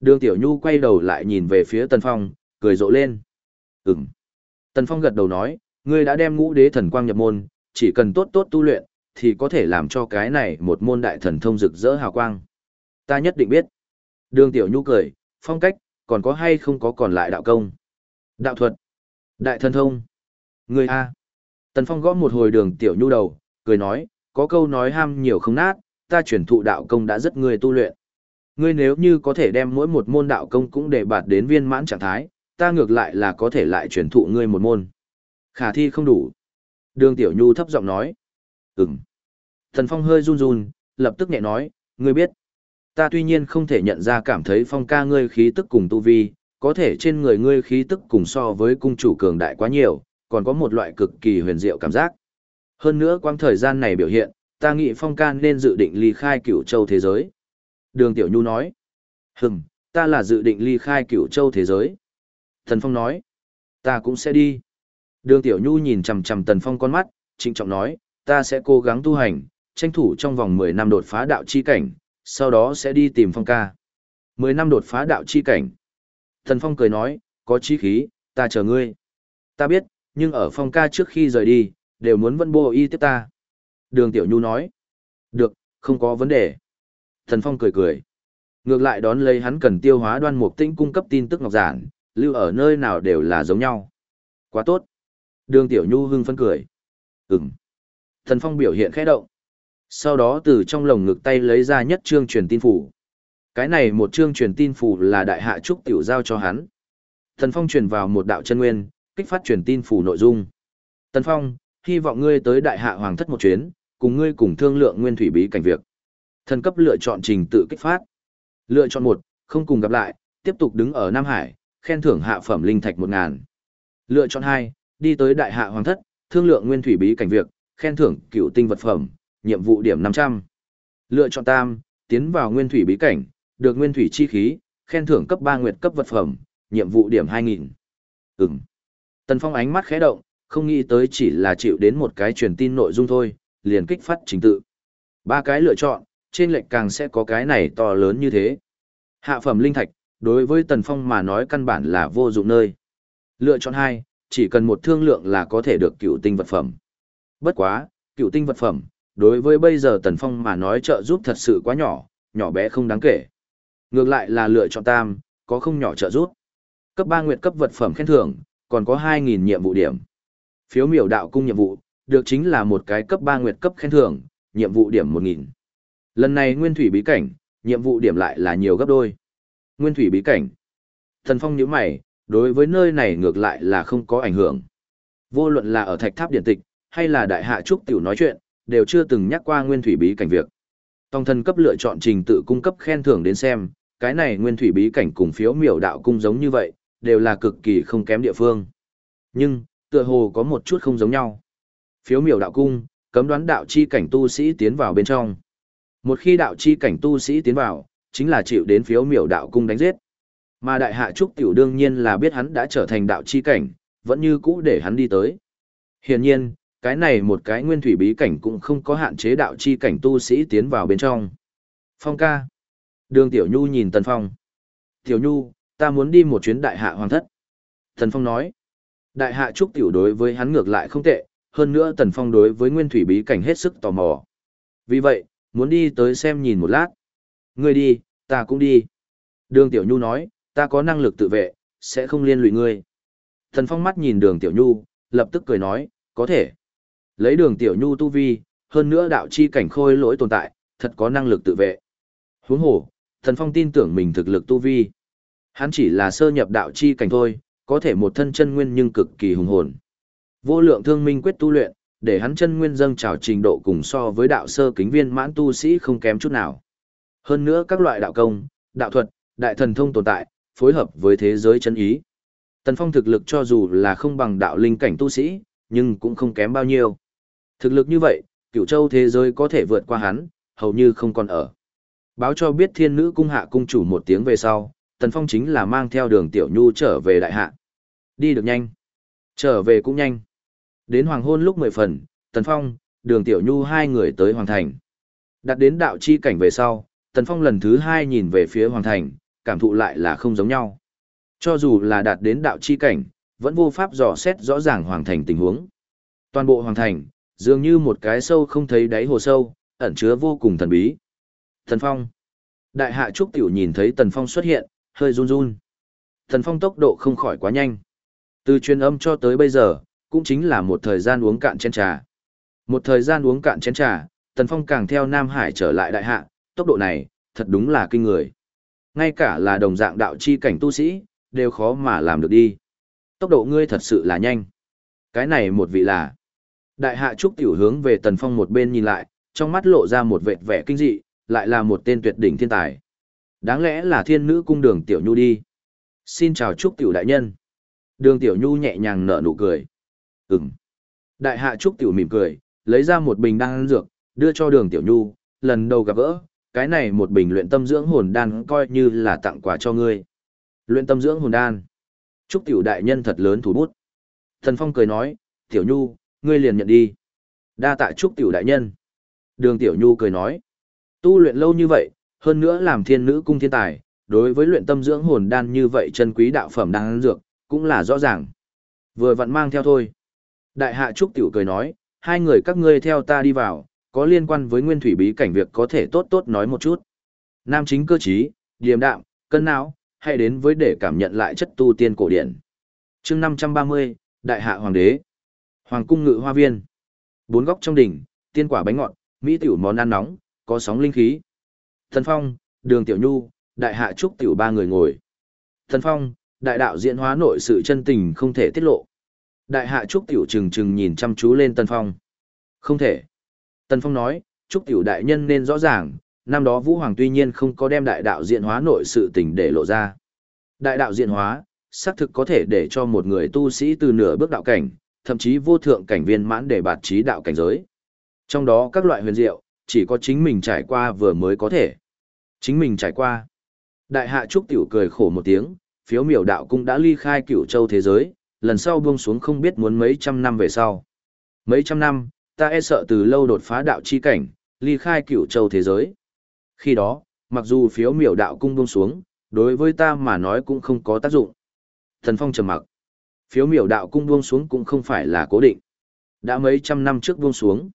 Đường Tiểu Nhu quay đầu lại nhìn về phía Tần Phong, cười rộ lên. Ừm. Tần Phong gật đầu nói, ngươi đã đem ngũ đế thần quang nhập môn, chỉ cần tốt tốt tu luyện, thì có thể làm cho cái này một môn đại thần thông rực rỡ hào quang. Ta nhất định biết. Đường Tiểu Nhu cười, phong cách, còn có hay không có còn lại đạo công. Đạo thuật. Đại thần thông. Ngươi A. Tần Phong gõ một hồi đường Tiểu Nhu đầu, cười nói, có câu nói ham nhiều không nát, ta chuyển thụ đạo công đã rất người tu luyện. Ngươi nếu như có thể đem mỗi một môn đạo công cũng để bạt đến viên mãn trạng thái, ta ngược lại là có thể lại truyền thụ ngươi một môn. Khả thi không đủ. Đường Tiểu Nhu thấp giọng nói. Ừm. Thần Phong hơi run run, lập tức nhẹ nói, ngươi biết. Ta tuy nhiên không thể nhận ra cảm thấy phong ca ngươi khí tức cùng tu vi, có thể trên người ngươi khí tức cùng so với cung chủ cường đại quá nhiều, còn có một loại cực kỳ huyền diệu cảm giác. Hơn nữa quang thời gian này biểu hiện, ta nghĩ phong ca nên dự định ly khai cửu châu thế giới. Đường Tiểu Nhu nói, hừm, ta là dự định ly khai cửu châu thế giới. Thần Phong nói, ta cũng sẽ đi. Đường Tiểu Nhu nhìn chằm chằm Tần Phong con mắt, trịnh trọng nói, ta sẽ cố gắng tu hành, tranh thủ trong vòng 10 năm đột phá đạo chi cảnh, sau đó sẽ đi tìm Phong ca. 10 năm đột phá đạo chi cảnh. Tần Phong cười nói, có chí khí, ta chờ ngươi. Ta biết, nhưng ở Phong ca trước khi rời đi, đều muốn vân bô y tiếp ta. Đường Tiểu Nhu nói, được, không có vấn đề. Thần Phong cười cười. Ngược lại đón lấy hắn cần tiêu hóa đoan mục tinh cung cấp tin tức ngọc giản, lưu ở nơi nào đều là giống nhau. Quá tốt. Đường Tiểu Nhu hưng phấn cười. Ừm. Thần Phong biểu hiện khẽ động. Sau đó từ trong lồng ngực tay lấy ra nhất chương truyền tin phủ. Cái này một chương truyền tin phủ là đại hạ trúc tiểu giao cho hắn. Thần Phong truyền vào một đạo chân nguyên, kích phát truyền tin phủ nội dung. Tần Phong, hy vọng ngươi tới đại hạ hoàng thất một chuyến, cùng ngươi cùng thương lượng nguyên thủy bí cảnh việc. Thần cấp lựa chọn trình tự kích phát. Lựa chọn một, không cùng gặp lại, tiếp tục đứng ở Nam Hải, khen thưởng hạ phẩm linh thạch một ngàn. Lựa chọn hai, đi tới đại hạ hoàng thất, thương lượng nguyên thủy bí cảnh việc, khen thưởng cựu tinh vật phẩm, nhiệm vụ điểm 500. Lựa chọn tam, tiến vào nguyên thủy bí cảnh, được nguyên thủy chi khí, khen thưởng cấp 3 nguyệt cấp vật phẩm, nhiệm vụ điểm 2000. Ừm. Tần Phong ánh mắt khẽ động, không nghĩ tới chỉ là chịu đến một cái truyền tin nội dung thôi, liền kích phát trình tự. Ba cái lựa chọn, trên lệnh càng sẽ có cái này to lớn như thế. Hạ phẩm linh thạch, đối với Tần Phong mà nói căn bản là vô dụng nơi. Lựa chọn hai, chỉ cần một thương lượng là có thể được cựu tinh vật phẩm. Bất quá, cựu tinh vật phẩm, đối với bây giờ Tần Phong mà nói trợ giúp thật sự quá nhỏ, nhỏ bé không đáng kể. Ngược lại là lựa chọn tam, có không nhỏ trợ giúp. Cấp 3 nguyệt cấp vật phẩm khen thưởng, còn có 2.000 nhiệm vụ điểm. Phiếu miểu đạo cung nhiệm vụ, được chính là một cái cấp 3 nguyệt cấp khen thưởng, nhiệm vụ điểm 1.000. Lần này nguyên thủy bí cảnh, nhiệm vụ điểm lại là nhiều gấp đôi. Nguyên thủy bí cảnh. Thần Phong nhíu mày, đối với nơi này ngược lại là không có ảnh hưởng. Vô luận là ở thạch tháp điện tịch, hay là đại hạ trúc tiểu nói chuyện, đều chưa từng nhắc qua nguyên thủy bí cảnh việc. Tông thân cấp lựa chọn trình tự cung cấp khen thưởng đến xem, cái này nguyên thủy bí cảnh cùng phiếu miểu đạo cung giống như vậy, đều là cực kỳ không kém địa phương. Nhưng, tựa hồ có một chút không giống nhau. Phiếu miểu đạo cung, cấm đoán đạo chi cảnh tu sĩ tiến vào bên trong. Một khi đạo chi cảnh tu sĩ tiến vào, chính là chịu đến phiếu miểu đạo cung đánh giết. Mà đại hạ trúc tiểu đương nhiên là biết hắn đã trở thành đạo chi cảnh, vẫn như cũ để hắn đi tới. Hiển nhiên, cái này một cái nguyên thủy bí cảnh cũng không có hạn chế đạo chi cảnh tu sĩ tiến vào bên trong. Phong ca. Đường Tiểu Nhu nhìn Tần Phong. Tiểu Nhu, ta muốn đi một chuyến đại hạ hoàng thất. Tần Phong nói. Đại hạ trúc tiểu đối với hắn ngược lại không tệ, hơn nữa Tần Phong đối với nguyên thủy bí cảnh hết sức tò mò. Vì vậy, muốn đi tới xem nhìn một lát. Ngươi đi, ta cũng đi. Đường Tiểu Nhu nói, ta có năng lực tự vệ, sẽ không liên lụy ngươi. Thần Phong mắt nhìn đường Tiểu Nhu, lập tức cười nói, có thể. Lấy đường Tiểu Nhu tu vi, hơn nữa đạo chi cảnh khôi lỗi tồn tại, thật có năng lực tự vệ. Huống hồ, Thần Phong tin tưởng mình thực lực tu vi. Hắn chỉ là sơ nhập đạo chi cảnh thôi, có thể một thân chân nguyên nhưng cực kỳ hùng hồn. Vô lượng thương minh quyết tu luyện, để hắn chân nguyên dâng trào trình độ cùng so với đạo sơ kính viên mãn tu sĩ không kém chút nào. Hơn nữa các loại đạo công, đạo thuật, đại thần thông tồn tại, phối hợp với thế giới chân ý. Tần Phong thực lực cho dù là không bằng đạo linh cảnh tu sĩ, nhưng cũng không kém bao nhiêu. Thực lực như vậy, cửu châu thế giới có thể vượt qua hắn, hầu như không còn ở. Báo cho biết thiên nữ cung hạ cung chủ một tiếng về sau, Tần Phong chính là mang theo đường tiểu nhu trở về đại hạ. Đi được nhanh. Trở về cũng nhanh. Đến hoàng hôn lúc mười phần, Tần Phong, đường tiểu nhu hai người tới hoàng thành. Đặt đến đạo chi cảnh về sau, Tần Phong lần thứ hai nhìn về phía hoàng thành, cảm thụ lại là không giống nhau. Cho dù là đạt đến đạo chi cảnh, vẫn vô pháp dò xét rõ ràng hoàng thành tình huống. Toàn bộ hoàng thành, dường như một cái sâu không thấy đáy hồ sâu, ẩn chứa vô cùng thần bí. Thần Phong. Đại hạ Trúc Tiểu nhìn thấy Tần Phong xuất hiện, hơi run run. Tần Phong tốc độ không khỏi quá nhanh. Từ truyền âm cho tới bây giờ, cũng chính là một thời gian uống cạn chén trà. Một thời gian uống cạn chén trà, Tần Phong càng theo Nam Hải trở lại đại hạ, tốc độ này, thật đúng là kinh người. Ngay cả là đồng dạng đạo chi cảnh tu sĩ, đều khó mà làm được đi. Tốc độ ngươi thật sự là nhanh. Cái này một vị là. Đại hạ trúc tiểu hướng về Tần Phong một bên nhìn lại, trong mắt lộ ra một vệt vẻ kinh dị, lại là một tên tuyệt đỉnh thiên tài. Đáng lẽ là thiên nữ cung đường tiểu nhu đi. Xin chào trúc tiểu đại nhân. Đường tiểu nhu nhẹ nhàng nở nụ cười. Ừm. Đại hạ trúc tiểu mỉm cười, lấy ra một bình đan dược, đưa cho đường tiểu nhu, lần đầu gặp gỡ, cái này một bình luyện tâm dưỡng hồn đan coi như là tặng quà cho ngươi. Luyện tâm dưỡng hồn đan. Trúc tiểu đại nhân thật lớn thủ bút. Thần Phong cười nói, tiểu nhu, ngươi liền nhận đi. Đa tạ Trúc tiểu đại nhân. Đường tiểu nhu cười nói, tu luyện lâu như vậy, hơn nữa làm thiên nữ cung thiên tài, đối với luyện tâm dưỡng hồn đan như vậy chân quý đạo phẩm đan dược, cũng là rõ ràng. Vừa vặn mang theo thôi. Đại hạ Trúc tiểu cười nói, hai người các ngươi theo ta đi vào, có liên quan với nguyên thủy bí cảnh việc có thể tốt tốt nói một chút. Nam chính cơ trí, điềm đạm, cân não, hãy đến với để cảm nhận lại chất tu tiên cổ điển. chương 530, Đại hạ Hoàng đế. Hoàng cung ngự hoa viên. Bốn góc trong đỉnh, tiên quả bánh ngọt, mỹ tiểu món ăn nóng, có sóng linh khí. Thần Phong, Đường Tiểu Nhu, Đại hạ Trúc Tiểu ba người ngồi. Thần Phong, đại đạo diễn hóa nội sự chân tình không thể tiết lộ. Đại hạ Trúc Tiểu trừng trừng nhìn chăm chú lên Tân Phong. Không thể. Tân Phong nói, Trúc Tiểu đại nhân nên rõ ràng, năm đó Vũ Hoàng tuy nhiên không có đem đại đạo diện hóa nội sự tình để lộ ra. Đại đạo diện hóa, xác thực có thể để cho một người tu sĩ từ nửa bước đạo cảnh, thậm chí vô thượng cảnh viên mãn để bạt trí đạo cảnh giới. Trong đó các loại huyền diệu, chỉ có chính mình trải qua vừa mới có thể. Chính mình trải qua. Đại hạ Trúc Tiểu cười khổ một tiếng, phiếu miểu đạo cung đã ly khai cửu châu thế giới, lần sau buông xuống không biết muốn mấy trăm năm về sau. Mấy trăm năm, ta e sợ từ lâu đột phá đạo chi cảnh, ly khai cửu châu thế giới. Khi đó, mặc dù phiếu miểu đạo cung buông xuống, đối với ta mà nói cũng không có tác dụng. Thần Phong trầm mặc. Phiếu miểu đạo cung buông xuống cũng không phải là cố định. Đã mấy trăm năm trước buông xuống.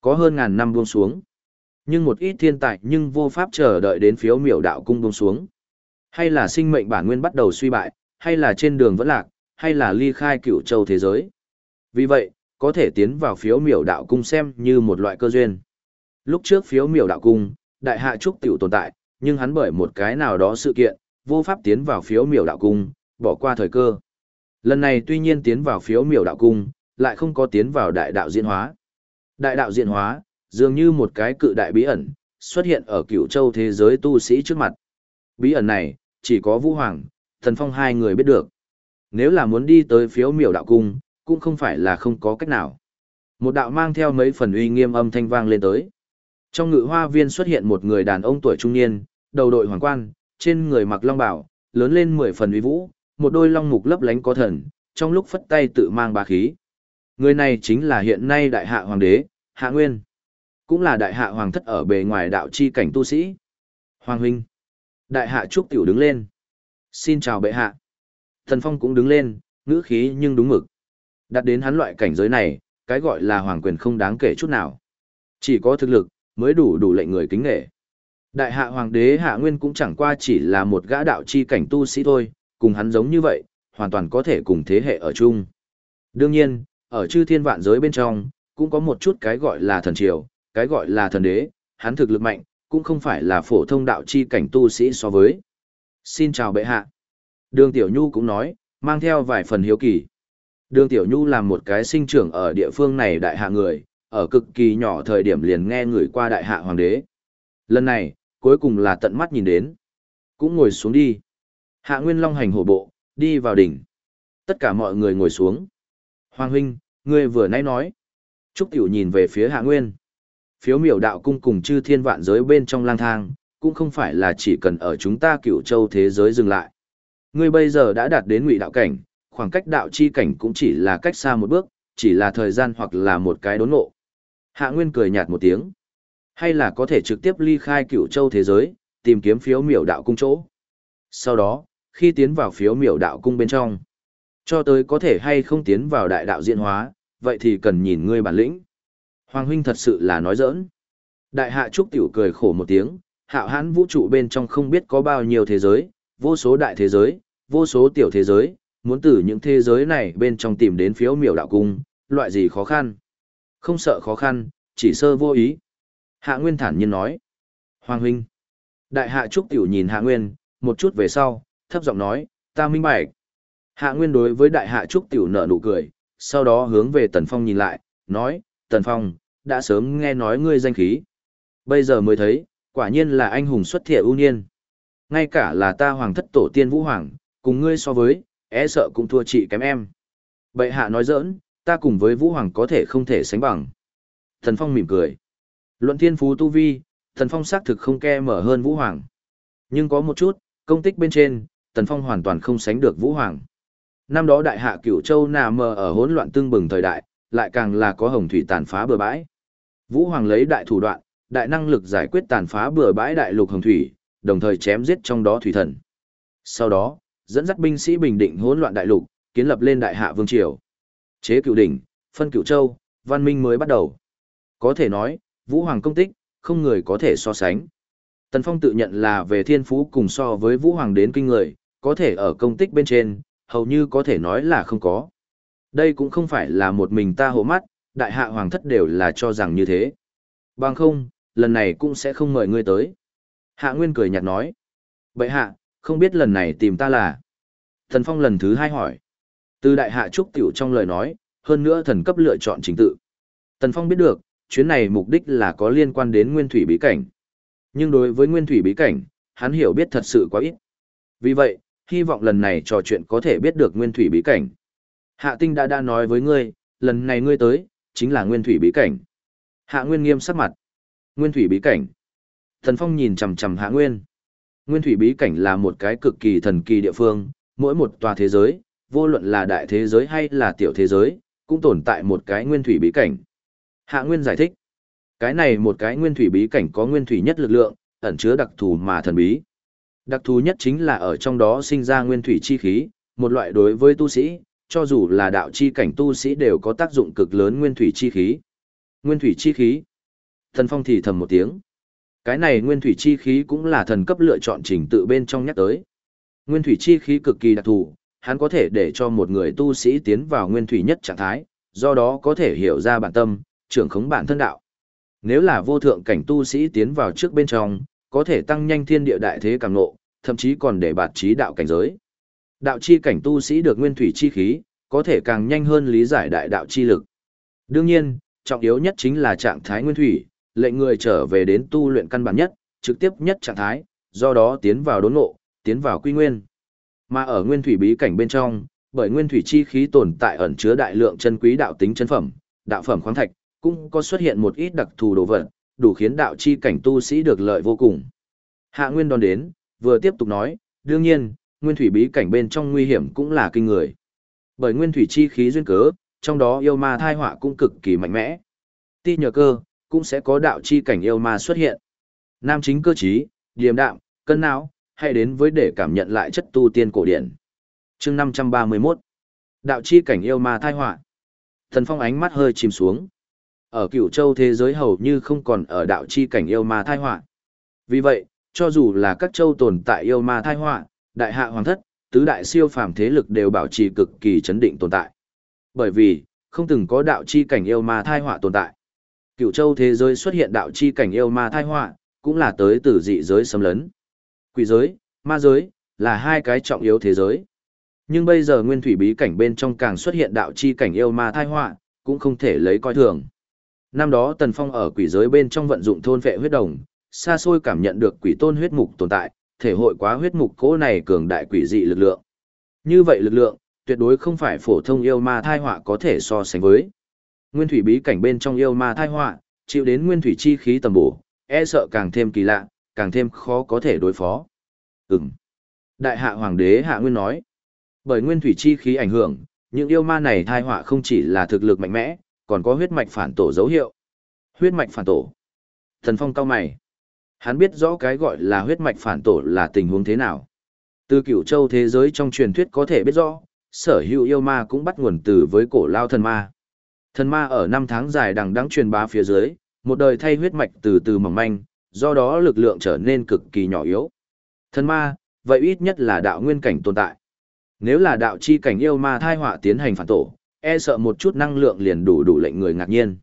Có hơn ngàn năm buông xuống. Nhưng một ít thiên tài nhưng vô pháp chờ đợi đến phiếu miểu đạo cung buông xuống. Hay là sinh mệnh bản nguyên bắt đầu suy bại, hay là trên đường vẫn lạc, hay là ly khai cửu châu thế giới. Vì vậy, có thể tiến vào phiếu miểu đạo cung xem như một loại cơ duyên. Lúc trước phiếu miểu đạo cung, đại hạ trúc tiểu tồn tại, nhưng hắn bởi một cái nào đó sự kiện, vô pháp tiến vào phiếu miểu đạo cung, bỏ qua thời cơ. Lần này tuy nhiên tiến vào phiếu miểu đạo cung, lại không có tiến vào đại đạo diễn hóa. Đại đạo diễn hóa, dường như một cái cự đại bí ẩn, xuất hiện ở cửu châu thế giới tu sĩ trước mặt. Bí ẩn này, chỉ có Vũ Hoàng, Thần Phong hai người biết được. Nếu là muốn đi tới phiếu miểu đạo cung, cũng không phải là không có cách nào. Một đạo mang theo mấy phần uy nghiêm âm thanh vang lên tới. Trong ngự hoa viên xuất hiện một người đàn ông tuổi trung niên, đầu đội hoàng quan, trên người mặc long bào, lớn lên mười phần uy vũ, một đôi long mục lấp lánh có thần, trong lúc phất tay tự mang bá khí. Người này chính là hiện nay đại hạ hoàng đế, Hạ Nguyên. Cũng là đại hạ hoàng thất ở bề ngoài đạo chi cảnh tu sĩ. Hoàng huynh. Đại hạ trúc tiểu đứng lên. Xin chào bệ hạ. Thần Phong cũng đứng lên, ngữ khí nhưng đúng mực. Đặt đến hắn loại cảnh giới này, cái gọi là hoàng quyền không đáng kể chút nào. Chỉ có thực lực, mới đủ đủ lệnh người kính nghệ. Đại hạ hoàng đế hạ nguyên cũng chẳng qua chỉ là một gã đạo chi cảnh tu sĩ thôi, cùng hắn giống như vậy, hoàn toàn có thể cùng thế hệ ở chung. Đương nhiên, ở chư thiên vạn giới bên trong, cũng có một chút cái gọi là thần triều, cái gọi là thần đế, hắn thực lực mạnh, cũng không phải là phổ thông đạo chi cảnh tu sĩ so với. Xin chào bệ hạ. Đường Tiểu Nhu cũng nói, mang theo vài phần hiếu kỳ. Đường Tiểu Nhu là một cái sinh trưởng ở địa phương này đại hạ người, ở cực kỳ nhỏ thời điểm liền nghe người qua đại hạ hoàng đế. Lần này, cuối cùng là tận mắt nhìn đến. Cũng ngồi xuống đi. Hạ Nguyên Long hành hổ bộ, đi vào đỉnh. Tất cả mọi người ngồi xuống. Hoàng huynh, ngươi vừa nãy nói. Trúc Tiểu nhìn về phía Hạ Nguyên. Phiếu miểu đạo cung cùng chư thiên vạn giới bên trong lang thang, cũng không phải là chỉ cần ở chúng ta Cửu châu thế giới dừng lại. Ngươi bây giờ đã đạt đến ngụy đạo cảnh, khoảng cách đạo chi cảnh cũng chỉ là cách xa một bước, chỉ là thời gian hoặc là một cái đốn ngộ. Hạ Nguyên cười nhạt một tiếng. Hay là có thể trực tiếp ly khai cựu châu thế giới, tìm kiếm phiếu miểu đạo cung chỗ. Sau đó, khi tiến vào phiếu miểu đạo cung bên trong, cho tới có thể hay không tiến vào đại đạo diễn hóa, vậy thì cần nhìn ngươi bản lĩnh. Hoàng huynh thật sự là nói giỡn. Đại hạ trúc tiểu cười khổ một tiếng, hạo hãn vũ trụ bên trong không biết có bao nhiêu thế giới, vô số đại thế giới, vô số tiểu thế giới, muốn từ những thế giới này bên trong tìm đến phiếu miểu đạo cung, loại gì khó khăn. Không sợ khó khăn, chỉ sơ vô ý. Hạ Nguyên thản nhiên nói. Hoàng huynh. Đại hạ trúc tiểu nhìn Hạ Nguyên, một chút về sau, thấp giọng nói, ta minh bạch. Hạ Nguyên đối với đại hạ trúc tiểu nở nụ cười, sau đó hướng về Tần Phong nhìn lại, nói, Tần Phong, đã sớm nghe nói ngươi danh khí. Bây giờ mới thấy, quả nhiên là anh hùng xuất thiện ưu niên. Ngay cả là ta hoàng thất tổ tiên vũ hoàng, cùng ngươi so với, e sợ cũng thua chị kém em. Bệ hạ nói giỡn, ta cùng với vũ hoàng có thể không thể sánh bằng. Thần Phong mỉm cười. Luận thiên phú tu vi, thần Phong xác thực không ke mở hơn vũ hoàng. Nhưng có một chút, công tích bên trên, thần Phong hoàn toàn không sánh được vũ hoàng. Năm đó đại hạ cửu châu nà mờ ở hỗn loạn tương bừng thời đại, lại càng là có hồng thủy tàn phá bừa bãi. Vũ Hoàng lấy đại thủ đoạn, đại năng lực giải quyết tàn phá bừa bãi đại lục hồng thủy, đồng thời chém giết trong đó thủy thần. Sau đó, dẫn dắt binh sĩ bình định hỗn loạn đại lục, kiến lập lên đại hạ vương triều. Chế cửu đỉnh, phân cửu châu, văn minh mới bắt đầu. Có thể nói, Vũ Hoàng công tích, không người có thể so sánh. Tần Phong tự nhận là về thiên phú cùng so với Vũ Hoàng đến kinh người, có thể ở công tích bên trên, hầu như có thể nói là không có. Đây cũng không phải là một mình ta hộ mắt, đại hạ hoàng thất đều là cho rằng như thế. Bằng không, lần này cũng sẽ không mời ngươi tới. Hạ Nguyên cười nhạt nói. Bậy hạ, không biết lần này tìm ta là. Thần Phong lần thứ hai hỏi. Từ đại hạ trúc tiểu trong lời nói, hơn nữa thần cấp lựa chọn chính tự. Tần Phong biết được, chuyến này mục đích là có liên quan đến nguyên thủy bí cảnh. Nhưng đối với nguyên thủy bí cảnh, hắn hiểu biết thật sự quá ít. Vì vậy, hy vọng lần này trò chuyện có thể biết được nguyên thủy bí cảnh. Hạ tinh đã đã nói với ngươi, lần này ngươi tới, chính là nguyên thủy bí cảnh. Hạ nguyên nghiêm sắc mặt. Nguyên thủy bí cảnh. Thần Phong nhìn chằm chằm Hạ Nguyên. Nguyên thủy bí cảnh là một cái cực kỳ thần kỳ địa phương, mỗi một tòa thế giới, vô luận là đại thế giới hay là tiểu thế giới, cũng tồn tại một cái nguyên thủy bí cảnh. Hạ Nguyên giải thích. Cái này một cái nguyên thủy bí cảnh có nguyên thủy nhất lực lượng, ẩn chứa đặc thù mà thần bí. Đặc thù nhất chính là ở trong đó sinh ra nguyên thủy chi khí, một loại đối với tu sĩ, cho dù là đạo chi cảnh tu sĩ đều có tác dụng cực lớn nguyên thủy chi khí. Nguyên thủy chi khí. Thần Phong thì thầm một tiếng. Cái này nguyên thủy chi khí cũng là thần cấp lựa chọn trình tự bên trong nhắc tới. Nguyên thủy chi khí cực kỳ đặc thù, hắn có thể để cho một người tu sĩ tiến vào nguyên thủy nhất trạng thái, do đó có thể hiểu ra bản tâm, trưởng khống bản thân đạo. Nếu là vô thượng cảnh tu sĩ tiến vào trước bên trong, có thể tăng nhanh thiên địa đại thế càng ngộ, thậm chí còn để bạt trí đạo cảnh giới. Đạo chi cảnh tu sĩ được nguyên thủy chi khí, có thể càng nhanh hơn lý giải đại đạo chi lực. Đương nhiên, trọng yếu nhất chính là trạng thái nguyên thủy, lệnh người trở về đến tu luyện căn bản nhất, trực tiếp nhất trạng thái, do đó tiến vào đốn ngộ, tiến vào quy nguyên. Mà ở nguyên thủy bí cảnh bên trong, bởi nguyên thủy chi khí tồn tại ẩn chứa đại lượng chân quý đạo tính chân phẩm, đạo phẩm khoáng thạch, cũng có xuất hiện một ít đặc thù đồ vật, đủ khiến đạo chi cảnh tu sĩ được lợi vô cùng. Hạ Nguyên đón đến, vừa tiếp tục nói, đương nhiên, nguyên thủy bí cảnh bên trong nguy hiểm cũng là kinh người. Bởi nguyên thủy chi khí duyên cớ, trong đó yêu ma thai họa cũng cực kỳ mạnh mẽ. Ti nhờ cơ, cũng sẽ có đạo chi cảnh yêu ma xuất hiện. Nam chính cơ trí, điềm đạm, cân não, hãy đến với để cảm nhận lại chất tu tiên cổ điển. Chương 531. Đạo chi cảnh yêu ma thai họa. Thần Phong ánh mắt hơi chìm xuống. Ở Cửu Châu thế giới hầu như không còn ở đạo chi cảnh yêu ma thai họa. Vì vậy, cho dù là các châu tồn tại yêu ma thai họa, đại hạ hoàng thất, tứ đại siêu phàm thế lực đều bảo trì cực kỳ chấn định tồn tại. Bởi vì, không từng có đạo chi cảnh yêu ma thai họa tồn tại. Cựu châu thế giới xuất hiện đạo chi cảnh yêu ma thai họa, cũng là tới từ dị giới xâm lấn. Quỷ giới, ma giới, là hai cái trọng yếu thế giới. Nhưng bây giờ nguyên thủy bí cảnh bên trong càng xuất hiện đạo chi cảnh yêu ma thai họa, cũng không thể lấy coi thường. Năm đó Tần Phong ở quỷ giới bên trong vận dụng thôn vệ huyết đồng, xa xôi cảm nhận được quỷ tôn huyết mục tồn tại, thể hội quá huyết mục cố này cường đại quỷ dị lực lượng. Như vậy lực lượng, tuyệt đối không phải phổ thông yêu ma thai họa có thể so sánh với. Nguyên thủy bí cảnh bên trong yêu ma thai họa, chịu đến nguyên thủy chi khí tầm bổ, e sợ càng thêm kỳ lạ, càng thêm khó có thể đối phó. Ừm. Đại hạ hoàng đế hạ nguyên nói, bởi nguyên thủy chi khí ảnh hưởng, những yêu ma này thai họa không chỉ là thực lực mạnh mẽ, còn có huyết mạch phản tổ dấu hiệu. Huyết mạch phản tổ. Thần phong cao mày. Hắn biết rõ cái gọi là huyết mạch phản tổ là tình huống thế nào. Từ cửu châu thế giới trong truyền thuyết có thể biết rõ, sở hữu yêu ma cũng bắt nguồn từ với cổ lao thần ma. Thần ma ở năm tháng dài đằng đẵng truyền bá phía dưới, một đời thay huyết mạch từ từ mỏng manh, do đó lực lượng trở nên cực kỳ nhỏ yếu. Thần ma, vậy ít nhất là đạo nguyên cảnh tồn tại. Nếu là đạo chi cảnh yêu ma thai họa tiến hành phản tổ, e sợ một chút năng lượng liền đủ đủ lệnh người ngạc nhiên.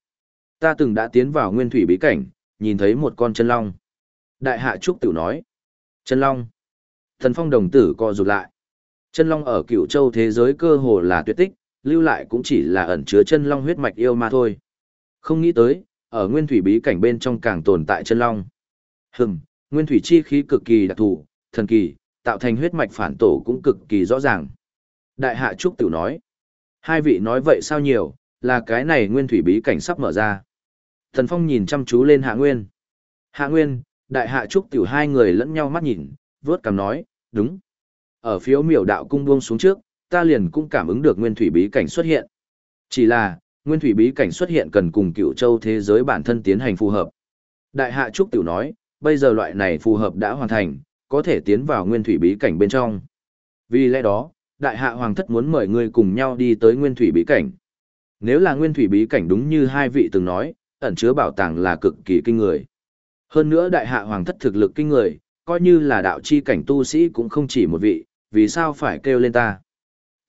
Ta từng đã tiến vào nguyên thủy bí cảnh, nhìn thấy một con chân long. Đại hạ trúc tiểu nói. Chân long. Thần phong đồng tử co rụt lại. Chân long ở cửu châu thế giới cơ hồ là tuyệt tích, lưu lại cũng chỉ là ẩn chứa chân long huyết mạch yêu ma thôi. Không nghĩ tới, ở nguyên thủy bí cảnh bên trong càng tồn tại chân long. Hừm, nguyên thủy chi khí cực kỳ đặc thù, thần kỳ, tạo thành huyết mạch phản tổ cũng cực kỳ rõ ràng. Đại hạ Trúc Tiểu nói, hai vị nói vậy sao nhiều, là cái này nguyên thủy bí cảnh sắp mở ra. Thần Phong nhìn chăm chú lên Hạ Nguyên. Hạ Nguyên, đại hạ Trúc Tiểu hai người lẫn nhau mắt nhìn, vớt cằm nói, đúng. Ở phiếu miểu đạo cung buông xuống trước, ta liền cũng cảm ứng được nguyên thủy bí cảnh xuất hiện. Chỉ là, nguyên thủy bí cảnh xuất hiện cần cùng cựu châu thế giới bản thân tiến hành phù hợp. Đại hạ Trúc Tiểu nói, bây giờ loại này phù hợp đã hoàn thành, có thể tiến vào nguyên thủy bí cảnh bên trong. Vì lẽ đó, đại hạ hoàng thất muốn mời ngươi cùng nhau đi tới nguyên thủy bí cảnh. Nếu là nguyên thủy bí cảnh đúng như hai vị từng nói, ẩn chứa bảo tàng là cực kỳ kinh người. Hơn nữa đại hạ hoàng thất thực lực kinh người, coi như là đạo chi cảnh tu sĩ cũng không chỉ một vị, vì sao phải kêu lên ta?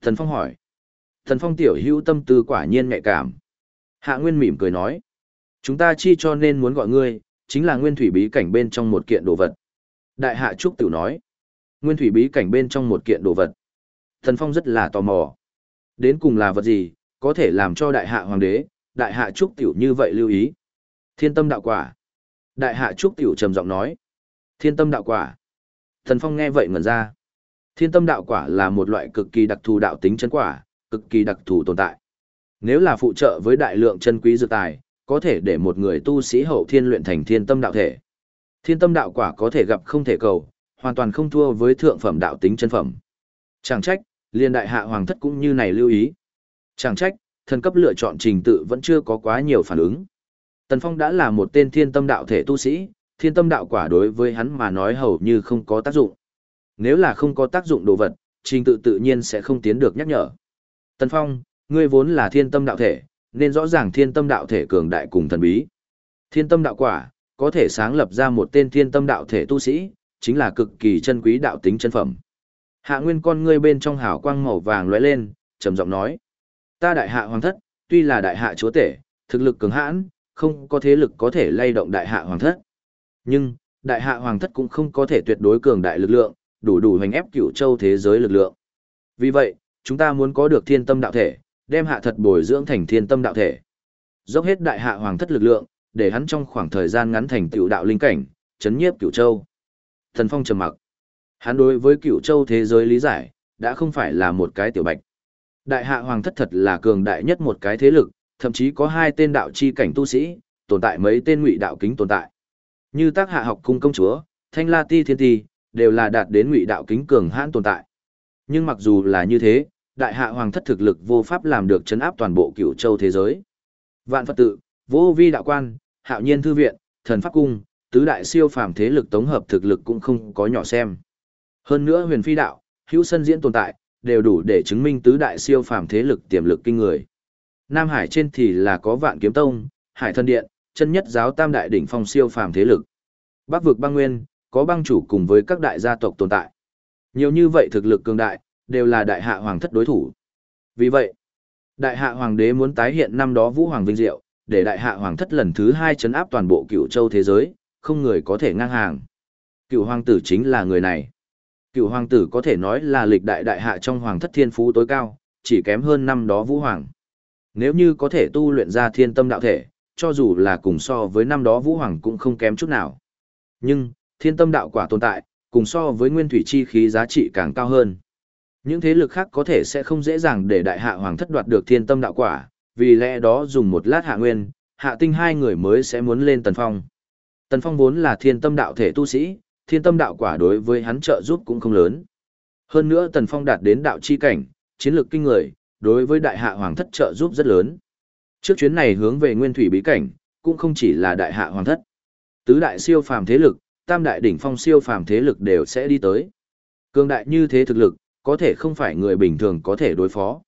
Thần Phong hỏi. Thần Phong tiểu hữu tâm tư quả nhiên nhạy cảm. Hạ Nguyên mỉm cười nói. Chúng ta chi cho nên muốn gọi ngươi, chính là nguyên thủy bí cảnh bên trong một kiện đồ vật. Đại hạ Trúc Tiểu nói. Nguyên thủy bí cảnh bên trong một kiện đồ vật. Thần Phong rất là tò mò. Đến cùng là vật gì, có thể làm cho đại hạ hoàng đế, đại hạ Trúc Tiểu như vậy lưu ý. Thiên tâm đạo quả. Đại hạ Trúc Tiểu trầm giọng nói. Thiên tâm đạo quả. Thần Phong nghe vậy ngẩn ra. Thiên tâm đạo quả là một loại cực kỳ đặc thù đạo tính chân quả, cực kỳ đặc thù tồn tại. Nếu là phụ trợ với đại lượng chân quý dược tài, có thể để một người tu sĩ hậu thiên luyện thành thiên tâm đạo thể. Thiên tâm đạo quả có thể gặp không thể cầu, hoàn toàn không thua với thượng phẩm đạo tính chân phẩm. Chẳng trách, liên đại hạ hoàng thất cũng như này lưu ý. Chẳng trách, thần cấp lựa chọn trình tự vẫn chưa có quá nhiều phản ứng. Tần Phong đã là một tên thiên tâm đạo thể tu sĩ, thiên tâm đạo quả đối với hắn mà nói hầu như không có tác dụng. Nếu là không có tác dụng đồ vật, trình tự tự nhiên sẽ không tiến được nhắc nhở. Tần Phong, ngươi vốn là thiên tâm đạo thể, nên rõ ràng thiên tâm đạo thể cường đại cùng thần bí. Thiên tâm đạo quả, có thể sáng lập ra một tên thiên tâm đạo thể tu sĩ, chính là cực kỳ chân quý đạo tính chân phẩm. Hạ nguyên con ngươi bên trong hào quang màu vàng lóe lên, trầm giọng nói. Ta đại hạ hoàng thất, tuy là đại hạ chúa tể, thực lực cường hãn, không có thế lực có thể lay động đại hạ hoàng thất. Nhưng, đại hạ hoàng thất cũng không có thể tuyệt đối cường đại lực lượng, đủ đủ hành ép cửu châu thế giới lực lượng. Vì vậy, chúng ta muốn có được thiên tâm đạo thể, đem hạ thật bồi dưỡng thành thiên tâm đạo thể. Dốc hết đại hạ hoàng thất lực lượng, để hắn trong khoảng thời gian ngắn thành tiểu đạo linh cảnh, chấn nhiếp cửu châu. Thần Phong trầm mặc. Hắn đối với cửu châu thế giới lý giải, đã không phải là một cái tiểu bạch. Đại hạ hoàng thất thật là cường đại nhất một cái thế lực, thậm chí có hai tên đạo chi cảnh tu sĩ, tồn tại mấy tên ngụy đạo kính tồn tại. Như tác hạ học cung công chúa, thanh la ti thiên ti, đều là đạt đến ngụy đạo kính cường hãn tồn tại. Nhưng mặc dù là như thế, đại hạ hoàng thất thực lực vô pháp làm được chấn áp toàn bộ cửu châu thế giới. Vạn Phật tự, vô vi đạo quan, hạo nhiên thư viện, thần pháp cung, tứ đại siêu phàm thế lực tổng hợp thực lực cũng không có nhỏ xem. Hơn nữa huyền phi đạo, hữu sân diễn tồn tại, đều đủ để chứng minh tứ đại siêu phàm thế lực tiềm lực kinh người. Nam Hải trên thì là có vạn kiếm tông, hải thân điện, chân nhất giáo tam đại đỉnh phong siêu phàm thế lực. Bắc vực băng nguyên, có băng chủ cùng với các đại gia tộc tồn tại. Nhiều như vậy thực lực cường đại, đều là đại hạ hoàng thất đối thủ. Vì vậy, đại hạ hoàng đế muốn tái hiện năm đó vũ hoàng vinh diệu, để đại hạ hoàng thất lần thứ hai chấn áp toàn bộ cựu châu thế giới, không người có thể ngang hàng. Cựu hoàng tử chính là người này. Cựu hoàng tử có thể nói là lịch đại đại hạ trong hoàng thất thiên phú tối cao, chỉ kém hơn năm đó vũ hoàng. Nếu như có thể tu luyện ra thiên tâm đạo thể, cho dù là cùng so với năm đó vũ hoàng cũng không kém chút nào. Nhưng, thiên tâm đạo quả tồn tại, cùng so với nguyên thủy chi khí giá trị càng cao hơn. Những thế lực khác có thể sẽ không dễ dàng để đại hạ hoàng thất đoạt được thiên tâm đạo quả, vì lẽ đó dùng một lát hạ nguyên, hạ tinh hai người mới sẽ muốn lên tần phong. Tần phong vốn là thiên tâm đạo thể tu sĩ, thiên tâm đạo quả đối với hắn trợ giúp cũng không lớn. Hơn nữa tần phong đạt đến đạo chi cảnh, chiến lược kinh người, đối với đại hạ hoàng thất trợ giúp rất lớn. Trước chuyến này hướng về nguyên thủy bí cảnh, cũng không chỉ là đại hạ hoàng thất. Tứ đại siêu phàm thế lực, tam đại đỉnh phong siêu phàm thế lực đều sẽ đi tới. Cường đại như thế thực lực, có thể không phải người bình thường có thể đối phó.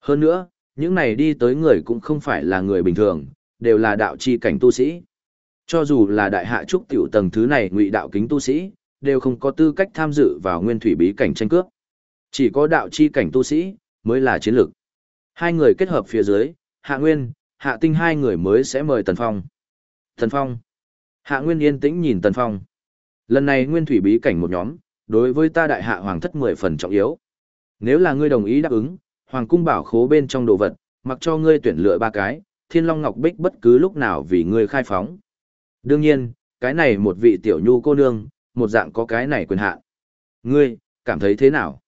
Hơn nữa, những này đi tới người cũng không phải là người bình thường, đều là đạo chi cảnh tu sĩ. Cho dù là đại hạ trúc tiểu tầng thứ này ngụy đạo kính tu sĩ, đều không có tư cách tham dự vào nguyên thủy bí cảnh tranh cướp. Chỉ có đạo chi cảnh tu sĩ, mới là chiến lược. Hai người kết hợp phía dưới, hạ nguyên, hạ tinh hai người mới sẽ mời Tần Phong. Tần Phong. Hạ nguyên yên tĩnh nhìn Tần Phong. Lần này nguyên thủy bí cảnh một nhóm, đối với ta đại hạ hoàng thất mười phần trọng yếu. Nếu là ngươi đồng ý đáp ứng, hoàng cung bảo khố bên trong đồ vật, mặc cho ngươi tuyển lựa ba cái, thiên long ngọc bích bất cứ lúc nào vì ngươi khai phóng. Đương nhiên, cái này một vị tiểu nhu cô nương, một dạng có cái này quyền hạn. Ngươi, cảm thấy thế nào?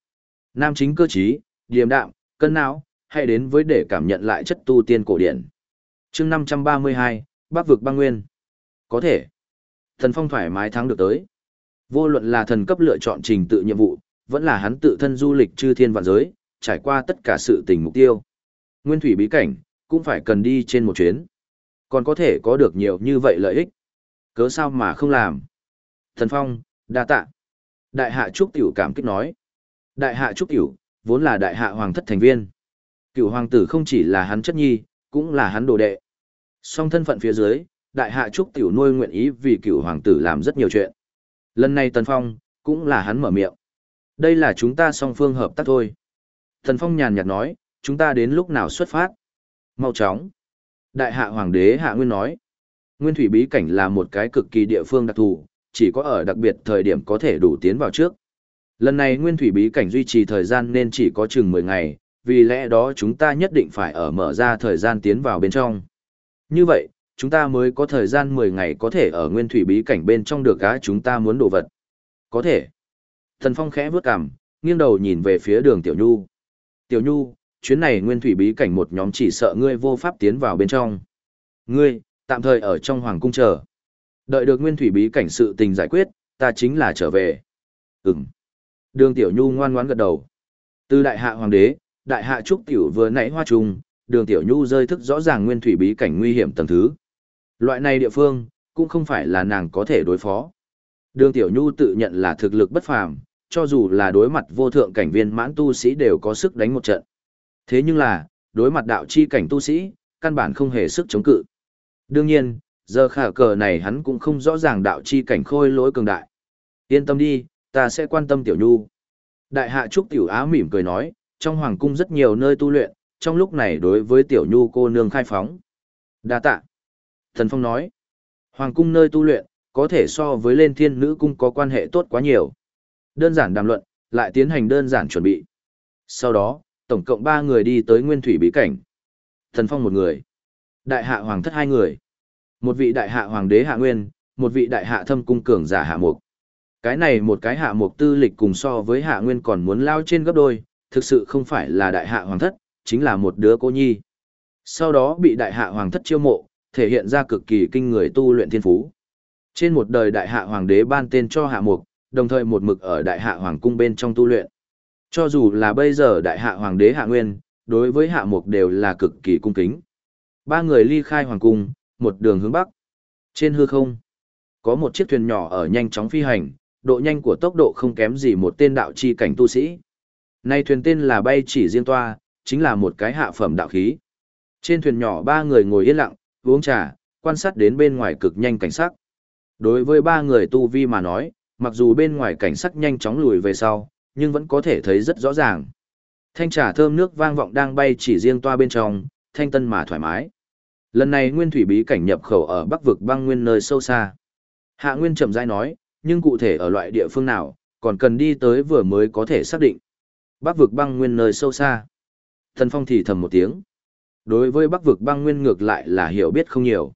Nam chính cơ trí, điềm đạm, cân não, hay đến với để cảm nhận lại chất tu tiên cổ điển. chương 532, Bắc vực băng nguyên. Có thể. Thần Phong thoải mái thắng được tới. Vô luận là thần cấp lựa chọn trình tự nhiệm vụ, vẫn là hắn tự thân du lịch chư thiên vạn giới, trải qua tất cả sự tình mục tiêu. Nguyên thủy bí cảnh, cũng phải cần đi trên một chuyến. Còn có thể có được nhiều như vậy lợi ích. Cớ sao mà không làm? Thần Phong, đa tạ. Đại hạ Trúc Tiểu cảm kích nói. Đại hạ Trúc Tiểu, vốn là đại hạ hoàng thất thành viên. Cựu hoàng tử không chỉ là hắn chất nhi, cũng là hắn đồ đệ. Song thân phận phía dưới, đại hạ Trúc Tiểu nuôi nguyện ý vì cựu hoàng tử làm rất nhiều chuyện. Lần này Tần Phong, cũng là hắn mở miệng. Đây là chúng ta song phương hợp tác thôi. Tần Phong nhàn nhạt nói, chúng ta đến lúc nào xuất phát? Mau chóng. Đại hạ hoàng đế hạ nguyên nói. Nguyên thủy bí cảnh là một cái cực kỳ địa phương đặc thù, chỉ có ở đặc biệt thời điểm có thể đủ tiến vào trước. Lần này nguyên thủy bí cảnh duy trì thời gian nên chỉ có chừng 10 ngày, vì lẽ đó chúng ta nhất định phải ở mở ra thời gian tiến vào bên trong. Như vậy, chúng ta mới có thời gian 10 ngày có thể ở nguyên thủy bí cảnh bên trong được cá chúng ta muốn đồ vật. Có thể. Thần Phong khẽ vướt cằm, nghiêng đầu nhìn về phía đường Tiểu Nhu. Tiểu Nhu, chuyến này nguyên thủy bí cảnh một nhóm chỉ sợ ngươi vô pháp tiến vào bên trong. Ngươi, tạm thời ở trong hoàng cung chờ. Đợi được nguyên thủy bí cảnh sự tình giải quyết, ta chính là trở về. Ừm. Đường Tiểu Nhu ngoan ngoãn gật đầu. Từ đại hạ hoàng đế, đại hạ trúc tiểu vừa nãy hoa trùng, đường Tiểu Nhu rơi thức rõ ràng nguyên thủy bí cảnh nguy hiểm tầng thứ. Loại này địa phương, cũng không phải là nàng có thể đối phó. Đường Tiểu Nhu tự nhận là thực lực bất phàm, cho dù là đối mặt vô thượng cảnh viên mãn tu sĩ đều có sức đánh một trận. Thế nhưng là, đối mặt đạo chi cảnh tu sĩ, căn bản không hề sức chống cự. Đương nhiên, giờ khả cờ này hắn cũng không rõ ràng đạo chi cảnh khôi lỗi cường đại. Yên tâm đi, ta sẽ quan tâm Tiểu Nhu. Đại hạ Trúc Tiểu Á mỉm cười nói, trong hoàng cung rất nhiều nơi tu luyện, trong lúc này đối với Tiểu Nhu cô nương khai phóng. đa tạ. Thần Phong nói, hoàng cung nơi tu luyện, có thể so với lên thiên nữ cung có quan hệ tốt quá nhiều. Đơn giản đàm luận, lại tiến hành đơn giản chuẩn bị. Sau đó, tổng cộng 3 người đi tới nguyên thủy bí cảnh. Thần Phong một người. Đại hạ hoàng thất hai người. Một vị đại hạ hoàng đế hạ nguyên, một vị đại hạ thâm cung cường giả hạ mục. Cái này một cái hạ mục tư lịch cùng so với hạ nguyên còn muốn lao trên gấp đôi, thực sự không phải là đại hạ hoàng thất, chính là một đứa cô nhi. Sau đó bị đại hạ hoàng thất chiêu mộ, thể hiện ra cực kỳ kinh người tu luyện thiên phú. Trên một đời đại hạ hoàng đế ban tên cho hạ mục, đồng thời một mực ở đại hạ hoàng cung bên trong tu luyện. Cho dù là bây giờ đại hạ hoàng đế hạ nguyên, đối với hạ mục đều là cực kỳ cung kính. Ba người ly khai hoàng cung, một đường hướng bắc. Trên hư không, có một chiếc thuyền nhỏ ở nhanh chóng phi hành, độ nhanh của tốc độ không kém gì một tên đạo chi cảnh tu sĩ. Nay thuyền tên là bay chỉ riêng toa, chính là một cái hạ phẩm đạo khí. Trên thuyền nhỏ ba người ngồi yên lặng, uống trà, quan sát đến bên ngoài cực nhanh cảnh sắc. Đối với ba người tu vi mà nói, mặc dù bên ngoài cảnh sắc nhanh chóng lùi về sau, nhưng vẫn có thể thấy rất rõ ràng. Thanh trà thơm nước vang vọng đang bay chỉ riêng toa bên trong, thanh tân mà thoải mái. Lần này nguyên thủy bí cảnh nhập khẩu ở bắc vực băng nguyên nơi sâu xa. Hạ Nguyên chậm rãi nói, nhưng cụ thể ở loại địa phương nào, còn cần đi tới vừa mới có thể xác định. Bắc vực băng nguyên nơi sâu xa. Thần Phong thì thầm một tiếng. Đối với Bắc vực băng nguyên ngược lại là hiểu biết không nhiều.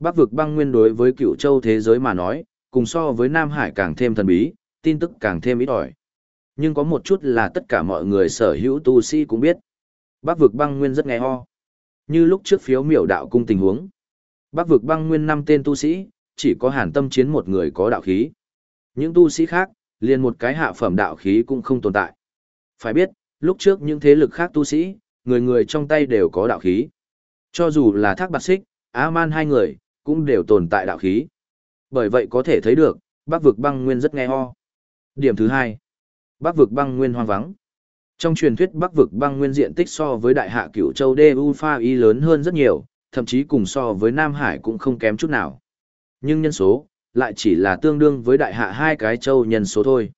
Bắc vực băng nguyên đối với cựu châu thế giới mà nói, cùng so với Nam Hải càng thêm thần bí, tin tức càng thêm ít ỏi. Nhưng có một chút là tất cả mọi người sở hữu tu sĩ cũng biết. Bắc vực băng nguyên rất nghe ho. Như lúc trước phiếu miểu đạo cung tình huống. Bắc vực băng nguyên năm tên tu sĩ, chỉ có hàn tâm chiến một người có đạo khí. Những tu sĩ khác, liền một cái hạ phẩm đạo khí cũng không tồn tại. Phải biết, lúc trước những thế lực khác tu sĩ, người người trong tay đều có đạo khí. Cho dù là thác bạc xích, A-man hai người, cũng đều tồn tại đạo khí. Bởi vậy có thể thấy được, bắc vực băng nguyên rất nghe ho. Điểm thứ hai, Bắc vực băng nguyên hoang vắng. Trong truyền thuyết Bắc vực băng nguyên diện tích so với đại hạ cửu châu DU Pha Y lớn hơn rất nhiều, thậm chí cùng so với Nam Hải cũng không kém chút nào. Nhưng nhân số, lại chỉ là tương đương với đại hạ hai cái châu nhân số thôi.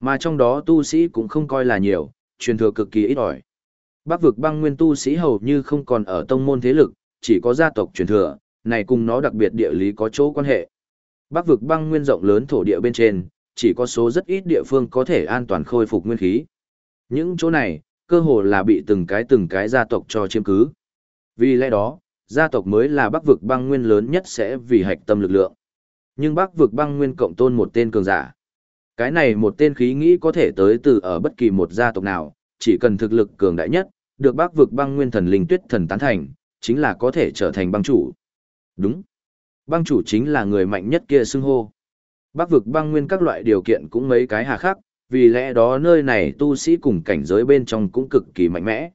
Mà trong đó tu sĩ cũng không coi là nhiều, truyền thừa cực kỳ ít ỏi. Bắc vực băng nguyên tu sĩ hầu như không còn ở tông môn thế lực, chỉ có gia tộc truyền thừa, này cùng nó đặc biệt địa lý có chỗ quan hệ. Bắc vực băng nguyên rộng lớn thổ địa bên trên, chỉ có số rất ít địa phương có thể an toàn khôi phục nguyên khí. Những chỗ này, cơ hồ là bị từng cái từng cái gia tộc cho chiếm cứ. Vì lẽ đó, gia tộc mới là Bắc vực băng nguyên lớn nhất sẽ vì hạch tâm lực lượng. Nhưng Bắc vực băng nguyên cộng tôn một tên cường giả. Cái này một tên khí nghĩ có thể tới từ ở bất kỳ một gia tộc nào, chỉ cần thực lực cường đại nhất, được Bắc vực băng nguyên thần linh tuyết thần tán thành, chính là có thể trở thành băng chủ. Đúng. Băng chủ chính là người mạnh nhất kia xưng hô. Bắc vực băng nguyên các loại điều kiện cũng mấy cái hà khắc, vì lẽ đó nơi này tu sĩ cùng cảnh giới bên trong cũng cực kỳ mạnh mẽ.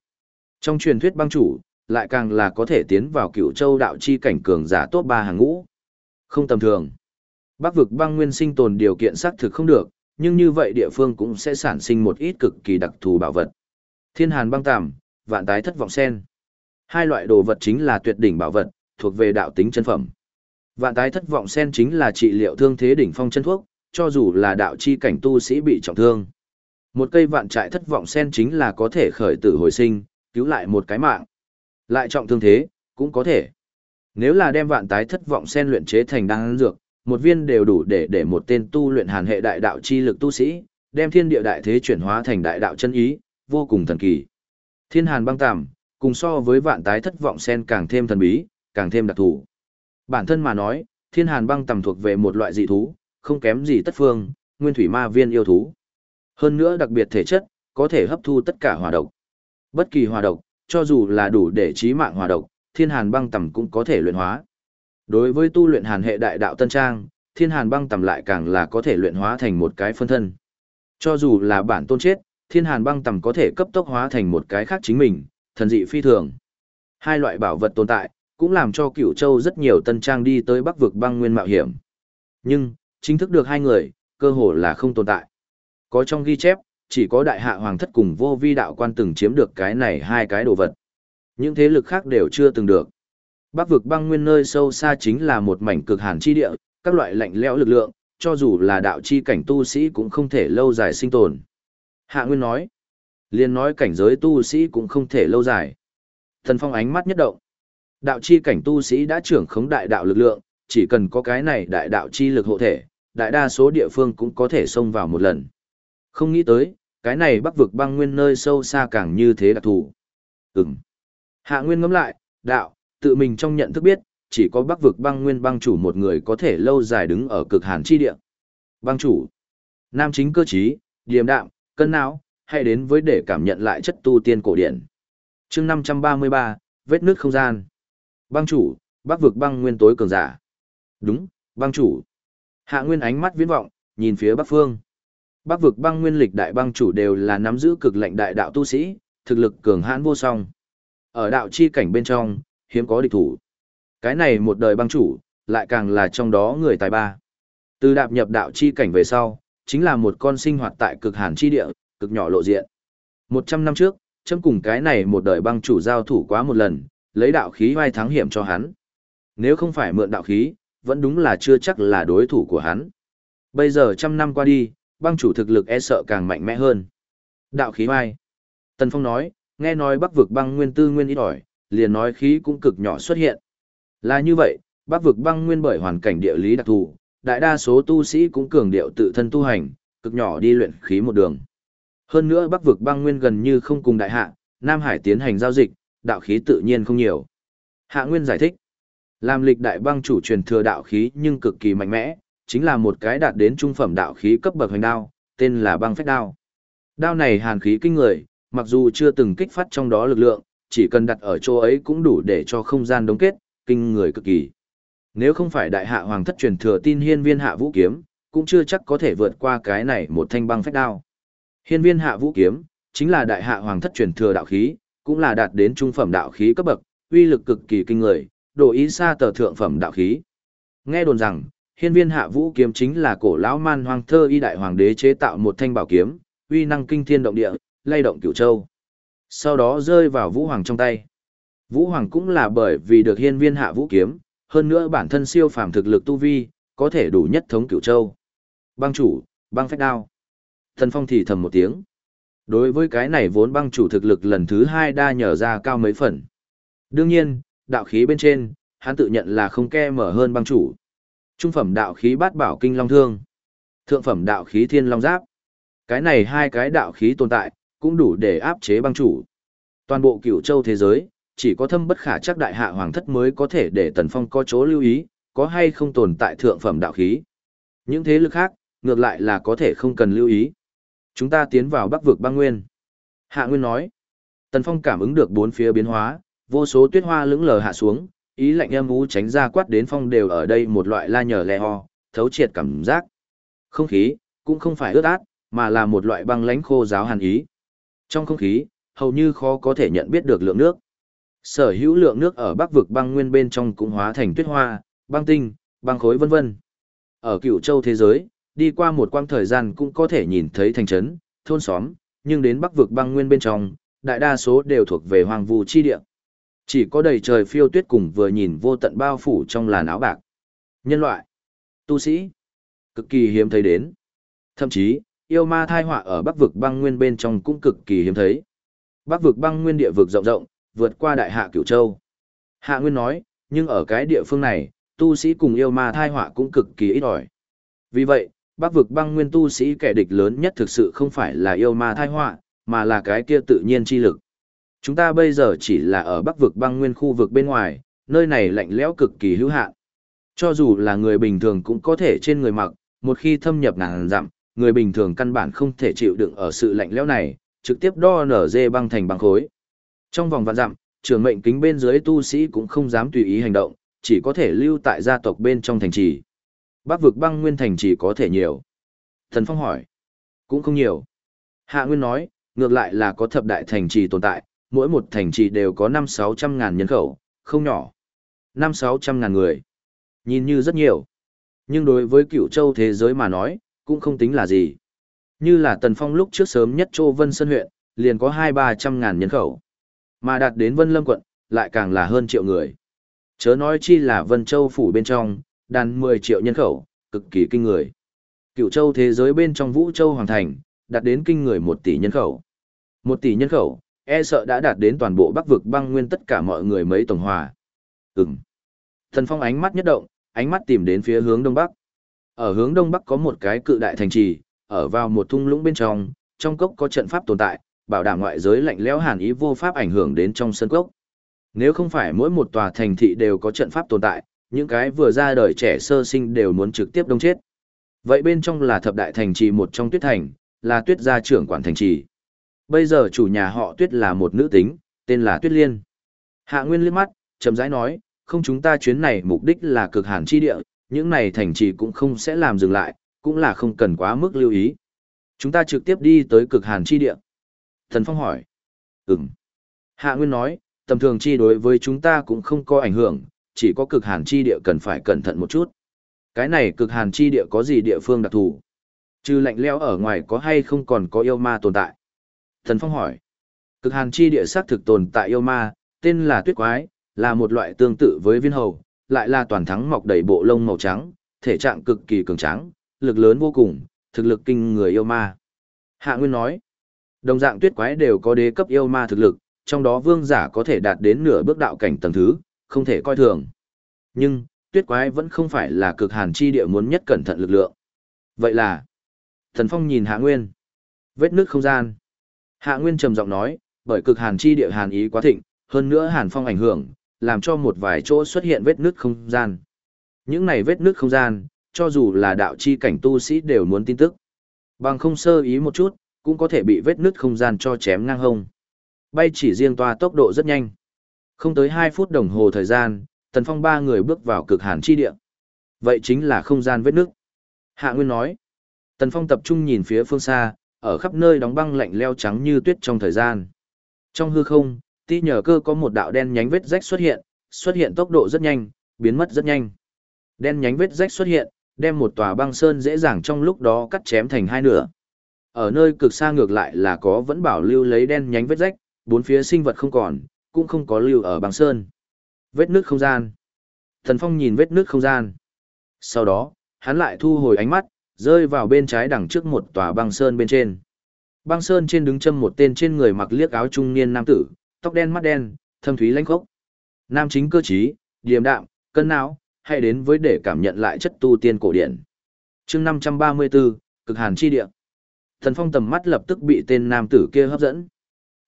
Trong truyền thuyết băng chủ, lại càng là có thể tiến vào cựu châu đạo chi cảnh cường giả top 3 hàng ngũ. Không tầm thường. Bắc vực băng nguyên sinh tồn điều kiện xác thực không được, nhưng như vậy địa phương cũng sẽ sản sinh một ít cực kỳ đặc thù bảo vật. Thiên hàn băng tàm, vạn tái thất vọng sen. Hai loại đồ vật chính là tuyệt đỉnh bảo vật, thuộc về đạo tính chân phẩm. Vạn tái thất vọng sen chính là trị liệu thương thế đỉnh phong chân thuốc, cho dù là đạo chi cảnh tu sĩ bị trọng thương. Một cây vạn trại thất vọng sen chính là có thể khởi tử hồi sinh, cứu lại một cái mạng. Lại trọng thương thế, cũng có thể. Nếu là đem vạn tái thất vọng sen luyện chế thành đan dược, một viên đều đủ để để một tên tu luyện hàn hệ đại đạo chi lực tu sĩ, đem thiên địa đại thế chuyển hóa thành đại đạo chân ý, vô cùng thần kỳ. Thiên hàn băng tạm, cùng so với vạn tái thất vọng sen càng thêm thần bí, càng thêm đặc thù. Bản thân mà nói, thiên hàn băng tầm thuộc về một loại dị thú, không kém gì tất phương, nguyên thủy ma viên yêu thú. Hơn nữa đặc biệt thể chất, có thể hấp thu tất cả hỏa độc. Bất kỳ hỏa độc, cho dù là đủ để chí mạng hỏa độc, thiên hàn băng tầm cũng có thể luyện hóa. Đối với tu luyện hàn hệ đại đạo tân trang, thiên hàn băng tầm lại càng là có thể luyện hóa thành một cái phân thân. Cho dù là bản tôn chết, thiên hàn băng tầm có thể cấp tốc hóa thành một cái khác chính mình, thần dị phi thường. Hai loại bảo vật tồn tại, cũng làm cho cửu châu rất nhiều tân trang đi tới bắc vực băng nguyên mạo hiểm. Nhưng, chính thức được hai người, cơ hồ là không tồn tại. Có trong ghi chép, chỉ có đại hạ hoàng thất cùng vô vi đạo quan từng chiếm được cái này hai cái đồ vật. Những thế lực khác đều chưa từng được. Bắc vực băng nguyên nơi sâu xa chính là một mảnh cực hàn chi địa, các loại lạnh lẽo lực lượng, cho dù là đạo chi cảnh tu sĩ cũng không thể lâu dài sinh tồn. Hạ Nguyên nói, liền nói cảnh giới tu sĩ cũng không thể lâu dài. Thần Phong ánh mắt nhất động. Đạo chi cảnh tu sĩ đã trưởng khống đại đạo lực lượng, chỉ cần có cái này đại đạo chi lực hộ thể, đại đa số địa phương cũng có thể xông vào một lần. Không nghĩ tới, cái này bắc vực băng nguyên nơi sâu xa càng như thế đặc thù. Ừm. Hạ Nguyên ngẫm lại, đạo, tự mình trong nhận thức biết, chỉ có bắc vực băng nguyên băng chủ một người có thể lâu dài đứng ở cực hàn chi địa. Băng chủ, nam chính cơ trí, điềm đạm, cân não, hay đến với để cảm nhận lại chất tu tiên cổ điển. chương 533, vết nước không gian. Băng chủ, bắc vực băng nguyên tối cường giả. Đúng, băng chủ. Hạ Nguyên ánh mắt viễn vọng, nhìn phía bắc phương. Bắc vực băng nguyên lịch đại băng chủ đều là nắm giữ cực lệnh đại đạo tu sĩ, thực lực cường hãn vô song. Ở đạo chi cảnh bên trong, hiếm có địch thủ. Cái này một đời băng chủ, lại càng là trong đó người tài ba. Từ đạp nhập đạo chi cảnh về sau, chính là một con sinh hoạt tại cực hàn chi địa, cực nhỏ lộ diện. Một trăm năm trước, châm cùng cái này một đời băng chủ giao thủ quá một lần, lấy đạo khí vai thắng hiểm cho hắn. Nếu không phải mượn đạo khí, vẫn đúng là chưa chắc là đối thủ của hắn. Bây giờ trăm năm qua đi, băng chủ thực lực e sợ càng mạnh mẽ hơn. Đạo khí vai. Tần Phong nói, nghe nói bắc vực băng nguyên tư nguyên ít ỏi, liền nói khí cũng cực nhỏ xuất hiện. Là như vậy, bắc vực băng nguyên bởi hoàn cảnh địa lý đặc thù, đại đa số tu sĩ cũng cường điệu tự thân tu hành, cực nhỏ đi luyện khí một đường. Hơn nữa bắc vực băng nguyên gần như không cùng đại hạ, Nam Hải tiến hành giao dịch, đạo khí tự nhiên không nhiều. Hạ Nguyên giải thích, làm lịch đại băng chủ truyền thừa đạo khí nhưng cực kỳ mạnh mẽ, chính là một cái đạt đến trung phẩm đạo khí cấp bậc hành đao, tên là băng phách đao. Đao này hàn khí kinh người, mặc dù chưa từng kích phát trong đó lực lượng, chỉ cần đặt ở chỗ ấy cũng đủ để cho không gian đóng kết, kinh người cực kỳ. Nếu không phải đại hạ hoàng thất truyền thừa tin hiên viên hạ vũ kiếm, cũng chưa chắc có thể vượt qua cái này một thanh băng phách đao. Hiên viên hạ vũ kiếm, chính là đại hạ hoàng thất truyền thừa đạo khí, cũng là đạt đến trung phẩm đạo khí cấp bậc, uy lực cực kỳ kinh người, độ ý xa tờ thượng phẩm đạo khí. Nghe đồn rằng, hiên viên hạ vũ kiếm chính là cổ lão man hoàng thơ y đại hoàng đế chế tạo một thanh bảo kiếm, uy năng kinh thiên động địa, lay động cửu châu. Sau đó rơi vào Vũ Hoàng trong tay. Vũ Hoàng cũng là bởi vì được hiên viên hạ vũ kiếm, hơn nữa bản thân siêu phàm thực lực tu vi, có thể đủ nhất thống cửu châu. Băng chủ, băng phách đao. Thần Phong thì thầm một tiếng. Đối với cái này vốn băng chủ thực lực lần thứ hai đa nhờ ra cao mấy phần. Đương nhiên, đạo khí bên trên, hắn tự nhận là không ke mở hơn băng chủ. Trung phẩm đạo khí bát bảo kinh long thương. Thượng phẩm đạo khí thiên long giáp. Cái này hai cái đạo khí tồn tại, cũng đủ để áp chế băng chủ. Toàn bộ cửu châu thế giới, chỉ có thâm bất khả chắc đại hạ hoàng thất mới có thể để tần phong có chỗ lưu ý, có hay không tồn tại thượng phẩm đạo khí. Những thế lực khác, ngược lại là có thể không cần lưu ý. Chúng ta tiến vào bắc vực băng nguyên. Hạ Nguyên nói. Tần Phong cảm ứng được bốn phía biến hóa, vô số tuyết hoa lững lờ hạ xuống, ý lạnh âm u tránh ra quát đến phong đều ở đây một loại la nhờ lè ho, thấu triệt cảm giác. Không khí, cũng không phải ướt át, mà là một loại băng lãnh khô giáo hàn ý. Trong không khí, hầu như khó có thể nhận biết được lượng nước. Sở hữu lượng nước ở bắc vực băng nguyên bên trong cũng hóa thành tuyết hoa, băng tinh, băng khối vân vân. Ở cựu châu thế giới, đi qua một quãng thời gian cũng có thể nhìn thấy thành trấn, thôn xóm, nhưng đến bắc vực băng nguyên bên trong, đại đa số đều thuộc về hoàng vu chi địa. Chỉ có đầy trời phiêu tuyết cùng vừa nhìn vô tận bao phủ trong làn áo bạc. Nhân loại, tu sĩ, cực kỳ hiếm thấy đến. Thậm chí, yêu ma thai họa ở bắc vực băng nguyên bên trong cũng cực kỳ hiếm thấy. Bắc vực băng nguyên địa vực rộng rộng, vượt qua đại hạ cửu châu. Hạ Nguyên nói, nhưng ở cái địa phương này, tu sĩ cùng yêu ma thai họa cũng cực kỳ ít ỏi. Vì vậy, bắc vực băng nguyên tu sĩ kẻ địch lớn nhất thực sự không phải là yêu ma thai họa, mà là cái kia tự nhiên chi lực. Chúng ta bây giờ chỉ là ở bắc vực băng nguyên khu vực bên ngoài, nơi này lạnh lẽo cực kỳ hữu hạn. Cho dù là người bình thường cũng có thể trên người mặc, một khi thâm nhập ngàn dặm, người bình thường căn bản không thể chịu đựng ở sự lạnh lẽo này, trực tiếp đo nở dê băng thành băng khối. Trong vòng vạn dặm, trưởng mệnh kính bên dưới tu sĩ cũng không dám tùy ý hành động, chỉ có thể lưu tại gia tộc bên trong thành trì. Bắc vực băng nguyên thành trì có thể nhiều. Thần Phong hỏi. Cũng không nhiều. Hạ Nguyên nói, ngược lại là có thập đại thành trì tồn tại, mỗi một thành trì đều có 5-600 ngàn nhân khẩu, không nhỏ. 5-600 ngàn người. Nhìn như rất nhiều. Nhưng đối với cựu châu thế giới mà nói, cũng không tính là gì. Như là Tần Phong lúc trước sớm nhất Châu Vân Sơn huyện, liền có 2-300 ngàn nhân khẩu. Mà đạt đến Vân Lâm quận, lại càng là hơn triệu người. Chớ nói chi là Vân Châu phủ bên trong, đàn 10 triệu nhân khẩu, cực kỳ kinh người. Cựu châu thế giới bên trong Vũ Châu Hoàng Thành, đạt đến kinh người 1 tỷ nhân khẩu. 1 tỷ nhân khẩu, e sợ đã đạt đến toàn bộ bắc vực băng nguyên tất cả mọi người mấy tổng hòa. Ừm. Thần Phong ánh mắt nhất động, ánh mắt tìm đến phía hướng đông bắc. Ở hướng đông bắc có một cái cự đại thành trì, ở vào một thung lũng bên trong, trong cốc có trận pháp tồn tại, bảo đảm ngoại giới lạnh lẽo hàn ý vô pháp ảnh hưởng đến trong sân cốc. Nếu không phải mỗi một tòa thành thị đều có trận pháp tồn tại, những cái vừa ra đời trẻ sơ sinh đều muốn trực tiếp đông chết. Vậy bên trong là thập đại thành trì một trong tuyết thành, là tuyết gia trưởng quản thành trì. Bây giờ chủ nhà họ tuyết là một nữ tính, tên là Tuyết Liên. Hạ Nguyên liếc mắt, chậm rãi nói, không chúng ta chuyến này mục đích là cực hàn chi địa, những này thành trì cũng không sẽ làm dừng lại, cũng là không cần quá mức lưu ý. Chúng ta trực tiếp đi tới cực hàn chi địa. Thần Phong hỏi. Ừm. Hạ Nguyên nói, tầm thường chi đối với chúng ta cũng không có ảnh hưởng, chỉ có cực hàn chi địa cần phải cẩn thận một chút. Cái này cực hàn chi địa có gì địa phương đặc thù? Trừ lạnh leo ở ngoài có hay không còn có yêu ma tồn tại? Thần Phong hỏi. Cực hàn chi địa xác thực tồn tại yêu ma, tên là tuyết quái, là một loại tương tự với viên hầu, lại là toàn thắng mọc đầy bộ lông màu trắng, thể trạng cực kỳ cường tráng, lực lớn vô cùng, thực lực kinh người yêu ma. Hạ Nguyên nói, đồng dạng tuyết quái đều có đế cấp yêu ma thực lực, trong đó vương giả có thể đạt đến nửa bước đạo cảnh tầng thứ, không thể coi thường. Nhưng, tuyết quái vẫn không phải là cực hàn chi địa muốn nhất cẩn thận lực lượng. Vậy là, thần phong nhìn Hạ Nguyên, vết nước không gian. Hạ Nguyên trầm giọng nói, bởi cực hàn chi địa hàn ý quá thịnh, hơn nữa hàn phong ảnh hưởng, làm cho một vài chỗ xuất hiện vết nước không gian. Những này vết nước không gian, cho dù là đạo chi cảnh tu sĩ đều muốn tin tức. Bằng không sơ ý một chút, cũng có thể bị vết nứt không gian cho chém ngang hông. Bay chỉ riêng toa tốc độ rất nhanh. Không tới 2 phút đồng hồ thời gian, Tần Phong ba người bước vào cực hàn chi địa. Vậy chính là không gian vết nứt Hạ Nguyên nói. Tần Phong tập trung nhìn phía phương xa, ở khắp nơi đóng băng lạnh leo trắng như tuyết trong thời gian. Trong hư không, tí nhờ cơ có một đạo đen nhánh vết rách xuất hiện, xuất hiện tốc độ rất nhanh, biến mất rất nhanh. Đen nhánh vết rách xuất hiện, đem một tòa băng sơn dễ dàng trong lúc đó cắt chém thành hai nửa. Ở nơi cực xa ngược lại là có vẫn bảo lưu lấy đen nhánh vết rách, bốn phía sinh vật không còn, cũng không có lưu ở băng sơn. Vết nước không gian. Thần Phong nhìn vết nước không gian. Sau đó, hắn lại thu hồi ánh mắt, rơi vào bên trái đằng trước một tòa băng sơn bên trên. Băng sơn trên đứng châm một tên trên người mặc liếc áo trung niên nam tử, tóc đen mắt đen, thâm thúy lãnh khốc. Nam chính cơ trí, điềm đạm, cân não, hay đến với để cảm nhận lại chất tu tiên cổ điển. Chương 534, cực hàn chi địa. Thần Phong tầm mắt lập tức bị tên nam tử kia hấp dẫn.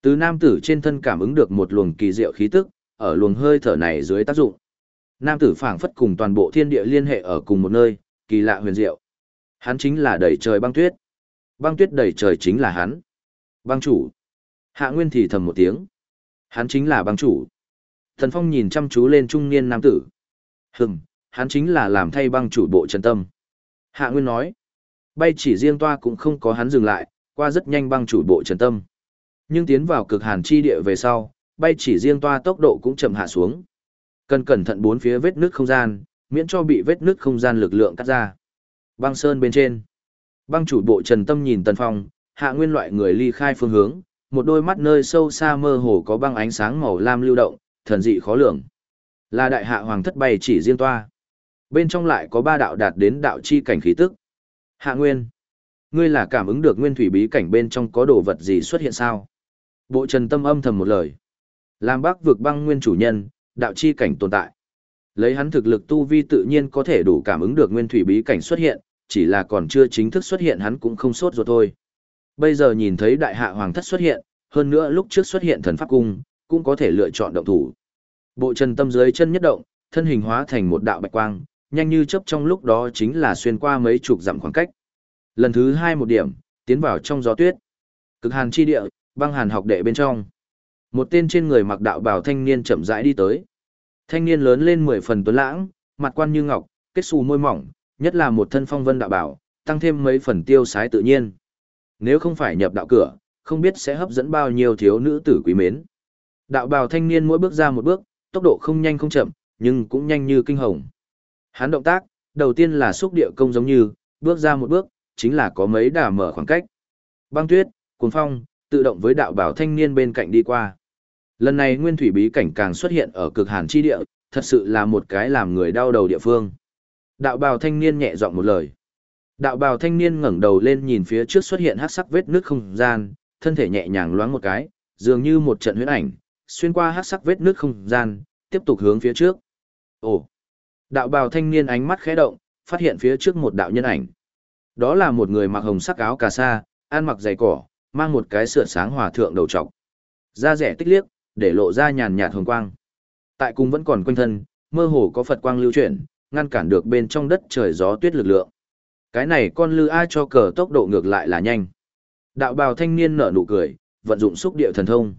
Từ nam tử trên thân cảm ứng được một luồng kỳ diệu khí tức, ở luồng hơi thở này dưới tác dụng. Nam tử phảng phất cùng toàn bộ thiên địa liên hệ ở cùng một nơi, kỳ lạ huyền diệu. Hắn chính là đầy trời băng tuyết. Băng tuyết đầy trời chính là hắn. Băng chủ. Hạ Nguyên thì thầm một tiếng. Hắn chính là băng chủ. Thần Phong nhìn chăm chú lên trung niên nam tử. Hừm, hắn chính là làm thay băng chủ bộ trần tâm. Hạ Nguyên nói. Bay chỉ riêng toa cũng không có hắn dừng lại, qua rất nhanh băng chủ bộ trần tâm. Nhưng tiến vào cực hàn chi địa về sau, bay chỉ riêng toa tốc độ cũng chậm hạ xuống. Cần cẩn thận bốn phía vết nước không gian, miễn cho bị vết nước không gian lực lượng cắt ra. Băng sơn bên trên. Băng chủ bộ Trần Tâm nhìn Tần Phong, hạ nguyên loại người ly khai phương hướng, một đôi mắt nơi sâu xa mơ hồ có băng ánh sáng màu lam lưu động, thần dị khó lường. Là đại hạ hoàng thất bay chỉ riêng toa. Bên trong lại có ba đạo đạt đến đạo chi cảnh khí tức. Hạ nguyên. Ngươi là cảm ứng được nguyên thủy bí cảnh bên trong có đồ vật gì xuất hiện sao? Bộ Trần Tâm âm thầm một lời. Làm bác vực băng nguyên chủ nhân, đạo chi cảnh tồn tại. Lấy hắn thực lực tu vi tự nhiên có thể đủ cảm ứng được nguyên thủy bí cảnh xuất hiện, chỉ là còn chưa chính thức xuất hiện hắn cũng không sốt rồi thôi. Bây giờ nhìn thấy đại hạ hoàng thất xuất hiện, hơn nữa lúc trước xuất hiện thần pháp cung, cũng có thể lựa chọn động thủ. Bộ trần tâm dưới chân nhất động, thân hình hóa thành một đạo bạch quang, nhanh như chớp trong lúc đó chính là xuyên qua mấy chục dặm khoảng cách. Lần thứ hai một điểm, tiến vào trong gió tuyết. Cực hàn chi địa, băng hàn học đệ bên trong. Một tên trên người mặc đạo bào thanh niên chậm rãi đi tới. Thanh niên lớn lên mười phần tuấn lãng, mặt quan như ngọc, kết xù môi mỏng, nhất là một thân phong vân đạo bảo, tăng thêm mấy phần tiêu sái tự nhiên. Nếu không phải nhập đạo cửa, không biết sẽ hấp dẫn bao nhiêu thiếu nữ tử quý mến. Đạo bào thanh niên mỗi bước ra một bước, tốc độ không nhanh không chậm, nhưng cũng nhanh như kinh hồng. Hắn động tác, đầu tiên là xúc địa công giống như, bước ra một bước, chính là có mấy đà mở khoảng cách. Băng tuyết, cuồng phong, tự động với đạo bảo thanh niên bên cạnh đi qua. Lần này nguyên thủy bí cảnh càng xuất hiện ở cực hàn chi địa, thật sự là một cái làm người đau đầu địa phương. Đạo bào thanh niên nhẹ giọng một lời. Đạo bào thanh niên ngẩng đầu lên nhìn phía trước xuất hiện hắc sắc vết nước không gian, thân thể nhẹ nhàng loáng một cái, dường như một trận huyễn ảnh, xuyên qua hắc sắc vết nước không gian, tiếp tục hướng phía trước. Ồ! Đạo bào thanh niên ánh mắt khẽ động, phát hiện phía trước một đạo nhân ảnh. Đó là một người mặc hồng sắc áo cà sa, ăn mặc giày cỏ, mang một cái sửa sáng hòa thượng đầu trọc. Da rẻ tích liếc, để lộ ra nhàn nhạt hồng quang. Tại cung vẫn còn quanh thân, mơ hồ có Phật quang lưu chuyển, ngăn cản được bên trong đất trời gió tuyết lực lượng. Cái này con lư ai cho cờ tốc độ ngược lại là nhanh. Đạo bào thanh niên nở nụ cười, vận dụng xúc địa thần thông.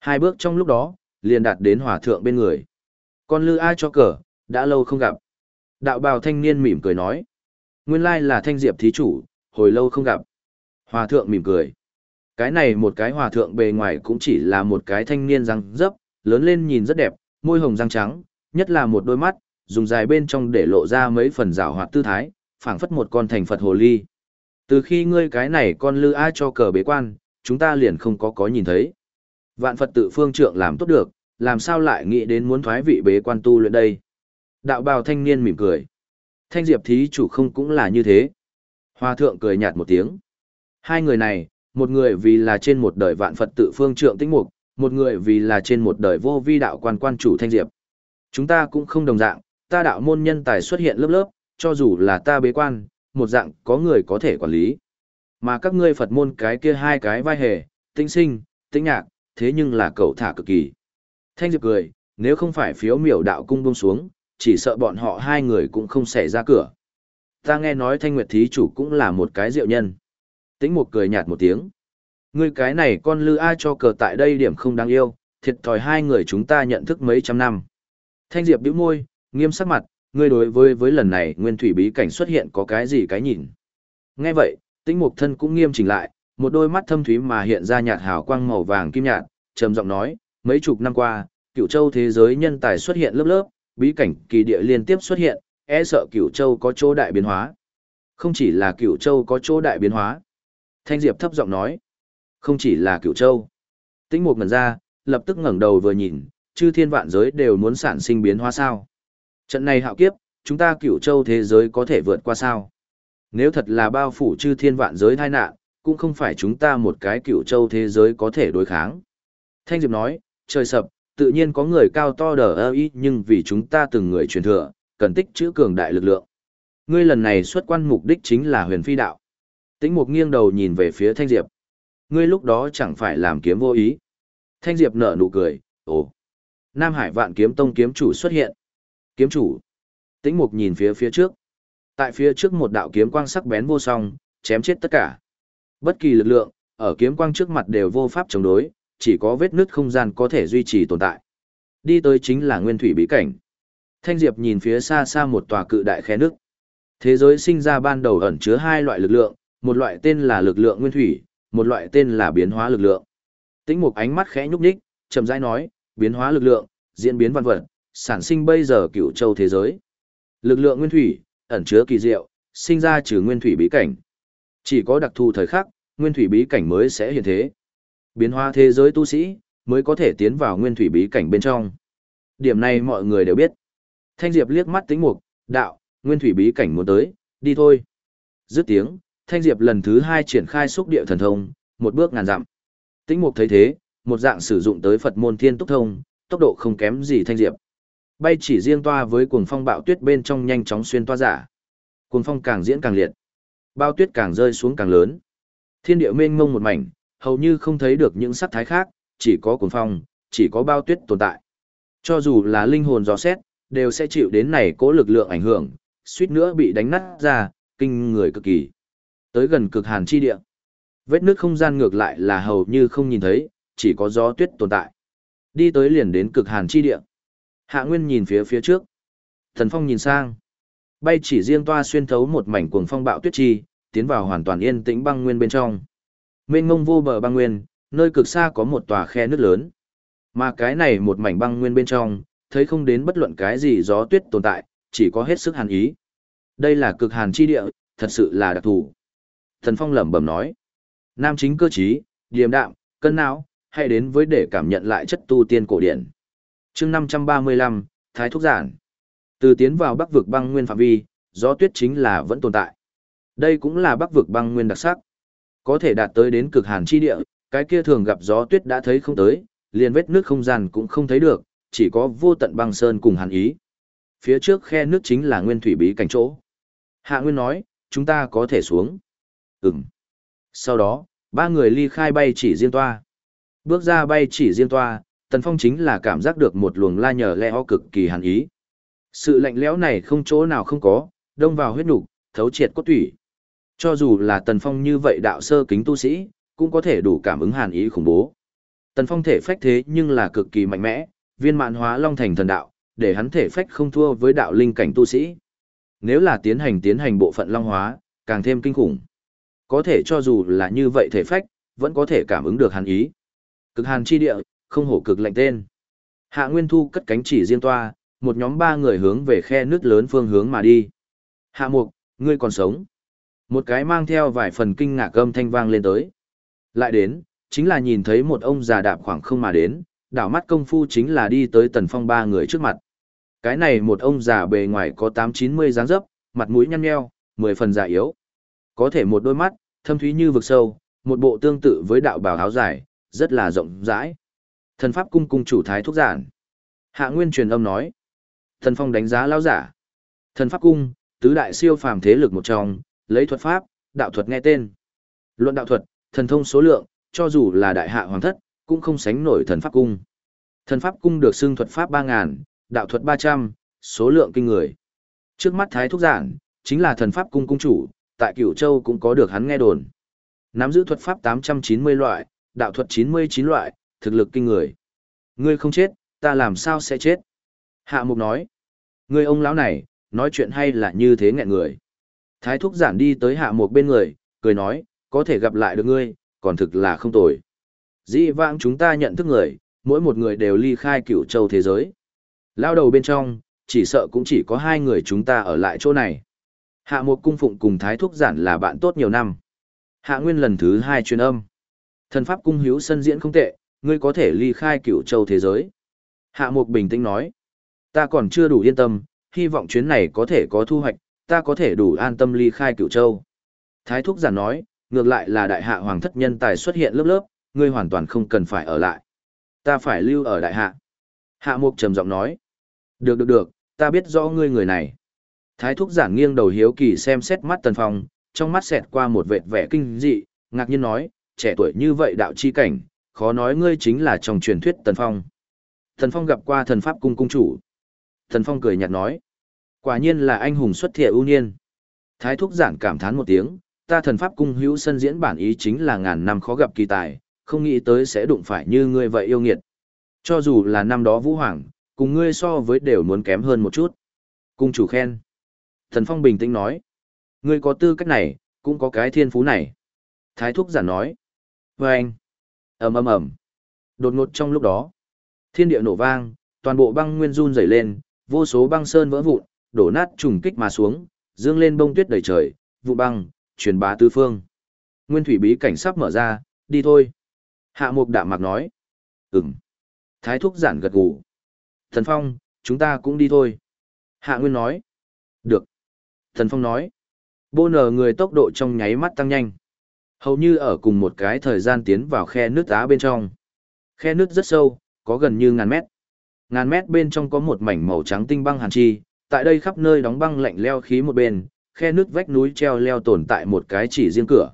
Hai bước trong lúc đó, liền đạt đến hòa thượng bên người. Con lư ai cho cờ, đã lâu không gặp. Đạo bào thanh niên mỉm cười nói. Nguyên lai là thanh diệp thí chủ, hồi lâu không gặp. Hòa thượng mỉm cười. Cái này một cái hòa thượng bề ngoài cũng chỉ là một cái thanh niên răng dấp, lớn lên nhìn rất đẹp, môi hồng răng trắng, nhất là một đôi mắt, dùng dài bên trong để lộ ra mấy phần rào hoạt tư thái, phảng phất một con thành Phật hồ ly. Từ khi ngươi cái này con lư ai cho cờ bế quan, chúng ta liền không có có nhìn thấy. Vạn Phật tự phương trượng làm tốt được, làm sao lại nghĩ đến muốn thoái vị bế quan tu luyện đây. Đạo bào thanh niên mỉm cười. Thanh diệp thí chủ không cũng là như thế. Hòa thượng cười nhạt một tiếng. Hai người này, một người vì là trên một đời vạn Phật tự phương trượng tĩnh mục, một người vì là trên một đời vô vi đạo quan quan chủ thanh diệp. Chúng ta cũng không đồng dạng, ta đạo môn nhân tài xuất hiện lớp lớp, cho dù là ta bế quan, một dạng có người có thể quản lý. Mà các ngươi Phật môn cái kia hai cái vai hề, tinh sinh, tinh nhạc, thế nhưng là cậu thả cực kỳ. Thanh Diệp cười, nếu không phải phiếu miểu đạo cung buông xuống, chỉ sợ bọn họ hai người cũng không xảy ra cửa. Ta nghe nói Thanh Nguyệt Thí chủ cũng là một cái diệu nhân. Tĩnh mục cười nhạt một tiếng. Ngươi cái này con lư ai cho cờ tại đây điểm không đáng yêu, thiệt thòi hai người chúng ta nhận thức mấy trăm năm. Thanh Diệp bĩu môi, nghiêm sắc mặt, ngươi đối với với lần này nguyên thủy bí cảnh xuất hiện có cái gì cái nhìn. Nghe vậy, tĩnh mục thân cũng nghiêm chỉnh lại, một đôi mắt thâm thúy mà hiện ra nhạt hào quang màu vàng kim nhạt, trầm giọng nói, mấy chục năm qua, cựu châu thế giới nhân tài xuất hiện lớp lớp, bí cảnh kỳ địa liên tiếp xuất hiện, e sợ cửu châu có chỗ đại biến hóa. Không chỉ là cửu châu có chỗ đại biến hóa. Thanh Diệp thấp giọng nói. Không chỉ là cửu châu. Tĩnh mục ngẩn ra, lập tức ngẩng đầu vừa nhìn, chư thiên vạn giới đều muốn sản sinh biến hóa sao. Trận này hạo kiếp, chúng ta cửu châu thế giới có thể vượt qua sao. Nếu thật là bao phủ chư thiên vạn giới tai nạn, cũng không phải chúng ta một cái cửu châu thế giới có thể đối kháng. Thanh Diệp nói, trời sập, tự nhiên có người cao to đờ ơ y nhưng vì chúng ta từng người truyền thừa, cần tích chữ cường đại lực lượng. Ngươi lần này xuất quan mục đích chính là huyền phi đạo. Tĩnh mục nghiêng đầu nhìn về phía Thanh Diệp. Ngươi lúc đó chẳng phải làm kiếm vô ý. Thanh Diệp nở nụ cười, ồ. Nam Hải vạn kiếm tông kiếm chủ xuất hiện. Kiếm chủ. Tĩnh mục nhìn phía phía trước. Tại phía trước một đạo kiếm quang sắc bén vô song, chém chết tất cả. Bất kỳ lực lượng, ở kiếm quang trước mặt đều vô pháp chống đối, chỉ có vết nứt không gian có thể duy trì tồn tại. Đi tới chính là nguyên thủy bí cảnh. Thanh Diệp nhìn phía xa xa một tòa cự đại khe nước. Thế giới sinh ra ban đầu ẩn chứa hai loại lực lượng, một loại tên là lực lượng nguyên thủy, một loại tên là biến hóa lực lượng. Tĩnh Mục ánh mắt khẽ nhúc nhích, chậm rãi nói, biến hóa lực lượng, diễn biến văn vật, sản sinh bây giờ cửu châu thế giới. Lực lượng nguyên thủy, ẩn chứa kỳ diệu, sinh ra trừ nguyên thủy bí cảnh. Chỉ có đặc thù thời khắc, nguyên thủy bí cảnh mới sẽ hiện thế. Biến hóa thế giới tu sĩ, mới có thể tiến vào nguyên thủy bí cảnh bên trong. Điểm này mọi người đều biết. Thanh Diệp liếc mắt tính mục, đạo, nguyên thủy bí cảnh muốn tới, đi thôi. Dứt tiếng, Thanh Diệp lần thứ hai triển khai xúc địa thần thông, một bước ngàn dặm. Tĩnh mục thấy thế, một dạng sử dụng tới Phật môn thiên túc thông, tốc độ không kém gì Thanh Diệp. Bay chỉ riêng toa với cuồng phong bạo tuyết bên trong nhanh chóng xuyên toa giả. Cuồng phong càng diễn càng liệt. Bao tuyết càng rơi xuống càng lớn. Thiên địa mênh mông một mảnh, hầu như không thấy được những sắc thái khác, chỉ có cuồng phong, chỉ có bao tuyết tồn tại. Cho dù là linh hồn gió xét, đều sẽ chịu đến này cố lực lượng ảnh hưởng, suýt nữa bị đánh nát ra, kinh người cực kỳ. Tới gần cực hàn chi địa. Vết nước không gian ngược lại là hầu như không nhìn thấy, chỉ có gió tuyết tồn tại. Đi tới liền đến cực hàn chi địa. Hạ Nguyên nhìn phía phía trước. Thần Phong nhìn sang. Bay chỉ riêng toa xuyên thấu một mảnh cuồng phong bạo tuyết chi, tiến vào hoàn toàn yên tĩnh băng nguyên bên trong. Mênh ngông vô bờ băng nguyên, nơi cực xa có một tòa khe nước lớn. Mà cái này một mảnh băng nguyên bên trong, thấy không đến bất luận cái gì gió tuyết tồn tại, chỉ có hết sức hàn ý. Đây là cực hàn chi địa, thật sự là đặc thù. Thần Phong lẩm bẩm nói. Nam chính cơ trí, điềm đạm, cân não, hãy đến với để cảm nhận lại chất tu tiên cổ điển. chương 535, Thái Thúc Giản. Từ tiến vào bắc vực băng nguyên phạm vi, gió tuyết chính là vẫn tồn tại. Đây cũng là bắc vực băng nguyên đặc sắc. Có thể đạt tới đến cực hàn chi địa, cái kia thường gặp gió tuyết đã thấy không tới, liền vết nước không gian cũng không thấy được, chỉ có vô tận băng sơn cùng hàn ý. Phía trước khe nước chính là nguyên thủy bí cảnh chỗ. Hạ Nguyên nói, chúng ta có thể xuống. Ừm. Sau đó, ba người ly khai bay chỉ riêng toa. Bước ra bay chỉ riêng toa, Tần Phong chính là cảm giác được một luồng la nhờ leo cực kỳ hàn ý. Sự lạnh lẽo này không chỗ nào không có, đông vào huyết nục, thấu triệt cốt tủy. Cho dù là Tần Phong như vậy đạo sơ kính tu sĩ, cũng có thể đủ cảm ứng hàn ý khủng bố. Tần Phong thể phách thế nhưng là cực kỳ mạnh mẽ, viên mạn hóa long thành thần đạo, để hắn thể phách không thua với đạo linh cảnh tu sĩ. Nếu là tiến hành tiến hành bộ phận long hóa, càng thêm kinh khủng. Có thể cho dù là như vậy thể phách, vẫn có thể cảm ứng được hàn ý. Cực hàn chi địa, không hổ cực lạnh tên. Hạ Nguyên Thu cất cánh chỉ riêng toa, một nhóm ba người hướng về khe nước lớn phương hướng mà đi. Hạ Mục, ngươi còn sống. Một cái mang theo vài phần kinh ngạc âm thanh vang lên tới. Lại đến, chính là nhìn thấy một ông già đạp khoảng không mà đến, đảo mắt công phu chính là đi tới tần phong ba người trước mặt. Cái này một ông già bề ngoài có tám chín mươi dáng dấp, mặt mũi nhăn nheo, mười phần già yếu. Có thể một đôi mắt, thâm thúy như vực sâu, một bộ tương tự với đạo bào áo dài, rất là rộng rãi. Thần pháp cung cung chủ thái thúc giản. Hạ Nguyên truyền âm nói. Thần phong đánh giá lão giả. Thần pháp cung, tứ đại siêu phàm thế lực một trong, lấy thuật pháp, đạo thuật nghe tên. Luận đạo thuật, thần thông số lượng, cho dù là đại hạ hoàng thất, cũng không sánh nổi thần pháp cung. Thần pháp cung được xưng thuật pháp 3000, đạo thuật 300, số lượng kinh người. Trước mắt Thái Thúc Giản, chính là thần pháp cung cung chủ, tại Cửu Châu cũng có được hắn nghe đồn. Nắm giữ thuật pháp 890 loại, đạo thuật 99 loại, thực lực kinh người. Ngươi không chết, ta làm sao sẽ chết? Hạ Mục nói. Ngươi ông lão này, nói chuyện hay là như thế nghẹn người. Thái Thúc Giản đi tới Hạ một bên người, cười nói, có thể gặp lại được ngươi, còn thực là không tồi. Dĩ vãng chúng ta nhận thức người, mỗi một người đều ly khai cửu châu thế giới. Lao đầu bên trong, chỉ sợ cũng chỉ có hai người chúng ta ở lại chỗ này. Hạ một cung phụng cùng thái thúc giản là bạn tốt nhiều năm. Hạ Nguyên lần thứ hai truyền âm. Thần pháp cung hiếu sân diễn không tệ, ngươi có thể ly khai cửu châu thế giới. Hạ Mục bình tĩnh nói. Ta còn chưa đủ yên tâm, hy vọng chuyến này có thể có thu hoạch, ta có thể đủ an tâm ly khai cửu châu. Thái Thúc giản nói, ngược lại là đại hạ hoàng thất nhân tài xuất hiện lớp lớp, ngươi hoàn toàn không cần phải ở lại. Ta phải lưu ở đại hạ. Hạ Mục trầm giọng nói. Được được được, ta biết rõ ngươi người này. Thái Thúc giản nghiêng đầu hiếu kỳ xem xét mắt Tần Phong, trong mắt xẹt qua một vệt vẻ kinh dị, ngạc nhiên nói, trẻ tuổi như vậy đạo chi cảnh, khó nói ngươi chính là trong truyền thuyết Tần Phong. Tần Phong gặp qua thần pháp cung cung chủ. Tần Phong cười nhạt nói, quả nhiên là anh hùng xuất thiện ưu niên. Thái Thúc giản cảm thán một tiếng, ta thần pháp cung hữu sân diễn bản ý chính là ngàn năm khó gặp kỳ tài, không nghĩ tới sẽ đụng phải như ngươi vậy yêu nghiệt. Cho dù là năm đó Vũ Hoàng, cùng ngươi so với đều muốn kém hơn một chút. Cung chủ khen. Thần Phong bình tĩnh nói, ngươi có tư cách này, cũng có cái thiên phú này. Thái Thúc giản nói, và anh, ầm ầm ầm, đột ngột trong lúc đó, thiên địa nổ vang, toàn bộ băng nguyên run rẩy lên, vô số băng sơn vỡ vụn, đổ nát trùng kích mà xuống, dương lên bông tuyết đầy trời, vụ băng, truyền bá tứ phương. Nguyên thủy bí cảnh sắp mở ra, đi thôi. Hạ mục đạm mạc nói. Ừm. Thái thúc giản gật gù. Thần Phong, chúng ta cũng đi thôi. Hạ Nguyên nói. Được. Thần Phong nói. Bô nở người tốc độ trong nháy mắt tăng nhanh. Hầu như ở cùng một cái thời gian tiến vào khe nước đá bên trong. Khe nước rất sâu, có gần như ngàn mét. Ngàn mét bên trong có một mảnh màu trắng tinh băng hàn chi, tại đây khắp nơi đóng băng lạnh leo khí một bên, khe nước vách núi treo leo tồn tại một cái chỉ riêng cửa.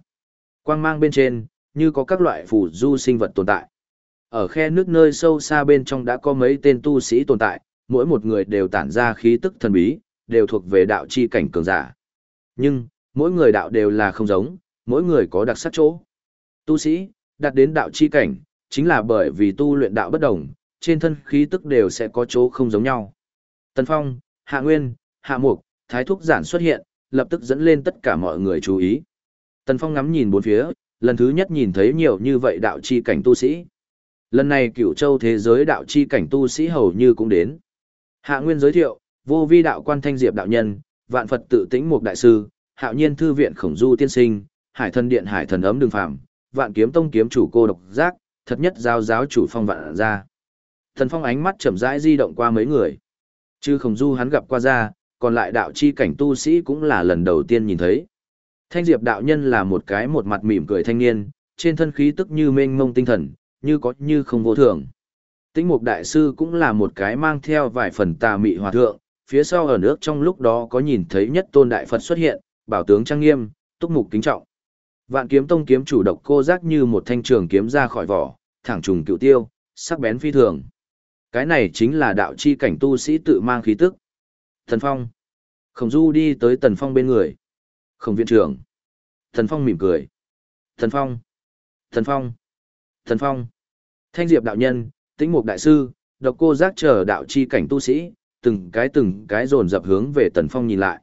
Quang mang bên trên, như có các loại phù du sinh vật tồn tại. Ở khe nước nơi sâu xa bên trong đã có mấy tên tu sĩ tồn tại, mỗi một người đều tản ra khí tức thần bí, đều thuộc về đạo chi cảnh cường giả. Nhưng, mỗi người đạo đều là không giống, mỗi người có đặc sắc chỗ. Tu sĩ, đạt đến đạo chi cảnh, chính là bởi vì tu luyện đạo bất đồng, trên thân khí tức đều sẽ có chỗ không giống nhau. Tần Phong, Hạ Nguyên, Hạ Mục, Thái Thúc Giản xuất hiện, lập tức dẫn lên tất cả mọi người chú ý. Tần Phong ngắm nhìn bốn phía, lần thứ nhất nhìn thấy nhiều như vậy đạo chi cảnh tu sĩ. Lần này cửu châu thế giới đạo chi cảnh tu sĩ hầu như cũng đến. Hạ Nguyên giới thiệu, vô vi đạo quan thanh diệp đạo nhân, vạn Phật tự tĩnh Mục đại sư, hạo nhiên thư viện khổng du tiên sinh, hải thần điện hải thần ấm đường phạm, vạn kiếm tông kiếm chủ cô độc giác, thật nhất giao giáo chủ phong vạn ra. Thần phong ánh mắt chậm rãi di động qua mấy người. Chứ khổng du hắn gặp qua ra, còn lại đạo chi cảnh tu sĩ cũng là lần đầu tiên nhìn thấy. Thanh diệp đạo nhân là một cái một mặt mỉm cười thanh niên, trên thân khí tức như mênh mông tinh thần, như có như không vô thường. Tĩnh mục đại sư cũng là một cái mang theo vài phần tà mị hòa thượng, phía sau ở nước trong lúc đó có nhìn thấy nhất tôn đại Phật xuất hiện, bảo tướng trang nghiêm, túc mục kính trọng. Vạn kiếm tông kiếm chủ độc cô giác như một thanh trường kiếm ra khỏi vỏ, thẳng trùng cựu tiêu, sắc bén phi thường. Cái này chính là đạo chi cảnh tu sĩ tự mang khí tức. Thần Phong. Khổng Du đi tới Tần Phong bên người. Khổng viện trưởng. Thần Phong mỉm cười. Thần Phong. Thần Phong. Thần Phong. Thanh Diệp đạo nhân, Tĩnh Mục đại sư, Độc Cô Giác chờ đạo chi cảnh tu sĩ, từng cái từng cái dồn dập hướng về Tần Phong nhìn lại.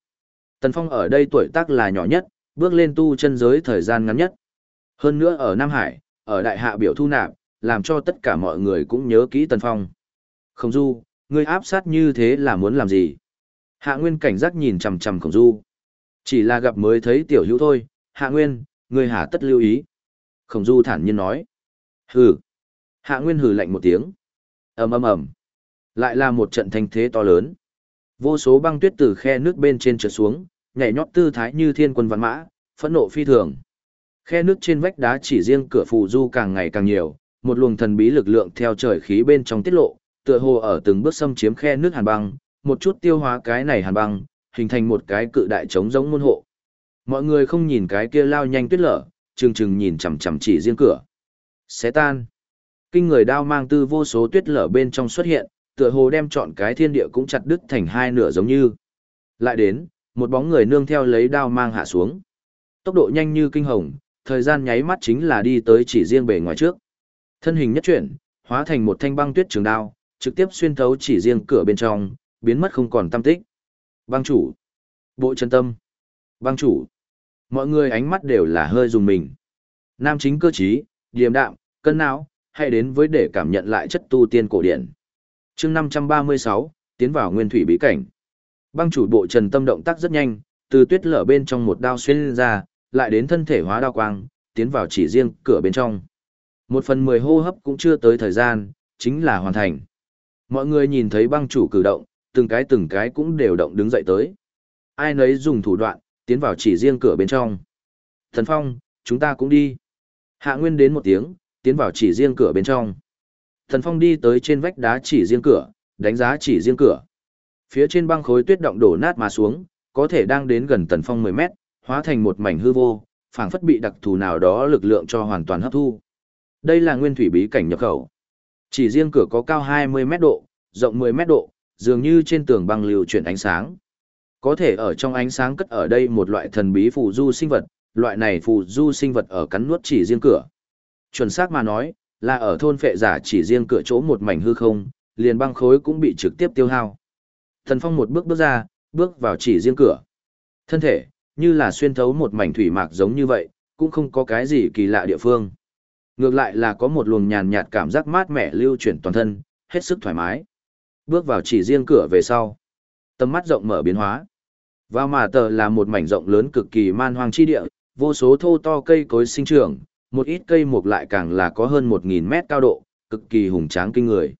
Tần Phong ở đây tuổi tác là nhỏ nhất, bước lên tu chân giới thời gian ngắn nhất. Hơn nữa ở Nam Hải, ở Đại Hạ biểu thu nạp, làm cho tất cả mọi người cũng nhớ kỹ Tần Phong. Khổng Du, ngươi áp sát như thế là muốn làm gì? Hạ Nguyên cảnh giác nhìn chằm chằm Khổng Du. Chỉ là gặp mới thấy tiểu hữu thôi, Hạ Nguyên, ngươi hả tất lưu ý. Khổng Du thản nhiên nói. Hừ. Hạ Nguyên hừ lạnh một tiếng. ầm ầm ầm. Lại là một trận thanh thế to lớn. Vô số băng tuyết từ khe nước bên trên trượt xuống, nhảy nhót tư thái như thiên quân văn mã, phẫn nộ phi thường. Khe nước trên vách đá chỉ riêng cửa phù du càng ngày càng nhiều, một luồng thần bí lực lượng theo trời khí bên trong tiết lộ, tựa hồ ở từng bước xâm chiếm khe nước hàn băng, một chút tiêu hóa cái này hàn băng, hình thành một cái cự đại trống giống môn hộ. Mọi người không nhìn cái kia lao nhanh tuyết lở, chừng chừng nhìn chằm chằm chỉ riêng cửa. Xé tan. Kinh người đao mang tư vô số tuyết lở bên trong xuất hiện, tựa hồ đem chọn cái thiên địa cũng chặt đứt thành hai nửa giống như. Lại đến, một bóng người nương theo lấy đao mang hạ xuống. Tốc độ nhanh như kinh hồng, thời gian nháy mắt chính là đi tới chỉ riêng bề ngoài trước. Thân hình nhất chuyển, hóa thành một thanh băng tuyết trường đao, trực tiếp xuyên thấu chỉ riêng cửa bên trong, biến mất không còn tâm tích. Băng chủ, bộ chân tâm, băng chủ. Mọi người ánh mắt đều là hơi dùng mình. Nam chính cơ trí, điềm đạm, cân não, hay đến với để cảm nhận lại chất tu tiên cổ điển. chương 536, tiến vào nguyên thủy bí cảnh. Băng chủ bộ trần tâm động tác rất nhanh, từ tuyết lở bên trong một đao xuyên ra, lại đến thân thể hóa đao quang, tiến vào chỉ riêng cửa bên trong. Một phần mười hô hấp cũng chưa tới thời gian, chính là hoàn thành. Mọi người nhìn thấy băng chủ cử động, từng cái từng cái cũng đều động đứng dậy tới. Ai nấy dùng thủ đoạn, tiến vào chỉ riêng cửa bên trong. Thần Phong, chúng ta cũng đi. Hạ Nguyên đến một tiếng, tiến vào chỉ riêng cửa bên trong. Thần Phong đi tới trên vách đá chỉ riêng cửa, đánh giá chỉ riêng cửa. Phía trên băng khối tuyết động đổ nát mà xuống, có thể đang đến gần Tần Phong 10 mét, hóa thành một mảnh hư vô, phảng phất bị đặc thù nào đó lực lượng cho hoàn toàn hấp thu. Đây là nguyên thủy bí cảnh nhập khẩu. Chỉ riêng cửa có cao 20 mét độ, rộng 10 mét độ, dường như trên tường băng lưu chuyển ánh sáng. Có thể ở trong ánh sáng cất ở đây một loại thần bí phù du sinh vật, loại này phù du sinh vật ở cắn nuốt chỉ riêng cửa. Chuẩn xác mà nói, là ở thôn phệ giả chỉ riêng cửa chỗ một mảnh hư không, liền băng khối cũng bị trực tiếp tiêu hao. Thần Phong một bước bước ra, bước vào chỉ riêng cửa. Thân thể, như là xuyên thấu một mảnh thủy mạc giống như vậy, cũng không có cái gì kỳ lạ địa phương. Ngược lại là có một luồng nhàn nhạt cảm giác mát mẻ lưu chuyển toàn thân, hết sức thoải mái. Bước vào chỉ riêng cửa về sau. Tầm mắt rộng mở biến hóa. Vào mà tờ là một mảnh rộng lớn cực kỳ man hoang chi địa, vô số thô to cây cối sinh trưởng, một ít cây mục lại càng là có hơn 1.000 mét cao độ, cực kỳ hùng tráng kinh người.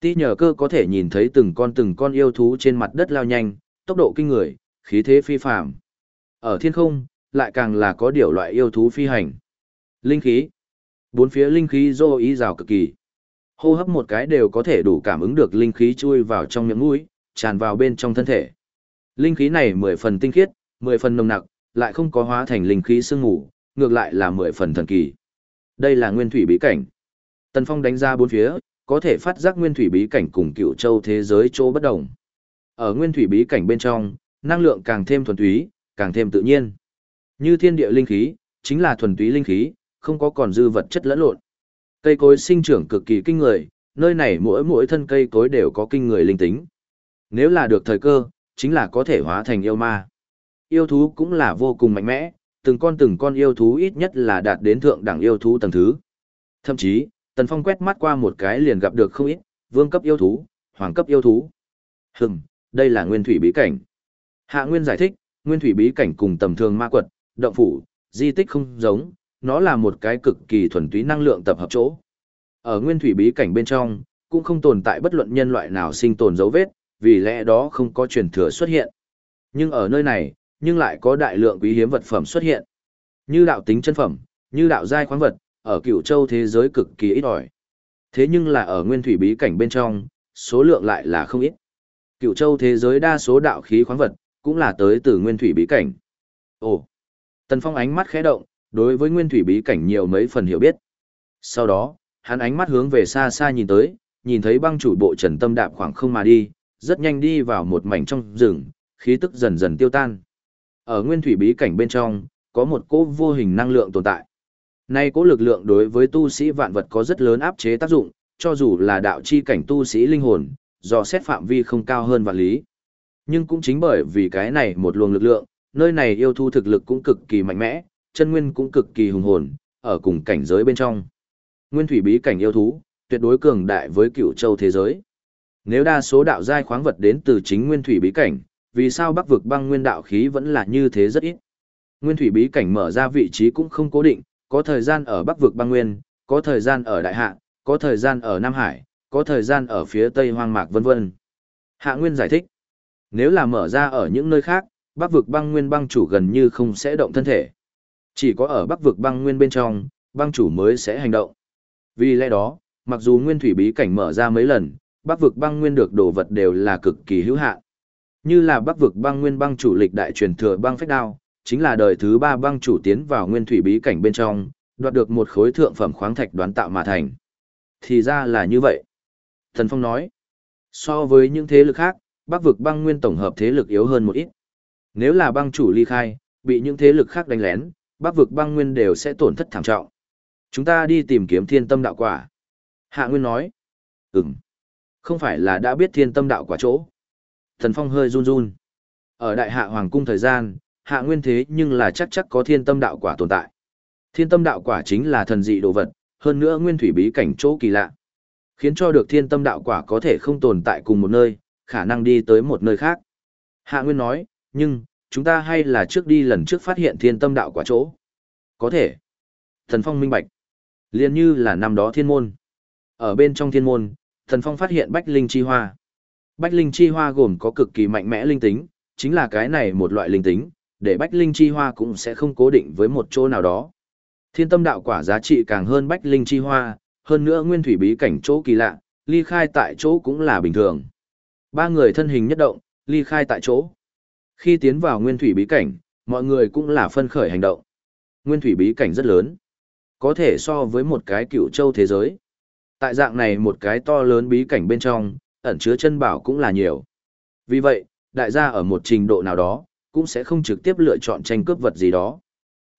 Tí nhờ cơ có thể nhìn thấy từng con từng con yêu thú trên mặt đất lao nhanh, tốc độ kinh người, khí thế phi phàm. Ở thiên không, lại càng là có điều loại yêu thú phi hành. Linh khí. Bốn phía linh khí dô ý rào cực kỳ. Hô hấp một cái đều có thể đủ cảm ứng được linh khí chui vào trong miệng mũi, tràn vào bên trong thân thể. Linh khí này mười phần tinh khiết, mười phần nồng nặc, lại không có hóa thành linh khí sương ngủ, ngược lại là mười phần thần kỳ. Đây là nguyên thủy bí cảnh. Tần Phong đánh ra bốn phía, có thể phát giác nguyên thủy bí cảnh cùng cựu châu thế giới chỗ bất đồng. Ở nguyên thủy bí cảnh bên trong, năng lượng càng thêm thuần túy, càng thêm tự nhiên. Như thiên địa linh khí, chính là thuần túy linh khí, không có còn dư vật chất lẫn lộn. Cây cối sinh trưởng cực kỳ kinh người, nơi này mỗi mỗi thân cây cối đều có kinh người linh tính. Nếu là được thời cơ, chính là có thể hóa thành yêu ma. Yêu thú cũng là vô cùng mạnh mẽ, từng con từng con yêu thú ít nhất là đạt đến thượng đẳng yêu thú tầng thứ. Thậm chí, Tần Phong quét mắt qua một cái liền gặp được không ít, vương cấp yêu thú, hoàng cấp yêu thú. Hừm, đây là nguyên thủy bí cảnh. Hạ Nguyên giải thích, nguyên thủy bí cảnh cùng tầm thường ma quật, động phủ, di tích không giống, nó là một cái cực kỳ thuần túy năng lượng tập hợp chỗ. Ở nguyên thủy bí cảnh bên trong, cũng không tồn tại bất luận nhân loại nào sinh tồn dấu vết, vì lẽ đó không có truyền thừa xuất hiện. Nhưng ở nơi này, nhưng lại có đại lượng quý hiếm vật phẩm xuất hiện. Như đạo tính chân phẩm, như đạo giai khoáng vật, ở cựu châu thế giới cực kỳ ít ỏi. Thế nhưng là ở nguyên thủy bí cảnh bên trong, số lượng lại là không ít. Cựu châu thế giới đa số đạo khí khoáng vật, cũng là tới từ nguyên thủy bí cảnh. Ồ! Tần Phong ánh mắt khẽ động, đối với nguyên thủy bí cảnh nhiều mấy phần hiểu biết. Sau đó, hắn ánh mắt hướng về xa xa nhìn tới, nhìn thấy băng chủ bộ trần tâm đạp khoảng không mà đi, rất nhanh đi vào một mảnh trong rừng, khí tức dần dần tiêu tan. Ở nguyên thủy bí cảnh bên trong, có một cỗ vô hình năng lượng tồn tại. Nay cỗ lực lượng đối với tu sĩ vạn vật có rất lớn áp chế tác dụng, cho dù là đạo chi cảnh tu sĩ linh hồn, do xét phạm vi không cao hơn vạn lý. Nhưng cũng chính bởi vì cái này một luồng lực lượng, nơi này yêu thu thực lực cũng cực kỳ mạnh mẽ, chân nguyên cũng cực kỳ hùng hồn, ở cùng cảnh giới bên trong. Nguyên thủy bí cảnh yêu thú, tuyệt đối cường đại với cựu châu thế giới. Nếu đa số đạo giai khoáng vật đến từ chính nguyên thủy bí cảnh, vì sao bắc vực băng nguyên đạo khí vẫn là như thế rất ít? Nguyên thủy bí cảnh mở ra vị trí cũng không cố định, có thời gian ở bắc vực băng nguyên, có thời gian ở đại hạ, có thời gian ở Nam Hải, có thời gian ở phía tây hoang mạc vân vân. Hạ Nguyên giải thích, nếu là mở ra ở những nơi khác, bắc vực băng nguyên băng chủ gần như không sẽ động thân thể. Chỉ có ở bắc vực băng nguyên bên trong, băng chủ mới sẽ hành động. Vì lẽ đó, mặc dù nguyên thủy bí cảnh mở ra mấy lần, bắc vực băng nguyên được đồ vật đều là cực kỳ hữu hạn. Như là bắc vực băng nguyên băng chủ lịch đại truyền thừa băng phách đao, chính là đời thứ ba băng chủ tiến vào nguyên thủy bí cảnh bên trong, đoạt được một khối thượng phẩm khoáng thạch đoán tạo mà thành. Thì ra là như vậy. Thần Phong nói, so với những thế lực khác, bắc vực băng nguyên tổng hợp thế lực yếu hơn một ít. Nếu là băng chủ ly khai, bị những thế lực khác đánh lén, bắc vực băng nguyên đều sẽ tổn thất thảm trọng. Chúng ta đi tìm kiếm thiên tâm đạo quả. Hạ Nguyên nói, ừm, không phải là đã biết thiên tâm đạo quả chỗ. Thần Phong hơi run run. Ở đại hạ hoàng cung thời gian, hạ nguyên thế nhưng là chắc chắc có thiên tâm đạo quả tồn tại. Thiên tâm đạo quả chính là thần dị đồ vật, hơn nữa nguyên thủy bí cảnh chỗ kỳ lạ. Khiến cho được thiên tâm đạo quả có thể không tồn tại cùng một nơi, khả năng đi tới một nơi khác. Hạ Nguyên nói, nhưng, chúng ta hay là trước đi lần trước phát hiện thiên tâm đạo quả chỗ. Có thể. Thần Phong minh bạch. liền như là năm đó thiên môn. Ở bên trong thiên môn, Thần Phong phát hiện Bách Linh Chi Hoa. Bách Linh Chi Hoa gồm có cực kỳ mạnh mẽ linh tính, chính là cái này một loại linh tính, để Bách Linh Chi Hoa cũng sẽ không cố định với một chỗ nào đó. Thiên tâm đạo quả giá trị càng hơn Bách Linh Chi Hoa, hơn nữa nguyên thủy bí cảnh chỗ kỳ lạ, ly khai tại chỗ cũng là bình thường. Ba người thân hình nhất động, ly khai tại chỗ. Khi tiến vào nguyên thủy bí cảnh, mọi người cũng là phân khởi hành động. Nguyên thủy bí cảnh rất lớn, có thể so với một cái cựu châu thế giới. Tại dạng này một cái to lớn bí cảnh bên trong, ẩn chứa chân bảo cũng là nhiều. Vì vậy, đại gia ở một trình độ nào đó, cũng sẽ không trực tiếp lựa chọn tranh cướp vật gì đó.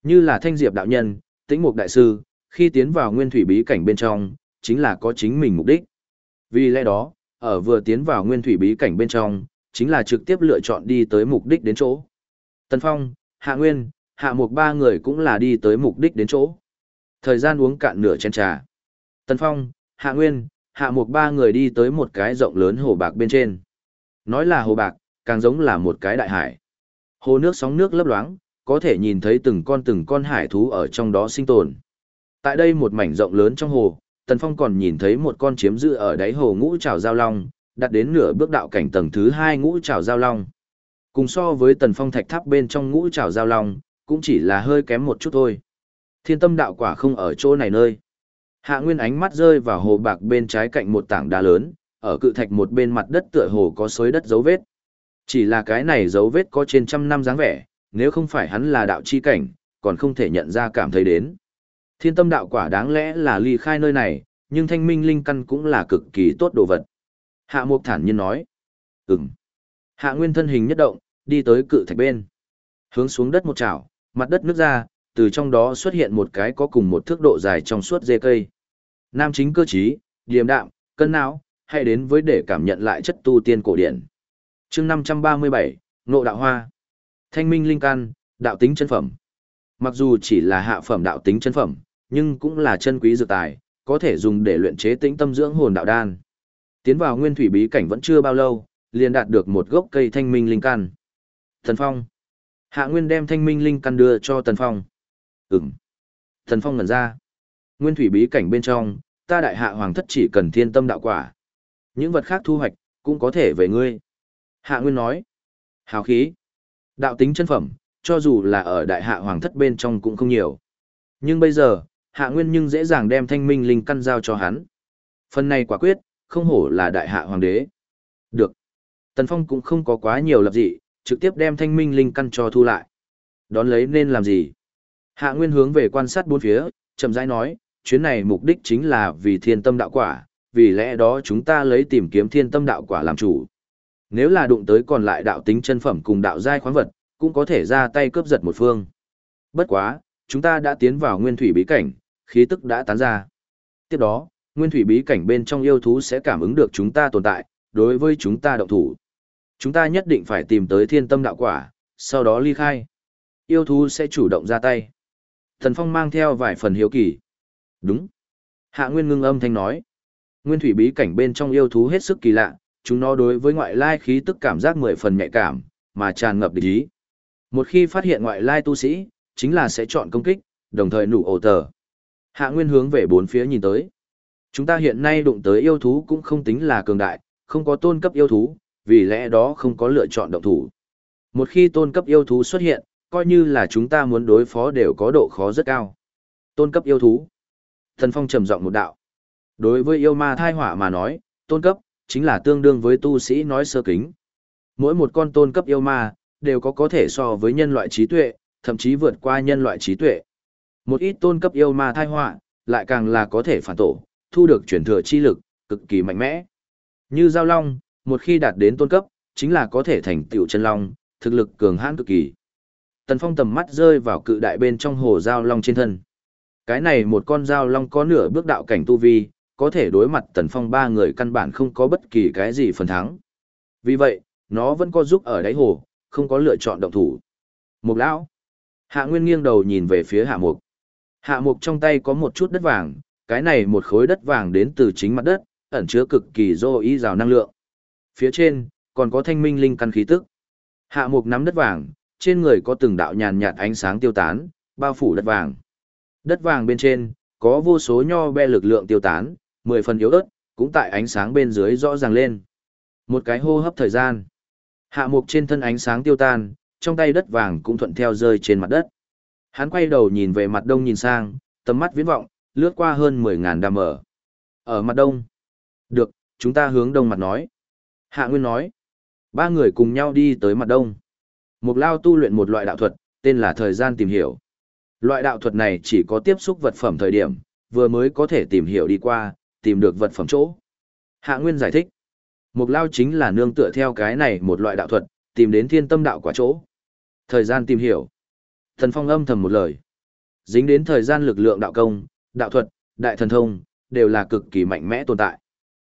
Như là thanh diệp đạo nhân, tĩnh mục đại sư, khi tiến vào nguyên thủy bí cảnh bên trong, chính là có chính mình mục đích. Vì lẽ đó, ở vừa tiến vào nguyên thủy bí cảnh bên trong, chính là trực tiếp lựa chọn đi tới mục đích đến chỗ. Tần Phong, Hạ Nguyên, Hạ Mục ba người cũng là đi tới mục đích đến chỗ. Thời gian uống cạn nửa chén trà. Tần Phong, Hạ Nguyên, Hạ Mục ba người đi tới một cái rộng lớn hồ bạc bên trên. Nói là hồ bạc, càng giống là một cái đại hải. Hồ nước sóng nước lấp loáng, có thể nhìn thấy từng con từng con hải thú ở trong đó sinh tồn. Tại đây một mảnh rộng lớn trong hồ, Tần Phong còn nhìn thấy một con chiếm giữ ở đáy hồ ngũ trảo giao long, đạt đến nửa bước đạo cảnh tầng thứ hai ngũ trảo giao long. Cùng so với Tần Phong thạch tháp bên trong ngũ trảo giao long, cũng chỉ là hơi kém một chút thôi. Thiên tâm đạo quả không ở chỗ này nơi. Hạ Nguyên ánh mắt rơi vào hồ bạc bên trái cạnh một tảng đá lớn, ở cự thạch một bên mặt đất tựa hồ có xới đất dấu vết. Chỉ là cái này dấu vết có trên trăm năm dáng vẻ, nếu không phải hắn là đạo chi cảnh, còn không thể nhận ra cảm thấy đến. Thiên tâm đạo quả đáng lẽ là ly khai nơi này, nhưng thanh minh linh căn cũng là cực kỳ tốt đồ vật. Hạ mục thản nhiên nói. Ừm. Hạ nguyên thân hình nhất động, đi tới cự thạch bên. Hướng xuống đất một chảo, mặt đất nước ra, từ trong đó xuất hiện một cái có cùng một thước độ dài trong suốt dê cây. Nam chính cơ trí, điềm đạm, cân não, hay đến với để cảm nhận lại chất tu tiên cổ điển. chương 537, Nộ Đạo Hoa. Thanh minh linh căn, đạo tính chân phẩm. Mặc dù chỉ là hạ phẩm đạo tính chân phẩm, nhưng cũng là chân quý dược tài, có thể dùng để luyện chế tĩnh tâm dưỡng hồn đạo đan. Tiến vào nguyên thủy bí cảnh vẫn chưa bao lâu, liền đạt được một gốc cây thanh minh linh căn. Thần Phong. Hạ Nguyên đem thanh minh linh căn đưa cho Tần Phong. Ừm. Thần Phong ngẩn ra. Nguyên thủy bí cảnh bên trong, ta đại hạ hoàng thất chỉ cần thiên tâm đạo quả. Những vật khác thu hoạch, cũng có thể về ngươi. Hạ Nguyên nói. Hào khí. Đạo tính chân phẩm, cho dù là ở đại hạ hoàng thất bên trong cũng không nhiều. Nhưng bây giờ, hạ nguyên nhưng dễ dàng đem thanh minh linh căn giao cho hắn. Phần này quả quyết, không hổ là đại hạ hoàng đế. Được. Tần Phong cũng không có quá nhiều lập dị, trực tiếp đem thanh minh linh căn cho thu lại. Đón lấy nên làm gì? Hạ nguyên hướng về quan sát bốn phía, chậm rãi nói, chuyến này mục đích chính là vì thiên tâm đạo quả, vì lẽ đó chúng ta lấy tìm kiếm thiên tâm đạo quả làm chủ. Nếu là đụng tới còn lại đạo tính chân phẩm cùng đạo giai khoáng vật, cũng có thể ra tay cướp giật một phương. Bất quá, chúng ta đã tiến vào nguyên thủy bí cảnh, khí tức đã tán ra. Tiếp đó, nguyên thủy bí cảnh bên trong yêu thú sẽ cảm ứng được chúng ta tồn tại, đối với chúng ta động thủ. Chúng ta nhất định phải tìm tới thiên tâm đạo quả, sau đó ly khai. Yêu thú sẽ chủ động ra tay. Thần Phong mang theo vài phần hiếu kỳ. Đúng. Hạ Nguyên ngưng âm thanh nói. Nguyên thủy bí cảnh bên trong yêu thú hết sức kỳ lạ, chúng nó đối với ngoại lai khí tức cảm giác mười phần nhạy cảm, mà tràn ngập địch ý. Một khi phát hiện ngoại lai tu sĩ, chính là sẽ chọn công kích, đồng thời nụ ổ tờ. Hạ Nguyên hướng về bốn phía nhìn tới. Chúng ta hiện nay đụng tới yêu thú cũng không tính là cường đại, không có tôn cấp yêu thú, vì lẽ đó không có lựa chọn động thủ. Một khi tôn cấp yêu thú xuất hiện, coi như là chúng ta muốn đối phó đều có độ khó rất cao. Tôn cấp yêu thú. Thần Phong trầm giọng một đạo. Đối với yêu ma thai hỏa mà nói, tôn cấp, chính là tương đương với tu sĩ nói sơ kính. Mỗi một con tôn cấp yêu ma, đều có có thể so với nhân loại trí tuệ, thậm chí vượt qua nhân loại trí tuệ. Một ít tôn cấp yêu ma thai họa, lại càng là có thể phản tổ, thu được chuyển thừa chi lực, cực kỳ mạnh mẽ. Như giao long, một khi đạt đến tôn cấp, chính là có thể thành tiểu chân long, thực lực cường hãn cực kỳ. Tần Phong tầm mắt rơi vào cự đại bên trong hồ giao long trên thân. Cái này một con giao long có nửa bước đạo cảnh tu vi, có thể đối mặt Tần Phong ba người căn bản không có bất kỳ cái gì phần thắng. Vì vậy, nó vẫn có giúp ở đáy hồ, không có lựa chọn động thủ. Mục lão. Hạ Nguyên nghiêng đầu nhìn về phía Hạ Mục. Hạ Mục trong tay có một chút đất vàng, cái này một khối đất vàng đến từ chính mặt đất, ẩn chứa cực kỳ dô ý rào năng lượng. Phía trên, còn có thanh minh linh căn khí tức. Hạ Mục nắm đất vàng, trên người có từng đạo nhàn nhạt ánh sáng tiêu tán, bao phủ đất vàng. Đất vàng bên trên, có vô số nho be lực lượng tiêu tán, mười phần yếu ớt, cũng tại ánh sáng bên dưới rõ ràng lên. Một cái hô hấp thời gian. Hạ mục trên thân ánh sáng tiêu tan, trong tay đất vàng cũng thuận theo rơi trên mặt đất. Hắn quay đầu nhìn về mặt đông nhìn sang, tầm mắt viễn vọng, lướt qua hơn 10.000 đàm ở. Ở mặt đông. Được, chúng ta hướng đông mặt nói. Hạ Nguyên nói. Ba người cùng nhau đi tới mặt đông. Mục lao tu luyện một loại đạo thuật, tên là thời gian tìm hiểu. Loại đạo thuật này chỉ có tiếp xúc vật phẩm thời điểm, vừa mới có thể tìm hiểu đi qua, tìm được vật phẩm chỗ. Hạ Nguyên giải thích. Mục lao chính là nương tựa theo cái này một loại đạo thuật, tìm đến thiên tâm đạo quả chỗ. Thời gian tìm hiểu. Thần Phong âm thầm một lời. Dính đến thời gian lực lượng đạo công, đạo thuật, đại thần thông, đều là cực kỳ mạnh mẽ tồn tại.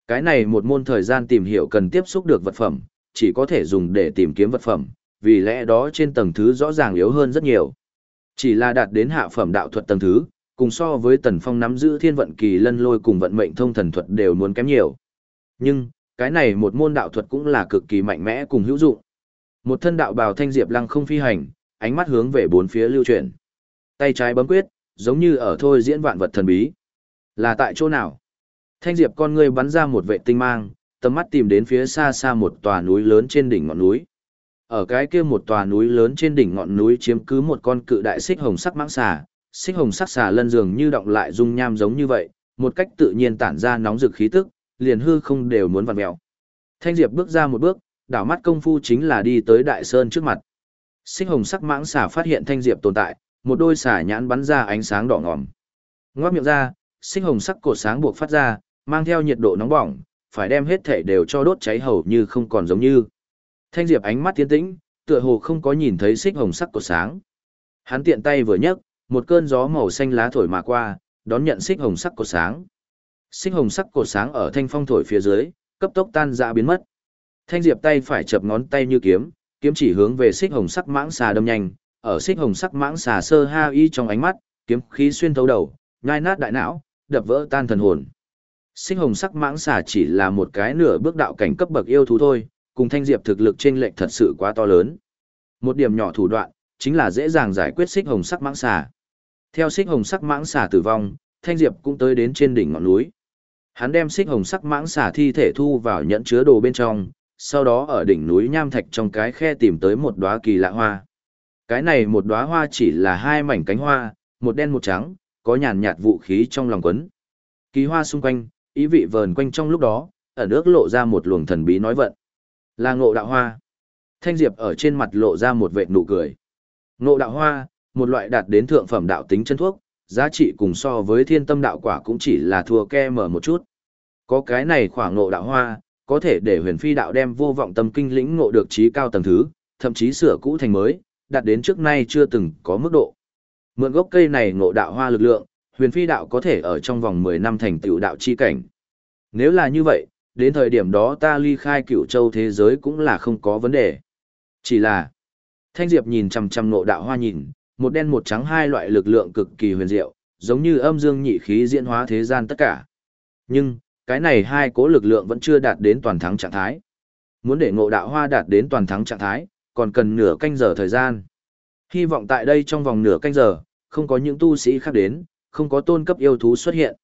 Cái này một môn thời gian tìm hiểu cần tiếp xúc được vật phẩm, chỉ có thể dùng để tìm kiếm vật phẩm, vì lẽ đó trên tầng thứ rõ ràng yếu hơn rất nhiều. Chỉ là đạt đến hạ phẩm đạo thuật tầng thứ, cùng so với Tần Phong nắm giữ thiên vận kỳ lân lôi cùng vận mệnh thông thần thuật đều muốn kém nhiều. Nhưng, cái này một môn đạo thuật cũng là cực kỳ mạnh mẽ cùng hữu dụng. Một thân đạo bào thanh diệp lăng không phi hành, ánh mắt hướng về bốn phía lưu chuyển. Tay trái bấm quyết, giống như ở thôi diễn vạn vật thần bí. Là tại chỗ nào? Thanh diệp con ngươi bắn ra một vệ tinh mang, tầm mắt tìm đến phía xa xa một tòa núi lớn trên đỉnh ngọn núi. Ở cái kia một tòa núi lớn trên đỉnh ngọn núi chiếm cứ một con cự đại xích hồng sắc mãng xà, xích hồng sắc xà lân dường như động lại dung nham giống như vậy, một cách tự nhiên tản ra nóng rực khí tức, liền hư không đều muốn vặn mèo. Thanh Diệp bước ra một bước, đảo mắt công phu chính là đi tới đại sơn trước mặt. Xích hồng sắc mãng xà phát hiện Thanh Diệp tồn tại, một đôi xả nhãn bắn ra ánh sáng đỏ ngòm. Ngoác miệng ra, xích hồng sắc cột sáng buộc phát ra, mang theo nhiệt độ nóng bỏng, phải đem hết thể đều cho đốt cháy hầu như không còn giống như. Thanh Diệp ánh mắt tiến tĩnh, tựa hồ không có nhìn thấy xích hồng sắc cột sáng. Hắn tiện tay vừa nhấc, một cơn gió màu xanh lá thổi mà qua, đón nhận xích hồng sắc cột sáng. Xích hồng sắc cột sáng ở thanh phong thổi phía dưới, cấp tốc tan ra biến mất. Thanh Diệp tay phải chập ngón tay như kiếm, kiếm chỉ hướng về xích hồng sắc mãng xà đâm nhanh, ở xích hồng sắc mãng xà sơ ha y trong ánh mắt, kiếm khí xuyên thấu đầu, nhai nát đại não, đập vỡ tan thần hồn. Xích hồng sắc mãng xà chỉ là một cái nửa bước đạo cảnh cấp bậc yêu thú thôi, cùng Thanh Diệp thực lực trên lệnh thật sự quá to lớn. Một điểm nhỏ thủ đoạn, chính là dễ dàng giải quyết xích hồng sắc mãng xà. Theo xích hồng sắc mãng xà tử vong, Thanh Diệp cũng tới đến trên đỉnh ngọn núi. Hắn đem xích hồng sắc mãng xà thi thể thu vào nhẫn chứa đồ bên trong, sau đó ở đỉnh núi nham thạch trong cái khe tìm tới một đóa kỳ lạ hoa. Cái này một đóa hoa chỉ là hai mảnh cánh hoa, một đen một trắng, có nhàn nhạt vũ khí trong lòng quấn. Kỳ hoa xung quanh, ý vị vờn quanh trong lúc đó, ở nước lộ ra một luồng thần bí nói vận. Là ngộ đạo hoa. Thanh Diệp ở trên mặt lộ ra một vệt nụ cười. Ngộ đạo hoa, một loại đạt đến thượng phẩm đạo tính chân thuốc, giá trị cùng so với thiên tâm đạo quả cũng chỉ là thua ke mở một chút. Có cái này khoảng ngộ đạo hoa, có thể để huyền phi đạo đem vô vọng tâm kinh lĩnh ngộ được trí cao tầng thứ, thậm chí sửa cũ thành mới, đạt đến trước nay chưa từng có mức độ. Mượn gốc cây này ngộ đạo hoa lực lượng, huyền phi đạo có thể ở trong vòng 10 năm thành tựu đạo chi cảnh. Nếu là như vậy, đến thời điểm đó ta ly khai cửu châu thế giới cũng là không có vấn đề. Chỉ là, Thanh Diệp nhìn chằm chằm ngộ đạo hoa nhìn, một đen một trắng hai loại lực lượng cực kỳ huyền diệu, giống như âm dương nhị khí diễn hóa thế gian tất cả. Nhưng, cái này hai cố lực lượng vẫn chưa đạt đến toàn thắng trạng thái. Muốn để ngộ đạo hoa đạt đến toàn thắng trạng thái, còn cần nửa canh giờ thời gian. Hy vọng tại đây trong vòng nửa canh giờ, không có những tu sĩ khác đến, không có tôn cấp yêu thú xuất hiện.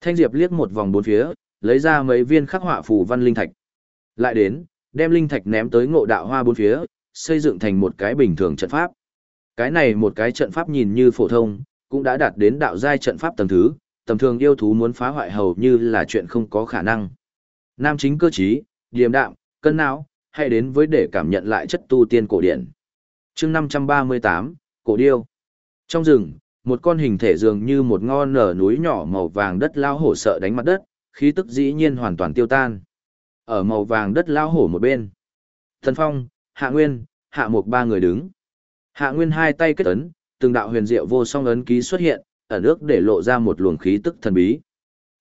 Thanh Diệp liếc một vòng bốn phía, lấy ra mấy viên khắc họa phù văn linh thạch. Lại đến, đem linh thạch ném tới ngộ đạo hoa bốn phía, xây dựng thành một cái bình thường trận pháp. Cái này một cái trận pháp nhìn như phổ thông, cũng đã đạt đến đạo giai trận pháp tầng thứ, tầm thường yêu thú muốn phá hoại hầu như là chuyện không có khả năng. Nam chính cơ trí, điềm đạm, cân não, hay đến với để cảm nhận lại chất tu tiên cổ điển. chương 538, Cổ Điêu. Trong rừng, một con hình thể dường như một ngon nở núi nhỏ màu vàng đất lao hổ sợ đánh mặt đất, khí tức dĩ nhiên hoàn toàn tiêu tan. Ở màu vàng đất lao hổ một bên. Thần Phong, Hạ Nguyên, Hạ Mục ba người đứng. Hạ Nguyên hai tay kết ấn, từng đạo huyền diệu vô song ấn ký xuất hiện, ở nước để lộ ra một luồng khí tức thần bí.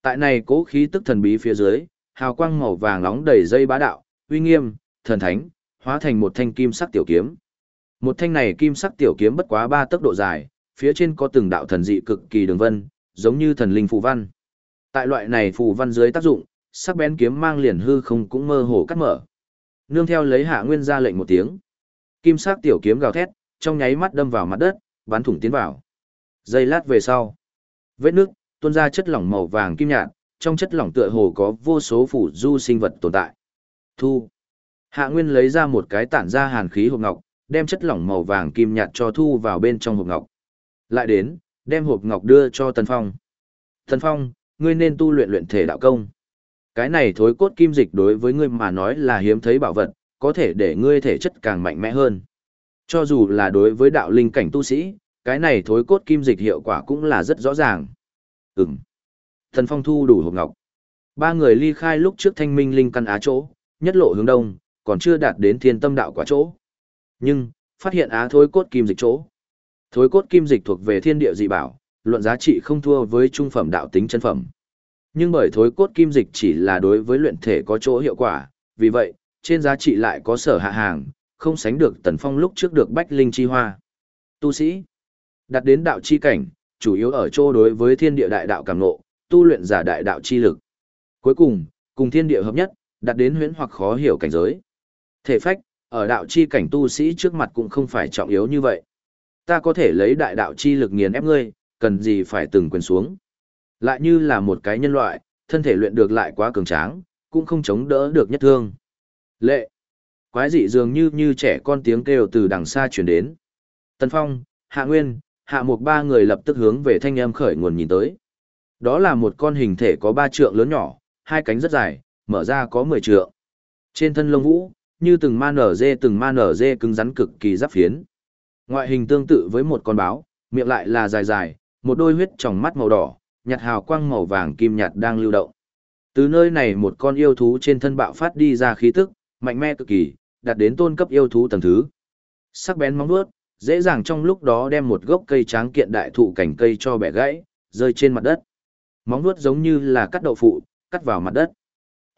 Tại này cố khí tức thần bí phía dưới, hào quang màu vàng nóng đầy dây bá đạo, uy nghiêm, thần thánh, hóa thành một thanh kim sắc tiểu kiếm. Một thanh này kim sắc tiểu kiếm bất quá ba tốc độ dài, phía trên có từng đạo thần dị cực kỳ đường vân, giống như thần linh phù văn. Tại loại này phù văn dưới tác dụng, sắc bén kiếm mang liền hư không cũng mơ hồ cắt mở. Nương theo lấy Hạ Nguyên ra lệnh một tiếng, kim sắc tiểu kiếm gào thét, trong nháy mắt đâm vào mặt đất, bắn thủng tiến vào. Giây lát về sau, Vết nước, tuôn ra chất lỏng màu vàng kim nhạt, trong chất lỏng tựa hồ có vô số phủ du sinh vật tồn tại. Thu. Hạ Nguyên lấy ra một cái tản ra hàn khí hộp ngọc, đem chất lỏng màu vàng kim nhạt cho thu vào bên trong hộp ngọc. Lại đến, đem hộp ngọc đưa cho Tần Phong. Tần Phong, ngươi nên tu luyện luyện thể đạo công. Cái này thối cốt kim dịch đối với ngươi mà nói là hiếm thấy bảo vật, có thể để ngươi thể chất càng mạnh mẽ hơn. Cho dù là đối với đạo linh cảnh tu sĩ, cái này thối cốt kim dịch hiệu quả cũng là rất rõ ràng. Ừm. Thần Phong thu đủ hộp ngọc. Ba người ly khai lúc trước thanh minh linh căn á chỗ, nhất lộ hướng đông, còn chưa đạt đến thiên tâm đạo quả chỗ. Nhưng, phát hiện á thối cốt kim dịch chỗ. Thối cốt kim dịch thuộc về thiên địa dị bảo, luận giá trị không thua với trung phẩm đạo tính chân phẩm. Nhưng bởi thối cốt kim dịch chỉ là đối với luyện thể có chỗ hiệu quả, vì vậy, trên giá trị lại có sở hạ hàng, không sánh được tần phong lúc trước được bách linh chi hoa. Tu sĩ, đặt đến đạo chi cảnh, chủ yếu ở chỗ đối với thiên địa đại đạo cảm ngộ, tu luyện giả đại đạo chi lực. Cuối cùng, cùng thiên địa hợp nhất, đặt đến huyễn hoặc khó hiểu cảnh giới. Thể phách, ở đạo chi cảnh tu sĩ trước mặt cũng không phải trọng yếu như vậy. Ta có thể lấy đại đạo chi lực nghiền ép ngươi, cần gì phải từng quyền xuống. Lại như là một cái nhân loại, thân thể luyện được lại quá cường tráng, cũng không chống đỡ được nhất thương. Lệ. Quái dị dường như như trẻ con tiếng kêu từ đằng xa truyền đến. tân Phong, Hạ Nguyên, Hạ Mục ba người lập tức hướng về thanh âm khởi nguồn nhìn tới. Đó là một con hình thể có ba trượng lớn nhỏ, hai cánh rất dài, mở ra có mười trượng. Trên thân lông vũ, như từng ma nở dê từng ma nở dê cứng rắn cực kỳ giáp phiến. Ngoại hình tương tự với một con báo, miệng lại là dài dài, một đôi huyết tròng mắt màu đỏ, nhạt hào quang màu vàng kim nhạt đang lưu động. Từ nơi này một con yêu thú trên thân bạo phát đi ra khí tức, mạnh mẽ cực kỳ, đạt đến tôn cấp yêu thú tầng thứ. Sắc bén móng vuốt, dễ dàng trong lúc đó đem một gốc cây tráng kiện đại thụ cảnh cây cho bẻ gãy, rơi trên mặt đất. Móng vuốt giống như là cắt đậu phụ, cắt vào mặt đất.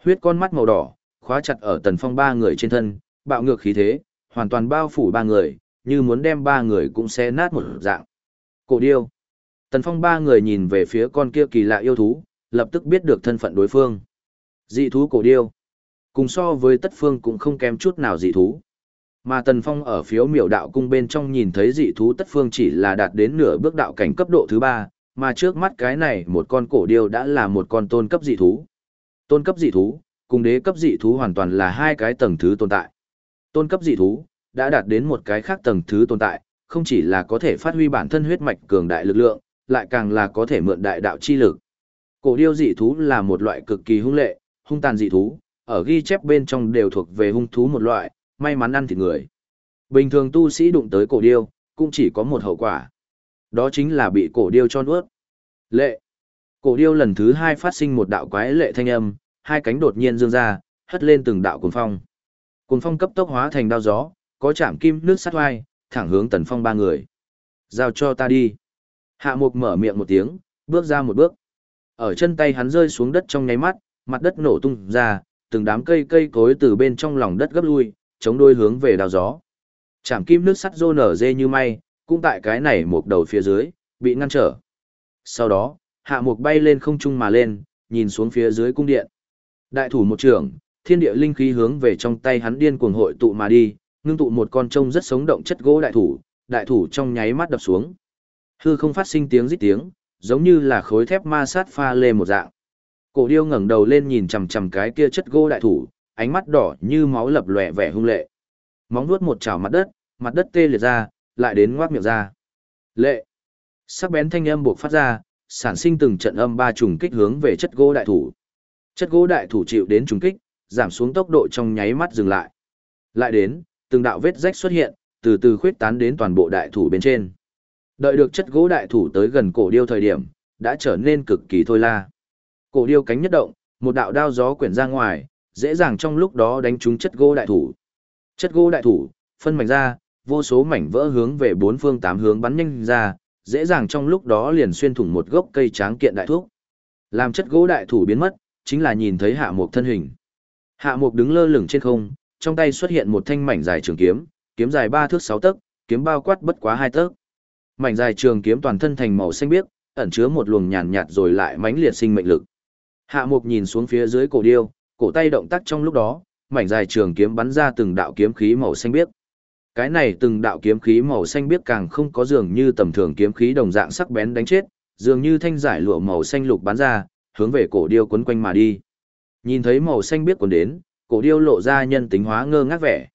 Huyết con mắt màu đỏ, khóa chặt ở tần phong ba người trên thân, bạo ngược khí thế, hoàn toàn bao phủ ba người, như muốn đem ba người cũng xé nát một dạng. Cổ điêu. Tần phong ba người nhìn về phía con kia kỳ lạ yêu thú, lập tức biết được thân phận đối phương. Dị thú cổ điêu. Cùng so với tất phương cũng không kém chút nào dị thú. Mà Tần Phong ở phiếu miểu đạo cung bên trong nhìn thấy dị thú tất phương chỉ là đạt đến nửa bước đạo cảnh cấp độ thứ ba, mà trước mắt cái này một con cổ điêu đã là một con tôn cấp dị thú. Tôn cấp dị thú, cùng đế cấp dị thú hoàn toàn là hai cái tầng thứ tồn tại. Tôn cấp dị thú, đã đạt đến một cái khác tầng thứ tồn tại, không chỉ là có thể phát huy bản thân huyết mạch cường đại lực lượng, lại càng là có thể mượn đại đạo chi lực. Cổ điêu dị thú là một loại cực kỳ hung lệ, hung tàn dị thú, ở ghi chép bên trong đều thuộc về hung thú một loại, may mắn ăn thịt người. Bình thường tu sĩ đụng tới cổ điêu, cũng chỉ có một hậu quả. Đó chính là bị cổ điêu cho nuốt. Lệ. Cổ điêu lần thứ hai phát sinh một đạo quái lệ thanh âm, hai cánh đột nhiên dương ra, hất lên từng đạo cuồng phong. Cuồng phong cấp tốc hóa thành đao gió, có chạm kim nước sắt oai, thẳng hướng tần phong ba người. Giao cho ta đi. Hạ mục mở miệng một tiếng, bước ra một bước. Ở chân tay hắn rơi xuống đất trong nháy mắt, mặt đất nổ tung ra, từng đám cây cây cối từ bên trong lòng đất gấp lui, chống đôi hướng về đao gió. Chạm kim nước sắt rô nở dê như may, cũng tại cái này một đầu phía dưới, bị ngăn trở. Sau đó, hạ mục bay lên không trung mà lên, nhìn xuống phía dưới cung điện. Đại thủ một trưởng, thiên địa linh khí hướng về trong tay hắn điên cuồng hội tụ mà đi, ngưng tụ một con trông rất sống động chất gỗ đại thủ, đại thủ trong nháy mắt đập xuống. Hư không phát sinh tiếng rít tiếng, giống như là khối thép ma sát pha lê một dạng. Cổ điêu ngẩng đầu lên nhìn chằm chằm cái kia chất gỗ đại thủ, ánh mắt đỏ như máu lập lòe vẻ hung lệ. Móng vuốt một chảo mặt đất, mặt đất tê liệt ra, lại đến ngoác miệng ra. Lệ. Sắc bén thanh âm buộc phát ra, sản sinh từng trận âm ba trùng kích hướng về chất gỗ đại thủ. Chất gỗ đại thủ chịu đến trùng kích, giảm xuống tốc độ trong nháy mắt dừng lại. Lại đến, từng đạo vết rách xuất hiện, từ từ khuyết tán đến toàn bộ đại thủ bên trên. Đợi được chất gỗ đại thủ tới gần cổ điêu thời điểm, đã trở nên cực kỳ thôi la. Cổ điêu cánh nhất động, một đạo đao gió quyển ra ngoài, dễ dàng trong lúc đó đánh trúng chất gỗ đại thủ. Chất gỗ đại thủ, phân mảnh ra, vô số mảnh vỡ hướng về bốn phương tám hướng bắn nhanh ra, dễ dàng trong lúc đó liền xuyên thủng một gốc cây tráng kiện đại thuốc. Làm chất gỗ đại thủ biến mất, chính là nhìn thấy hạ mục thân hình. Hạ mục đứng lơ lửng trên không, trong tay xuất hiện một thanh mảnh dài trường kiếm, kiếm dài ba thước sáu tấc, kiếm bao quát bất quá hai tấc. Mảnh dài trường kiếm toàn thân thành màu xanh biếc, ẩn chứa một luồng nhàn nhạt rồi lại mãnh liệt sinh mệnh lực. Hạ mục nhìn xuống phía dưới cổ điêu, cổ tay động tác trong lúc đó, mảnh dài trường kiếm bắn ra từng đạo kiếm khí màu xanh biếc. Cái này từng đạo kiếm khí màu xanh biếc càng không có dường như tầm thường kiếm khí đồng dạng sắc bén đánh chết, dường như thanh giải lụa màu xanh lục bắn ra, hướng về cổ điêu quấn quanh mà đi. Nhìn thấy màu xanh biết cuốn đến, cổ điêu lộ ra nhân tính hóa ngơ ngác vẻ.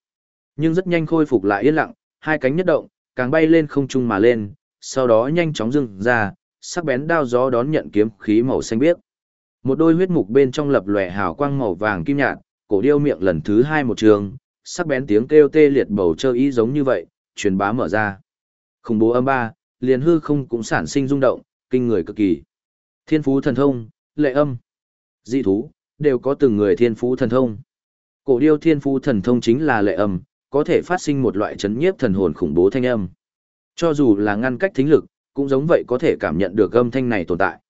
Nhưng rất nhanh khôi phục lại yên lặng, hai cánh nhất động, càng bay lên không trung mà lên, sau đó nhanh chóng dừng ra, sắc bén đao gió đón nhận kiếm khí màu xanh biếc. Một đôi huyết mục bên trong lập lòe hào quang màu vàng kim nhạt, cổ điêu miệng lần thứ hai một trường, sắc bén tiếng kêu tê liệt bầu trời ý giống như vậy, truyền bá mở ra. Khủng bố âm ba, liền hư không cũng sản sinh rung động, kinh người cực kỳ. Thiên phú thần thông, lệ âm, dị thú, đều có từng người thiên phú thần thông. Cổ điêu thiên phú thần thông chính là lệ âm, có thể phát sinh một loại chấn nhiếp thần hồn khủng bố thanh âm. Cho dù là ngăn cách thính lực, cũng giống vậy có thể cảm nhận được âm thanh này tồn tại.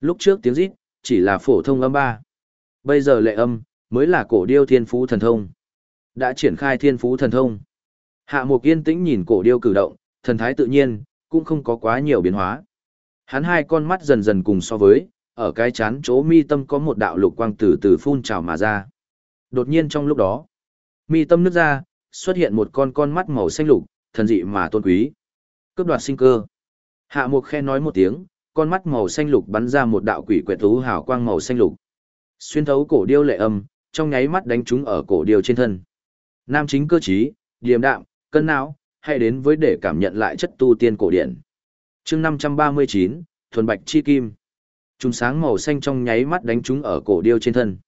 Lúc trước tiếng rít chỉ là phổ thông âm ba. Bây giờ lệ âm mới là cổ điêu thiên phú thần thông. Đã triển khai thiên phú thần thông. Hạ Mục yên tĩnh nhìn cổ điêu cử động, thần thái tự nhiên, cũng không có quá nhiều biến hóa. Hắn hai con mắt dần dần cùng so với, ở cái chán chỗ mi tâm có một đạo lục quang từ từ phun trào mà ra. Đột nhiên trong lúc đó, mi tâm nước ra, xuất hiện một con con mắt màu xanh lục, thần dị mà tôn quý. Cướp đoạt sinh cơ. Hạ Mục khe nói một tiếng, con mắt màu xanh lục bắn ra một đạo quỷ quyệt thú hào quang màu xanh lục. Xuyên thấu cổ điêu lệ âm, trong nháy mắt đánh trúng ở cổ điêu trên thân. Nam chính cơ trí, điềm đạm, cân não, hay đến với để cảm nhận lại chất tu tiên cổ điển. chương 539, Thuần Bạch Chi Kim. Trung sáng màu xanh trong nháy mắt đánh trúng ở cổ điêu trên thân.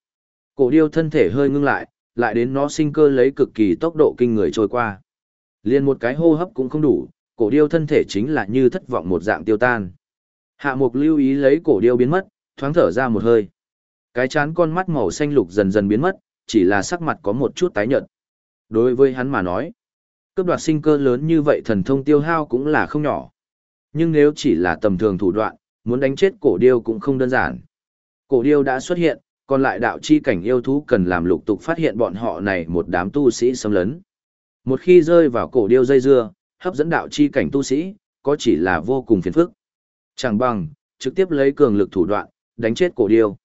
Cổ điêu thân thể hơi ngưng lại, lại đến nó sinh cơ lấy cực kỳ tốc độ kinh người trôi qua. Liên một cái hô hấp cũng không đủ, cổ điêu thân thể chính là như thất vọng một dạng tiêu tan. Hạ mục lưu ý lấy cổ điêu biến mất, thoáng thở ra một hơi. Cái chán con mắt màu xanh lục dần dần biến mất, chỉ là sắc mặt có một chút tái nhợt. Đối với hắn mà nói, cướp đoạt sinh cơ lớn như vậy thần thông tiêu hao cũng là không nhỏ. Nhưng nếu chỉ là tầm thường thủ đoạn, muốn đánh chết cổ điêu cũng không đơn giản. Cổ điêu đã xuất hiện, còn lại đạo chi cảnh yêu thú cần làm lục tục phát hiện bọn họ này một đám tu sĩ xâm lấn. Một khi rơi vào cổ điêu dây dưa, hấp dẫn đạo chi cảnh tu sĩ, có chỉ là vô cùng phiền phức. Chẳng bằng, trực tiếp lấy cường lực thủ đoạn, đánh chết cổ điêu.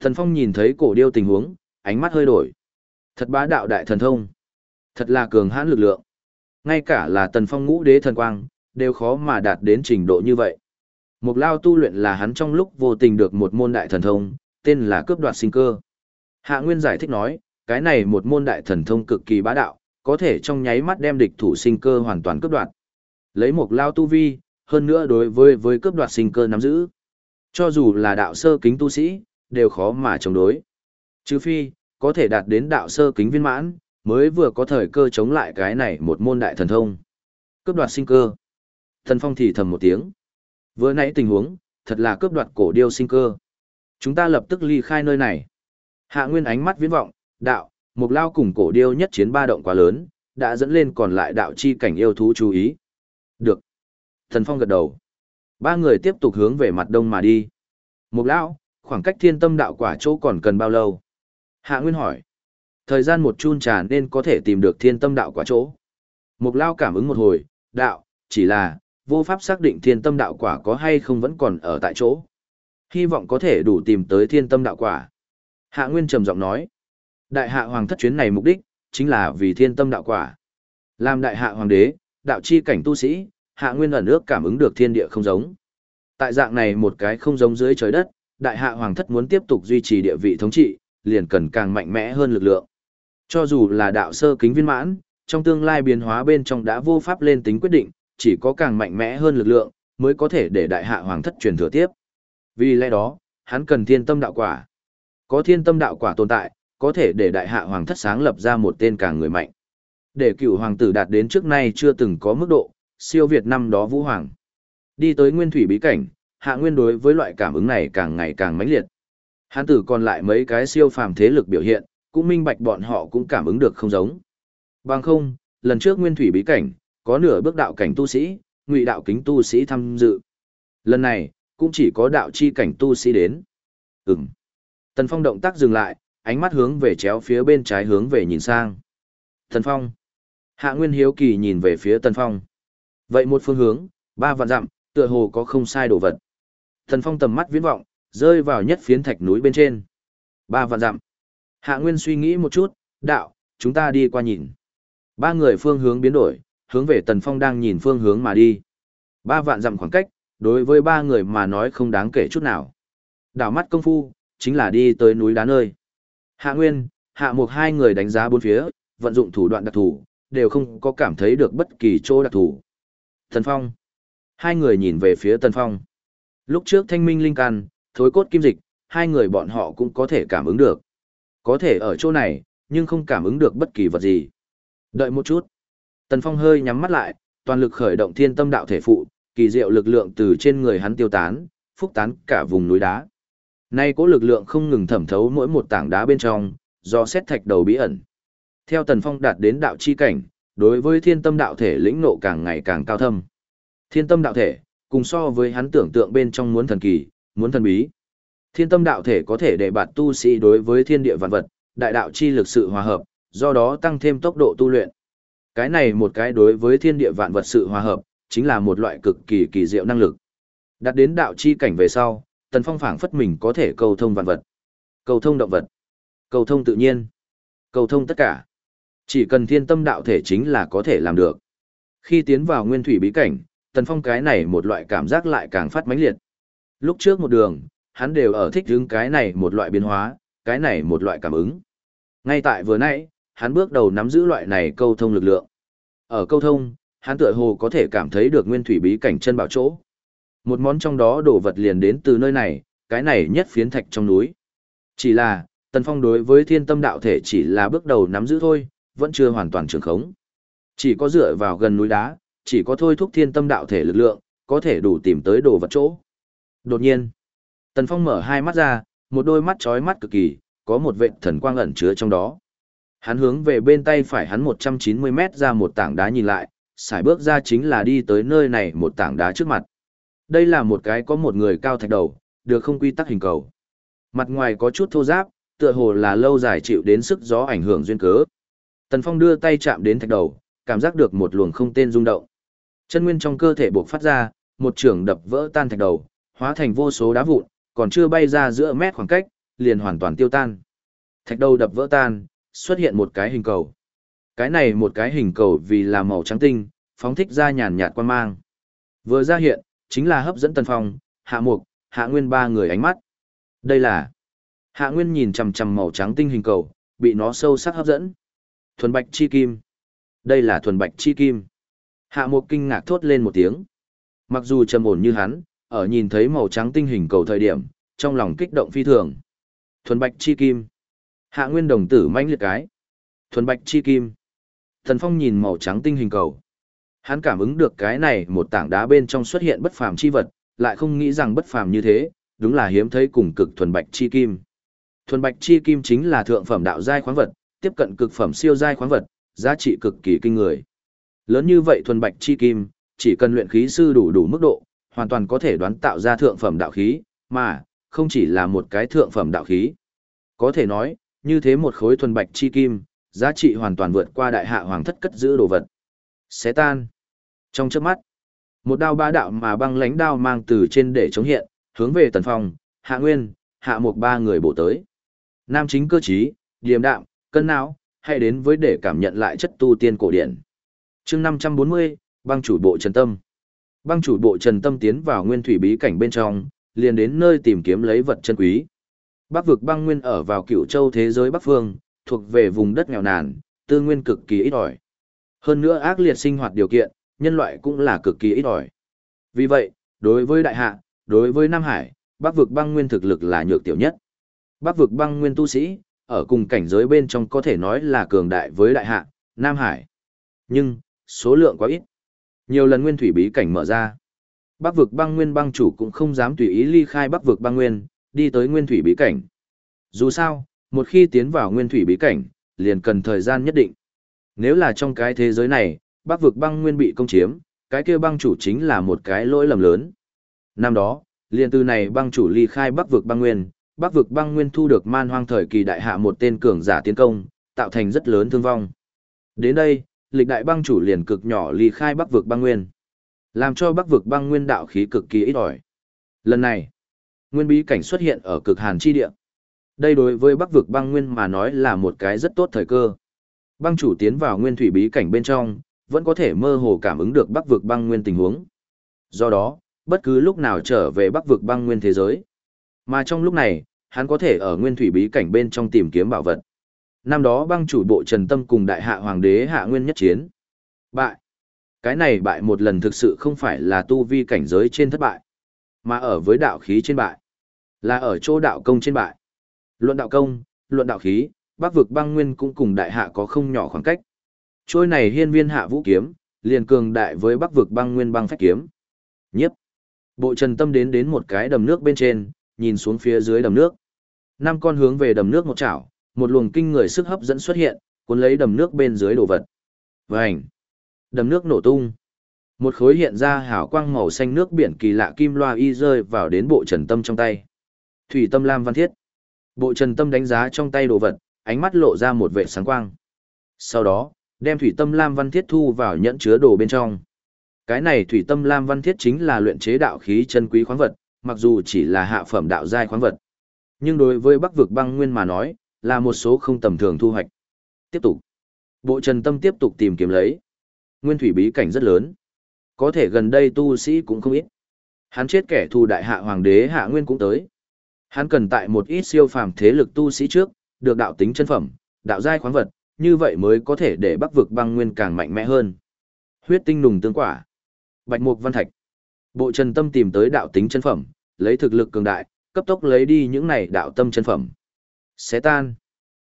Thần Phong nhìn thấy cổ điêu tình huống, ánh mắt hơi đổi. Thật bá đạo đại thần thông. Thật là cường hãn lực lượng. Ngay cả là tần phong ngũ đế thần quang, đều khó mà đạt đến trình độ như vậy. Một lao tu luyện là hắn trong lúc vô tình được một môn đại thần thông, tên là cướp đoạt sinh cơ. Hạ Nguyên giải thích nói, cái này một môn đại thần thông cực kỳ bá đạo, có thể trong nháy mắt đem địch thủ sinh cơ hoàn toàn cướp đoạt. Lấy một lao tu vi, hơn nữa đối với với cướp đoạt sinh cơ nắm giữ. Cho dù là đạo sơ kính tu sĩ, đều khó mà chống đối. Trừ phi, có thể đạt đến đạo sơ kính viên mãn, mới vừa có thời cơ chống lại cái này một môn đại thần thông. Cướp đoạt sinh cơ. Thần Phong thì thầm một tiếng. Vừa nãy tình huống, thật là cướp đoạt cổ điêu sinh cơ. Chúng ta lập tức ly khai nơi này. Hạ Nguyên ánh mắt viễn vọng, đạo, Mục lao cùng cổ điêu nhất chiến ba động quá lớn, đã dẫn lên còn lại đạo chi cảnh yêu thú chú ý. Được. Thần Phong gật đầu. Ba người tiếp tục hướng về mặt đông mà đi. Mục lão, khoảng cách thiên tâm đạo quả chỗ còn cần bao lâu? Hạ Nguyên hỏi. Thời gian một chun trà nên có thể tìm được thiên tâm đạo quả chỗ. Mục lao cảm ứng một hồi, đạo, chỉ là, vô pháp xác định thiên tâm đạo quả có hay không vẫn còn ở tại chỗ. Hy vọng có thể đủ tìm tới thiên tâm đạo quả. Hạ Nguyên trầm giọng nói. Đại hạ hoàng thất chuyến này mục đích, chính là vì thiên tâm đạo quả. Làm đại hạ hoàng đế, đạo chi cảnh tu sĩ, hạ nguyên ẩn ước cảm ứng được thiên địa không giống. Tại dạng này một cái không giống dưới trời đất, đại hạ hoàng thất muốn tiếp tục duy trì địa vị thống trị, liền cần càng mạnh mẽ hơn lực lượng. Cho dù là đạo sơ kính viên mãn, trong tương lai biến hóa bên trong đã vô pháp lên tính quyết định, chỉ có càng mạnh mẽ hơn lực lượng, mới có thể để đại hạ hoàng thất truyền thừa tiếp. Vì lẽ đó, hắn cần thiên tâm đạo quả. Có thiên tâm đạo quả tồn tại, có thể để đại hạ hoàng thất sáng lập ra một tên càng người mạnh. Để cựu hoàng tử đạt đến trước nay chưa từng có mức độ, siêu Việt năm đó vũ hoàng. Đi tới nguyên thủy bí cảnh, hạ nguyên đối với loại cảm ứng này càng ngày càng mãnh liệt. Hán tử còn lại mấy cái siêu phàm thế lực biểu hiện, cũng minh bạch bọn họ cũng cảm ứng được không giống. Bằng không, lần trước nguyên thủy bí cảnh, có nửa bước đạo cảnh tu sĩ, ngụy đạo kính tu sĩ tham dự. Lần này, cũng chỉ có đạo chi cảnh tu sĩ đến. Ừm. Tần Phong động tác dừng lại, ánh mắt hướng về chéo phía bên trái hướng về nhìn sang. Tần Phong. Hạ Nguyên Hiếu Kỳ nhìn về phía Tần Phong. Vậy một phương hướng, ba vạn dặm, tựa hồ có không sai đồ vật. Tần Phong tầm mắt viễn vọng, rơi vào nhất phiến thạch núi bên trên. Ba vạn dặm. Hạ Nguyên suy nghĩ một chút, đạo, chúng ta đi qua nhìn. Ba người phương hướng biến đổi, hướng về Tần Phong đang nhìn phương hướng mà đi. Ba vạn dặm khoảng cách, đối với ba người mà nói không đáng kể chút nào. Đảo mắt công phu, chính là đi tới núi đá nơi. Hạ Nguyên, Hạ Mục hai người đánh giá bốn phía, vận dụng thủ đoạn đặc thù, đều không có cảm thấy được bất kỳ chỗ đặc thù. Tần Phong. Hai người nhìn về phía Tần Phong. Lúc trước thanh minh linh can, thối cốt kim dịch, hai người bọn họ cũng có thể cảm ứng được. Có thể ở chỗ này, nhưng không cảm ứng được bất kỳ vật gì. Đợi một chút. Tần Phong hơi nhắm mắt lại, toàn lực khởi động thiên tâm đạo thể phụ, kỳ diệu lực lượng từ trên người hắn tiêu tán, phúc tán cả vùng núi đá. Nay cố lực lượng không ngừng thẩm thấu mỗi một tảng đá bên trong, do xét thạch đầu bí ẩn. Theo Tần Phong đạt đến đạo chi cảnh, đối với thiên tâm đạo thể lĩnh nộ càng ngày càng cao thâm. Thiên tâm đạo thể, cùng so với hắn tưởng tượng bên trong muốn thần kỳ, muốn thần bí. Thiên tâm đạo thể có thể để bạt tu sĩ đối với thiên địa vạn vật, đại đạo chi lực sự hòa hợp, do đó tăng thêm tốc độ tu luyện. Cái này một cái đối với thiên địa vạn vật sự hòa hợp, chính là một loại cực kỳ kỳ diệu năng lực. Đạt đến đạo chi cảnh về sau, Tần Phong phảng phất mình có thể cầu thông vạn vật, cầu thông động vật, cầu thông tự nhiên, cầu thông tất cả. Chỉ cần thiên tâm đạo thể chính là có thể làm được. Khi tiến vào nguyên thủy bí cảnh, Tần Phong cái này một loại cảm giác lại càng phát mãnh liệt. Lúc trước một đường, hắn đều ở thích ứng cái này một loại biến hóa, cái này một loại cảm ứng. Ngay tại vừa nãy, hắn bước đầu nắm giữ loại này câu thông lực lượng. Ở câu thông, hắn tựa hồ có thể cảm thấy được nguyên thủy bí cảnh chân bảo chỗ. Một món trong đó đồ vật liền đến từ nơi này, cái này nhất phiến thạch trong núi. Chỉ là, Tần Phong đối với thiên tâm đạo thể chỉ là bước đầu nắm giữ thôi, vẫn chưa hoàn toàn trường khống. Chỉ có dựa vào gần núi đá, chỉ có thôi thúc thiên tâm đạo thể lực lượng, có thể đủ tìm tới đồ vật chỗ. Đột nhiên, Tần Phong mở hai mắt ra, một đôi mắt chói mắt cực kỳ, có một vệt thần quang ẩn chứa trong đó. Hắn hướng về bên tay phải hắn 190 mét ra một tảng đá nhìn lại, xài bước ra chính là đi tới nơi này một tảng đá trước mặt. Đây là một cái có một người cao thạch đầu, được không quy tắc hình cầu. Mặt ngoài có chút thô ráp, tựa hồ là lâu dài chịu đến sức gió ảnh hưởng duyên cớ. Tần Phong đưa tay chạm đến thạch đầu, cảm giác được một luồng không tên rung động. Chân nguyên trong cơ thể bộc phát ra, một trường đập vỡ tan thạch đầu, hóa thành vô số đá vụn, còn chưa bay ra giữa mét khoảng cách, liền hoàn toàn tiêu tan. Thạch đầu đập vỡ tan, xuất hiện một cái hình cầu. Cái này một cái hình cầu vì là màu trắng tinh, phóng thích ra nhàn nhạt quan mang. Vừa ra hiện, chính là hấp dẫn Tần Phong, Hạ Mục, Hạ Nguyên ba người ánh mắt. Đây là Hạ Nguyên nhìn chằm chằm màu trắng tinh hình cầu, bị nó sâu sắc hấp dẫn. Thuần bạch chi kim. Đây là thuần bạch chi kim. Hạ Mục kinh ngạc thốt lên một tiếng. Mặc dù trầm ổn như hắn, ở nhìn thấy màu trắng tinh hình cầu thời điểm, trong lòng kích động phi thường. Thuần bạch chi kim. Hạ Nguyên đồng tử manh liệt cái. Thuần bạch chi kim. Thần Phong nhìn màu trắng tinh hình cầu. Hắn cảm ứng được cái này một tảng đá bên trong xuất hiện bất phàm chi vật, lại không nghĩ rằng bất phàm như thế, đúng là hiếm thấy cùng cực thuần bạch chi kim. Thuần bạch chi kim chính là thượng phẩm đạo giai khoáng vật, tiếp cận cực phẩm siêu giai khoáng vật, giá trị cực kỳ kinh người. Lớn như vậy thuần bạch chi kim, chỉ cần luyện khí sư đủ đủ mức độ, hoàn toàn có thể đoán tạo ra thượng phẩm đạo khí, mà không chỉ là một cái thượng phẩm đạo khí. Có thể nói, như thế một khối thuần bạch chi kim, giá trị hoàn toàn vượt qua đại hạ hoàng thất cất giữ đồ vật. Xé tan. Trong chớp mắt, một đao ba đạo mà băng lãnh đao mang từ trên để chống hiện, hướng về Tần Phong, Hạ Nguyên, Hạ Mục ba người bổ tới. Nam chính cơ trí, điềm đạm, cân não, hãy đến với để cảm nhận lại chất tu tiên cổ điển. Chương 540, băng chủ bộ Trần Tâm. Băng chủ bộ Trần Tâm tiến vào nguyên thủy bí cảnh bên trong, liền đến nơi tìm kiếm lấy vật chân quý. Bắc vực băng nguyên ở vào cựu châu thế giới Bắc Phương, thuộc về vùng đất nghèo nàn, tư nguyên cực kỳ ít ỏi. Hơn nữa ác liệt sinh hoạt điều kiện, nhân loại cũng là cực kỳ ít ỏi. Vì vậy, đối với đại hạ, đối với Nam Hải, Bắc vực băng nguyên thực lực là nhược tiểu nhất. Bắc vực băng nguyên tu sĩ, ở cùng cảnh giới bên trong có thể nói là cường đại với đại hạ, Nam Hải. Nhưng, số lượng quá ít. Nhiều lần nguyên thủy bí cảnh mở ra. Bắc vực băng nguyên băng chủ cũng không dám tùy ý ly khai bắc vực băng nguyên, đi tới nguyên thủy bí cảnh. Dù sao, một khi tiến vào nguyên thủy bí cảnh, liền cần thời gian nhất định. Nếu là trong cái thế giới này, bắc vực băng nguyên bị công chiếm, cái kia băng chủ chính là một cái lỗi lầm lớn. Năm đó, liền từ này băng chủ ly khai bắc vực băng nguyên, bắc vực băng nguyên thu được man hoang thời kỳ đại hạ một tên cường giả tiến công, tạo thành rất lớn thương vong. Đến đây, lịch đại băng chủ liền cực nhỏ ly khai bắc vực băng nguyên. Làm cho bắc vực băng nguyên đạo khí cực kỳ ít ỏi. Lần này, nguyên bí cảnh xuất hiện ở cực hàn chi địa. Đây đối với bắc vực băng nguyên mà nói là một cái rất tốt thời cơ. Băng chủ tiến vào nguyên thủy bí cảnh bên trong, vẫn có thể mơ hồ cảm ứng được bắc vực băng nguyên tình huống. Do đó, bất cứ lúc nào trở về bắc vực băng nguyên thế giới. Mà trong lúc này, hắn có thể ở nguyên thủy bí cảnh bên trong tìm kiếm bảo vật. Năm đó băng chủ bộ Trần Tâm cùng đại hạ hoàng đế hạ nguyên nhất chiến. Bại. Cái này bại một lần thực sự không phải là tu vi cảnh giới trên thất bại, mà ở với đạo khí trên bại. Là ở chỗ đạo công trên bại. Luận đạo công, luận đạo khí, bắc vực băng nguyên cũng cùng đại hạ có không nhỏ khoảng cách. Trôi này hiên viên hạ vũ kiếm, liền cường đại với bắc vực băng nguyên băng phách kiếm. Nhiếp. Bộ trần tâm đến đến một cái đầm nước bên trên, nhìn xuống phía dưới đầm nước. Năm con hướng về đầm nước một chảo, một luồng kinh người sức hấp dẫn xuất hiện, cuốn lấy đầm nước bên dưới đồ vật. Vành. Đầm nước nổ tung. Một khối hiện ra hào quang màu xanh nước biển kỳ lạ kim loa y rơi vào đến bộ trần tâm trong tay. Thủy tâm lam văn thiết. Bộ trần tâm đánh giá trong tay đồ vật, ánh mắt lộ ra một vệ sáng quang. Sau đó, đem thủy tâm lam văn thiết thu vào nhẫn chứa đồ bên trong. Cái này thủy tâm lam văn thiết chính là luyện chế đạo khí chân quý khoáng vật, mặc dù chỉ là hạ phẩm đạo giai khoáng vật. Nhưng đối với Bắc vực băng nguyên mà nói, là một số không tầm thường thu hoạch. Tiếp tục. Bộ Trần Tâm tiếp tục tìm kiếm lấy. Nguyên thủy bí cảnh rất lớn. Có thể gần đây tu sĩ cũng không ít. Hắn chết kẻ thù đại hạ hoàng đế hạ nguyên cũng tới. Hắn cần tại một ít siêu phàm thế lực tu sĩ trước, được đạo tính chân phẩm, đạo giai khoáng vật, như vậy mới có thể để Bắc vực băng nguyên càng mạnh mẽ hơn. Huyết tinh nùng tương quả. Bạch mục văn thạch. Bộ Trần Tâm tìm tới đạo tính chân phẩm, lấy thực lực cường đại, cấp tốc lấy đi những này đạo tâm chân phẩm. Xé tan.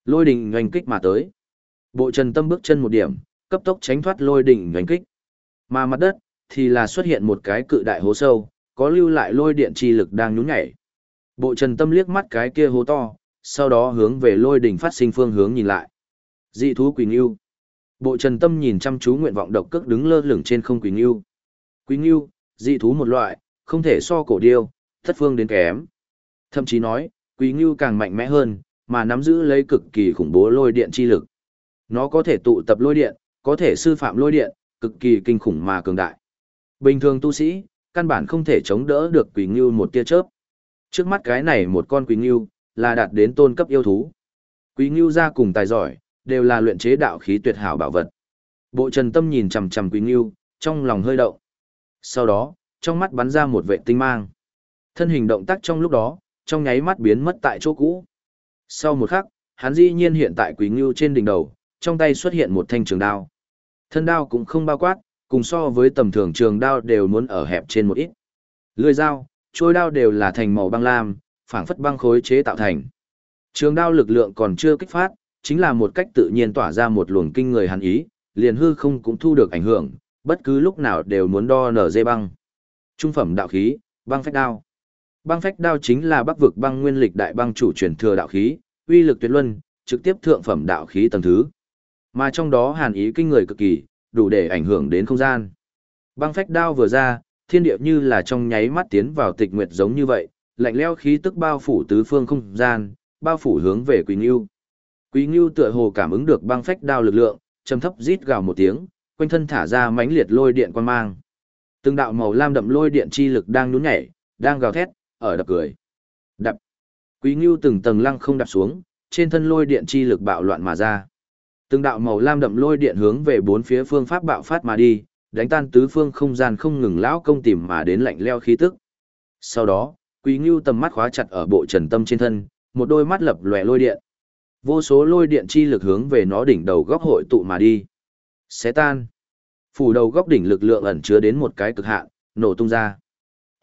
Lôi đỉnh doanh kích mà tới. Bộ Trần Tâm bước chân một điểm, cấp tốc tránh thoát lôi đỉnh doanh kích. Mà mặt đất thì là xuất hiện một cái cự đại hố sâu, có lưu lại lôi điện chi lực đang nhún nhảy. Bộ Trần Tâm liếc mắt cái kia hố to, sau đó hướng về lôi đỉnh phát sinh phương hướng nhìn lại. Dị thú Quỳnh Yêu. Bộ Trần Tâm nhìn chăm chú nguyện vọng độc cước đứng lơ lửng trên không Quỳnh Yêu. Quỳnh Yêu, dị thú một loại, không thể so cổ điêu, thất phương đến kém. Thậm chí nói, Quỳnh Yêu càng mạnh mẽ hơn, mà nắm giữ lấy cực kỳ khủng bố lôi điện chi lực. Nó có thể tụ tập lôi điện, có thể sư phạm lôi điện, cực kỳ kinh khủng mà cường đại. Bình thường tu sĩ, căn bản không thể chống đỡ được Quỳnh Ngưu một tia chớp. Trước mắt cái này một con Quý Ngưu, là đạt đến tôn cấp yêu thú. Quý Ngưu ra cùng tài giỏi, đều là luyện chế đạo khí tuyệt hảo bảo vật. Bộ Trần Tâm nhìn chằm chằm Quý Ngưu, trong lòng hơi động. Sau đó, trong mắt bắn ra một vệ tinh mang. Thân hình động tác trong lúc đó, trong nháy mắt biến mất tại chỗ cũ. Sau một khắc, hắn dĩ nhiên hiện tại Quý Ngưu trên đỉnh đầu, trong tay xuất hiện một thanh trường đao. Thân đao cũng không bao quát, cùng so với tầm thường trường đao đều muốn ở hẹp trên một ít. Lưỡi dao, trôi đao đều là thành màu băng lam, phảng phất băng khối chế tạo thành. Trường đao lực lượng còn chưa kích phát, chính là một cách tự nhiên tỏa ra một luồng kinh người hàn ý, liền hư không cũng thu được ảnh hưởng, bất cứ lúc nào đều muốn đo nở dây băng. Trung phẩm đạo khí, băng phách đao. Băng phách đao chính là bắc vực băng nguyên lịch đại băng chủ truyền thừa đạo khí, uy lực tuyệt luân, trực tiếp thượng phẩm đạo khí tầng thứ. Mà trong đó hàn ý kinh người cực kỳ, đủ để ảnh hưởng đến không gian. Băng phách đao vừa ra, thiên địa như là trong nháy mắt tiến vào tịch nguyệt giống như vậy, lạnh lẽo khí tức bao phủ tứ phương không gian, bao phủ hướng về Quý Ngưu. Quý Ngưu tựa hồ cảm ứng được băng phách đao lực lượng, trầm thấp rít gào một tiếng, quanh thân thả ra mãnh liệt lôi điện quan mang. Từng đạo màu lam đậm lôi điện chi lực đang nhún nhảy, đang gào thét, ở đập cười. Đập. Quý Ngưu từng tầng lăng không đập xuống, trên thân lôi điện chi lực bạo loạn mà ra. Từng đạo màu lam đậm lôi điện hướng về bốn phía phương pháp bạo phát mà đi, đánh tan tứ phương không gian không ngừng lão công tìm mà đến lạnh leo khí tức. Sau đó, Quý Ngưu tầm mắt khóa chặt ở bộ Trần Tâm trên thân, một đôi mắt lập lòe lôi điện. Vô số lôi điện chi lực hướng về nó đỉnh đầu góc hội tụ mà đi. Xé tan. Phủ đầu góc đỉnh lực lượng ẩn chứa đến một cái cực hạn, nổ tung ra.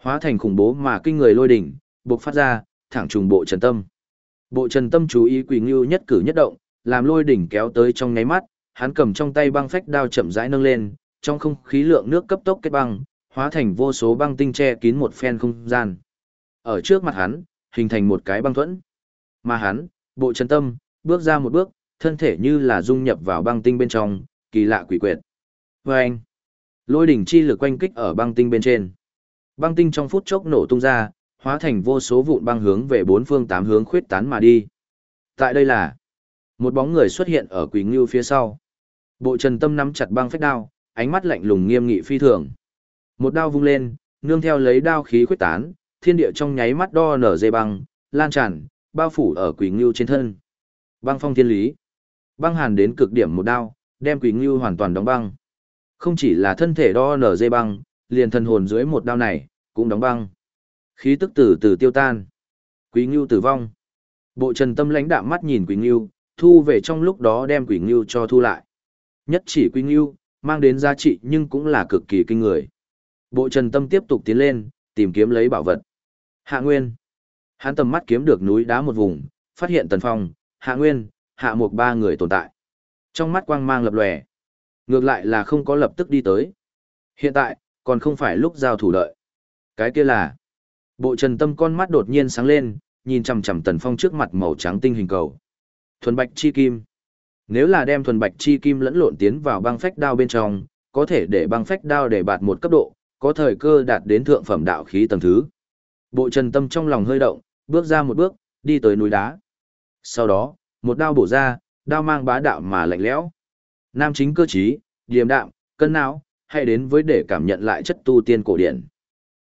Hóa thành khủng bố mà kinh người lôi đỉnh, bộc phát ra, thẳng trùng bộ trần tâm. Bộ trần tâm chú ý quỷ ngưu nhất cử nhất động, làm lôi đỉnh kéo tới trong nháy mắt, hắn cầm trong tay băng phách đao chậm rãi nâng lên, trong không khí lượng nước cấp tốc kết băng, hóa thành vô số băng tinh che kín một phen không gian. Ở trước mặt hắn, hình thành một cái băng thuẫn. Mà hắn, bộ chân tâm, bước ra một bước, thân thể như là dung nhập vào băng tinh bên trong, kỳ lạ quỷ quyệt. Vâng! anh, lôi đỉnh chi lực quanh kích ở băng tinh bên trên. Băng tinh trong phút chốc nổ tung ra, hóa thành vô số vụn băng hướng về bốn phương tám hướng khuyết tán mà đi. Tại đây là một bóng người xuất hiện ở quỷ Ngưu phía sau. Bộ Trần Tâm nắm chặt băng phách đao, ánh mắt lạnh lùng nghiêm nghị phi thường. Một đao vung lên, nương theo lấy đao khí khuyết tán, thiên địa trong nháy mắt đo nở dây băng, lan tràn, bao phủ ở quỷ Ngưu trên thân. Băng phong thiên lý. Băng hàn đến cực điểm một đao, đem quỷ Ngưu hoàn toàn đóng băng. Không chỉ là thân thể đo nở dây băng, liền thần hồn dưới một đao này, cũng đóng băng. Khí tức từ từ tiêu tan. Quý Ngưu tử vong. Bộ Trần Tâm lãnh đạm mắt nhìn Quý Ngưu, thu về trong lúc đó đem Quý Ngưu cho thu lại. Nhất chỉ Quý Ngưu, mang đến giá trị nhưng cũng là cực kỳ kinh người. Bộ Trần Tâm tiếp tục tiến lên, tìm kiếm lấy bảo vật. Hạ Nguyên. Hắn tầm mắt kiếm được núi đá một vùng, phát hiện Tần Phong, Hạ Nguyên, Hạ Mục ba người tồn tại. Trong mắt quang mang lập lòe. Ngược lại là không có lập tức đi tới. Hiện tại, còn không phải lúc giao thủ đợi. Cái kia là... Bộ trần tâm con mắt đột nhiên sáng lên, nhìn chằm chằm Tần Phong trước mặt màu trắng tinh hình cầu. Thuần bạch chi kim. Nếu là đem thuần bạch chi kim lẫn lộn tiến vào băng phách đao bên trong, có thể để băng phách đao để bạt một cấp độ, có thời cơ đạt đến thượng phẩm đạo khí tầng thứ. Bộ trần tâm trong lòng hơi động, bước ra một bước, đi tới núi đá. Sau đó, một đao bổ ra, đao mang bá đạo mà lạnh lẽo. Nam chính cơ trí, điềm đạm, cân não, hay đến với để cảm nhận lại chất tu tiên cổ điển.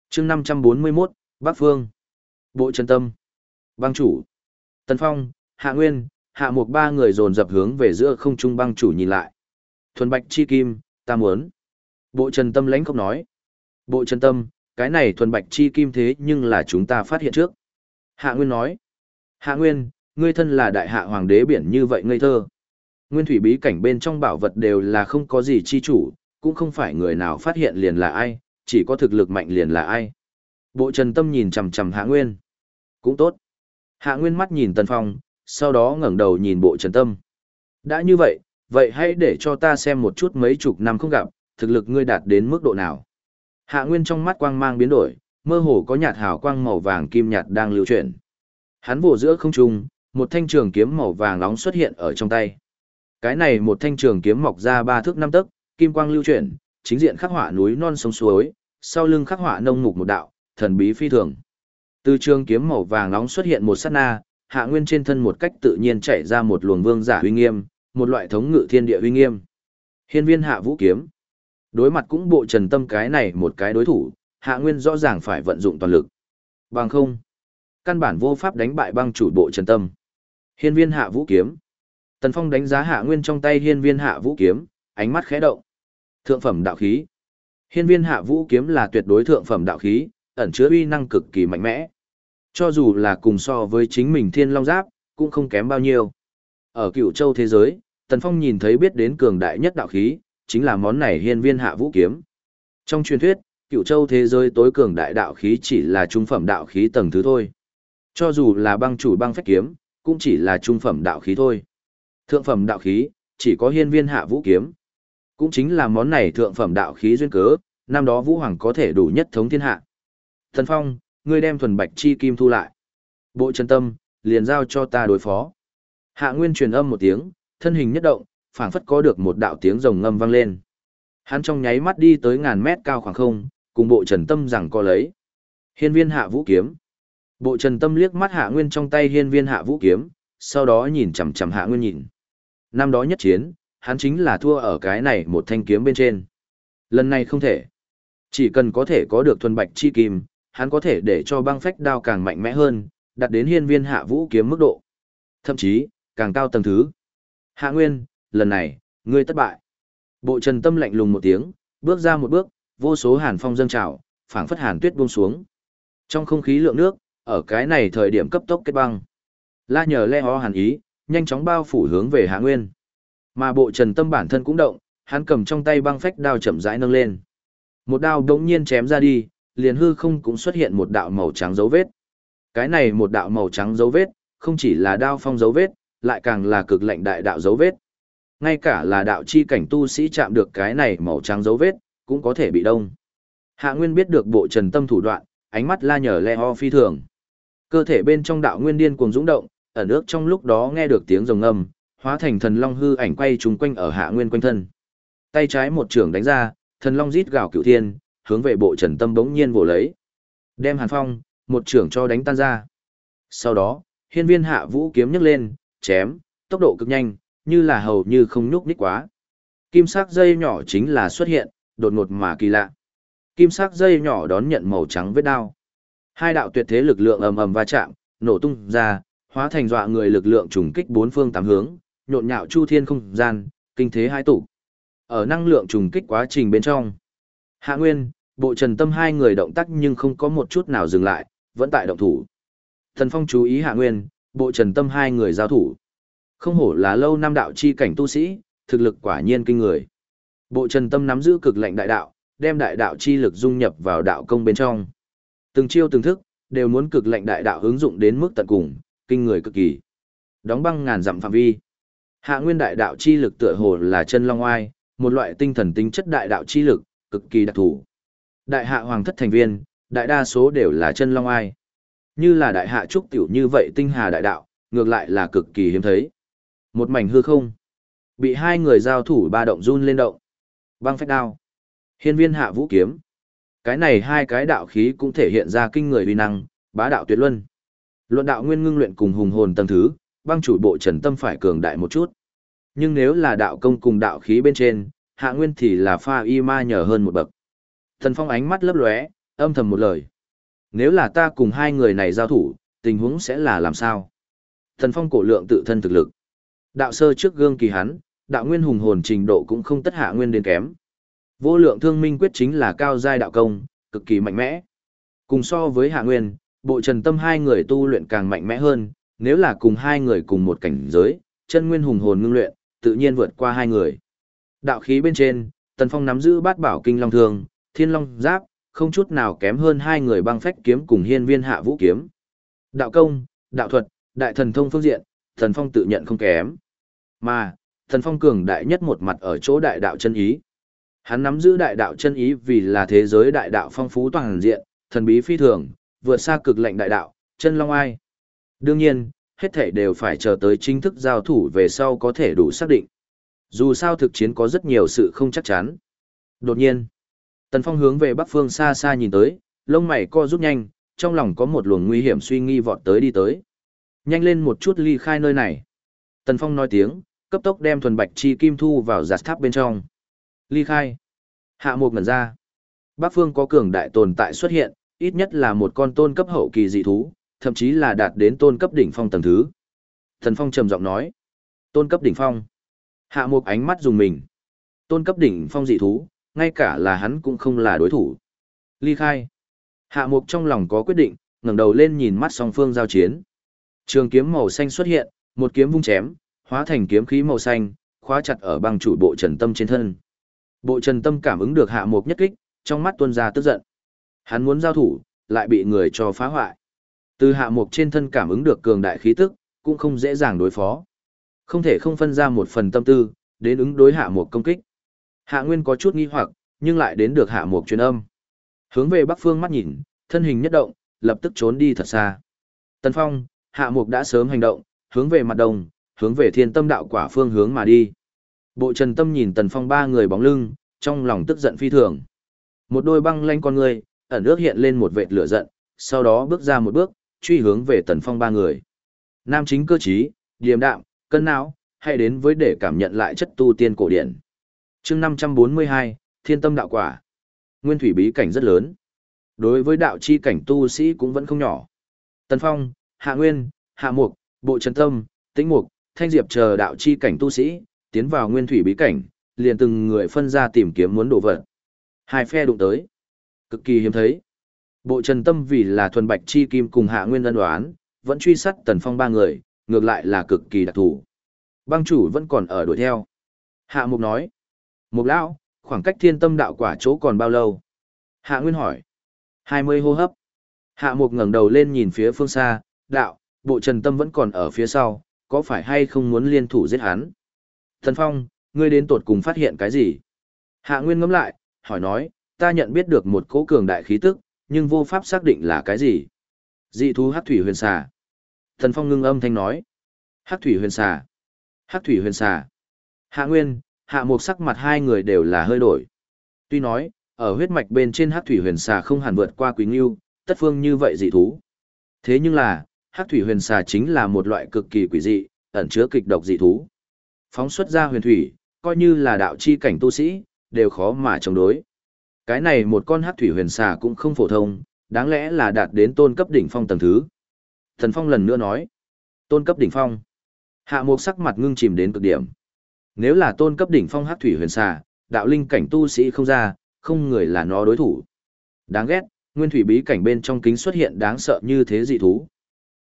chương 541, Bắc Phương. Bộ chân tâm. Băng chủ. Tân Phong, Hạ Nguyên, Hạ Mục ba người dồn dập hướng về giữa không trung băng chủ nhìn lại. Thuần Bạch Chi Kim, ta muốn. Bộ Trần Tâm lãnh không nói. Bộ Trần Tâm, cái này thuần Bạch Chi Kim thế nhưng là chúng ta phát hiện trước. Hạ Nguyên nói. Hạ Nguyên, ngươi thân là đại hạ hoàng đế biển như vậy ngây thơ. Nguyên thủy bí cảnh bên trong bảo vật đều là không có gì chi chủ, cũng không phải người nào phát hiện liền là ai, chỉ có thực lực mạnh liền là ai. Bộ trần tâm nhìn chằm chằm hạ nguyên. Cũng tốt. Hạ nguyên mắt nhìn tần phong, sau đó ngẩng đầu nhìn bộ trần tâm. Đã như vậy, vậy hãy để cho ta xem một chút mấy chục năm không gặp, thực lực ngươi đạt đến mức độ nào. Hạ nguyên trong mắt quang mang biến đổi, mơ hồ có nhạt hào quang màu vàng kim nhạt đang lưu chuyển. Hắn vỗ giữa không trung, một thanh trường kiếm màu vàng nóng xuất hiện ở trong tay. Cái này một thanh trường kiếm mọc ra ba thước năm tấc, kim quang lưu chuyển, chính diện khắc họa núi non sông suối, sau lưng khắc họa nông mục một đạo, thần bí phi thường. Từ trường kiếm màu vàng nóng xuất hiện một sát na, hạ nguyên trên thân một cách tự nhiên chạy ra một luồng vương giả uy nghiêm, một loại thống ngự thiên địa uy nghiêm. Hiên viên hạ vũ kiếm. Đối mặt cũng bộ trần tâm cái này một cái đối thủ, hạ nguyên rõ ràng phải vận dụng toàn lực. Bằng không, căn bản vô pháp đánh bại băng chủ bộ trần tâm. Hiên viên hạ vũ kiếm. Tần Phong đánh giá hạ nguyên trong tay hiên viên hạ vũ kiếm, ánh mắt khẽ động. Thượng phẩm đạo khí. Hiên viên hạ vũ kiếm là tuyệt đối thượng phẩm đạo khí, ẩn chứa uy năng cực kỳ mạnh mẽ. Cho dù là cùng so với chính mình thiên long giáp, cũng không kém bao nhiêu. Ở cựu châu thế giới, Tần Phong nhìn thấy biết đến cường đại nhất đạo khí, chính là món này hiên viên hạ vũ kiếm. Trong truyền thuyết, cựu châu thế giới tối cường đại đạo khí chỉ là trung phẩm đạo khí tầng thứ thôi. Cho dù là băng chủ băng phách kiếm, cũng chỉ là trung phẩm đạo khí thôi. Thượng phẩm đạo khí, chỉ có hiên viên hạ vũ kiếm. Cũng chính là món này thượng phẩm đạo khí duyên cớ, năm đó vũ hoàng có thể đủ nhất thống thiên hạ. Thần Phong, ngươi đem thuần bạch chi kim thu lại. Bộ chân tâm, liền giao cho ta đối phó. Hạ Nguyên truyền âm một tiếng, thân hình nhất động, phảng phất có được một đạo tiếng rồng ngâm vang lên. Hắn trong nháy mắt đi tới ngàn mét cao khoảng không, cùng bộ trần tâm rằng co lấy. Hiên viên hạ vũ kiếm. Bộ trần tâm liếc mắt hạ nguyên trong tay hiên viên hạ vũ kiếm, sau đó nhìn chằm chằm hạ nguyên nhìn. Năm đó nhất chiến, hắn chính là thua ở cái này một thanh kiếm bên trên. Lần này không thể. Chỉ cần có thể có được thuần bạch chi kim, hắn có thể để cho băng phách đao càng mạnh mẽ hơn, đạt đến hiên viên hạ vũ kiếm mức độ. Thậm chí, càng cao tầng thứ. Hạ Nguyên, lần này, ngươi thất bại. Bộ trần tâm lạnh lùng một tiếng, bước ra một bước, vô số hàn phong dâng trào, phảng phất hàn tuyết buông xuống. Trong không khí lượng nước, ở cái này thời điểm cấp tốc kết băng. La nhờ le ho hàn ý, nhanh chóng bao phủ hướng về Hạ Nguyên. Mà bộ trần tâm bản thân cũng động, hắn cầm trong tay băng phách đao chậm rãi nâng lên. Một đao đống nhiên chém ra đi, liền hư không cũng xuất hiện một đạo màu trắng dấu vết. Cái này một đạo màu trắng dấu vết, không chỉ là đao phong dấu vết, lại càng là cực lạnh đại đạo dấu vết. Ngay cả là đạo chi cảnh tu sĩ chạm được cái này màu trắng dấu vết, cũng có thể bị đông. Hạ Nguyên biết được bộ trần tâm thủ đoạn, ánh mắt la nhở le ho phi thường. Cơ thể bên trong đạo nguyên điên cuồng dũng động, ở nước trong lúc đó nghe được tiếng rồng ngâm, hóa thành thần long hư ảnh quay trùng quanh ở hạ nguyên quanh thân. Tay trái một trường đánh ra, thần long rít gào cửu thiên, hướng về bộ Trần Tâm bỗng nhiên vồ lấy. Đem Hàn Phong, một trưởng cho đánh tan ra. Sau đó, hiên viên hạ vũ kiếm nhấc lên, chém, tốc độ cực nhanh, như là hầu như không nhúc nhích quá. Kim sắc dây nhỏ chính là xuất hiện, đột ngột mà kỳ lạ. Kim sắc dây nhỏ đón nhận màu trắng vết đao. Hai đạo tuyệt thế lực lượng ầm ầm va chạm, nổ tung ra, hóa thành dọa người lực lượng trùng kích bốn phương tám hướng, nhộn nhạo chu thiên không gian, kinh thế hai tụ. Ở năng lượng trùng kích quá trình bên trong, Hạ Nguyên, bộ trần tâm hai người động tác nhưng không có một chút nào dừng lại, vẫn tại động thủ. Thần Phong chú ý hạ nguyên, bộ trần tâm hai người giao thủ. Không hổ là lâu năm đạo chi cảnh tu sĩ, thực lực quả nhiên kinh người. Bộ trần tâm nắm giữ cực lệnh đại đạo, đem đại đạo chi lực dung nhập vào đạo công bên trong. Từng chiêu từng thức, đều muốn cực lệnh đại đạo hướng dụng đến mức tận cùng, kinh người cực kỳ. Đóng băng ngàn dặm phạm vi. Hạ nguyên đại đạo chi lực tựa hồ là chân long oai, một loại tinh thần tính chất đại đạo chi lực, cực kỳ đặc thù. Đại hạ hoàng thất thành viên, đại đa số đều là chân long ai. Như là đại hạ trúc tiểu như vậy tinh hà đại đạo, ngược lại là cực kỳ hiếm thấy. Một mảnh hư không. Bị hai người giao thủ ba động run lên động. Băng phách đao. Hiên viên hạ vũ kiếm. Cái này hai cái đạo khí cũng thể hiện ra kinh người uy năng, bá đạo tuyệt luân. Luận đạo nguyên ngưng luyện cùng hùng hồn tầng thứ, băng chủ bộ trần tâm phải cường đại một chút. Nhưng nếu là đạo công cùng đạo khí bên trên, hạ nguyên thì là pha y ma nhờ hơn một bậc. Thần Phong ánh mắt lấp lóe, âm thầm một lời. Nếu là ta cùng hai người này giao thủ, tình huống sẽ là làm sao? Thần Phong cổ lượng tự thân thực lực. Đạo sơ trước gương kỳ hắn, đạo nguyên hùng hồn trình độ cũng không tất hạ nguyên đến kém. Vô lượng thương minh quyết chính là cao giai đạo công, cực kỳ mạnh mẽ. Cùng so với hạ nguyên, bộ trần tâm hai người tu luyện càng mạnh mẽ hơn, nếu là cùng hai người cùng một cảnh giới, chân nguyên hùng hồn ngưng luyện, tự nhiên vượt qua hai người. Đạo khí bên trên, Tần Phong nắm giữ bát bảo kinh long thường, thiên long giáp, không chút nào kém hơn hai người băng phách kiếm cùng hiên viên hạ vũ kiếm. Đạo công, đạo thuật, đại thần thông phương diện, thần phong tự nhận không kém. Mà, thần phong cường đại nhất một mặt ở chỗ đại đạo chân ý. Hắn nắm giữ đại đạo chân ý vì là thế giới đại đạo phong phú toàn diện, thần bí phi thường, vượt xa cực lệnh đại đạo, chân long ai. Đương nhiên, hết thể đều phải chờ tới chính thức giao thủ về sau có thể đủ xác định. Dù sao thực chiến có rất nhiều sự không chắc chắn. Đột nhiên, Tần Phong hướng về bắc phương xa xa nhìn tới, lông mày co rút nhanh, trong lòng có một luồng nguy hiểm suy nghi vọt tới đi tới. Nhanh lên một chút ly khai nơi này. Tần Phong nói tiếng, cấp tốc đem thuần bạch chi kim thu vào giặt tháp bên trong. Ly khai. Hạ một ngẩn ra. Bắc phương có cường đại tồn tại xuất hiện, ít nhất là một con tôn cấp hậu kỳ dị thú, thậm chí là đạt đến tôn cấp đỉnh phong tầng thứ. Tần Phong trầm giọng nói. Tôn cấp đỉnh phong. Hạ Mục ánh mắt dùng mình. Tôn cấp đỉnh phong dị thú, ngay cả là hắn cũng không là đối thủ. Ly khai. Hạ mục trong lòng có quyết định, ngẩng đầu lên nhìn mắt song phương giao chiến. Trường kiếm màu xanh xuất hiện, một kiếm vung chém, hóa thành kiếm khí màu xanh, khóa chặt ở băng chủ bộ Trần Tâm trên thân. Bộ Trần Tâm cảm ứng được hạ mục nhất kích, trong mắt tuôn ra tức giận. Hắn muốn giao thủ, lại bị người cho phá hoại. Từ hạ mục trên thân cảm ứng được cường đại khí tức, cũng không dễ dàng đối phó. Không thể không phân ra một phần tâm tư, đến ứng đối hạ mục công kích. Hạ Nguyên có chút nghi hoặc, nhưng lại đến được hạ mục truyền âm. Hướng về bắc phương mắt nhìn, thân hình nhất động, lập tức trốn đi thật xa. Tần Phong, hạ mục đã sớm hành động, hướng về mặt đông, hướng về thiên tâm đạo quả phương hướng mà đi. Bộ trần tâm nhìn Tần Phong ba người bóng lưng, trong lòng tức giận phi thường. Một đôi băng lanh con người, ẩn ước hiện lên một vệt lửa giận, sau đó bước ra một bước, truy hướng về Tần Phong ba người. Nam chính cơ trí, điềm đạm, cân não, hay đến với để cảm nhận lại chất tu tiên cổ điển chương 542, thiên tâm đạo quả. Nguyên thủy bí cảnh rất lớn. Đối với đạo chi cảnh tu sĩ cũng vẫn không nhỏ. Tần Phong, Hạ Nguyên, Hạ Mục, Bộ Trần Tâm, Tĩnh Mục, Thanh Diệp chờ đạo chi cảnh tu sĩ, tiến vào nguyên thủy bí cảnh, liền từng người phân ra tìm kiếm muốn đổ vật. Hai phe đụng tới. Cực kỳ hiếm thấy. Bộ Trần Tâm vì là thuần bạch chi kim cùng Hạ Nguyên ân đoán, vẫn truy sát Tần Phong ba người, ngược lại là cực kỳ đặc thù. Băng chủ vẫn còn ở đuổi theo. Hạ Mục nói, Mục lão, khoảng cách thiên tâm đạo quả chỗ còn bao lâu? Hạ Nguyên hỏi. Hai mươi hô hấp. Hạ Mục ngẩng đầu lên nhìn phía phương xa, đạo, bộ trần tâm vẫn còn ở phía sau, có phải hay không muốn liên thủ giết hắn? Thần Phong, ngươi đến tột cùng phát hiện cái gì? Hạ Nguyên ngẫm lại, hỏi nói, ta nhận biết được một cỗ cường đại khí tức, nhưng vô pháp xác định là cái gì? Dị thú hắc thủy huyền xà. Thần Phong ngưng âm thanh nói, hắc thủy huyền xà. Hắc thủy huyền xà. Hạ Nguyên, hạ mục sắc mặt hai người đều là hơi đổi. Tuy nói, ở huyết mạch bên trên hắc thủy huyền xà không hẳn vượt qua quý ngưu, tất phương như vậy dị thú. Thế nhưng là, hắc thủy huyền xà chính là một loại cực kỳ quỷ dị, ẩn chứa kịch độc dị thú. Phóng xuất ra huyền thủy, coi như là đạo chi cảnh tu sĩ, đều khó mà chống đối. Cái này một con hắc thủy huyền xà cũng không phổ thông, đáng lẽ là đạt đến tôn cấp đỉnh phong tầng thứ. Thần Phong lần nữa nói, tôn cấp đỉnh phong. Hạ mục sắc mặt ngưng chìm đến cực điểm. Nếu là tôn cấp đỉnh phong hắc thủy huyền xà, đạo linh cảnh tu sĩ không ra, không người là nó đối thủ. Đáng ghét, nguyên thủy bí cảnh bên trong kính xuất hiện đáng sợ như thế dị thú.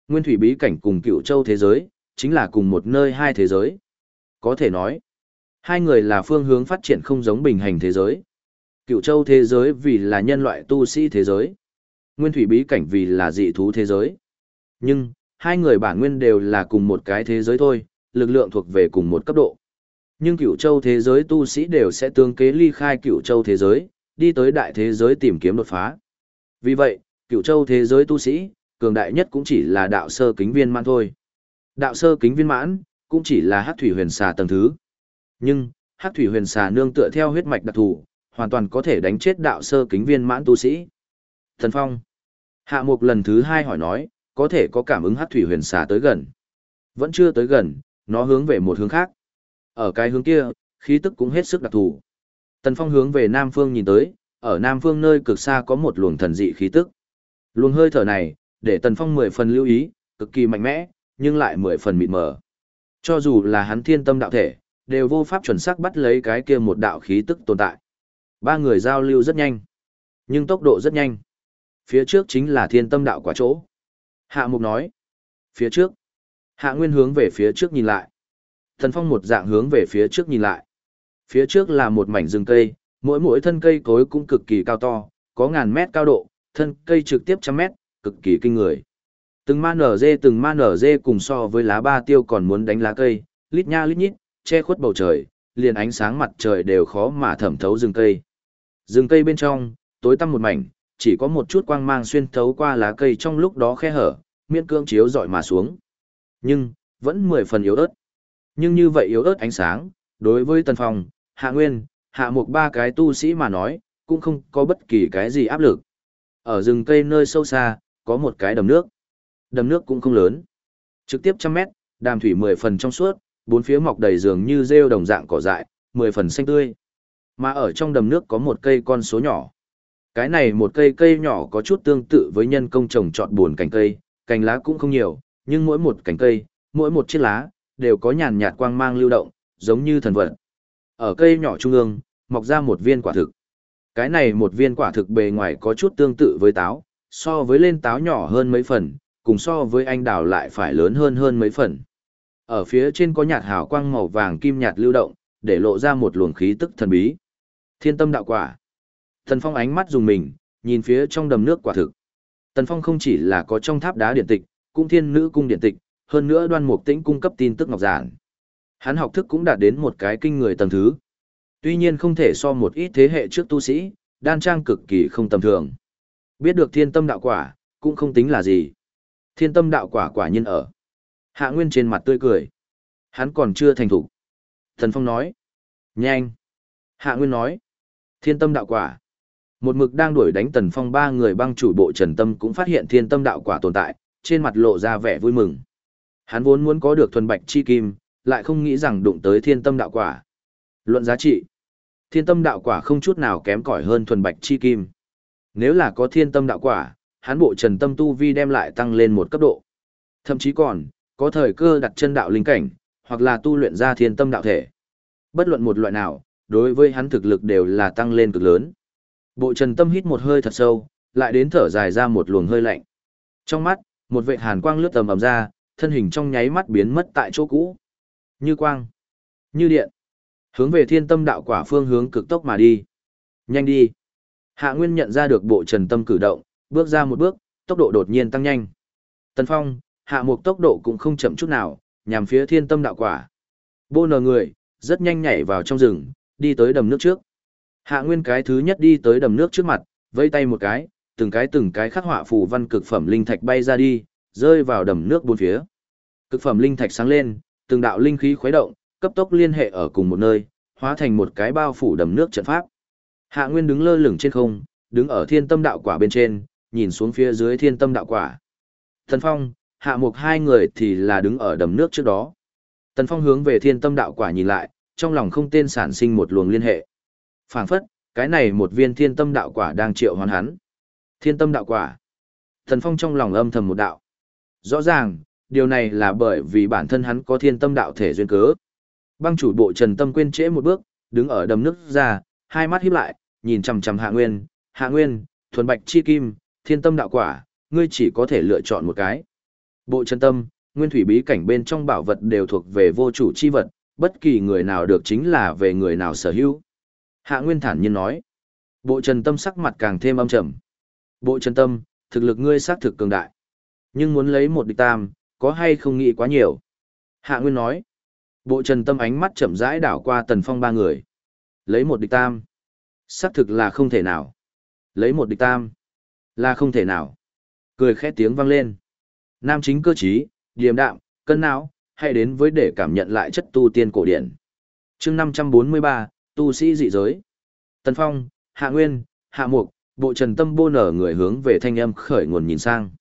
Nguyên thủy bí cảnh cùng cựu châu thế giới, chính là cùng một nơi hai thế giới. Có thể nói, hai người là phương hướng phát triển không giống bình hành thế giới. Cựu châu thế giới vì là nhân loại tu sĩ thế giới. Nguyên thủy bí cảnh vì là dị thú thế giới. Nhưng, hai người bản nguyên đều là cùng một cái thế giới thôi, lực lượng thuộc về cùng một cấp độ. Nhưng cựu châu thế giới tu sĩ đều sẽ tương kế ly khai cựu châu thế giới, đi tới đại thế giới tìm kiếm đột phá. Vì vậy, cựu châu thế giới tu sĩ, cường đại nhất cũng chỉ là đạo sơ kính viên mãn thôi. Đạo sơ kính viên mãn, cũng chỉ là hắc thủy huyền xà tầng thứ. Nhưng, hắc thủy huyền xà nương tựa theo huyết mạch đặc thù, hoàn toàn có thể đánh chết đạo sơ kính viên mãn tu sĩ. Thần Phong. Hạ mục lần thứ hai hỏi nói, có thể có cảm ứng hát thủy huyền xà tới gần. Vẫn chưa tới gần, nó hướng về một hướng khác. Ở cái hướng kia, khí tức cũng hết sức đặc thù. Tần Phong hướng về Nam Phương nhìn tới, ở Nam Phương nơi cực xa có một luồng thần dị khí tức. Luồng hơi thở này, để Tần Phong mười phần lưu ý, cực kỳ mạnh mẽ, nhưng lại mười phần mịt mờ. Cho dù là hắn thiên tâm đạo thể, đều vô pháp chuẩn xác bắt lấy cái kia một đạo khí tức tồn tại. Ba người giao lưu rất nhanh, nhưng tốc độ rất nhanh. Phía trước chính là thiên tâm đạo quả chỗ. Hạ Mục nói, phía trước. Hạ Nguyên hướng về phía trước nhìn lại. Thần Phong một dạng hướng về phía trước nhìn lại. Phía trước là một mảnh rừng cây, mỗi mỗi thân cây cối cũng cực kỳ cao to, có ngàn mét cao độ, thân cây trực tiếp trăm mét, cực kỳ kinh người. Từng ma nở dê từng ma nở dê cùng so với lá ba tiêu còn muốn đánh lá cây, lít nha lít nhít, che khuất bầu trời, liền ánh sáng mặt trời đều khó mà thẩm thấu rừng cây. Rừng cây bên trong, tối tăm một mảnh, chỉ có một chút quang mang xuyên thấu qua lá cây trong lúc đó khe hở, miễn cương chiếu dọi mà xuống. Nhưng, vẫn mười phần yếu ớt. Nhưng như vậy yếu ớt ánh sáng, đối với Tần Phong, Hạ Nguyên, Hạ Mục ba cái tu sĩ mà nói, cũng không có bất kỳ cái gì áp lực. Ở rừng cây nơi sâu xa, có một cái đầm nước. Đầm nước cũng không lớn. Trực tiếp trăm mét, đàm thủy mười phần trong suốt, bốn phía mọc đầy dường như rêu đồng dạng cỏ dại, mười phần xanh tươi. Mà ở trong đầm nước có một cây con số nhỏ. Cái này một cây cây nhỏ có chút tương tự với nhân công trồng trọt buồn cành cây, cành lá cũng không nhiều, nhưng mỗi một cành cây, mỗi một chiếc lá, đều có nhàn nhạt quang mang lưu động, giống như thần vật. Ở cây nhỏ trung ương, mọc ra một viên quả thực. Cái này một viên quả thực bề ngoài có chút tương tự với táo, so với lên táo nhỏ hơn mấy phần, cùng so với anh đào lại phải lớn hơn hơn mấy phần. Ở phía trên có nhạt hào quang màu vàng kim nhạt lưu động, để lộ ra một luồng khí tức thần bí. Thiên tâm đạo quả. Thần Phong ánh mắt dùng mình, nhìn phía trong đầm nước quả thực. Tần Phong không chỉ là có trong tháp đá điện tịch, cũng thiên nữ cung điện tịch, hơn nữa đoan mục tĩnh cung cấp tin tức ngọc giản. Hắn học thức cũng đạt đến một cái kinh người tầng thứ. Tuy nhiên không thể so một ít thế hệ trước tu sĩ, đan trang cực kỳ không tầm thường. Biết được thiên tâm đạo quả, cũng không tính là gì. Thiên tâm đạo quả quả nhiên ở. Hạ Nguyên trên mặt tươi cười. Hắn còn chưa thành thủ. Thần Phong nói. Nhanh. Hạ Nguyên nói. Thiên tâm đạo quả. Một mực đang đuổi đánh Tần Phong ba người băng chủ bộ Trần Tâm cũng phát hiện thiên tâm đạo quả tồn tại, trên mặt lộ ra vẻ vui mừng. Hắn vốn muốn có được thuần bạch chi kim, lại không nghĩ rằng đụng tới thiên tâm đạo quả. Luận giá trị. Thiên tâm đạo quả không chút nào kém cỏi hơn thuần bạch chi kim. Nếu là có thiên tâm đạo quả, hắn bộ trần tâm tu vi đem lại tăng lên một cấp độ. Thậm chí còn, có thời cơ đặt chân đạo linh cảnh, hoặc là tu luyện ra thiên tâm đạo thể. Bất luận một loại nào, đối với hắn thực lực đều là tăng lên cực lớn. Bộ trần tâm hít một hơi thật sâu, lại đến thở dài ra một luồng hơi lạnh. Trong mắt, một vệ hàn quang lướt tầm ầm ra, thân hình trong nháy mắt biến mất tại chỗ cũ. Như quang, như điện, hướng về thiên tâm đạo quả phương hướng cực tốc mà đi. Nhanh đi. Hạ Nguyên nhận ra được bộ trần tâm cử động, bước ra một bước, tốc độ đột nhiên tăng nhanh. Tần Phong, hạ Mục tốc độ cũng không chậm chút nào, nhằm phía thiên tâm đạo quả. Bô nờ người, rất nhanh nhảy vào trong rừng, đi tới đầm nước trước. Hạ Nguyên cái thứ nhất đi tới đầm nước trước mặt, vẫy tay một cái, từng cái từng cái khắc họa phù văn cực phẩm linh thạch bay ra đi, rơi vào đầm nước bốn phía. Cực phẩm linh thạch sáng lên, từng đạo linh khí khuấy động, cấp tốc liên hệ ở cùng một nơi, hóa thành một cái bao phủ đầm nước trận pháp. Hạ Nguyên đứng lơ lửng trên không, đứng ở thiên tâm đạo quả bên trên, nhìn xuống phía dưới thiên tâm đạo quả. Tần Phong, Hạ Mục hai người thì là đứng ở đầm nước trước đó. Tần Phong hướng về thiên tâm đạo quả nhìn lại, trong lòng không tên sản sinh một luồng liên hệ. Phảng phất, cái này một viên thiên tâm đạo quả đang triệu hoán hắn. Thiên tâm đạo quả. thần Phong trong lòng âm thầm một đạo. Rõ ràng, điều này là bởi vì bản thân hắn có thiên tâm đạo thể duyên cớ. Băng chủ bộ Trần Tâm quên trễ một bước, đứng ở đầm nước ra, hai mắt híp lại, nhìn chằm chằm Hạ Nguyên, "Hạ Nguyên, thuần bạch chi kim, thiên tâm đạo quả, ngươi chỉ có thể lựa chọn một cái. Bộ chân tâm, nguyên thủy bí cảnh bên trong bảo vật đều thuộc về vô chủ chi vật, bất kỳ người nào được chính là về người nào sở hữu. Hạ Nguyên thản nhiên nói. Bộ trần tâm sắc mặt càng thêm âm trầm. Bộ trần tâm, thực lực ngươi xác thực cường đại. Nhưng muốn lấy một địch tam, có hay không nghĩ quá nhiều. Hạ Nguyên nói. Bộ trần tâm ánh mắt chậm rãi đảo qua tần phong ba người. Lấy một địch tam. Xác thực là không thể nào. Lấy một địch tam. Là không thể nào. Cười khẽ tiếng vang lên. Nam chính cơ trí, điềm đạm, cân não, hãy đến với để cảm nhận lại chất tu tiên cổ điển. chương 543, tu sĩ dị giới. Tần Phong, Hạ Nguyên, Hạ Mục, bộ trần tâm bô nở người hướng về thanh âm khởi nguồn nhìn sang.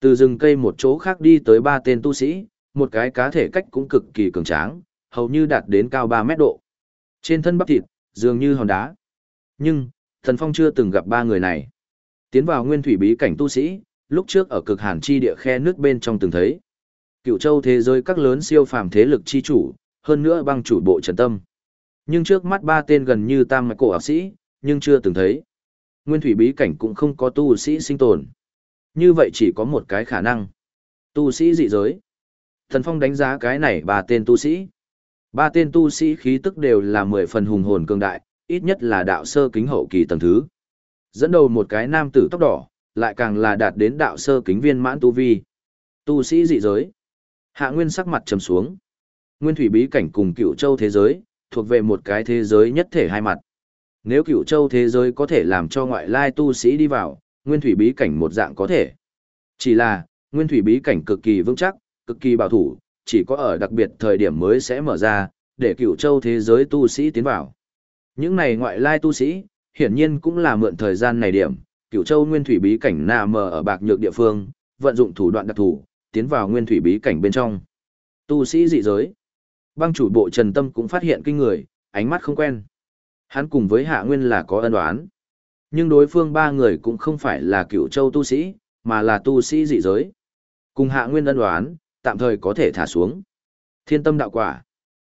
Từ rừng cây một chỗ khác đi tới ba tên tu sĩ, một cái cá thể cách cũng cực kỳ cường tráng, hầu như đạt đến cao 3 mét độ. Trên thân bắp thịt, dường như hòn đá. Nhưng, Thần Phong chưa từng gặp ba người này. Tiến vào nguyên thủy bí cảnh tu sĩ, lúc trước ở cực hàn chi địa khe nước bên trong từng thấy. Cựu châu thế giới các lớn siêu phàm thế lực chi chủ, hơn nữa băng chủ bộ trần tâm. Nhưng trước mắt ba tên gần như tam mạch cổ học sĩ, nhưng chưa từng thấy. Nguyên thủy bí cảnh cũng không có tu sĩ sinh tồn. Như vậy chỉ có một cái khả năng. Tu sĩ dị giới. Thần Phong đánh giá cái này ba tên tu sĩ. Ba tên tu sĩ khí tức đều là mười phần hùng hồn cường đại, ít nhất là đạo sơ kính hậu kỳ tầng thứ. Dẫn đầu một cái nam tử tóc đỏ, lại càng là đạt đến đạo sơ kính viên mãn tu vi. Tu sĩ dị giới. Hạ Nguyên sắc mặt trầm xuống. Nguyên thủy bí cảnh cùng cựu châu thế giới, thuộc về một cái thế giới nhất thể hai mặt. Nếu cửu châu thế giới có thể làm cho ngoại lai tu sĩ đi vào, nguyên thủy bí cảnh một dạng có thể. Chỉ là, nguyên thủy bí cảnh cực kỳ vững chắc, cực kỳ bảo thủ, chỉ có ở đặc biệt thời điểm mới sẽ mở ra, để cửu châu thế giới tu sĩ tiến vào. Những này ngoại lai tu sĩ, hiển nhiên cũng là mượn thời gian này điểm, cửu châu nguyên thủy bí cảnh nà mờ ở bạc nhược địa phương, vận dụng thủ đoạn đặc thù, tiến vào nguyên thủy bí cảnh bên trong. Tu sĩ dị giới. Băng chủ bộ Trần Tâm cũng phát hiện kinh người, ánh mắt không quen. Hắn cùng với Hạ Nguyên là có ân oán. Nhưng đối phương ba người cũng không phải là cựu châu tu sĩ, mà là tu sĩ dị giới. Cùng Hạ Nguyên ân oán, tạm thời có thể thả xuống. Thiên tâm đạo quả.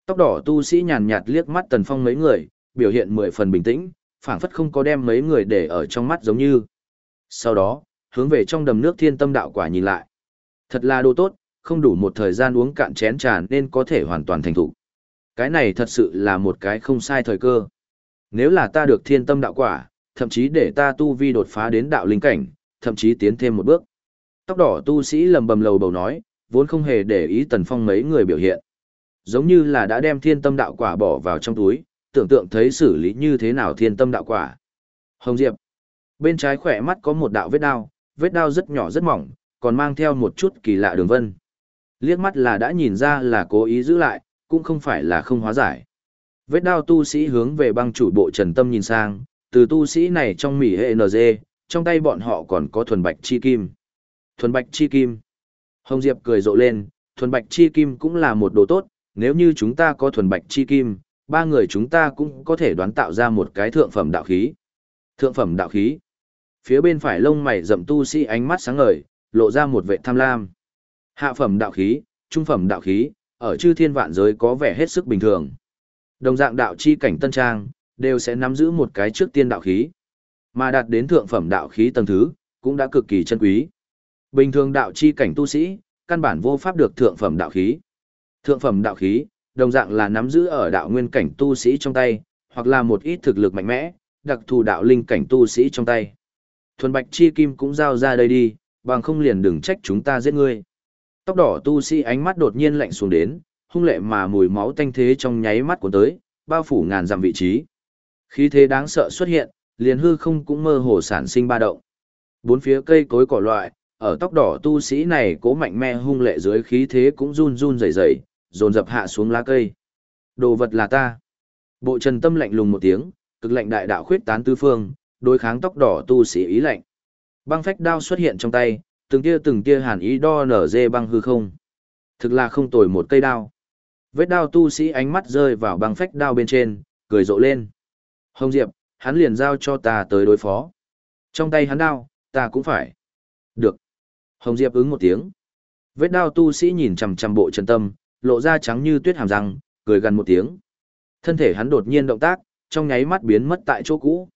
Tóc đỏ tu sĩ nhàn nhạt liếc mắt Tần Phong mấy người, biểu hiện mười phần bình tĩnh, phảng phất không có đem mấy người để ở trong mắt giống như. Sau đó, hướng về trong đầm nước thiên tâm đạo quả nhìn lại. Thật là đồ tốt, không đủ một thời gian uống cạn chén trà nên có thể hoàn toàn thành thục. Cái này thật sự là một cái không sai thời cơ. Nếu là ta được thiên tâm đạo quả, thậm chí để ta tu vi đột phá đến đạo linh cảnh, thậm chí tiến thêm một bước. Tóc đỏ tu sĩ lầm bầm lầu bầu nói, vốn không hề để ý tần phong mấy người biểu hiện. Giống như là đã đem thiên tâm đạo quả bỏ vào trong túi, tưởng tượng thấy xử lý như thế nào thiên tâm đạo quả. Hồng Diệp. Bên trái khỏe mắt có một đạo vết đao, vết đao rất nhỏ rất mỏng, còn mang theo một chút kỳ lạ đường vân. Liếc mắt là đã nhìn ra là cố ý giữ lại, cũng không phải là không hóa giải. Vết đao tu sĩ hướng về băng chủ bộ trần tâm nhìn sang, từ tu sĩ này trong mỉ hệ NG, trong tay bọn họ còn có thuần bạch chi kim. Thuần bạch chi kim. Hồng Diệp cười rộ lên, thuần bạch chi kim cũng là một đồ tốt, nếu như chúng ta có thuần bạch chi kim, ba người chúng ta cũng có thể đoán tạo ra một cái thượng phẩm đạo khí. Thượng phẩm đạo khí. Phía bên phải lông mày rậm tu sĩ ánh mắt sáng ngời, lộ ra một vệ tham lam. Hạ phẩm đạo khí, trung phẩm đạo khí, ở chư thiên vạn giới có vẻ hết sức bình thường. Đồng dạng đạo chi cảnh tân trang, đều sẽ nắm giữ một cái trước tiên đạo khí. Mà đạt đến thượng phẩm đạo khí tầng thứ, cũng đã cực kỳ chân quý. Bình thường đạo chi cảnh tu sĩ, căn bản vô pháp được thượng phẩm đạo khí. Thượng phẩm đạo khí, đồng dạng là nắm giữ ở đạo nguyên cảnh tu sĩ trong tay, hoặc là một ít thực lực mạnh mẽ, đặc thù đạo linh cảnh tu sĩ trong tay. Thuần bạch chi kim cũng giao ra đây đi, bằng không liền đừng trách chúng ta giết ngươi. Tóc đỏ tu sĩ ánh mắt đột nhiên lạnh xuống đến, hung lệ mà mùi máu tanh thế trong nháy mắt của tới, bao phủ ngàn dặm vị trí. Khí thế đáng sợ xuất hiện, liền hư không cũng mơ hồ sản sinh ba động. Bốn phía cây cối cỏ loại, ở tóc đỏ tu sĩ này cố mạnh mẽ hung lệ dưới khí thế cũng run run rẩy rẩy, dồn dập hạ xuống lá cây. Đồ vật là ta. Bộ Trần Tâm lạnh lùng một tiếng, cực lạnh đại đạo khuyết tán tứ phương, đối kháng tóc đỏ tu sĩ ý lạnh. Băng phách đao xuất hiện trong tay, từng tia từng tia hàn ý đo nở dê băng hư không. Thực là không tồi một cây đao. Vết đao tu sĩ ánh mắt rơi vào băng phách đao bên trên, cười rộ lên. Hồng Diệp, hắn liền giao cho ta tới đối phó. Trong tay hắn đao, ta cũng phải. Được. Hồng Diệp ứng một tiếng. Vết đao tu sĩ nhìn chằm chằm bộ chân tâm, lộ ra trắng như tuyết hàm răng, cười gần một tiếng. Thân thể hắn đột nhiên động tác, trong nháy mắt biến mất tại chỗ cũ.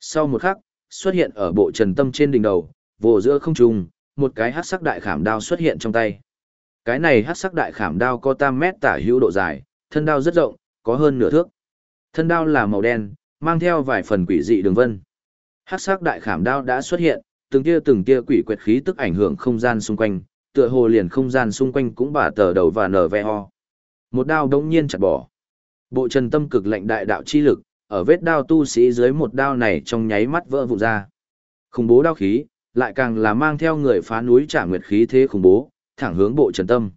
Sau một khắc, xuất hiện ở bộ trần tâm trên đỉnh đầu, vồ giữa không trung, một cái hắc sắc đại khảm đao xuất hiện trong tay. Cái này hắc sắc đại khảm đao có tam mét tả hữu độ dài, thân đao rất rộng, có hơn nửa thước. Thân đao là màu đen, mang theo vài phần quỷ dị đường vân. Hắc sắc đại khảm đao đã xuất hiện, từng tia từng tia quỷ quệt khí tức ảnh hưởng không gian xung quanh, tựa hồ liền không gian xung quanh cũng bả tờ đầu và nở ve ho. Một đao đống nhiên chặt bỏ. Bộ trần tâm cực lệnh đại đạo chi lực, ở vết đao tu sĩ dưới một đao này trong nháy mắt vỡ vụn ra. Khủng bố đao khí, lại càng là mang theo người phá núi trả nguyệt khí thế khủng bố, thẳng hướng bộ trần tâm.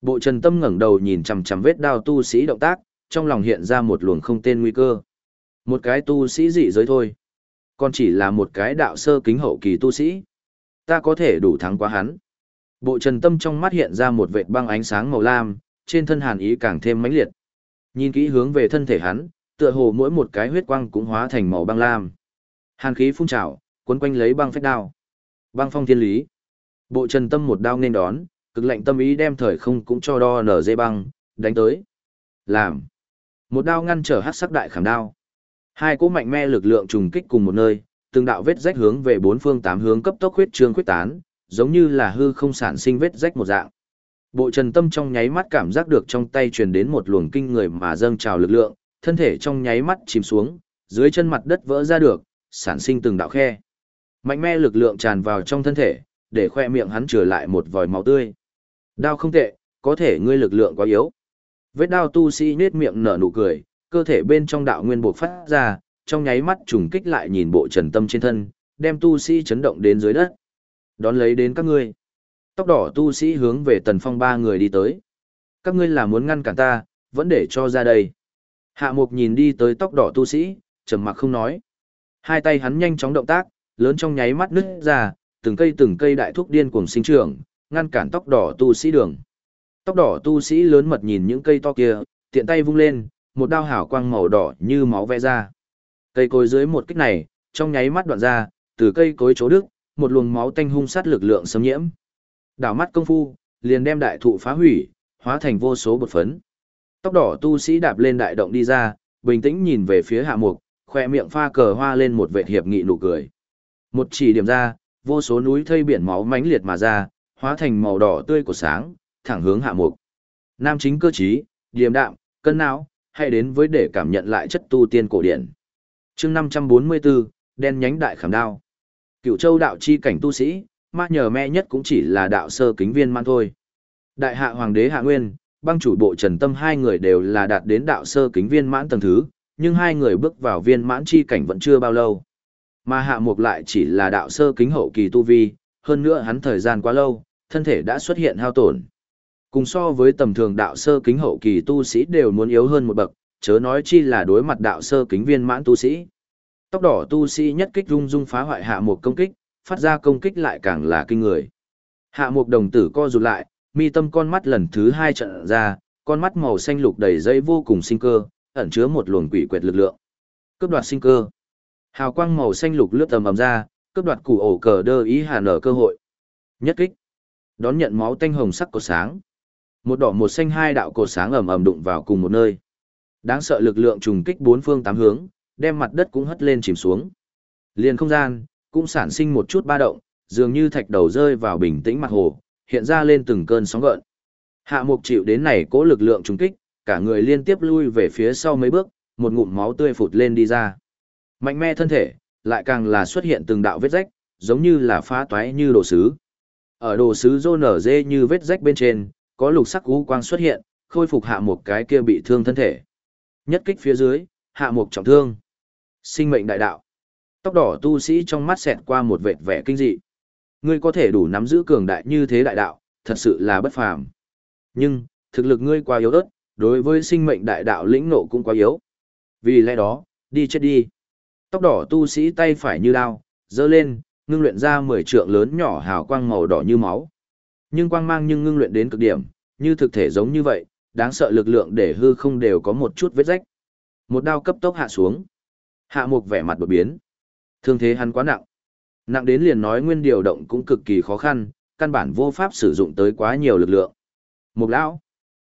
Bộ trần tâm ngẩng đầu nhìn chằm chằm vết đao tu sĩ động tác, trong lòng hiện ra một luồng không tên nguy cơ. Một cái tu sĩ dị giới thôi. Còn chỉ là một cái đạo sơ kính hậu kỳ tu sĩ. Ta có thể đủ thắng qua hắn. Bộ trần tâm trong mắt hiện ra một vệt băng ánh sáng màu lam, trên thân hàn ý càng thêm mãnh liệt. Nhìn kỹ hướng về thân thể hắn, tựa hồ mỗi một cái huyết quang cũng hóa thành màu băng lam. Hàn khí phun trào, cuốn quanh lấy băng phách đao. Băng phong thiên lý. Bộ trần tâm một đao nên đón, cực lạnh tâm ý đem thời không cũng cho đo nở dây băng, đánh tới. Làm. Một đao ngăn trở hát sắc đại khảm đao. Hai cỗ mạnh mẽ lực lượng trùng kích cùng một nơi, từng đạo vết rách hướng về bốn phương tám hướng cấp tốc huyết trương huyết tán, giống như là hư không sản sinh vết rách một dạng. Bộ Trần Tâm trong nháy mắt cảm giác được trong tay truyền đến một luồng kinh người mà dâng trào lực lượng, thân thể trong nháy mắt chìm xuống, dưới chân mặt đất vỡ ra được, sản sinh từng đạo khe. Mạnh mẽ lực lượng tràn vào trong thân thể, để khoe miệng hắn trở lại một vòi máu tươi. Đao không tệ, có thể ngươi lực lượng quá yếu. Vết đao tu sĩ nết miệng nở nụ cười, cơ thể bên trong đạo nguyên buộc phát ra, trong nháy mắt trùng kích lại nhìn bộ trần tâm trên thân, đem tu sĩ chấn động đến dưới đất. Đón lấy đến các ngươi. Tóc đỏ tu sĩ hướng về tần phong ba người đi tới. Các ngươi là muốn ngăn cản ta, vẫn để cho ra đây. Hạ mục nhìn đi tới tóc đỏ tu sĩ, trầm mặc không nói. Hai tay hắn nhanh chóng động tác, lớn trong nháy mắt nứt ra, từng cây từng cây đại thúc điên cuồng sinh trưởng, ngăn cản tóc đỏ tu sĩ đường. Tóc đỏ tu sĩ lớn mật nhìn những cây to kia, tiện tay vung lên, một đao hảo quang màu đỏ như máu vẽ ra. Cây cối dưới một kích này, trong nháy mắt đoạn ra, từ cây cối chỗ đức, một luồng máu tanh hung sát lực lượng xâm nhiễm. Đảo mắt công phu, liền đem đại thụ phá hủy, hóa thành vô số bột phấn. Tóc đỏ tu sĩ đạp lên đại động đi ra, bình tĩnh nhìn về phía hạ mục, khoe miệng pha cờ hoa lên một vệ hiệp nghị nụ cười. Một chỉ điểm ra, vô số núi thây biển máu mãnh liệt mà ra, hóa thành màu đỏ tươi của sáng, thẳng hướng hạ mục. Nam chính cơ trí, điềm đạm, cân não, hãy đến với để cảm nhận lại chất tu tiên cổ điển. chương 544, đen nhánh đại khảm đao. Cựu châu đạo chi cảnh tu sĩ, ma nhờ me nhất cũng chỉ là đạo sơ kính viên man thôi. Đại hạ hoàng đế hạ nguyên, băng chủ bộ trần tâm hai người đều là đạt đến đạo sơ kính viên mãn tầng thứ, nhưng hai người bước vào viên mãn chi cảnh vẫn chưa bao lâu. Mà hạ mục lại chỉ là đạo sơ kính hậu kỳ tu vi, hơn nữa hắn thời gian quá lâu, thân thể đã xuất hiện hao tổn. Cùng so với tầm thường đạo sơ kính hậu kỳ tu sĩ đều muốn yếu hơn một bậc, chớ nói chi là đối mặt đạo sơ kính viên mãn tu sĩ. Tóc đỏ tu sĩ nhất kích rung rung phá hoại hạ Mục công kích, phát ra công kích lại càng là kinh người. Hạ Mục đồng tử co rụt lại, mi tâm con mắt lần thứ hai trận ra, con mắt màu xanh lục đầy dây vô cùng sinh cơ, ẩn chứa một luồng quỷ quyệt lực lượng. Cướp đoạt sinh cơ. Hào quang màu xanh lục lướt tầm ầm ra, cướp đoạt củ ổ cờ đơ ý hà nở cơ hội. Nhất kích. Đón nhận máu tanh hồng sắc của sáng. Một đỏ một xanh hai đạo cột sáng ầm ầm đụng vào cùng một nơi. Đáng sợ lực lượng trùng kích bốn phương tám hướng, đem mặt đất cũng hất lên chìm xuống. Liền không gian, cũng sản sinh một chút ba động, dường như thạch đầu rơi vào bình tĩnh mặt hồ, hiện ra lên từng cơn sóng gợn. Hạ mục chịu đến này cố lực lượng trùng kích, cả người liên tiếp lui về phía sau mấy bước, một ngụm máu tươi phụt lên đi ra. Mạnh mẽ thân thể, lại càng là xuất hiện từng đạo vết rách, giống như là phá toái như đồ sứ. Ở đồ sứ rô nở dê như vết rách bên trên, có lục sắc u quang xuất hiện, khôi phục hạ một cái kia bị thương thân thể. Nhất kích phía dưới, hạ một trọng thương. Sinh mệnh đại đạo. Tóc đỏ tu sĩ trong mắt xẹt qua một vệt vẻ kinh dị. Ngươi có thể đủ nắm giữ cường đại như thế đại đạo, thật sự là bất phàm. Nhưng, thực lực ngươi quá yếu ớt, đối với sinh mệnh đại đạo lĩnh nộ cũng quá yếu. Vì lẽ đó, đi chết đi. Tóc đỏ tu sĩ tay phải như đao, giơ lên, ngưng luyện ra mười trượng lớn nhỏ hào quang màu đỏ như máu. Nhưng quang mang nhưng ngưng luyện đến cực điểm, như thực thể giống như vậy, đáng sợ lực lượng để hư không đều có một chút vết rách. Một đao cấp tốc hạ xuống. Hạ mục vẻ mặt đột biến. Thương thế hắn quá nặng. Nặng đến liền nói nguyên điều động cũng cực kỳ khó khăn, căn bản vô pháp sử dụng tới quá nhiều lực lượng. Mục lão.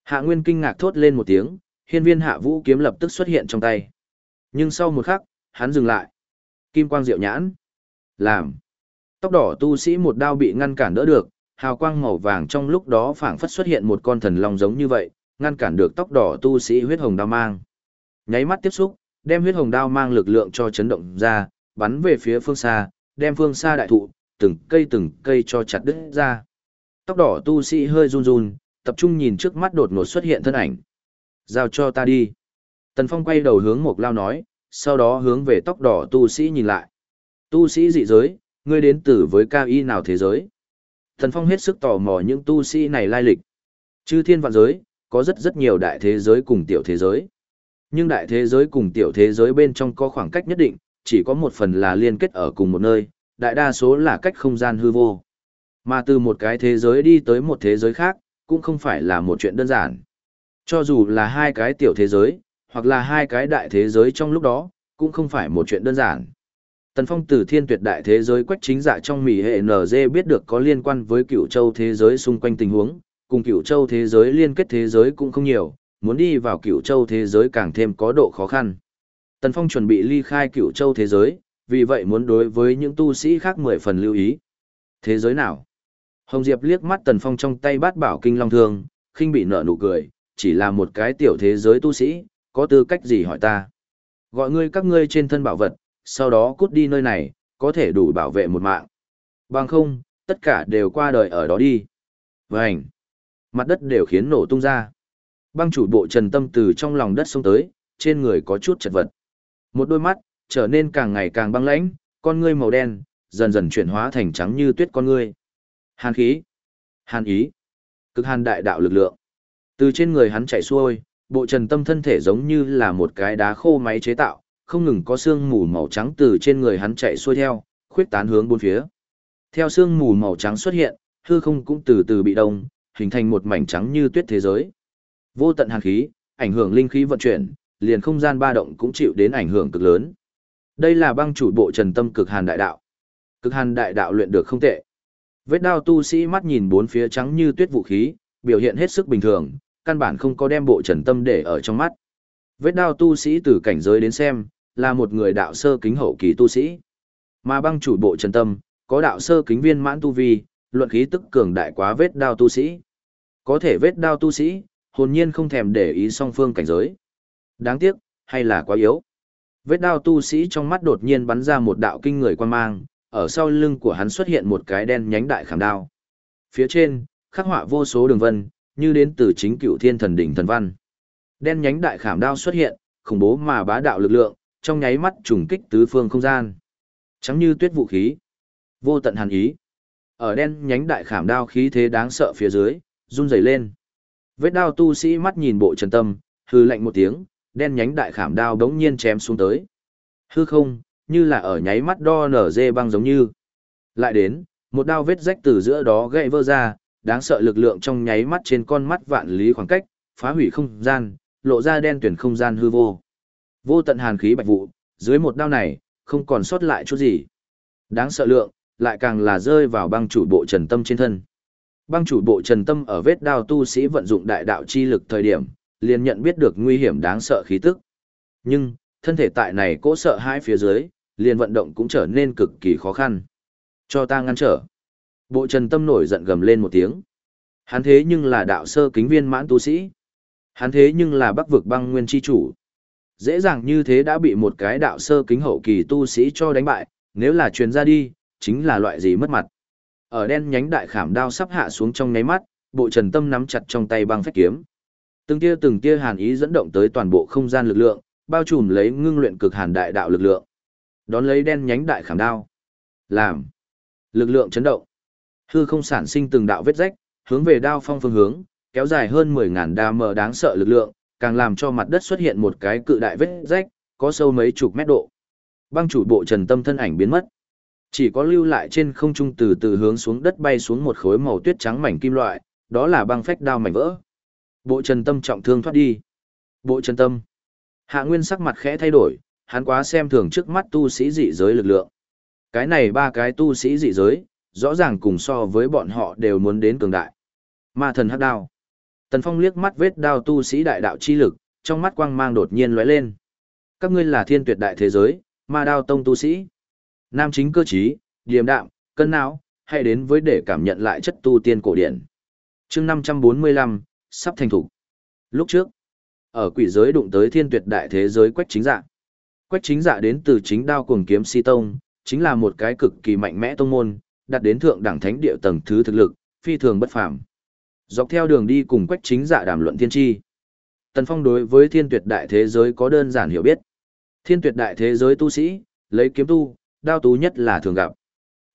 Hạ nguyên kinh ngạc thốt lên một tiếng, hiên viên hạ vũ kiếm lập tức xuất hiện trong tay. Nhưng sau một khắc, hắn dừng lại. Kim quang diệu nhãn. Làm. Tóc đỏ tu sĩ một đao bị ngăn cản đỡ được, hào quang màu vàng trong lúc đó phảng phất xuất hiện một con thần long giống như vậy, ngăn cản được tóc đỏ tu sĩ huyết hồng đao mang. Nháy mắt tiếp xúc, đem huyết hồng đao mang lực lượng cho chấn động ra, bắn về phía phương xa, đem phương xa đại thụ, từng cây từng cây cho chặt đứt ra. Tóc đỏ tu sĩ hơi run run, tập trung nhìn trước mắt đột ngột xuất hiện thân ảnh. Giao cho ta đi. Tần Phong quay đầu hướng Mộc Lao nói, sau đó hướng về tóc đỏ tu sĩ nhìn lại. Tu sĩ dị giới, ngươi đến từ với cao y nào thế giới? thần Phong hết sức tò mò những tu sĩ này lai lịch. Chư thiên vạn giới, có rất rất nhiều đại thế giới cùng tiểu thế giới. Nhưng đại thế giới cùng tiểu thế giới bên trong có khoảng cách nhất định, chỉ có một phần là liên kết ở cùng một nơi, đại đa số là cách không gian hư vô. Mà từ một cái thế giới đi tới một thế giới khác, cũng không phải là một chuyện đơn giản. Cho dù là hai cái tiểu thế giới, hoặc là hai cái đại thế giới trong lúc đó, cũng không phải một chuyện đơn giản. Tần Phong từ thiên tuyệt đại thế giới quách chính dạ trong mỉ hệ NG biết được có liên quan với cựu châu thế giới xung quanh tình huống, cùng cựu châu thế giới liên kết thế giới cũng không nhiều, muốn đi vào cựu châu thế giới càng thêm có độ khó khăn. Tần Phong chuẩn bị ly khai cựu châu thế giới, vì vậy muốn đối với những tu sĩ khác mười phần lưu ý. Thế giới nào? Hồng Diệp liếc mắt Tần Phong trong tay bát bảo kinh long thương, khinh bị nở nụ cười, chỉ là một cái tiểu thế giới tu sĩ, có tư cách gì hỏi ta. Gọi ngươi các ngươi trên thân bảo vật, sau đó cút đi nơi này, có thể đủ bảo vệ một mạng. Bằng không, tất cả đều qua đời ở đó đi. Vânh! Mặt đất đều khiến nổ tung ra. Băng chủ bộ trần tâm từ trong lòng đất xông tới, trên người có chút chật vật. Một đôi mắt, trở nên càng ngày càng băng lãnh, con ngươi màu đen, dần dần chuyển hóa thành trắng như tuyết con ngươi. Hàn khí, hàn ý, cực hàn đại đạo lực lượng. Từ trên người hắn chảy xuôi, bộ trần tâm thân thể giống như là một cái đá khô máy chế tạo, không ngừng có sương mù màu trắng từ trên người hắn chạy xuôi theo, khuyết tán hướng bốn phía. Theo sương mù màu trắng xuất hiện, hư không cũng từ từ bị đông, hình thành một mảnh trắng như tuyết thế giới. Vô tận hàn khí, ảnh hưởng linh khí vận chuyển, liền không gian ba động cũng chịu đến ảnh hưởng cực lớn. Đây là băng chủ bộ Trần Tâm cực hàn đại đạo. Cực hàn đại đạo luyện được không tệ. Vết đao tu sĩ mắt nhìn bốn phía trắng như tuyết vũ khí, biểu hiện hết sức bình thường, căn bản không có đem bộ Trần Tâm để ở trong mắt. Vết đao tu sĩ từ cảnh giới đến xem, là một người đạo sơ kính hậu kỳ tu sĩ. Mà băng chủ bộ Trần Tâm, có đạo sơ kính viên mãn tu vi, luận khí tức cường đại quá vết đao tu sĩ. Có thể vết đao tu sĩ, hồn nhiên không thèm để ý song phương cảnh giới. Đáng tiếc, hay là quá yếu. Vết đao tu sĩ trong mắt đột nhiên bắn ra một đạo kinh người quan mang, ở sau lưng của hắn xuất hiện một cái đen nhánh đại khảm đao. Phía trên, khắc họa vô số đường vân, như đến từ chính cựu thiên thần đỉnh thần văn. Đen nhánh đại khảm đao xuất hiện, khủng bố mà bá đạo lực lượng, trong nháy mắt trùng kích tứ phương không gian. Trắng như tuyết vũ khí. Vô tận hàn ý. Ở đen nhánh đại khảm đao khí thế đáng sợ phía dưới, run rẩy lên. Vết đao tu sĩ mắt nhìn bộ trần tâm, hư lạnh một tiếng, đen nhánh đại khảm đao đống nhiên chém xuống tới. Hư không, như là ở nháy mắt đo nở dê băng giống như. Lại đến, một đao vết rách từ giữa đó gãy vỡ ra, đáng sợ lực lượng trong nháy mắt trên con mắt vạn lý khoảng cách, phá hủy không gian, lộ ra đen tuyển không gian hư vô. Vô tận hàn khí bạch vụ, dưới một đao này, không còn sót lại chút gì. Đáng sợ lượng, lại càng là rơi vào băng chủ bộ trần tâm trên thân. Băng chủ bộ trần tâm ở vết đao tu sĩ vận dụng đại đạo chi lực thời điểm, liền nhận biết được nguy hiểm đáng sợ khí tức. Nhưng, thân thể tại này cố sợ hai phía dưới, liền vận động cũng trở nên cực kỳ khó khăn. Cho ta ngăn trở. Bộ trần tâm nổi giận gầm lên một tiếng. Hắn thế nhưng là đạo sơ kính viên mãn tu sĩ. Hắn thế nhưng là bắc vực băng nguyên chi chủ. Dễ dàng như thế đã bị một cái đạo sơ kính hậu kỳ tu sĩ cho đánh bại, nếu là truyền ra đi, chính là loại gì mất mặt. Ở đen nhánh đại khảm đao sắp hạ xuống trong nháy mắt, bộ trần tâm nắm chặt trong tay băng phách kiếm. Từng tia từng tia hàn ý dẫn động tới toàn bộ không gian lực lượng, bao trùm lấy ngưng luyện cực hàn đại đạo lực lượng. Đón lấy đen nhánh đại khảm đao. Làm. Lực lượng chấn động. Hư không sản sinh từng đạo vết rách, hướng về đao phong phương hướng, kéo dài hơn 10.000 đa mờ đáng sợ lực lượng, càng làm cho mặt đất xuất hiện một cái cự đại vết rách, có sâu mấy chục mét độ. Băng chủ bộ trần tâm thân ảnh biến mất. Chỉ có lưu lại trên không trung từ từ hướng xuống đất bay xuống một khối màu tuyết trắng mảnh kim loại, đó là băng phách đao mảnh vỡ. Bộ trần tâm trọng thương thoát đi. Bộ trần tâm. Hạ Nguyên sắc mặt khẽ thay đổi, hắn quá xem thường trước mắt tu sĩ dị giới lực lượng. Cái này ba cái tu sĩ dị giới, rõ ràng cùng so với bọn họ đều muốn đến cường đại. Ma thần hắc đao. Tần Phong liếc mắt vết đao tu sĩ đại đạo chi lực, trong mắt quang mang đột nhiên lóe lên. Các ngươi là thiên tuyệt đại thế giới, ma đao tông tu sĩ. Nam chính cơ trí, điềm đạm, cân não, hãy đến với để cảm nhận lại chất tu tiên cổ điển. chương 545, sắp thành thủ. Lúc trước, ở quỷ giới đụng tới thiên tuyệt đại thế giới quách chính dạ. Quách chính dạ đến từ chính đao cuồng kiếm si tông, chính là một cái cực kỳ mạnh mẽ tông môn, đạt đến thượng đẳng thánh địa tầng thứ thực lực, phi thường bất phàm. Dọc theo đường đi cùng quách chính dạ đàm luận thiên tri. Tần Phong đối với thiên tuyệt đại thế giới có đơn giản hiểu biết. Thiên tuyệt đại thế giới tu sĩ, lấy kiếm tu, đao tú nhất là thường gặp.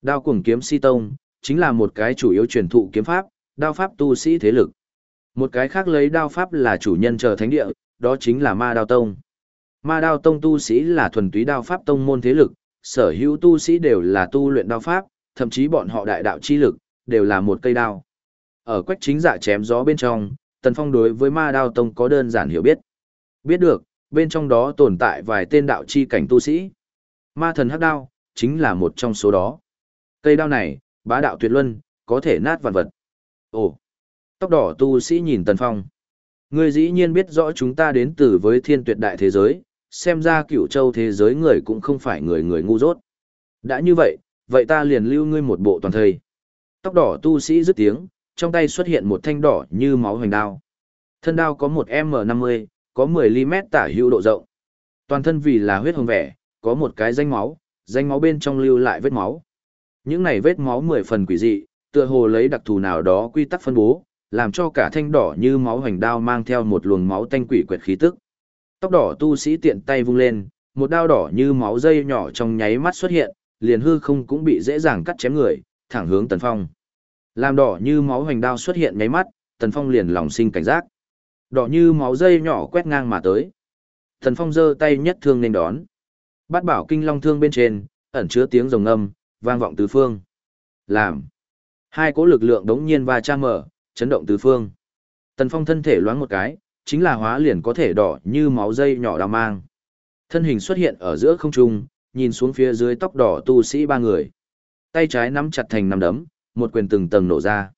Đao cuồng kiếm si tông, chính là một cái chủ yếu truyền thụ kiếm pháp, đao pháp tu sĩ thế lực. Một cái khác lấy đao pháp là chủ nhân chờ thánh địa, đó chính là ma đao tông. Ma đao tông tu sĩ là thuần túy đao pháp tông môn thế lực, sở hữu tu sĩ đều là tu luyện đao pháp, thậm chí bọn họ đại đạo chi lực, đều là một cây đao. Ở quách chính dạ chém gió bên trong, Tần Phong đối với ma đao tông có đơn giản hiểu biết. Biết được, bên trong đó tồn tại vài tên đạo chi cảnh tu sĩ. Ma thần hắc đao, chính là một trong số đó. Cây đao này, bá đạo tuyệt luân, có thể nát vạn vật. Ồ! Tóc đỏ tu sĩ nhìn Tần Phong. Ngươi dĩ nhiên biết rõ chúng ta đến từ với thiên tuyệt đại thế giới, xem ra cửu châu thế giới người cũng không phải người người ngu dốt. Đã như vậy, vậy ta liền lưu ngươi một bộ toàn thây. Tóc đỏ tu sĩ dứt tiếng, trong tay xuất hiện một thanh đỏ như máu hoành đao. Thân đao có một M50, có 10mm tả hữu độ rộng. Toàn thân vì là huyết hồng vẻ, có một cái danh máu, danh máu bên trong lưu lại vết máu. Những này vết máu mười phần quỷ dị, tựa hồ lấy đặc thù nào đó quy tắc phân bố, làm cho cả thanh đỏ như máu hoành đao mang theo một luồng máu tanh quỷ quyệt khí tức. Tóc đỏ tu sĩ tiện tay vung lên, một đao đỏ như máu dây nhỏ trong nháy mắt xuất hiện, liền hư không cũng bị dễ dàng cắt chém người, thẳng hướng Tần Phong. Làm đỏ như máu hoành đao xuất hiện nháy mắt, Tần Phong liền lòng sinh cảnh giác. Đỏ như máu dây nhỏ quét ngang mà tới. Tần Phong giơ tay nhất thương nên đón. Bát bảo kinh long thương bên trên, ẩn chứa tiếng rồng âm, vang vọng tứ phương. Làm. Hai cỗ lực lượng đống nhiên va chạm mở, chấn động tứ phương. Tần Phong thân thể loáng một cái, chính là hóa liền có thể đỏ như máu dây nhỏ đào mang. Thân hình xuất hiện ở giữa không trung, nhìn xuống phía dưới tóc đỏ tu sĩ ba người. Tay trái nắm chặt thành nắm đấm, một quyền từng tầng nổ ra.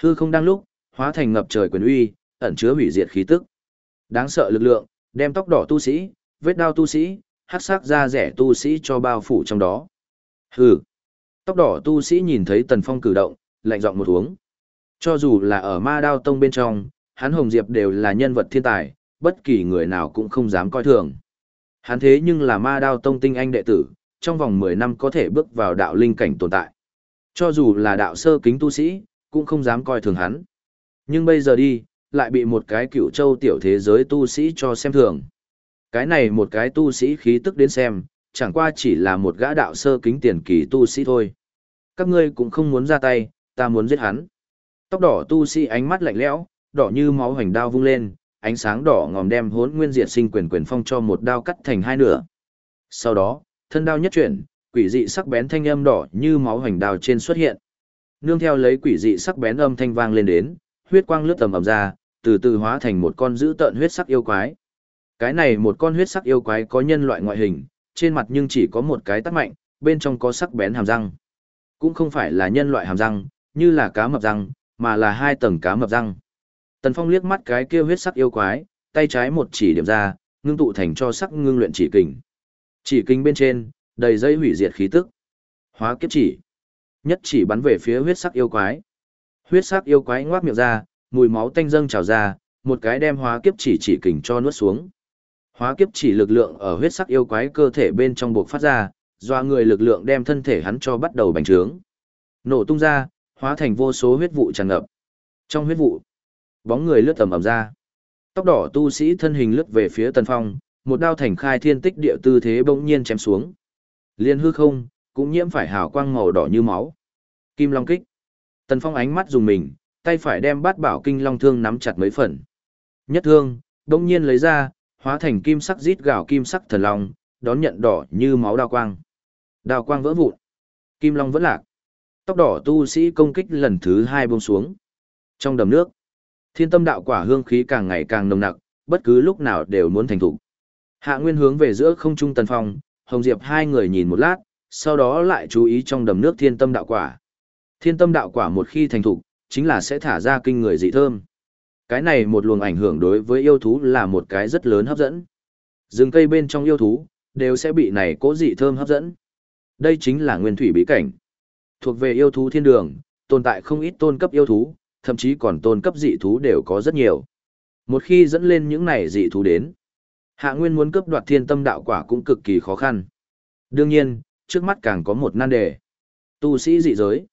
Hư không đang lúc, hóa thành ngập trời quyền uy, ẩn chứa hủy diệt khí tức. Đáng sợ lực lượng, đem tóc đỏ tu sĩ, vết đao tu sĩ, hắc sắc da rẻ tu sĩ cho bao phủ trong đó. Hừ. Tóc đỏ tu sĩ nhìn thấy Tần Phong cử động, lạnh giọng một uống. Cho dù là ở ma đao tông bên trong, hắn Hồng Diệp đều là nhân vật thiên tài, bất kỳ người nào cũng không dám coi thường. Hắn thế nhưng là ma đao tông tinh anh đệ tử, trong vòng 10 năm có thể bước vào đạo linh cảnh tồn tại. Cho dù là đạo sơ kính tu sĩ, cũng không dám coi thường hắn. Nhưng bây giờ đi, lại bị một cái cựu châu tiểu thế giới tu sĩ cho xem thường. Cái này một cái tu sĩ khí tức đến xem, chẳng qua chỉ là một gã đạo sơ kính tiền kỳ tu sĩ thôi. Các ngươi cũng không muốn ra tay, ta muốn giết hắn. Tóc đỏ tu sĩ ánh mắt lạnh lẽo, đỏ như máu hoành đao vung lên, ánh sáng đỏ ngòm đem hốn nguyên diệt sinh quyền quyền phong cho một đao cắt thành hai nửa. Sau đó, thân đao nhất chuyển, quỷ dị sắc bén thanh âm đỏ như máu hoành đào trên xuất hiện. Nương theo lấy quỷ dị sắc bén âm thanh vang lên đến, huyết quang lướt tầm ầm ra, từ từ hóa thành một con dữ tợn huyết sắc yêu quái. Cái này một con huyết sắc yêu quái có nhân loại ngoại hình, trên mặt nhưng chỉ có một cái tắt mạnh, bên trong có sắc bén hàm răng. Cũng không phải là nhân loại hàm răng, như là cá mập răng, mà là hai tầng cá mập răng. Tần Phong liếc mắt cái kia huyết sắc yêu quái, tay trái một chỉ điểm ra, ngưng tụ thành cho sắc ngưng luyện chỉ kình. Chỉ kình bên trên, đầy dây hủy diệt khí tức. Hóa kiếp chỉ. Nhất chỉ bắn về phía huyết sắc yêu quái. Huyết sắc yêu quái ngoác miệng ra, mùi máu tanh dâng trào ra, một cái đem hóa kiếp chỉ chỉ kình cho nuốt xuống. Hóa kiếp chỉ lực lượng ở huyết sắc yêu quái cơ thể bên trong buộc phát ra, doa người lực lượng đem thân thể hắn cho bắt đầu bành trướng. Nổ tung ra, hóa thành vô số huyết vụ tràn ngập. Trong huyết vụ, bóng người lướt tầm ầm ra. Tóc đỏ tu sĩ thân hình lướt về phía Tần Phong, một đao thành khai thiên tích địa tư thế bỗng nhiên chém xuống. Liên hư không, cũng nhiễm phải hào quang màu đỏ như máu. Kim Long kích. Tần Phong ánh mắt dùng mình, tay phải đem bát bảo kinh long thương nắm chặt mấy phần. Nhất thương, bỗng nhiên lấy ra, hóa thành kim sắc rít gạo kim sắc thần long, đón nhận đỏ như máu đao quang. Đao quang vỡ vụn. Kim long vẫn lạc. Tóc đỏ tu sĩ công kích lần thứ hai buông xuống. Trong đầm nước, thiên tâm đạo quả hương khí càng ngày càng nồng nặc, bất cứ lúc nào đều muốn thành thủ. Hạ Nguyên hướng về giữa không trung tần phong, Hồng Diệp hai người nhìn một lát, sau đó lại chú ý trong đầm nước thiên tâm đạo quả. Thiên tâm đạo quả một khi thành thục, chính là sẽ thả ra kinh người dị thơm. Cái này một luồng ảnh hưởng đối với yêu thú là một cái rất lớn hấp dẫn. Rừng cây bên trong yêu thú, đều sẽ bị này cố dị thơm hấp dẫn. Đây chính là nguyên thủy bí cảnh. Thuộc về yêu thú thiên đường, tồn tại không ít tôn cấp yêu thú, thậm chí còn tôn cấp dị thú đều có rất nhiều. Một khi dẫn lên những này dị thú đến, Hạ Nguyên muốn cướp đoạt thiên tâm đạo quả cũng cực kỳ khó khăn. Đương nhiên, trước mắt càng có một nan đề. Tu sĩ dị giới,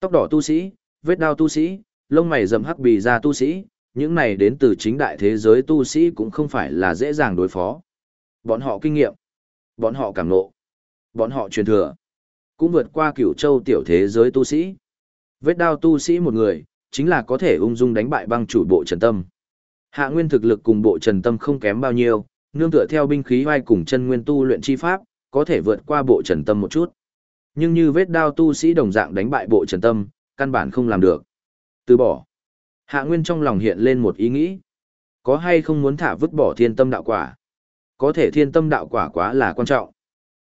tóc đỏ tu sĩ, vết đao tu sĩ, lông mày rậm hắc bì ra tu sĩ, những này đến từ chính đại thế giới tu sĩ cũng không phải là dễ dàng đối phó. Bọn họ kinh nghiệm, bọn họ cảm nộ, bọn họ truyền thừa, cũng vượt qua cửu châu tiểu thế giới tu sĩ. Vết đao tu sĩ một người, chính là có thể ung dung đánh bại băng chủ bộ trần tâm. Hạ nguyên thực lực cùng bộ trần tâm không kém bao nhiêu, nương tựa theo binh khí vai cùng chân nguyên tu luyện chi pháp, có thể vượt qua bộ trần tâm một chút. Nhưng như vết đao tu sĩ đồng dạng đánh bại bộ trần tâm, căn bản không làm được. Từ bỏ. Hạ Nguyên trong lòng hiện lên một ý nghĩ. Có hay không muốn thả vứt bỏ thiên tâm đạo quả? Có thể thiên tâm đạo quả quá là quan trọng.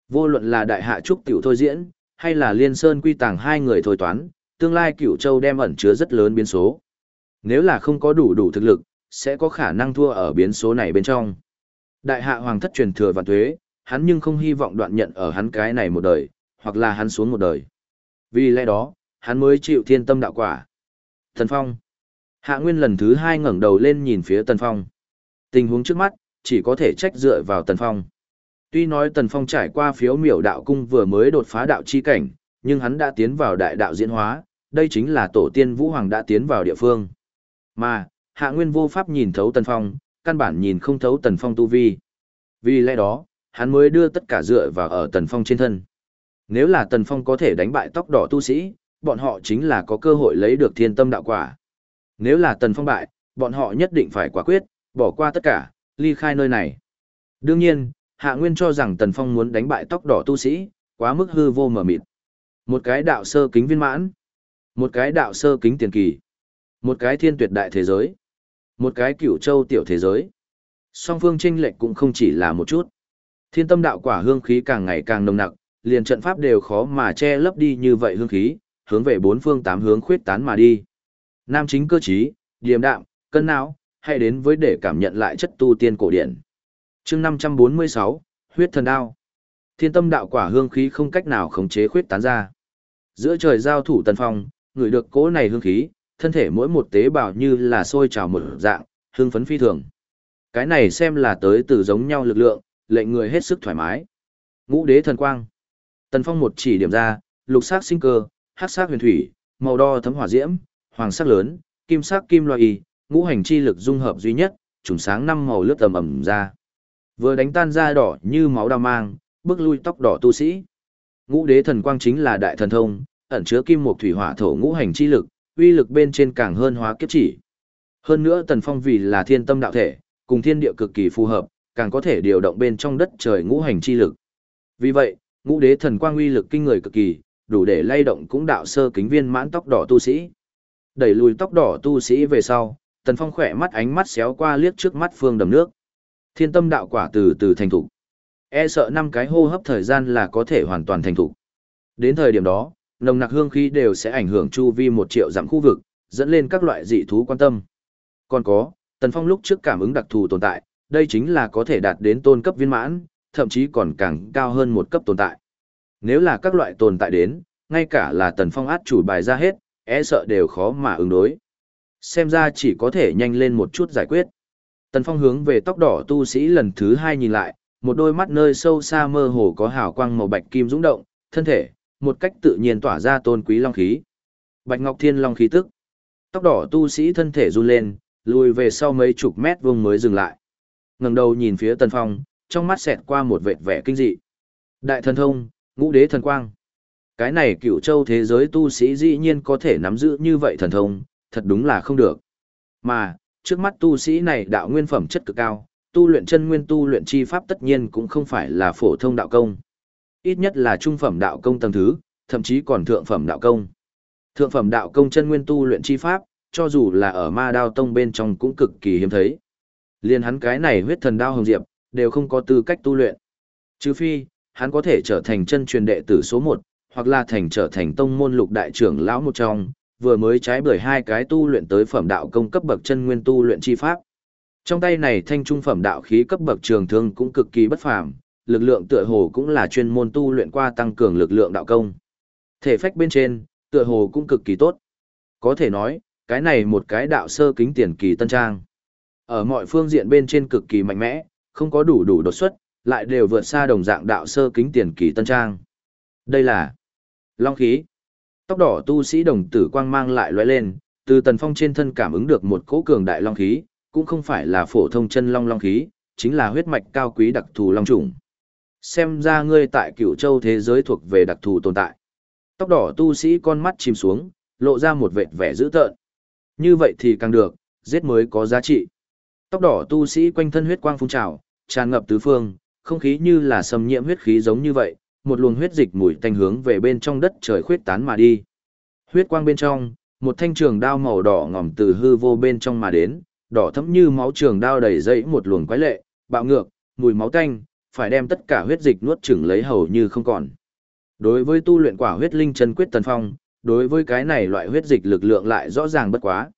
Vô luận là đại hạ trúc tiểu thôi diễn, hay là liên sơn quy tàng hai người thôi toán, tương lai cửu châu đem ẩn chứa rất lớn biến số. Nếu là không có đủ đủ thực lực, sẽ có khả năng thua ở biến số này bên trong. Đại hạ hoàng thất truyền thừa và thuế, hắn nhưng không hy vọng đoạn nhận ở hắn cái này một đời, hoặc là hắn xuống một đời. Vì lẽ đó, hắn mới chịu thiên tâm đạo quả. Thần Phong. Hạ Nguyên lần thứ hai ngẩng đầu lên nhìn phía Tần Phong. Tình huống trước mắt, chỉ có thể trách dựa vào Tần Phong. Tuy nói Tần Phong trải qua phiếu miểu đạo cung vừa mới đột phá đạo chi cảnh, nhưng hắn đã tiến vào đại đạo diễn hóa, đây chính là tổ tiên Vũ Hoàng đã tiến vào địa phương. Mà, Hạ Nguyên vô pháp nhìn thấu Tần Phong, căn bản nhìn không thấu Tần Phong tu vi. Vì lẽ đó, hắn mới đưa tất cả dựa vào ở Tần Phong trên thân. Nếu là Tần Phong có thể đánh bại tóc đỏ tu sĩ, bọn họ chính là có cơ hội lấy được thiên tâm đạo quả. Nếu là Tần Phong bại, bọn họ nhất định phải quả quyết, bỏ qua tất cả, ly khai nơi này. Đương nhiên, Hạ Nguyên cho rằng Tần Phong muốn đánh bại tóc đỏ tu sĩ, quá mức hư vô mờ mịt. Một cái đạo sơ kính viên mãn, một cái đạo sơ kính tiền kỳ, một cái thiên tuyệt đại thế giới, một cái cửu châu tiểu thế giới. Song phương tranh lệch cũng không chỉ là một chút. Thiên tâm đạo quả hương khí càng ngày càng nồng nặc, liền trận pháp đều khó mà che lấp đi như vậy hương khí, hướng về bốn phương tám hướng khuyết tán mà đi. Nam chính cơ trí, điềm đạm, cân não, hay đến với để cảm nhận lại chất tu tiên cổ điển. chương 546, huyết thần đao. Thiên tâm đạo quả hương khí không cách nào khống chế khuyết tán ra. Giữa trời giao thủ tần phong, người được cố này hương khí, thân thể mỗi một tế bào như là sôi trào một dạng, hương phấn phi thường. Cái này xem là tới từ giống nhau lực lượng, lệnh người hết sức thoải mái. Ngũ đế thần quang. Tần phong một chỉ điểm ra, lục sắc sinh cơ, hắc sắc huyền thủy, màu đo thấm hỏa diễm, hoàng sắc lớn, kim sắc kim loại y, ngũ hành chi lực dung hợp duy nhất, trùng sáng năm màu lướt tầm ẩm ra. Vừa đánh tan da đỏ như máu đao mang, bước lui tóc đỏ tu sĩ. Ngũ đế thần quang chính là đại thần thông, ẩn chứa kim mộc thủy hỏa thổ ngũ hành chi lực, uy lực bên trên càng hơn hóa kiếp chỉ. Hơn nữa tần phong vì là thiên tâm đạo thể, cùng thiên địa cực kỳ phù hợp, càng có thể điều động bên trong đất trời ngũ hành chi lực. Vì vậy, ngũ đế thần quang uy lực kinh người cực kỳ, đủ để lay động cũng đạo sơ kính viên mãn tóc đỏ tu sĩ. Đẩy lùi tóc đỏ tu sĩ về sau, Tần Phong khỏe mắt ánh mắt xéo qua liếc trước mắt phương đầm nước. Thiên tâm đạo quả từ từ thành thục. E sợ năm cái hô hấp thời gian là có thể hoàn toàn thành thục. Đến thời điểm đó, nồng nặc hương khí đều sẽ ảnh hưởng chu vi một triệu dặm khu vực, dẫn lên các loại dị thú quan tâm. Còn có, Tần Phong lúc trước cảm ứng đặc thù tồn tại, đây chính là có thể đạt đến tôn cấp viên mãn, thậm chí còn càng cao hơn một cấp tồn tại. Nếu là các loại tồn tại đến, ngay cả là Tần Phong át chủ bài ra hết, e sợ đều khó mà ứng đối. Xem ra chỉ có thể nhanh lên một chút giải quyết. Tần Phong hướng về tóc đỏ tu sĩ lần thứ hai nhìn lại, một đôi mắt nơi sâu xa mơ hồ có hào quang màu bạch kim rung động, thân thể, một cách tự nhiên tỏa ra tôn quý long khí. Bạch Ngọc Thiên long khí tức. Tóc đỏ tu sĩ thân thể run lên, lùi về sau mấy chục mét vuông mới dừng lại. Ngẩng đầu nhìn phía Tần Phong, trong mắt xẹt qua một vệt vẻ kinh dị. Đại thần thông, ngũ đế thần quang. Cái này cựu châu thế giới tu sĩ dĩ nhiên có thể nắm giữ như vậy thần thông, thật đúng là không được. Mà, trước mắt tu sĩ này đạo nguyên phẩm chất cực cao, tu luyện chân nguyên tu luyện chi pháp tất nhiên cũng không phải là phổ thông đạo công. Ít nhất là trung phẩm đạo công tầng thứ, thậm chí còn thượng phẩm đạo công. Thượng phẩm đạo công chân nguyên tu luyện chi pháp, cho dù là ở ma đao tông bên trong cũng cực kỳ hiếm thấy. Liên hắn cái này huyết thần đao hồng diệp, đều không có tư cách tu luyện. Trừ phi, hắn có thể trở thành chân truyền đệ tử số 1, hoặc là thành trở thành tông môn lục đại trưởng lão một trong, vừa mới trái bởi hai cái tu luyện tới phẩm đạo công cấp bậc chân nguyên tu luyện chi pháp. Trong tay này thanh trung phẩm đạo khí cấp bậc trường thương cũng cực kỳ bất phàm, lực lượng tựa hồ cũng là chuyên môn tu luyện qua tăng cường lực lượng đạo công. Thể phách bên trên, tựa hồ cũng cực kỳ tốt. Có thể nói, cái này một cái đạo sơ kính tiền kỳ tân trang. Ở mọi phương diện bên trên cực kỳ mạnh mẽ, không có đủ đủ đột xuất, lại đều vượt xa đồng dạng đạo sơ kính tiền kỳ tân trang. Đây là long khí. Tóc đỏ tu sĩ đồng tử quang mang lại lóe lên, từ tần phong trên thân cảm ứng được một cỗ cường đại long khí, cũng không phải là phổ thông chân long long khí, chính là huyết mạch cao quý đặc thù long trùng. Xem ra ngươi tại cựu châu thế giới thuộc về đặc thù tồn tại. Tóc đỏ tu sĩ con mắt chìm xuống, lộ ra một vệt vẻ dữ tợn. Như vậy thì càng được, giết mới có giá trị. Tóc đỏ tu sĩ quanh thân huyết quang phun trào, tràn ngập tứ phương, không khí như là xâm nhiễm huyết khí giống như vậy, một luồng huyết dịch mùi tanh hướng về bên trong đất trời khuyết tán mà đi. Huyết quang bên trong, một thanh trường đao màu đỏ ngòm từ hư vô bên trong mà đến, đỏ thẫm như máu trường đao đầy dẫy một luồng quái lệ, bạo ngược, mùi máu tanh, phải đem tất cả huyết dịch nuốt chửng lấy hầu như không còn. Đối với tu luyện quả huyết linh chân quyết tần phong, đối với cái này loại huyết dịch lực lượng lại rõ ràng bất quá.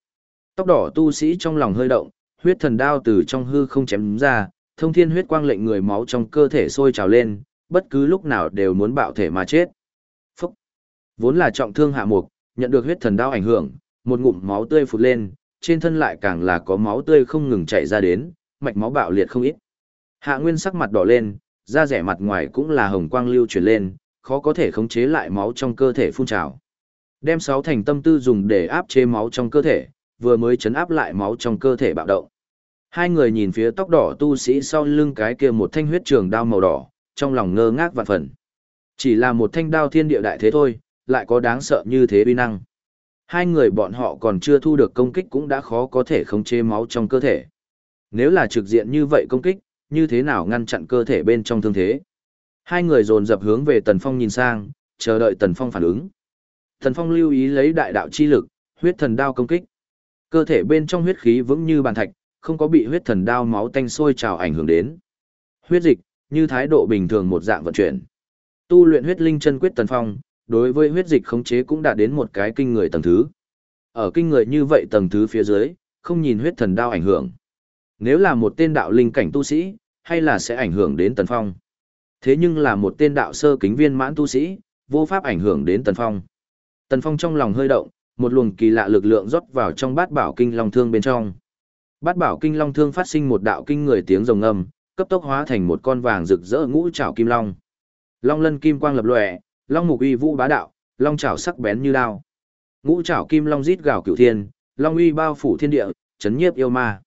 Tóc đỏ tu sĩ trong lòng hơi động, huyết thần đao từ trong hư không chém ra, thông thiên huyết quang lệnh người máu trong cơ thể sôi trào lên, bất cứ lúc nào đều muốn bạo thể mà chết. Phúc! Vốn là trọng thương hạ mục, nhận được huyết thần đao ảnh hưởng, một ngụm máu tươi phụt lên, trên thân lại càng là có máu tươi không ngừng chảy ra đến, mạch máu bạo liệt không ít. Hạ Nguyên sắc mặt đỏ lên, da rẻ mặt ngoài cũng là hồng quang lưu chuyển lên, khó có thể khống chế lại máu trong cơ thể phun trào. Đem sáu thành tâm tư dùng để áp chế máu trong cơ thể, vừa mới chấn áp lại máu trong cơ thể bạo động. Hai người nhìn phía tóc đỏ tu sĩ sau lưng cái kia một thanh huyết trường đao màu đỏ, trong lòng ngơ ngác vạn phần. Chỉ là một thanh đao thiên địa đại thế thôi, lại có đáng sợ như thế uy năng. Hai người bọn họ còn chưa thu được công kích cũng đã khó có thể khống chế máu trong cơ thể. Nếu là trực diện như vậy công kích, như thế nào ngăn chặn cơ thể bên trong thương thế? Hai người dồn dập hướng về Tần Phong nhìn sang, chờ đợi Tần Phong phản ứng. Tần Phong lưu ý lấy đại đạo chi lực, huyết thần đao công kích. Cơ thể bên trong huyết khí vững như bàn thạch, không có bị huyết thần đao máu tanh sôi trào ảnh hưởng đến. Huyết dịch, như thái độ bình thường một dạng vận chuyển. Tu luyện huyết linh chân quyết Tần Phong, đối với huyết dịch khống chế cũng đã đến một cái kinh người tầng thứ. Ở kinh người như vậy tầng thứ phía dưới, không nhìn huyết thần đao ảnh hưởng. Nếu là một tên đạo linh cảnh tu sĩ, hay là sẽ ảnh hưởng đến Tần Phong. Thế nhưng là một tên đạo sơ kính viên mãn tu sĩ, vô pháp ảnh hưởng đến Tần Phong. Tần Phong trong lòng hơi động, một luồng kỳ lạ lực lượng rót vào trong bát bảo kinh long thương bên trong. Bát bảo kinh long thương phát sinh một đạo kinh người tiếng rồng ngầm, cấp tốc hóa thành một con vàng rực rỡ ngũ trảo kim long. Long lân kim quang lập lòe, long mục uy vũ bá đạo, long chảo sắc bén như đao. Ngũ chảo kim long rít gào cửu thiên, long uy bao phủ thiên địa, chấn nhiếp yêu ma.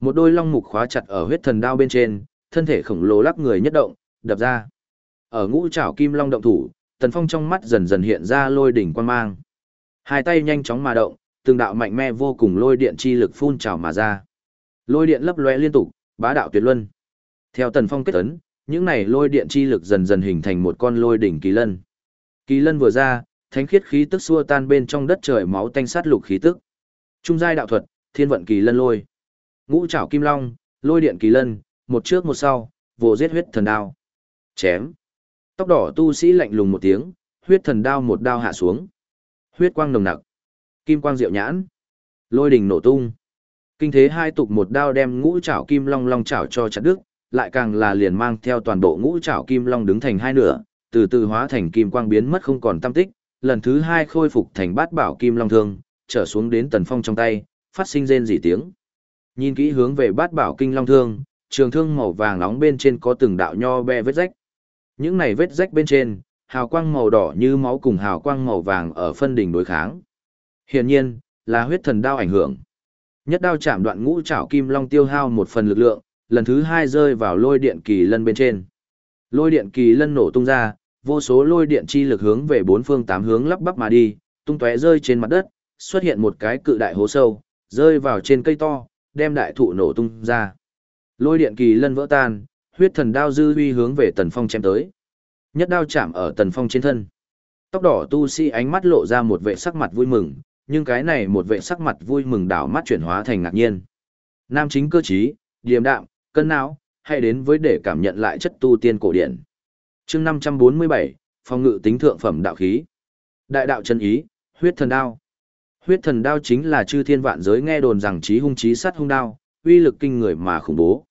Một đôi long mục khóa chặt ở huyết thần đao bên trên, thân thể khổng lồ lắc người nhất động, đập ra. Ở ngũ chảo kim long động thủ, Tần Phong trong mắt dần dần hiện ra lôi đỉnh quan mang. Hai tay nhanh chóng mà động, từng đạo mạnh mẽ vô cùng lôi điện chi lực phun trào mà ra. Lôi điện lấp lóe liên tục, bá đạo tuyệt luân. Theo Tần Phong kết ấn, những này lôi điện chi lực dần dần hình thành một con lôi đỉnh kỳ lân. Kỳ lân vừa ra, thánh khiết khí tức xua tan bên trong đất trời máu tanh sát lục khí tức. Trung giai đạo thuật, thiên vận kỳ lân lôi. Ngũ trảo kim long, lôi điện kỳ lân, một trước một sau, vồ giết huyết thần đao. Chém. Tóc đỏ tu sĩ lạnh lùng một tiếng, huyết thần đao một đao hạ xuống. Huyết quang nồng nặc. Kim quang diệu nhãn. Lôi đình nổ tung. Kinh thế hai tục một đao đem ngũ trảo kim long long trảo cho chặt đứt, lại càng là liền mang theo toàn bộ ngũ trảo kim long đứng thành hai nửa, từ từ hóa thành kim quang biến mất không còn tâm tích, lần thứ hai khôi phục thành bát bảo kim long thương, trở xuống đến tần phong trong tay, phát sinh rên rỉ tiếng. Nhìn kỹ hướng về bát bảo kinh long thương, trường thương màu vàng nóng bên trên có từng đạo nho be vết rách. Những này vết rách bên trên, hào quang màu đỏ như máu cùng hào quang màu vàng ở phân đỉnh đối kháng. Hiển nhiên, là huyết thần đao ảnh hưởng. Nhất đao chạm đoạn ngũ trảo kim long tiêu hao một phần lực lượng, lần thứ hai rơi vào lôi điện kỳ lân bên trên. Lôi điện kỳ lân nổ tung ra, vô số lôi điện chi lực hướng về bốn phương tám hướng lắp bắp mà đi, tung tóe rơi trên mặt đất, xuất hiện một cái cự đại hố sâu, rơi vào trên cây to, đem đại thụ nổ tung ra. Lôi điện kỳ lân vỡ tan, huyết thần đao dư huy hướng về Tần Phong chém tới. Nhất đao chạm ở Tần Phong trên thân. Tóc đỏ tu sĩ ánh mắt lộ ra một vệ sắc mặt vui mừng, nhưng cái này một vệ sắc mặt vui mừng đảo mắt chuyển hóa thành ngạc nhiên. Nam chính cơ trí, điềm đạm, cân não, hay đến với để cảm nhận lại chất tu tiên cổ điển. Chương 547, phong ngự tính thượng phẩm đạo khí. Đại đạo chân ý, huyết thần đao. Huyết thần đao chính là chư thiên vạn giới nghe đồn rằng trí hung trí sát hung đao, uy lực kinh người mà khủng bố.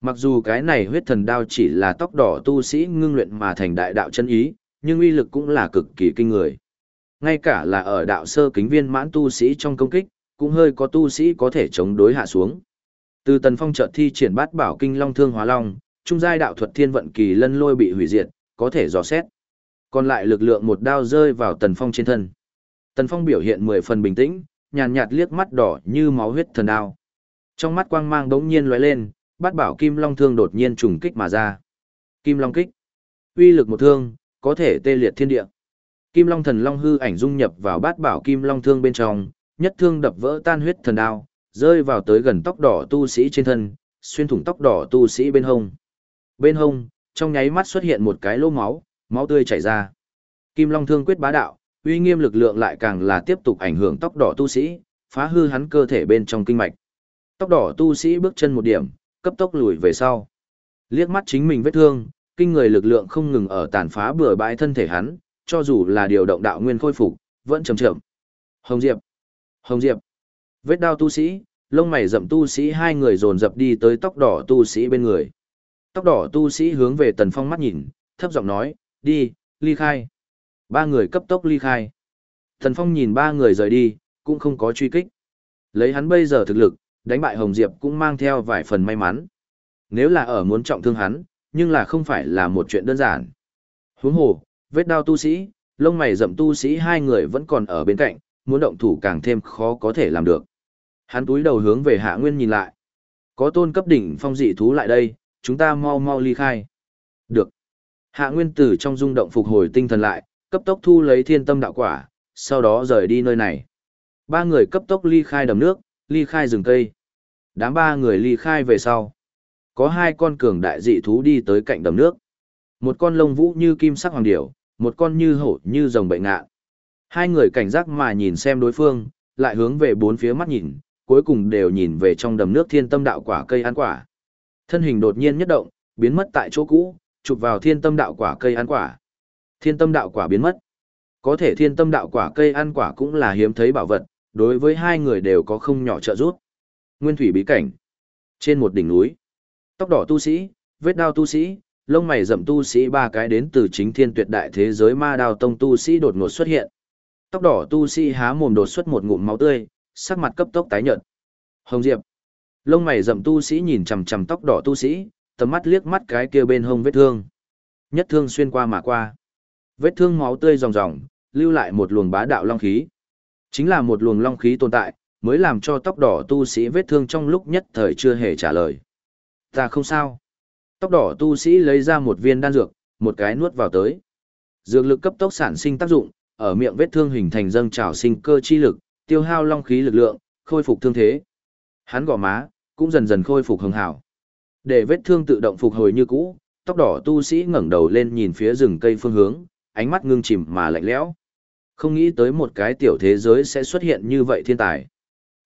Mặc dù cái này huyết thần đao chỉ là tóc đỏ tu sĩ ngưng luyện mà thành đại đạo chân ý, nhưng uy lực cũng là cực kỳ kinh người. Ngay cả là ở đạo sơ kính viên mãn tu sĩ trong công kích, cũng hơi có tu sĩ có thể chống đối hạ xuống. Từ tần phong chợt thi triển bát bảo kinh long thương hóa long, trung giai đạo thuật thiên vận kỳ lân lôi bị hủy diệt, có thể dò xét. Còn lại lực lượng một đao rơi vào tần phong trên thân. Tần phong biểu hiện mười phần bình tĩnh, nhàn nhạt liếc mắt đỏ như máu huyết thần đao. Trong mắt quang mang đống nhiên lóe lên, bát bảo kim long thương đột nhiên trùng kích mà ra. Kim long kích. Uy lực một thương, có thể tê liệt thiên địa. Kim long thần long hư ảnh dung nhập vào bát bảo kim long thương bên trong, nhất thương đập vỡ tan huyết thần đao, rơi vào tới gần tóc đỏ tu sĩ trên thân, xuyên thủng tóc đỏ tu sĩ bên hông. Bên hông, trong nháy mắt xuất hiện một cái lỗ máu, máu tươi chảy ra. Kim Long thương quyết bá đạo, uy nghiêm lực lượng lại càng là tiếp tục ảnh hưởng tóc đỏ tu sĩ, phá hư hắn cơ thể bên trong kinh mạch. Tóc đỏ tu sĩ bước chân một điểm, cấp tốc lùi về sau. Liếc mắt chính mình vết thương, kinh người lực lượng không ngừng ở tàn phá bừa bãi thân thể hắn, cho dù là điều động đạo nguyên khôi phục, vẫn chậm chậm. Hồng Diệp, Hồng Diệp, vết đao tu sĩ, lông mày rậm tu sĩ hai người dồn dập đi tới tóc đỏ tu sĩ bên người. Tóc đỏ tu sĩ hướng về Tần Phong mắt nhìn, thấp giọng nói, đi, ly khai. Ba người cấp tốc ly khai. Tần Phong nhìn ba người rời đi, cũng không có truy kích. Lấy hắn bây giờ thực lực, đánh bại Hồng Diệp cũng mang theo vài phần may mắn. Nếu là ở muốn trọng thương hắn, nhưng là không phải là một chuyện đơn giản. Huống hồ, vết đao tu sĩ, lông mày rậm tu sĩ hai người vẫn còn ở bên cạnh, muốn động thủ càng thêm khó có thể làm được. Hắn túi đầu hướng về Hạ Nguyên nhìn lại. Có tôn cấp đỉnh phong dị thú lại đây, chúng ta mau mau ly khai. Được. Hạ Nguyên Tử trong rung động phục hồi tinh thần lại, cấp tốc thu lấy thiên tâm đạo quả, sau đó rời đi nơi này. Ba người cấp tốc ly khai đầm nước, ly khai rừng cây. Đám ba người ly khai về sau. Có hai con cường đại dị thú đi tới cạnh đầm nước. Một con lông vũ như kim sắc hoàng điểu, một con như hổ như rồng bệnh ngạ. Hai người cảnh giác mà nhìn xem đối phương, lại hướng về bốn phía mắt nhìn, cuối cùng đều nhìn về trong đầm nước thiên tâm đạo quả cây ăn quả. Thân hình đột nhiên nhất động, biến mất tại chỗ cũ, chụp vào thiên tâm đạo quả cây ăn quả. Thiên tâm đạo quả biến mất. Có thể thiên tâm đạo quả cây ăn quả cũng là hiếm thấy bảo vật, đối với hai người đều có không nhỏ trợ giúp. Nguyên thủy bí cảnh. Trên một đỉnh núi, tóc đỏ tu sĩ, vết đao tu sĩ, lông mày rậm tu sĩ ba cái đến từ chính thiên tuyệt đại thế giới ma đao tông tu sĩ đột ngột xuất hiện. Tóc đỏ tu sĩ há mồm đột xuất một ngụm máu tươi, sắc mặt cấp tốc tái nhợt. Hồng Diệp. Lông mày rậm tu sĩ nhìn chằm chằm tóc đỏ tu sĩ, tầm mắt liếc mắt cái kia bên hông vết thương. Nhất thương xuyên qua mà qua. Vết thương máu tươi ròng ròng, lưu lại một luồng bá đạo long khí. Chính là một luồng long khí tồn tại, mới làm cho tóc đỏ tu sĩ vết thương trong lúc nhất thời chưa hề trả lời. Ta không sao. Tóc đỏ tu sĩ lấy ra một viên đan dược, một cái nuốt vào tới. Dược lực cấp tốc sản sinh tác dụng, ở miệng vết thương hình thành dâng trào sinh cơ chi lực, tiêu hao long khí lực lượng, khôi phục thương thế. Hắn gò má, cũng dần dần khôi phục hưng hảo. Để vết thương tự động phục hồi như cũ, tóc đỏ tu sĩ ngẩng đầu lên nhìn phía rừng cây phương hướng, ánh mắt ngưng chìm mà lạnh lẽo. Không nghĩ tới một cái tiểu thế giới sẽ xuất hiện như vậy thiên tài.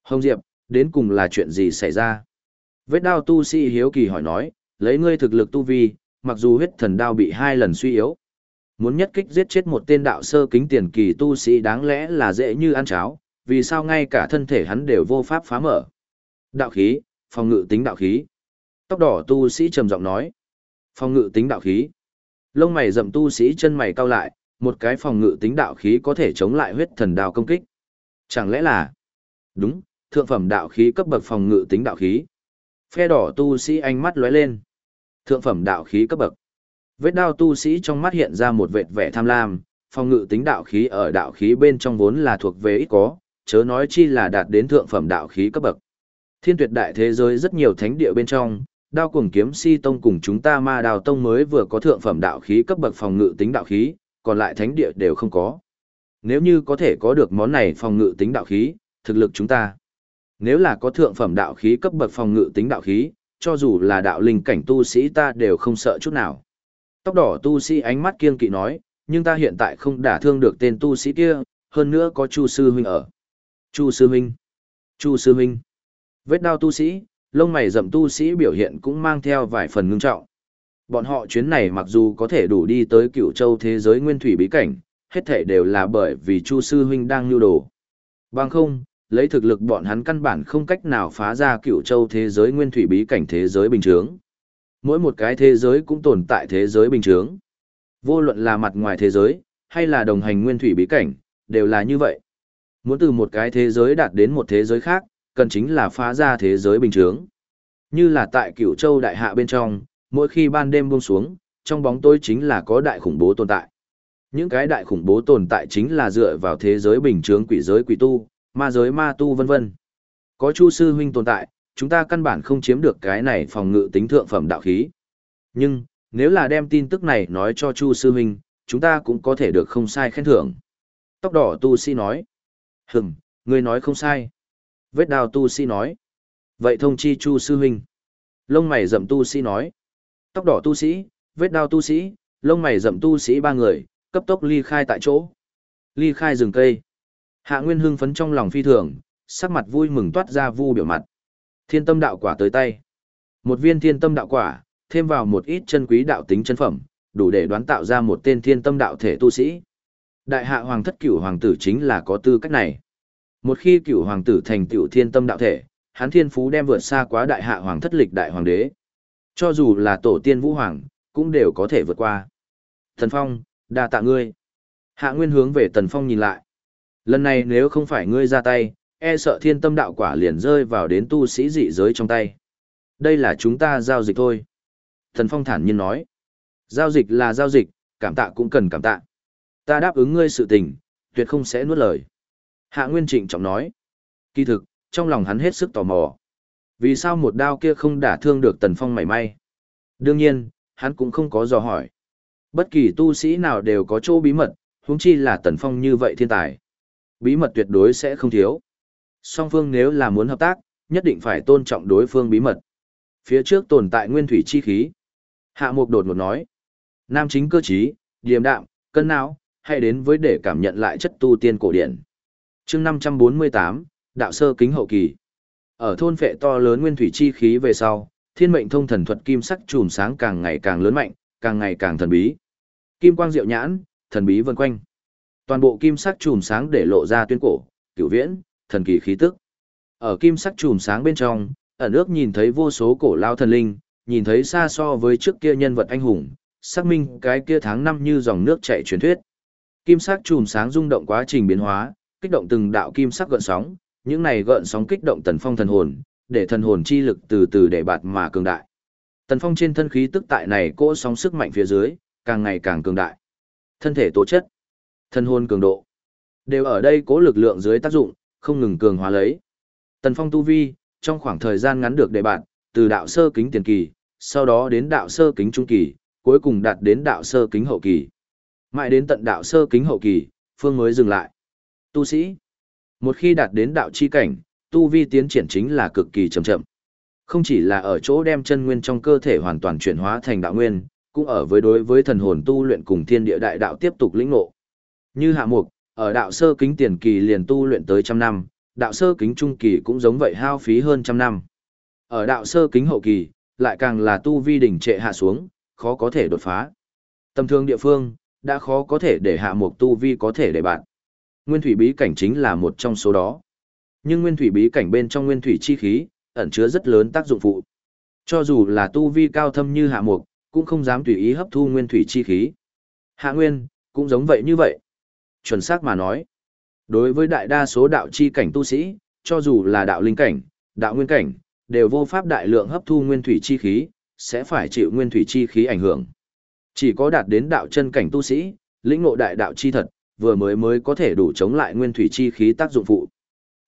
Hồng Diệp, đến cùng là chuyện gì xảy ra? Vết đao tu sĩ hiếu kỳ hỏi nói, lấy ngươi thực lực tu vi, mặc dù huyết thần đao bị hai lần suy yếu. Muốn nhất kích giết chết một tên đạo sơ kính tiền kỳ tu sĩ đáng lẽ là dễ như ăn cháo, vì sao ngay cả thân thể hắn đều vô pháp phá mở. Đạo khí, phòng ngự tính đạo khí. Tóc đỏ tu sĩ trầm giọng nói. Phòng ngự tính đạo khí. Lông mày rậm tu sĩ chân mày cau lại, một cái phòng ngự tính đạo khí có thể chống lại huyết thần đao công kích. Chẳng lẽ là... Đúng, thượng phẩm đạo khí cấp bậc phòng ngự tính đạo khí. Phe đỏ tu sĩ ánh mắt lóe lên. Thượng phẩm đạo khí cấp bậc. Vết đao tu sĩ trong mắt hiện ra một vệt vẻ tham lam, phòng ngự tính đạo khí ở đạo khí bên trong vốn là thuộc về ít có, chớ nói chi là đạt đến thượng phẩm đạo khí cấp bậc. Thiên tuyệt đại thế giới rất nhiều thánh địa bên trong, đao cùng kiếm si tông cùng chúng ta ma đào tông mới vừa có thượng phẩm đạo khí cấp bậc phòng ngự tính đạo khí, còn lại thánh địa đều không có. Nếu như có thể có được món này phòng ngự tính đạo khí, thực lực chúng ta. Nếu là có thượng phẩm đạo khí cấp bậc phòng ngự tính đạo khí, cho dù là đạo linh cảnh tu sĩ ta đều không sợ chút nào. Tóc đỏ tu sĩ ánh mắt kiên kỵ nói, nhưng ta hiện tại không đả thương được tên tu sĩ kia, hơn nữa có Chu sư huynh ở. Chu sư huynh. Chu sư huynh. Vết đao tu sĩ, lông mày rậm tu sĩ biểu hiện cũng mang theo vài phần ngưng trọng. Bọn họ chuyến này mặc dù có thể đủ đi tới cựu châu thế giới nguyên thủy bí cảnh, hết thể đều là bởi vì Chu sư huynh đang lưu đồ. Bằng không, lấy thực lực bọn hắn căn bản không cách nào phá ra cựu châu thế giới nguyên thủy bí cảnh thế giới bình thường. Mỗi một cái thế giới cũng tồn tại thế giới bình thường. Vô luận là mặt ngoài thế giới, hay là đồng hành nguyên thủy bí cảnh, đều là như vậy. Muốn từ một cái thế giới đạt đến một thế giới khác, cần chính là phá ra thế giới bình thường. Như là tại cửu châu đại hạ bên trong, mỗi khi ban đêm buông xuống, trong bóng tối chính là có đại khủng bố tồn tại. Những cái đại khủng bố tồn tại chính là dựa vào thế giới bình thường quỷ giới quỷ tu, ma giới ma tu vân vân. Có Chu sư huynh tồn tại, chúng ta căn bản không chiếm được cái này phòng ngự tính thượng phẩm đạo khí. Nhưng, nếu là đem tin tức này nói cho Chu sư huynh, chúng ta cũng có thể được không sai khen thưởng. Tóc đỏ tu sĩ nói. Hừm, ngươi nói không sai. Vết đào tu sĩ nói. Vậy thông chi Chu sư huynh. Lông mày rậm tu sĩ nói. Tóc đỏ tu sĩ, vết đao tu sĩ, lông mày rậm tu sĩ ba người, cấp tốc ly khai tại chỗ. Ly khai rừng cây. Hạ Nguyên hưng phấn trong lòng phi thường, sắc mặt vui mừng toát ra vu biểu mặt. Thiên tâm đạo quả tới tay. Một viên thiên tâm đạo quả, thêm vào một ít chân quý đạo tính chân phẩm, đủ để đoán tạo ra một tên thiên tâm đạo thể tu sĩ. Đại hạ hoàng thất cửu hoàng tử chính là có tư cách này. Một khi cửu hoàng tử thành tiểu thiên tâm đạo thể, hắn thiên phú đem vượt xa quá đại hạ hoàng thất lịch đại hoàng đế. Cho dù là tổ tiên vũ hoàng, cũng đều có thể vượt qua. Thần Phong, đa tạ ngươi. Hạ Nguyên hướng về Tần Phong nhìn lại. Lần này nếu không phải ngươi ra tay, e sợ thiên tâm đạo quả liền rơi vào đến tu sĩ dị giới trong tay. Đây là chúng ta giao dịch thôi. Thần Phong thản nhiên nói. Giao dịch là giao dịch, cảm tạ cũng cần cảm tạ. Ta đáp ứng ngươi sự tình, tuyệt không sẽ nuốt lời. Hạ Nguyên trịnh trọng nói. Kỳ thực, trong lòng hắn hết sức tò mò. Vì sao một đao kia không đả thương được Tần Phong mảy may? Đương nhiên, hắn cũng không có dò hỏi. Bất kỳ tu sĩ nào đều có chỗ bí mật, huống chi là Tần Phong như vậy thiên tài. Bí mật tuyệt đối sẽ không thiếu. Song phương nếu là muốn hợp tác, nhất định phải tôn trọng đối phương bí mật. Phía trước tồn tại nguyên thủy chi khí. Hạ Mục đột ngột nói. Nam chính cơ trí, điềm đạm, cân não, hay đến với để cảm nhận lại chất tu tiên cổ điển chương 548, Đạo Sơ Kính Hậu Kỳ. Ở thôn phệ to lớn nguyên thủy chi khí về sau, thiên mệnh thông thần thuật kim sắc chùm sáng càng ngày càng lớn mạnh, càng ngày càng thần bí. Kim quang diệu nhãn, thần bí vần quanh. Toàn bộ kim sắc chùm sáng để lộ ra tuyên cổ, cửu viễn, thần kỳ khí tức. Ở kim sắc chùm sáng bên trong, ẩn ước nhìn thấy vô số cổ lao thần linh, nhìn thấy xa so với trước kia nhân vật anh hùng, xác minh cái kia tháng năm như dòng nước chảy truyền thuyết. Kim sắc chùm sáng rung động quá trình biến hóa, kích động từng đạo kim sắc gợn sóng, những này gợn sóng kích động tần phong thần hồn, để thần hồn chi lực từ từ để bạt mà cường đại. Tần phong trên thân khí tức tại này cỗ sóng sức mạnh phía dưới, càng ngày càng cường đại. Thân thể tố chất, thần hồn cường độ, đều ở đây cố lực lượng dưới tác dụng, không ngừng cường hóa lấy. Tần phong tu vi, trong khoảng thời gian ngắn được đề bạt, từ đạo sơ kính tiền kỳ, sau đó đến đạo sơ kính trung kỳ, cuối cùng đạt đến đạo sơ kính hậu kỳ. Mãi đến tận đạo sơ kính hậu kỳ, phương mới dừng lại. Tu sĩ, một khi đạt đến đạo chi cảnh, tu vi tiến triển chính là cực kỳ chậm chậm. Không chỉ là ở chỗ đem chân nguyên trong cơ thể hoàn toàn chuyển hóa thành đạo nguyên, cũng ở với đối với thần hồn tu luyện cùng thiên địa đại đạo tiếp tục lĩnh ngộ. Như hạ mục, ở đạo sơ kính tiền kỳ liền tu luyện tới trăm năm, đạo sơ kính trung kỳ cũng giống vậy hao phí hơn trăm năm. Ở đạo sơ kính hậu kỳ, lại càng là tu vi đỉnh trệ hạ xuống, khó có thể đột phá. Tầm thương địa phương, đã khó có thể để hạ mục tu vi có thể để bạn. Nguyên thủy bí cảnh chính là một trong số đó. Nhưng nguyên thủy bí cảnh bên trong nguyên thủy chi khí, ẩn chứa rất lớn tác dụng phụ. Cho dù là tu vi cao thâm như hạ mục, cũng không dám tùy ý hấp thu nguyên thủy chi khí. Hạ nguyên, cũng giống vậy như vậy. Chuẩn xác mà nói, đối với đại đa số đạo chi cảnh tu sĩ, cho dù là đạo linh cảnh, đạo nguyên cảnh, đều vô pháp đại lượng hấp thu nguyên thủy chi khí, sẽ phải chịu nguyên thủy chi khí ảnh hưởng. Chỉ có đạt đến đạo chân cảnh tu sĩ, lĩnh ngộ đại đạo chi thật, vừa mới mới có thể đủ chống lại nguyên thủy chi khí tác dụng phụ.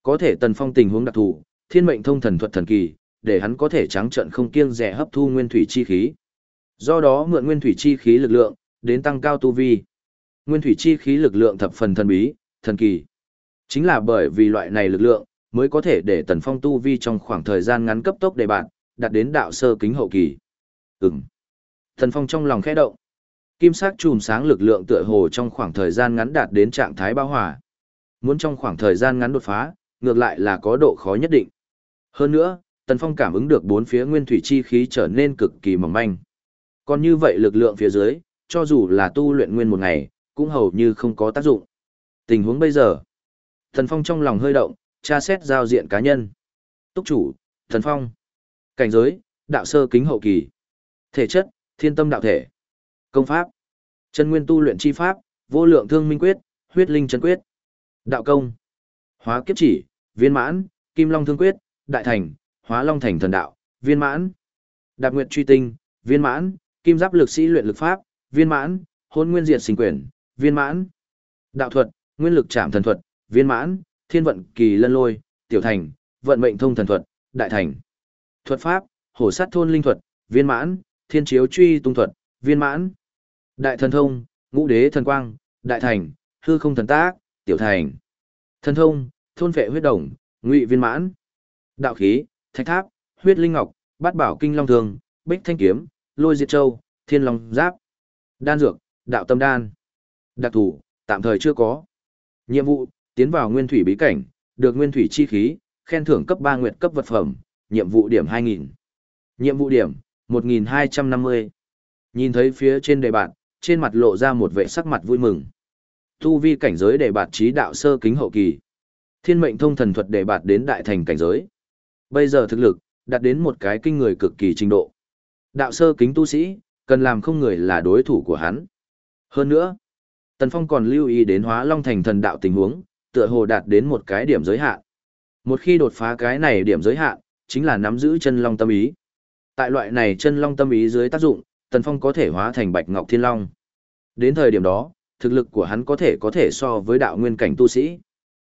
Có thể tần phong tình huống đặc thù, thiên mệnh thông thần thuật thần kỳ, để hắn có thể trắng trận không kiêng dè hấp thu nguyên thủy chi khí. Do đó mượn nguyên thủy chi khí lực lượng, đến tăng cao tu vi. Nguyên thủy chi khí lực lượng thập phần thần bí, thần kỳ. Chính là bởi vì loại này lực lượng, mới có thể để tần phong tu vi trong khoảng thời gian ngắn cấp tốc đề bạn, đạt đến đạo sơ kính hậu kỳ. Ừm. Tần phong trong lòng khẽ động. Kim sắc chùm sáng lực lượng tựa hồ trong khoảng thời gian ngắn đạt đến trạng thái bão hòa. Muốn trong khoảng thời gian ngắn đột phá, ngược lại là có độ khó nhất định. Hơn nữa, Tần Phong cảm ứng được bốn phía nguyên thủy chi khí trở nên cực kỳ mỏng manh. Còn như vậy lực lượng phía dưới, cho dù là tu luyện nguyên một ngày, cũng hầu như không có tác dụng. Tình huống bây giờ, Tần Phong trong lòng hơi động, tra xét giao diện cá nhân. Túc chủ, Tần Phong. Cảnh giới, đạo sơ kính hậu kỳ. Thể chất, thiên tâm đạo thể. Công pháp, chân nguyên tu luyện chi pháp, vô lượng thương minh quyết, huyết linh chân quyết. Đạo công, hóa kiếp chỉ, viên mãn, kim long thương quyết, đại thành, hóa long thành thần đạo, viên mãn. Đạp nguyệt truy tinh, viên mãn, kim giáp lực sĩ luyện lực pháp, viên mãn, hôn nguyên diệt sinh quyền, viên mãn. Đạo thuật, nguyên lực chạm thần thuật, viên mãn, thiên vận kỳ lân lôi, tiểu thành, vận mệnh thông thần thuật, đại thành. Thuật pháp, hổ sát thôn linh thuật, viên mãn, thiên chiếu truy tung thuật, viên mãn. Đại thần thông, ngũ đế thần quang, đại thành, hư không thần tác, tiểu thành. Thần thông, thôn vệ huyết đồng, ngụy viên mãn. Đạo khí, thạch tháp, huyết linh ngọc, bát bảo kinh long thường, bích thanh kiếm, lôi diệt châu, thiên long giáp. Đan dược, đạo tâm đan. Đặc thủ, tạm thời chưa có. Nhiệm vụ, tiến vào nguyên thủy bí cảnh, được nguyên thủy chi khí, khen thưởng cấp 3 nguyệt cấp vật phẩm, nhiệm vụ điểm 2000. Nhiệm vụ điểm, 1250. Nhìn thấy phía trên đề bạn, trên mặt lộ ra một vẻ sắc mặt vui mừng. Tu vi cảnh giới để bạt trí đạo sơ kính hậu kỳ. Thiên mệnh thông thần thuật để bạt đến đại thành cảnh giới. Bây giờ thực lực, đạt đến một cái kinh người cực kỳ trình độ. Đạo sơ kính tu sĩ, cần làm không người là đối thủ của hắn. Hơn nữa, Tần Phong còn lưu ý đến hóa long thành thần đạo tình huống, tựa hồ đạt đến một cái điểm giới hạn. Một khi đột phá cái này điểm giới hạn, chính là nắm giữ chân long tâm ý. Tại loại này chân long tâm ý dưới tác dụng, Tần Phong có thể hóa thành Bạch Ngọc Thiên Long. Đến thời điểm đó, thực lực của hắn có thể có thể so với đạo nguyên cảnh tu sĩ.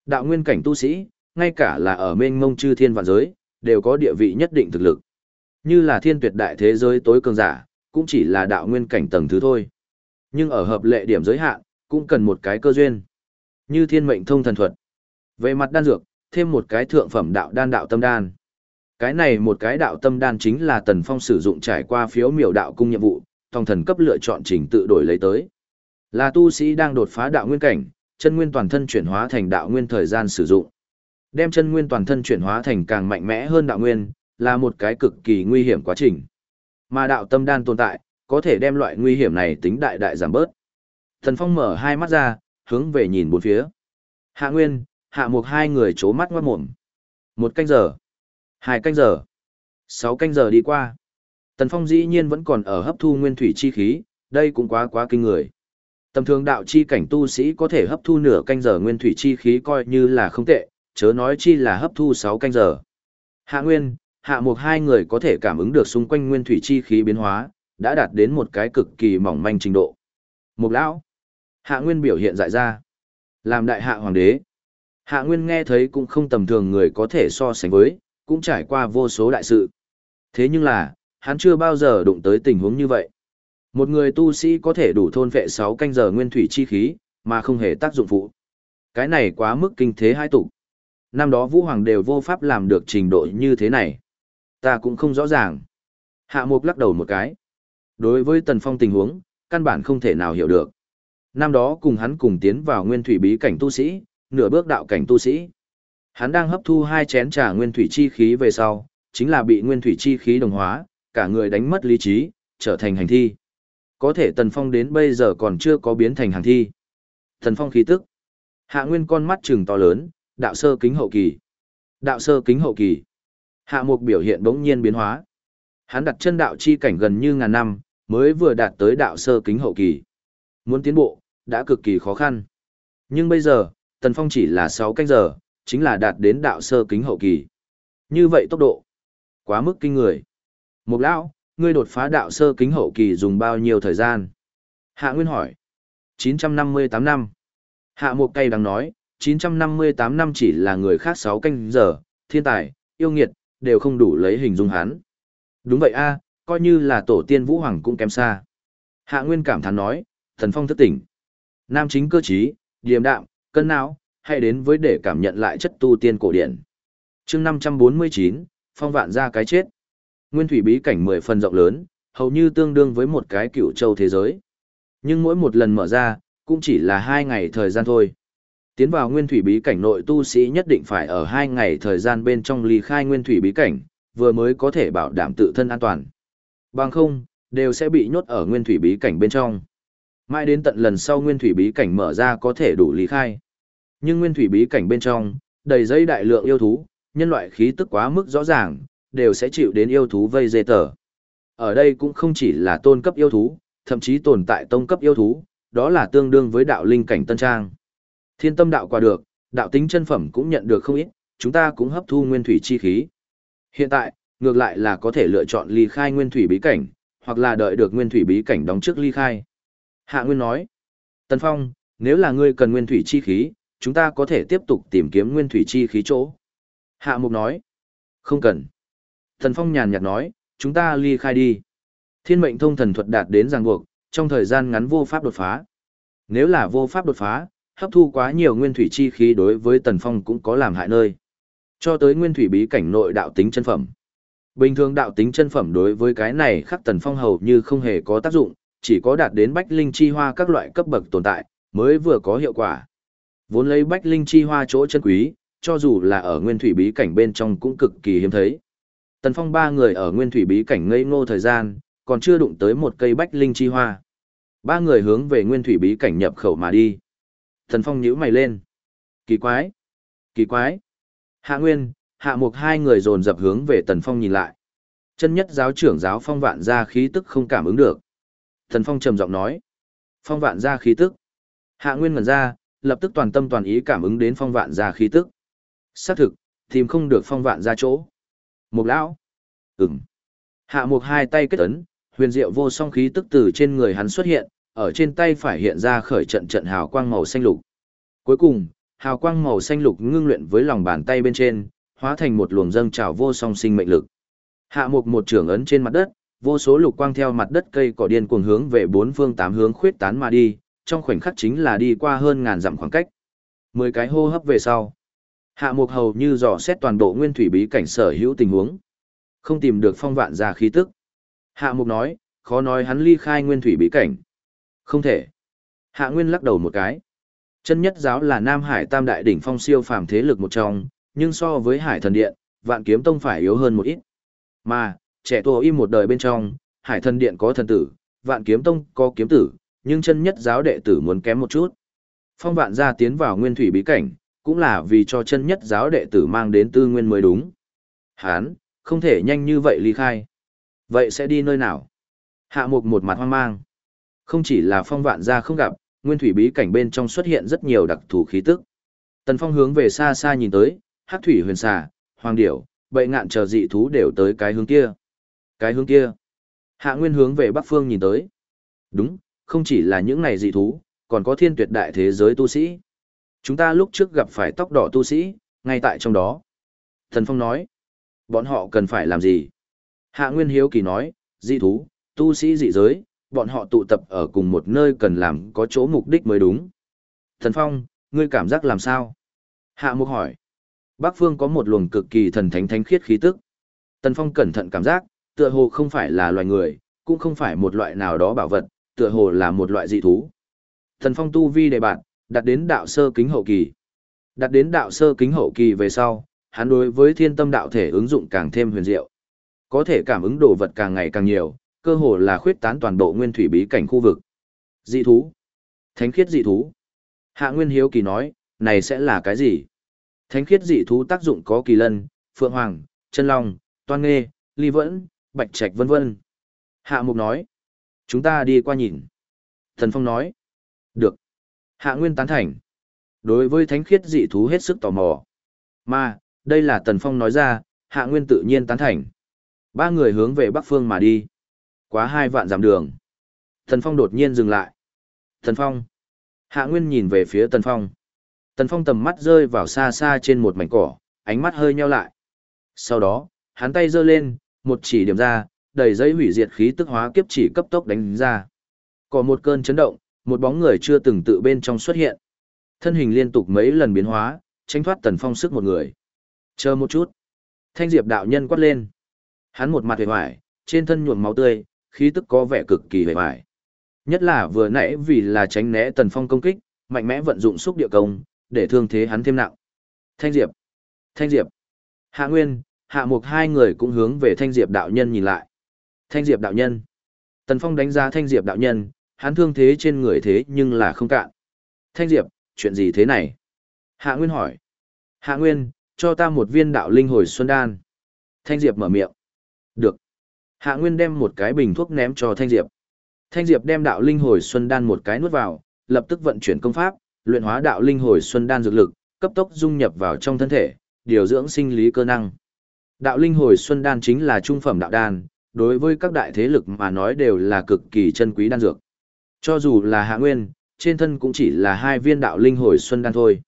Đạo nguyên cảnh tu sĩ, ngay cả là ở mênh mông chư thiên vạn giới, đều có địa vị nhất định thực lực. Như là thiên tuyệt đại thế giới tối cường giả, cũng chỉ là đạo nguyên cảnh tầng thứ thôi. Nhưng ở hợp lệ điểm giới hạn, cũng cần một cái cơ duyên. Như thiên mệnh thông thần thuật. Về mặt đan dược, thêm một cái thượng phẩm đạo đan đạo tâm đan. Cái này một cái đạo tâm đan chính là Tần Phong sử dụng trải qua phiếu miểu đạo cung nhiệm vụ, tòng thần cấp lựa chọn trình tự đổi lấy tới. Là tu sĩ đang đột phá đạo nguyên cảnh, chân nguyên toàn thân chuyển hóa thành đạo nguyên thời gian sử dụng. Đem chân nguyên toàn thân chuyển hóa thành càng mạnh mẽ hơn đạo nguyên, là một cái cực kỳ nguy hiểm quá trình. Mà đạo tâm đan tồn tại, có thể đem loại nguy hiểm này tính đại đại giảm bớt. Thần Phong mở hai mắt ra, hướng về nhìn bốn phía. Hạ Nguyên, Hạ Mục hai người chố mắt ngoát mồm. Một canh giờ, hai canh giờ, sáu canh giờ đi qua. Tần Phong dĩ nhiên vẫn còn ở hấp thu nguyên thủy chi khí, đây cũng quá quá kinh người. Tầm thường đạo chi cảnh tu sĩ có thể hấp thu nửa canh giờ nguyên thủy chi khí coi như là không tệ, chớ nói chi là hấp thu sáu canh giờ. Hạ Nguyên, Hạ Mục hai người có thể cảm ứng được xung quanh nguyên thủy chi khí biến hóa, đã đạt đến một cái cực kỳ mỏng manh trình độ. Mục lão, Hạ Nguyên biểu hiện dại ra. Làm đại hạ hoàng đế. Hạ Nguyên nghe thấy cũng không tầm thường người có thể so sánh với, cũng trải qua vô số đại sự. Thế nhưng là, hắn chưa bao giờ đụng tới tình huống như vậy. Một người tu sĩ có thể đủ thôn vệ 6 canh giờ nguyên thủy chi khí, mà không hề tác dụng phụ. Cái này quá mức kinh thế hai tục. Năm đó Vũ Hoàng đều vô pháp làm được trình độ như thế này. Ta cũng không rõ ràng. Hạ Mục lắc đầu một cái. Đối với Tần Phong tình huống, căn bản không thể nào hiểu được. Năm đó cùng hắn cùng tiến vào nguyên thủy bí cảnh tu sĩ, nửa bước đạo cảnh tu sĩ. Hắn đang hấp thu hai chén trà nguyên thủy chi khí về sau, chính là bị nguyên thủy chi khí đồng hóa, cả người đánh mất lý trí, trở thành hành thi. Có thể Tần Phong đến bây giờ còn chưa có biến thành hành thi. Tần Phong khí tức. Hạ Nguyên con mắt trừng to lớn, đạo sơ kính hậu kỳ. Đạo sơ kính hậu kỳ. Hạ Mục biểu hiện bỗng nhiên biến hóa. Hắn đặt chân đạo chi cảnh gần như ngàn năm, mới vừa đạt tới đạo sơ kính hậu kỳ. Muốn tiến bộ, đã cực kỳ khó khăn. Nhưng bây giờ, Tần Phong chỉ là 6 canh giờ, chính là đạt đến đạo sơ kính hậu kỳ. Như vậy tốc độ, quá mức kinh người. Mục lão, ngươi đột phá đạo sơ kính hậu kỳ dùng bao nhiêu thời gian? Hạ Nguyên hỏi. 958 năm. Hạ Mục cây đang nói, 958 năm chỉ là người khác 6 canh giờ, thiên tài, yêu nghiệt, đều không đủ lấy hình dung hắn. Đúng vậy a, coi như là tổ tiên Vũ Hoàng cũng kém xa. Hạ Nguyên cảm thán nói, thần phong thức tỉnh. Nam chính cơ trí, điềm đạm, cân não, hãy đến với để cảm nhận lại chất tu tiên cổ điển. chương 549, phong vạn ra cái chết. Nguyên thủy bí cảnh 10 phần rộng lớn, hầu như tương đương với một cái cựu châu thế giới. Nhưng mỗi một lần mở ra, cũng chỉ là 2 ngày thời gian thôi. Tiến vào nguyên thủy bí cảnh nội tu sĩ nhất định phải ở 2 ngày thời gian bên trong ly khai nguyên thủy bí cảnh, vừa mới có thể bảo đảm tự thân an toàn. Bằng không, đều sẽ bị nhốt ở nguyên thủy bí cảnh bên trong. Mãi đến tận lần sau nguyên thủy bí cảnh mở ra có thể đủ lý khai. Nhưng nguyên thủy bí cảnh bên trong, đầy dây đại lượng yêu thú, nhân loại khí tức quá mức rõ ràng, đều sẽ chịu đến yêu thú vây dê tở Ở đây cũng không chỉ là tôn cấp yêu thú, thậm chí tồn tại tông cấp yêu thú, đó là tương đương với đạo linh cảnh tân trang. Thiên tâm đạo qua được, đạo tính chân phẩm cũng nhận được không ít, chúng ta cũng hấp thu nguyên thủy chi khí. Hiện tại, ngược lại là có thể lựa chọn ly khai nguyên thủy bí cảnh, hoặc là đợi được nguyên thủy bí cảnh đóng trước ly khai. Hạ Nguyên nói, Tần Phong, nếu là ngươi cần nguyên thủy chi khí, chúng ta có thể tiếp tục tìm kiếm nguyên thủy chi khí chỗ. Hạ Mục nói, không cần. thần Phong nhàn nhạt nói, chúng ta ly khai đi. Thiên mệnh thông thần thuật đạt đến ràng buộc, trong thời gian ngắn vô pháp đột phá. Nếu là vô pháp đột phá, hấp thu quá nhiều nguyên thủy chi khí đối với Tần Phong cũng có làm hại nơi. Cho tới nguyên thủy bí cảnh nội đạo tính chân phẩm. Bình thường đạo tính chân phẩm đối với cái này khắc Tần Phong hầu như không hề có tác dụng, chỉ có đạt đến bách linh chi hoa các loại cấp bậc tồn tại, mới vừa có hiệu quả. Vốn lấy bách linh chi hoa chỗ chân quý, cho dù là ở nguyên thủy bí cảnh bên trong cũng cực kỳ hiếm thấy. Tần Phong ba người ở nguyên thủy bí cảnh ngây ngô thời gian, còn chưa đụng tới một cây bách linh chi hoa. Ba người hướng về nguyên thủy bí cảnh nhập khẩu mà đi. Tần Phong nhíu mày lên. Kỳ quái! Kỳ quái! Hạ Nguyên, Hạ Mục hai người dồn dập hướng về Tần Phong nhìn lại. Chân nhất giáo trưởng giáo phong vạn ra khí tức không cảm ứng được. Tần Phong trầm giọng nói. Phong vạn ra khí tức. Hạ Nguyên ngẩn ra, lập tức toàn tâm toàn ý cảm ứng đến phong vạn gia khí tức. Xác thực, tìm không được phong vạn gia chỗ. Mục lão. Ừm. Hạ mục hai tay kết ấn, huyền diệu vô song khí tức từ trên người hắn xuất hiện, ở trên tay phải hiện ra khởi trận trận hào quang màu xanh lục. Cuối cùng, hào quang màu xanh lục ngưng luyện với lòng bàn tay bên trên, hóa thành một luồng dâng trào vô song sinh mệnh lực. Hạ mục một trường ấn trên mặt đất, vô số lục quang theo mặt đất cây cỏ điên cuồng hướng về bốn phương tám hướng khuyết tán mà đi, trong khoảnh khắc chính là đi qua hơn ngàn dặm khoảng cách. Mười cái hô hấp về sau, Hạ mục hầu như dò xét toàn bộ nguyên thủy bí cảnh sở hữu tình huống. Không tìm được phong vạn ra khí tức. Hạ mục nói, khó nói hắn ly khai nguyên thủy bí cảnh. Không thể. Hạ nguyên lắc đầu một cái. Chân nhất giáo là Nam Hải tam đại đỉnh phong siêu phàm thế lực một trong, nhưng so với Hải thần điện, vạn kiếm tông phải yếu hơn một ít. Mà, trẻ tuổi im một đời bên trong, Hải thần điện có thần tử, vạn kiếm tông có kiếm tử, nhưng chân nhất giáo đệ tử muốn kém một chút. Phong vạn gia tiến vào nguyên thủy bí cảnh, cũng là vì cho chân nhất giáo đệ tử mang đến tư nguyên mới đúng. Hán, không thể nhanh như vậy ly khai. Vậy sẽ đi nơi nào? Hạ mục một mặt hoang mang. Không chỉ là phong vạn gia không gặp, nguyên thủy bí cảnh bên trong xuất hiện rất nhiều đặc thù khí tức. Tần phong hướng về xa xa nhìn tới, hắc thủy huyền xà, hoàng điểu, bệ ngạn chờ dị thú đều tới cái hướng kia. Cái hướng kia. Hạ nguyên hướng về bắc phương nhìn tới. Đúng, không chỉ là những này dị thú, còn có thiên tuyệt đại thế giới tu sĩ. Chúng ta lúc trước gặp phải tóc đỏ tu sĩ, ngay tại trong đó. Thần Phong nói, bọn họ cần phải làm gì? Hạ Nguyên Hiếu Kỳ nói, dị thú, tu sĩ dị giới, bọn họ tụ tập ở cùng một nơi cần làm có chỗ mục đích mới đúng. Thần Phong, ngươi cảm giác làm sao? Hạ Mục hỏi. Bắc Phương có một luồng cực kỳ thần thánh thánh khiết khí tức. Tần Phong cẩn thận cảm giác, tựa hồ không phải là loài người, cũng không phải một loại nào đó bảo vật, tựa hồ là một loại dị thú. thần Phong tu vi đề bạn, đạt đến đạo sơ kính hậu kỳ. Đạt đến đạo sơ kính hậu kỳ về sau, hắn đối với thiên tâm đạo thể ứng dụng càng thêm huyền diệu. Có thể cảm ứng đồ vật càng ngày càng nhiều, cơ hồ là khuyết tán toàn bộ nguyên thủy bí cảnh khu vực. Dị thú. Thánh khiết dị thú. Hạ Nguyên Hiếu Kỳ nói, này sẽ là cái gì? Thánh khiết dị thú tác dụng có kỳ lân, phượng hoàng, chân long, toan nghê, ly vẫn, bạch trạch vân vân. Hạ Mục nói, chúng ta đi qua nhìn. Thần Phong nói, được. Hạ Nguyên tán thành. Đối với thánh khiết dị thú hết sức tò mò. Mà, đây là Tần Phong nói ra, Hạ Nguyên tự nhiên tán thành. Ba người hướng về Bắc Phương mà đi. Quá hai vạn dặm đường. Tần Phong đột nhiên dừng lại. Tần Phong. Hạ Nguyên nhìn về phía Tần Phong. Tần Phong tầm mắt rơi vào xa xa trên một mảnh cỏ, ánh mắt hơi nheo lại. Sau đó, hắn tay giơ lên, một chỉ điểm ra, đầy giấy hủy diệt khí tức hóa kiếp chỉ cấp tốc đánh ra. Có một cơn chấn động, một bóng người chưa từng tự bên trong xuất hiện. Thân hình liên tục mấy lần biến hóa, tránh thoát tần phong sức một người. Chờ một chút. Thanh diệp đạo nhân quát lên. Hắn một mặt hề hoài, trên thân nhuộm máu tươi, khí tức có vẻ cực kỳ hề hoài. Nhất là vừa nãy vì là tránh né tần phong công kích, mạnh mẽ vận dụng xúc địa công, để thương thế hắn thêm nặng. Thanh diệp. Thanh diệp. Hạ Nguyên, Hạ Mục hai người cũng hướng về Thanh Diệp đạo nhân nhìn lại. Thanh Diệp đạo nhân. Tần Phong đánh giá Thanh Diệp đạo nhân, hắn thương thế trên người thế nhưng là không cạn. Thanh Diệp, chuyện gì thế này? Hạ Nguyên hỏi. Hạ Nguyên, cho ta một viên đạo linh hồi xuân đan. Thanh Diệp mở miệng. Được. Hạ Nguyên đem một cái bình thuốc ném cho Thanh Diệp. Thanh Diệp đem đạo linh hồi xuân đan một cái nuốt vào, lập tức vận chuyển công pháp, luyện hóa đạo linh hồi xuân đan dược lực, cấp tốc dung nhập vào trong thân thể, điều dưỡng sinh lý cơ năng. Đạo linh hồi xuân đan chính là trung phẩm đạo đan, đối với các đại thế lực mà nói đều là cực kỳ chân quý đan dược. Cho dù là Hạ Nguyên, trên thân cũng chỉ là hai viên đạo linh hồi xuân đan thôi.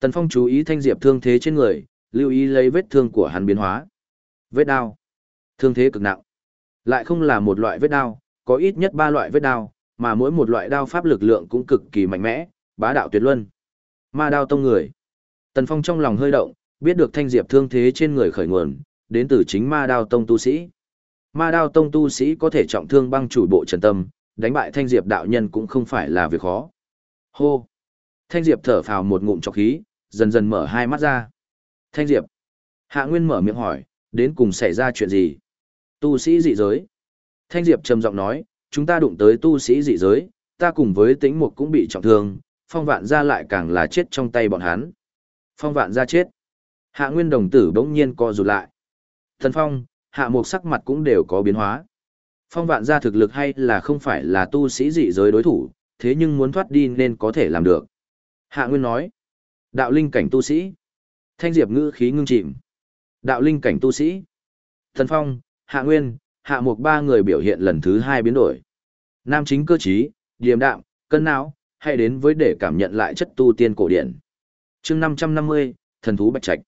Tần Phong chú ý thanh diệp thương thế trên người, lưu ý lấy vết thương của hắn biến hóa. Vết đao. Thương thế cực nặng. Lại không là một loại vết đao, có ít nhất ba loại vết đao, mà mỗi một loại đao pháp lực lượng cũng cực kỳ mạnh mẽ, bá đạo tuyệt luân. Ma đao tông người. Tần Phong trong lòng hơi động, biết được thanh diệp thương thế trên người khởi nguồn, đến từ chính ma đao tông tu sĩ. Ma đao tông tu sĩ có thể trọng thương băng chủ bộ trần tâm, đánh bại thanh diệp đạo nhân cũng không phải là việc khó. Hô! Thanh diệp thở phào một ngụm trọc khí, dần dần mở hai mắt ra. Thanh diệp! Hạ Nguyên mở miệng hỏi, đến cùng xảy ra chuyện gì? Tu sĩ dị giới. Thanh diệp trầm giọng nói, chúng ta đụng tới tu sĩ dị giới, ta cùng với tĩnh mục cũng bị trọng thương, phong vạn ra lại càng là chết trong tay bọn hắn. Phong vạn ra chết. Hạ Nguyên đồng tử bỗng nhiên co rụt lại. Thần Phong, Hạ Mục sắc mặt cũng đều có biến hóa. Phong vạn gia thực lực hay là không phải là tu sĩ dị giới đối thủ, thế nhưng muốn thoát đi nên có thể làm được. Hạ Nguyên nói, đạo linh cảnh tu sĩ. Thanh Diệp ngữ khí ngưng chìm. Đạo linh cảnh tu sĩ. Thần Phong, Hạ Nguyên, Hạ Mục ba người biểu hiện lần thứ hai biến đổi. Nam chính cơ trí, điềm đạm, cân não, hãy đến với để cảm nhận lại chất tu tiên cổ điển. chương 550, thần thú bạch trạch.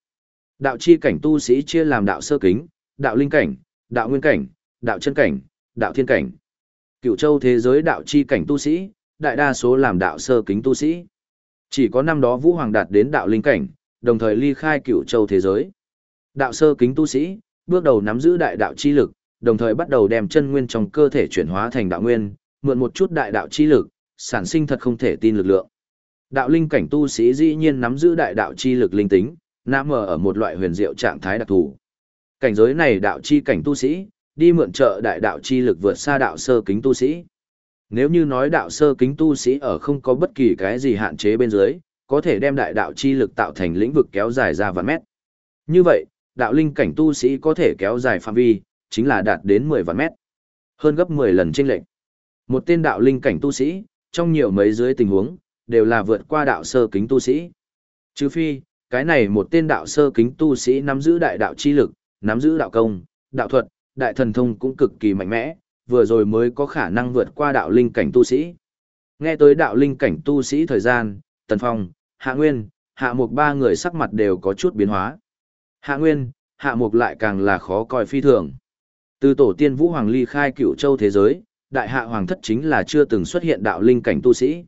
Đạo chi cảnh tu sĩ chia làm đạo sơ kính, đạo linh cảnh, đạo nguyên cảnh, đạo chân cảnh, đạo thiên cảnh. Cựu châu thế giới đạo chi cảnh tu sĩ, đại đa số làm đạo sơ kính tu sĩ. Chỉ có năm đó Vũ Hoàng đạt đến đạo linh cảnh, đồng thời ly khai cựu châu thế giới. Đạo sơ kính tu sĩ, bước đầu nắm giữ đại đạo chi lực, đồng thời bắt đầu đem chân nguyên trong cơ thể chuyển hóa thành đạo nguyên, mượn một chút đại đạo chi lực, sản sinh thật không thể tin lực lượng. Đạo linh cảnh tu sĩ dĩ nhiên nắm giữ đại đạo chi lực linh tính, nằm ở ở một loại huyền diệu trạng thái đặc thù. Cảnh giới này đạo chi cảnh tu sĩ, đi mượn trợ đại đạo chi lực vượt xa đạo sơ kính tu sĩ. Nếu như nói đạo sơ kính tu sĩ ở không có bất kỳ cái gì hạn chế bên dưới, có thể đem đại đạo chi lực tạo thành lĩnh vực kéo dài ra vạn mét. Như vậy, đạo linh cảnh tu sĩ có thể kéo dài phạm vi, chính là đạt đến 10 vạn mét. Hơn gấp 10 lần chênh lệnh. Một tên đạo linh cảnh tu sĩ, trong nhiều mấy dưới tình huống, đều là vượt qua đạo sơ kính tu sĩ. Trừ phi, cái này một tên đạo sơ kính tu sĩ nắm giữ đại đạo chi lực, nắm giữ đạo công, đạo thuật, đại thần thông cũng cực kỳ mạnh mẽ, vừa rồi mới có khả năng vượt qua đạo linh cảnh tu sĩ. Nghe tới đạo linh cảnh tu sĩ thời gian, Tần Phong, Hạ Nguyên, Hạ Mục ba người sắc mặt đều có chút biến hóa. Hạ Nguyên, Hạ Mục lại càng là khó coi phi thường. Từ tổ tiên Vũ Hoàng ly khai cửu châu thế giới, đại hạ hoàng thất chính là chưa từng xuất hiện đạo linh cảnh tu sĩ.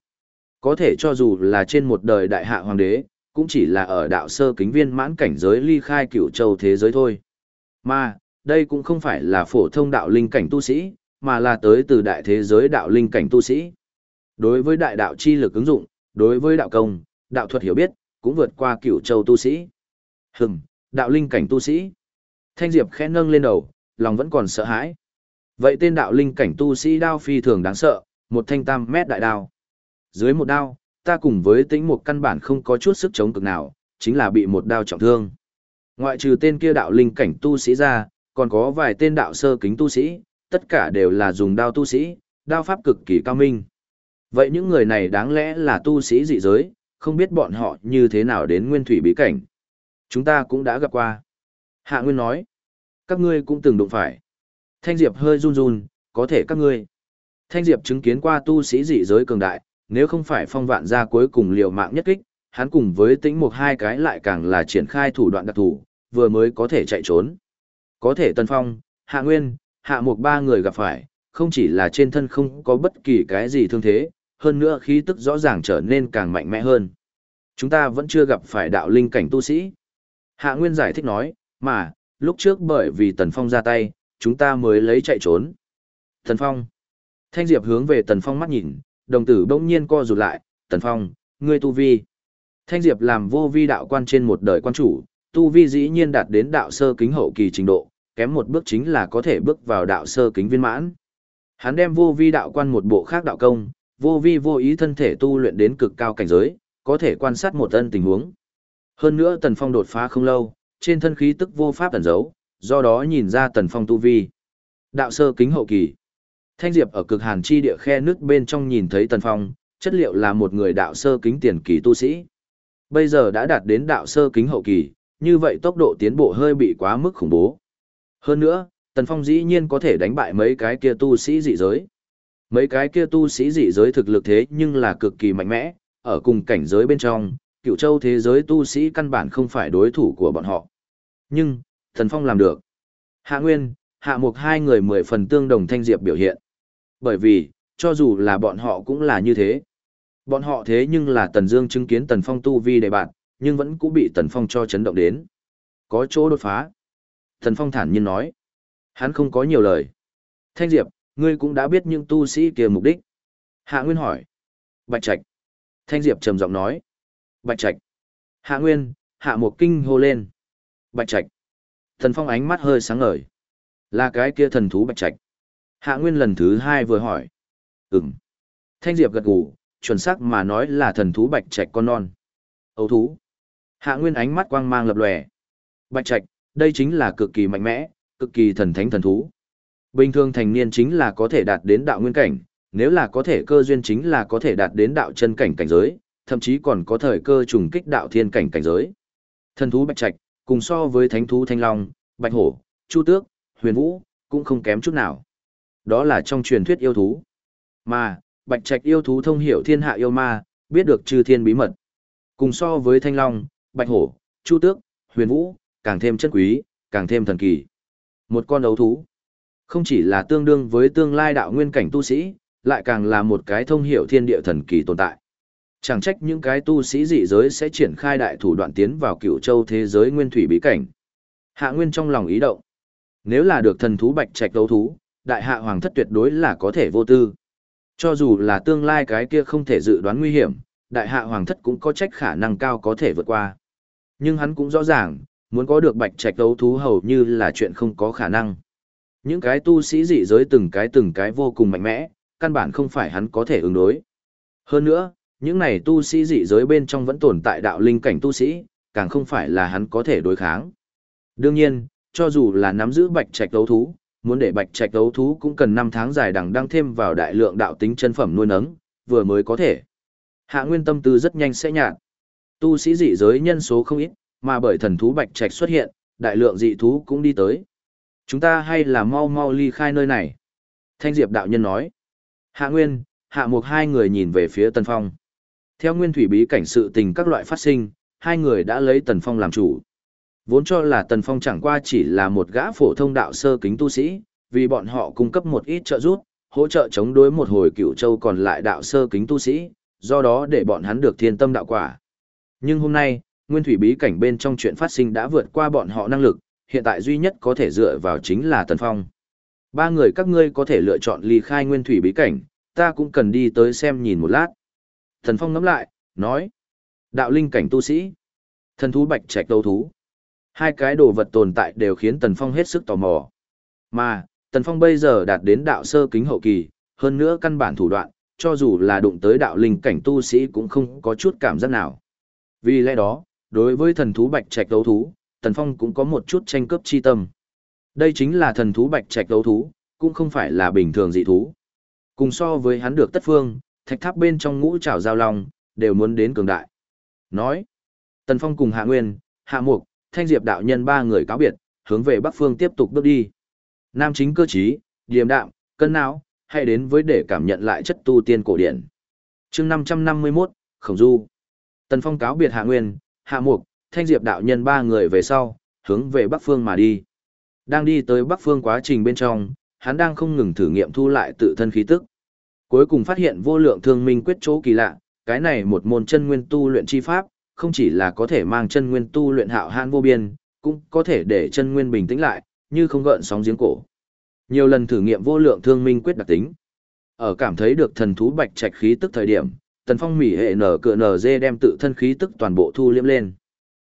Có thể cho dù là trên một đời đại hạ hoàng đế, cũng chỉ là ở đạo sơ kính viên mãn cảnh giới ly khai cửu châu thế giới thôi. Mà, đây cũng không phải là phổ thông đạo linh cảnh tu sĩ, mà là tới từ đại thế giới đạo linh cảnh tu sĩ. Đối với đại đạo chi lực ứng dụng, đối với đạo công, đạo thuật hiểu biết, cũng vượt qua cửu châu tu sĩ. Hừm, đạo linh cảnh tu sĩ. Thanh Diệp khẽ nâng lên đầu, lòng vẫn còn sợ hãi. Vậy tên đạo linh cảnh tu sĩ đao phi thường đáng sợ, một thanh tam mét đại đao. Dưới một đao, ta cùng với tĩnh một căn bản không có chút sức chống cực nào, chính là bị một đao trọng thương. Ngoại trừ tên kia đạo linh cảnh tu sĩ ra, còn có vài tên đạo sơ kính tu sĩ, tất cả đều là dùng đao tu sĩ, đao pháp cực kỳ cao minh. Vậy những người này đáng lẽ là tu sĩ dị giới, không biết bọn họ như thế nào đến nguyên thủy bí cảnh. Chúng ta cũng đã gặp qua. Hạ Nguyên nói, các ngươi cũng từng đụng phải. Thanh Diệp hơi run run, có thể các ngươi. Thanh Diệp chứng kiến qua tu sĩ dị giới cường đại, nếu không phải phong vạn gia cuối cùng liều mạng nhất kích, hắn cùng với tĩnh một hai cái lại càng là triển khai thủ đoạn đặc thù, vừa mới có thể chạy trốn. Có thể Tân Phong, Hạ Nguyên, Hạ Mục ba người gặp phải, không chỉ là trên thân không có bất kỳ cái gì thương thế, hơn nữa khí tức rõ ràng trở nên càng mạnh mẽ hơn. Chúng ta vẫn chưa gặp phải đạo linh cảnh tu sĩ. Hạ Nguyên giải thích nói, mà, lúc trước bởi vì Tần Phong ra tay, chúng ta mới lấy chạy trốn. Tần Phong. Thanh Diệp hướng về Tần Phong mắt nhìn, đồng tử bỗng nhiên co rụt lại, Tần Phong, ngươi tu vi. Thanh Diệp làm vô vi đạo quan trên một đời quan chủ, tu vi dĩ nhiên đạt đến đạo sơ kính hậu kỳ trình độ, kém một bước chính là có thể bước vào đạo sơ kính viên mãn. Hắn đem vô vi đạo quan một bộ khác đạo công, vô vi vô ý thân thể tu luyện đến cực cao cảnh giới, có thể quan sát một ân tình huống. Hơn nữa Tần Phong đột phá không lâu, trên thân khí tức vô pháp ẩn giấu, do đó nhìn ra Tần Phong tu vi. Đạo sơ kính hậu kỳ. Thanh Diệp ở cực hàn chi địa khe nước bên trong nhìn thấy Tần Phong, chất liệu là một người đạo sơ kính tiền kỳ tu sĩ. Bây giờ đã đạt đến đạo sơ kính hậu kỳ, như vậy tốc độ tiến bộ hơi bị quá mức khủng bố. Hơn nữa, Tần Phong dĩ nhiên có thể đánh bại mấy cái kia tu sĩ dị giới. Mấy cái kia tu sĩ dị giới thực lực thế nhưng là cực kỳ mạnh mẽ, ở cùng cảnh giới bên trong, cựu châu thế giới tu sĩ căn bản không phải đối thủ của bọn họ. Nhưng, Tần Phong làm được. Hạ Nguyên, Hạ Mục hai người mười phần tương đồng thanh diệp biểu hiện. Bởi vì, cho dù là bọn họ cũng là như thế. Bọn họ thế nhưng là Tần Dương chứng kiến Tần Phong tu vi đề bạn, nhưng vẫn cũng bị Tần Phong cho chấn động đến. Có chỗ đột phá. Tần Phong thản nhiên nói. Hắn không có nhiều lời. Thanh Diệp, ngươi cũng đã biết những tu sĩ kia mục đích. Hạ Nguyên hỏi. Bạch Trạch. Thanh Diệp trầm giọng nói. Bạch Trạch. Hạ Nguyên, Hạ Một Kinh hô lên. Bạch Trạch. tần Phong ánh mắt hơi sáng ngời. Là cái kia thần thú Bạch Trạch. Hạ Nguyên lần thứ hai vừa hỏi. Ừm. Thanh Diệp gật gù, chuẩn xác mà nói là thần thú Bạch Trạch con non. Ấu thú. Hạ Nguyên ánh mắt quang mang lập lòe. Bạch Trạch, đây chính là cực kỳ mạnh mẽ, cực kỳ thần thánh thần thú. Bình thường thành niên chính là có thể đạt đến đạo nguyên cảnh, nếu là có thể cơ duyên chính là có thể đạt đến đạo chân cảnh cảnh giới, thậm chí còn có thời cơ trùng kích đạo thiên cảnh cảnh giới. Thần thú Bạch Trạch, cùng so với thánh thú Thanh Long, Bạch Hổ, Chu Tước, Huyền Vũ, cũng không kém chút nào. Đó là trong truyền thuyết yêu thú. Mà, Bạch Trạch yêu thú thông hiểu thiên hạ yêu ma, biết được chư thiên bí mật. Cùng so với Thanh Long, Bạch Hổ, Chu Tước, Huyền Vũ, càng thêm chân quý, càng thêm thần kỳ. Một con đấu thú, không chỉ là tương đương với tương lai đạo nguyên cảnh tu sĩ, lại càng là một cái thông hiểu thiên địa thần kỳ tồn tại. Chẳng trách những cái tu sĩ dị giới sẽ triển khai đại thủ đoạn tiến vào cựu châu thế giới nguyên thủy bí cảnh. Hạ Nguyên trong lòng ý động. Nếu là được thần thú bạch trạch đấu thú, đại hạ hoàng thất tuyệt đối là có thể vô tư. Cho dù là tương lai cái kia không thể dự đoán nguy hiểm, đại hạ hoàng thất cũng có trách khả năng cao có thể vượt qua. Nhưng hắn cũng rõ ràng, muốn có được bạch trạch đấu thú hầu như là chuyện không có khả năng. Những cái tu sĩ dị giới từng cái từng cái vô cùng mạnh mẽ, căn bản không phải hắn có thể ứng đối. Hơn nữa, những này tu sĩ dị giới bên trong vẫn tồn tại đạo linh cảnh tu sĩ, càng không phải là hắn có thể đối kháng. Đương nhiên, cho dù là nắm giữ bạch trạch đấu thú, muốn để bạch trạch đấu thú cũng cần 5 tháng dài đằng đang thêm vào đại lượng đạo tính chân phẩm nuôi nấng, vừa mới có thể. Hạ Nguyên tâm tư rất nhanh sẽ nhạt. Tu sĩ dị giới nhân số không ít, mà bởi thần thú bạch trạch xuất hiện, đại lượng dị thú cũng đi tới. Chúng ta hay là mau mau ly khai nơi này. Thanh Diệp đạo nhân nói. Hạ Nguyên, Hạ Mục hai người nhìn về phía Tần Phong. Theo nguyên thủy bí cảnh sự tình các loại phát sinh, hai người đã lấy Tần Phong làm chủ. Vốn cho là Tần Phong chẳng qua chỉ là một gã phổ thông đạo sơ kính tu sĩ, vì bọn họ cung cấp một ít trợ giúp, hỗ trợ chống đối một hồi cựu châu còn lại đạo sơ kính tu sĩ, do đó để bọn hắn được thiên tâm đạo quả. Nhưng hôm nay, nguyên thủy bí cảnh bên trong chuyện phát sinh đã vượt qua bọn họ năng lực, hiện tại duy nhất có thể dựa vào chính là Tần Phong. Ba người các ngươi có thể lựa chọn ly khai nguyên thủy bí cảnh, ta cũng cần đi tới xem nhìn một lát. Thần Phong ngắm lại, nói. Đạo linh cảnh tu sĩ. Thần thú bạch trạch đấu thú. Hai cái đồ vật tồn tại đều khiến Tần Phong hết sức tò mò. Mà, Tần Phong bây giờ đạt đến đạo sơ kính hậu kỳ, hơn nữa căn bản thủ đoạn, cho dù là đụng tới đạo linh cảnh tu sĩ cũng không có chút cảm giác nào. Vì lẽ đó, đối với thần thú bạch trạch đấu thú, Tần Phong cũng có một chút tranh cướp chi tâm. Đây chính là thần thú bạch trạch đấu thú, cũng không phải là bình thường dị thú. Cùng so với hắn được tất phương, thạch tháp bên trong ngũ trảo giao long, đều muốn đến cường đại. Nói, Tần Phong cùng Hạ Nguyên, Hạ Mục, Thanh Diệp đạo nhân ba người cáo biệt, hướng về Bắc Phương tiếp tục bước đi. Nam chính cơ trí, điềm đạm, cân não, hay đến với để cảm nhận lại chất tu tiên cổ điển. chương 551, Khổng Du. Tần Phong cáo biệt Hạ Nguyên, Hạ Mục, Thanh Diệp đạo nhân ba người về sau, hướng về Bắc Phương mà đi. Đang đi tới Bắc Phương quá trình bên trong, hắn đang không ngừng thử nghiệm thu lại tự thân khí tức. Cuối cùng phát hiện vô lượng thương minh quyết chỗ kỳ lạ, cái này một môn chân nguyên tu luyện chi pháp, không chỉ là có thể mang chân nguyên tu luyện hạo hãn vô biên, cũng có thể để chân nguyên bình tĩnh lại, như không gợn sóng giếng cổ. Nhiều lần thử nghiệm vô lượng thương minh quyết đặc tính. Ở cảm thấy được thần thú bạch trạch khí tức thời điểm, Tần Phong mỉ hệ nở cửa nở dê đem tự thân khí tức toàn bộ thu liếm lên.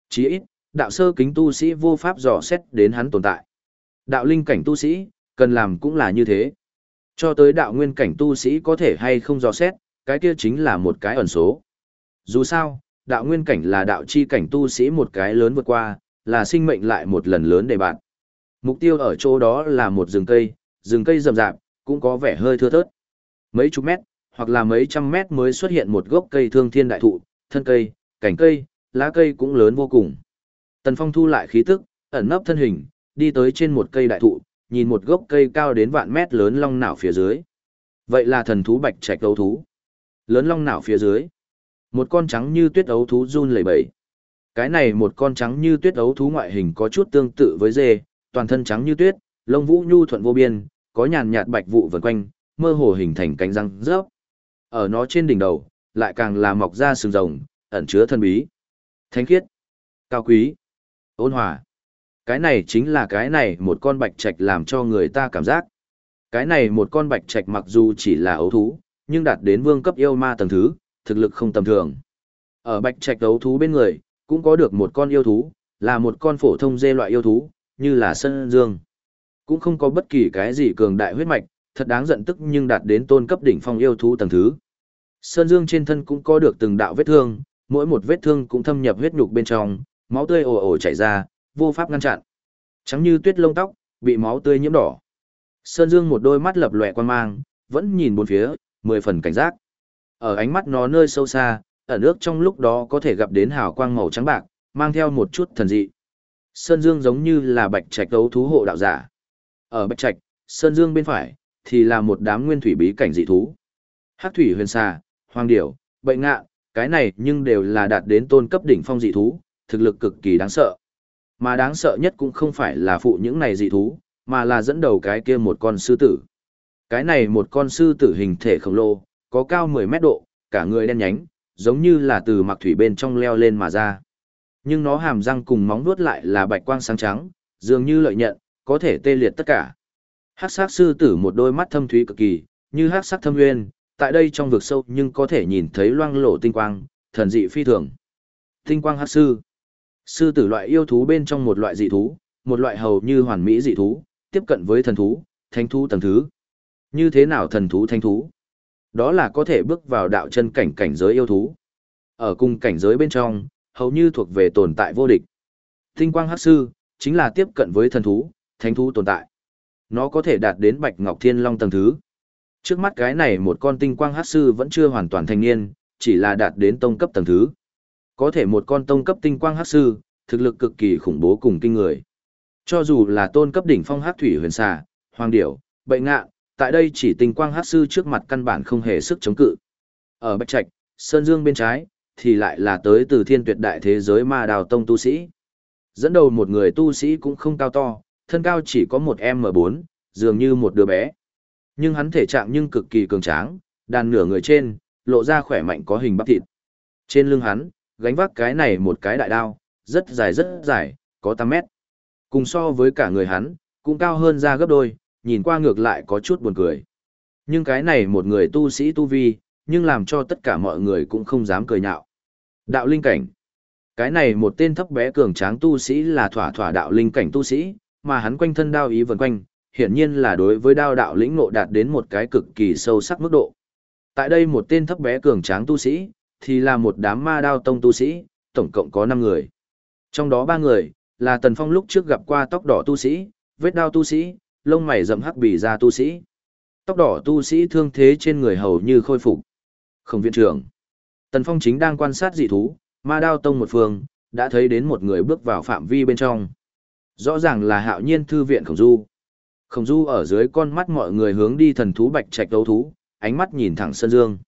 Chí ít, đạo sơ kính tu sĩ vô pháp dò xét đến hắn tồn tại. Đạo linh cảnh tu sĩ, cần làm cũng là như thế. Cho tới đạo nguyên cảnh tu sĩ có thể hay không dò xét, cái kia chính là một cái ẩn số. Dù sao, đạo nguyên cảnh là đạo chi cảnh tu sĩ một cái lớn vượt qua, là sinh mệnh lại một lần lớn để bạn. Mục tiêu ở chỗ đó là một rừng cây, rừng cây rậm rạp, cũng có vẻ hơi thưa thớt. Mấy chục mét, hoặc là mấy trăm mét mới xuất hiện một gốc cây thương thiên đại thụ, thân cây, cành cây, lá cây cũng lớn vô cùng. Tần Phong thu lại khí tức, ẩn nấp thân hình, đi tới trên một cây đại thụ, nhìn một gốc cây cao đến vạn mét lớn long nảo phía dưới. Vậy là thần thú bạch trạch đấu thú. Lớn long nảo phía dưới. Một con trắng như tuyết ấu thú run lẩy bẩy. Cái này một con trắng như tuyết ấu thú ngoại hình có chút tương tự với dê, toàn thân trắng như tuyết, lông vũ nhu thuận vô biên, có nhàn nhạt bạch vụ vần quanh, mơ hồ hình thành cánh răng rớp. Ở nó trên đỉnh đầu, lại càng là mọc ra sừng rồng, ẩn chứa thân bí. Thánh khiết, cao quý, ôn hòa. Cái này chính là cái này một con bạch trạch làm cho người ta cảm giác. Cái này một con bạch trạch mặc dù chỉ là ấu thú, nhưng đạt đến vương cấp yêu ma tầng thứ, thực lực không tầm thường. Ở bạch trạch đấu thú bên người, cũng có được một con yêu thú, là một con phổ thông dê loại yêu thú, như là sân dương. Cũng không có bất kỳ cái gì cường đại huyết mạch, thật đáng giận tức nhưng đạt đến tôn cấp đỉnh phong yêu thú tầng thứ. Sơn Dương trên thân cũng có được từng đạo vết thương, mỗi một vết thương cũng thâm nhập huyết nhục bên trong, máu tươi ồ ồ chảy ra, vô pháp ngăn chặn. Trắng như tuyết lông tóc, bị máu tươi nhiễm đỏ. Sơn Dương một đôi mắt lập lòe quan mang, vẫn nhìn bốn phía, mười phần cảnh giác. Ở ánh mắt nó nơi sâu xa, ở nước trong lúc đó có thể gặp đến hào quang màu trắng bạc, mang theo một chút thần dị. Sơn Dương giống như là bạch trạch đấu thú hộ đạo giả. Ở bạch trạch, Sơn Dương bên phải, thì là một đám nguyên thủy bí cảnh dị thú. Hắc thủy huyền xà, hoang điểu, bệnh ngạ, cái này nhưng đều là đạt đến tôn cấp đỉnh phong dị thú, thực lực cực kỳ đáng sợ. Mà đáng sợ nhất cũng không phải là phụ những này dị thú, mà là dẫn đầu cái kia một con sư tử. Cái này một con sư tử hình thể khổng lồ, có cao 10 mét độ, cả người đen nhánh, giống như là từ mặc thủy bên trong leo lên mà ra. Nhưng nó hàm răng cùng móng vuốt lại là bạch quang sáng trắng, dường như lợi nhận, có thể tê liệt tất cả. Hắc sắc sư tử một đôi mắt thâm thúy cực kỳ, như hắc sắc thâm nguyên, tại đây trong vực sâu nhưng có thể nhìn thấy loang lổ tinh quang, thần dị phi thường. Tinh quang hắc sư. Sư tử loại yêu thú bên trong một loại dị thú, một loại hầu như hoàn mỹ dị thú, tiếp cận với thần thú, thánh thú tầng thứ. Như thế nào thần thú thánh thú? Đó là có thể bước vào đạo chân cảnh cảnh giới yêu thú. Ở cùng cảnh giới bên trong, hầu như thuộc về tồn tại vô địch. Tinh quang hắc sư, chính là tiếp cận với thần thú, thánh thú tồn tại. Nó có thể đạt đến bạch ngọc thiên long tầng thứ. Trước mắt cái này một con tinh quang hắc sư vẫn chưa hoàn toàn thành niên, chỉ là đạt đến tông cấp tầng thứ. Có thể một con tông cấp tinh quang hắc sư, thực lực cực kỳ khủng bố cùng kinh người. Cho dù là tôn cấp đỉnh phong hắc thủy huyền xà, hoàng điểu, bệnh ngạ, tại đây chỉ tinh quang hát sư trước mặt căn bản không hề sức chống cự. Ở Bạch Trạch, Sơn Dương bên trái, thì lại là tới từ thiên tuyệt đại thế giới ma đào tông tu sĩ. Dẫn đầu một người tu sĩ cũng không cao to, thân cao chỉ có một M4, dường như một đứa bé. Nhưng hắn thể trạng nhưng cực kỳ cường tráng, đàn nửa người trên, lộ ra khỏe mạnh có hình bắp thịt. Trên lưng hắn, gánh vác cái này một cái đại đao, rất dài rất dài, có 8 mét. Cùng so với cả người hắn, cũng cao hơn ra gấp đôi, nhìn qua ngược lại có chút buồn cười. Nhưng cái này một người tu sĩ tu vi, nhưng làm cho tất cả mọi người cũng không dám cười nhạo. Đạo linh cảnh. Cái này một tên thấp bé cường tráng tu sĩ là thỏa thỏa đạo linh cảnh tu sĩ, mà hắn quanh thân đao ý vần quanh, hiển nhiên là đối với đao đạo lĩnh ngộ đạt đến một cái cực kỳ sâu sắc mức độ. Tại đây một tên thấp bé cường tráng tu sĩ, thì là một đám ma đao tông tu sĩ, tổng cộng có 5 người. Trong đó ba người, là Tần Phong lúc trước gặp qua tóc đỏ tu sĩ, vết đao tu sĩ, lông mày rậm hắc bì ra tu sĩ. Tóc đỏ tu sĩ thương thế trên người hầu như khôi phục. Không viện trưởng. Tần Phong chính đang quan sát dị thú, ma đao tông một phương, đã thấy đến một người bước vào phạm vi bên trong. Rõ ràng là hạo nhiên thư viện khổng du. Khổng du ở dưới con mắt mọi người hướng đi thần thú bạch trạch đấu thú, ánh mắt nhìn thẳng Sơn Dương.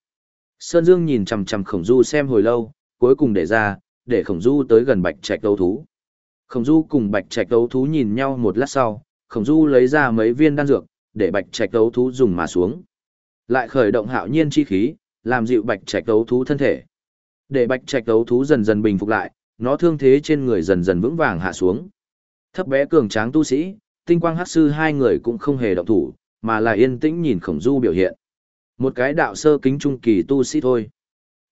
Sơn Dương nhìn chằm chằm khổng du xem hồi lâu, cuối cùng để ra, để khổng du tới gần bạch trạch đấu thú. Khổng du cùng bạch trạch đấu thú nhìn nhau một lát sau, khổng du lấy ra mấy viên đan dược, để bạch trạch đấu thú dùng mà xuống. Lại khởi động hạo nhiên chi khí, làm dịu bạch trạch đấu thú thân thể. Để bạch trạch đấu thú dần dần bình phục lại, nó thương thế trên người dần dần vững vàng hạ xuống. Thấp bé cường tráng tu sĩ, tinh quang hắc sư hai người cũng không hề động thủ, mà là yên tĩnh nhìn khổng du biểu hiện. Một cái đạo sơ kính trung kỳ tu sĩ thôi.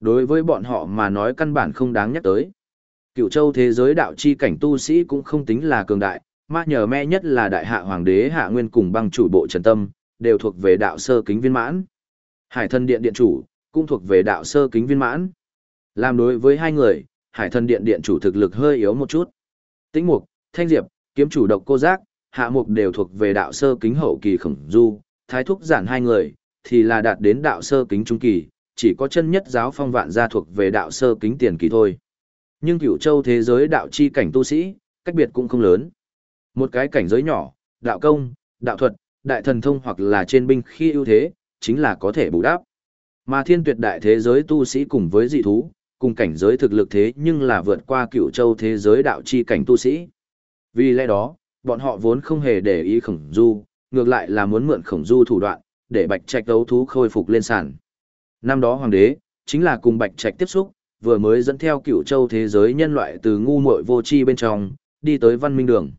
Đối với bọn họ mà nói căn bản không đáng nhắc tới. Cựu châu thế giới đạo chi cảnh tu sĩ cũng không tính là cường đại, ma nhờ me nhất là đại hạ hoàng đế hạ nguyên cùng băng chủ bộ trần tâm, đều thuộc về đạo sơ kính viên mãn. Hải thân điện điện chủ, cũng thuộc về đạo sơ kính viên mãn. Làm đối với hai người, hải thân điện điện chủ thực lực hơi yếu một chút. Tĩnh mục, thanh diệp, kiếm chủ độc cô giác, hạ mục đều thuộc về đạo sơ kính hậu kỳ khổng du, thái thúc giản hai người, thì là đạt đến đạo sơ kính trung kỳ, chỉ có chân nhất giáo phong vạn gia thuộc về đạo sơ kính tiền kỳ thôi. Nhưng cửu châu thế giới đạo chi cảnh tu sĩ, cách biệt cũng không lớn. Một cái cảnh giới nhỏ, đạo công, đạo thuật, đại thần thông hoặc là trên binh khi ưu thế, chính là có thể bù đắp. Mà thiên tuyệt đại thế giới tu sĩ cùng với dị thú, cùng cảnh giới thực lực thế nhưng là vượt qua cựu châu thế giới đạo chi cảnh tu sĩ. Vì lẽ đó, bọn họ vốn không hề để ý khổng du, ngược lại là muốn mượn khổng du thủ đoạn, để bạch trạch đấu thú khôi phục lên sàn. Năm đó hoàng đế, chính là cùng bạch trạch tiếp xúc, vừa mới dẫn theo cựu châu thế giới nhân loại từ ngu muội vô tri bên trong, đi tới văn minh đường.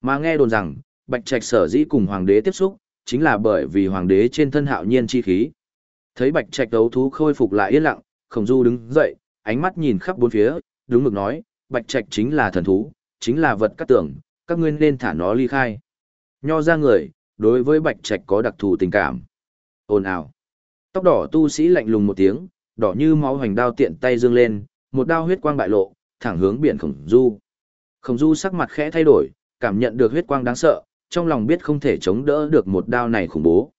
Mà nghe đồn rằng, bạch trạch sở dĩ cùng hoàng đế tiếp xúc, chính là bởi vì hoàng đế trên thân hạo nhiên chi khí. Thấy bạch trạch đấu thú khôi phục lại yên lặng, khổng du đứng dậy, ánh mắt nhìn khắp bốn phía, đúng mực nói, bạch trạch chính là thần thú, chính là vật cát tưởng, các ngươi nên thả nó ly khai. Nho ra người, đối với bạch trạch có đặc thù tình cảm. Ồn ào. Tóc đỏ tu sĩ lạnh lùng một tiếng, đỏ như máu hoành đao tiện tay dương lên, một đao huyết quang bại lộ, thẳng hướng biển khổng du. Khổng du sắc mặt khẽ thay đổi, cảm nhận được huyết quang đáng sợ, trong lòng biết không thể chống đỡ được một đao này khủng bố.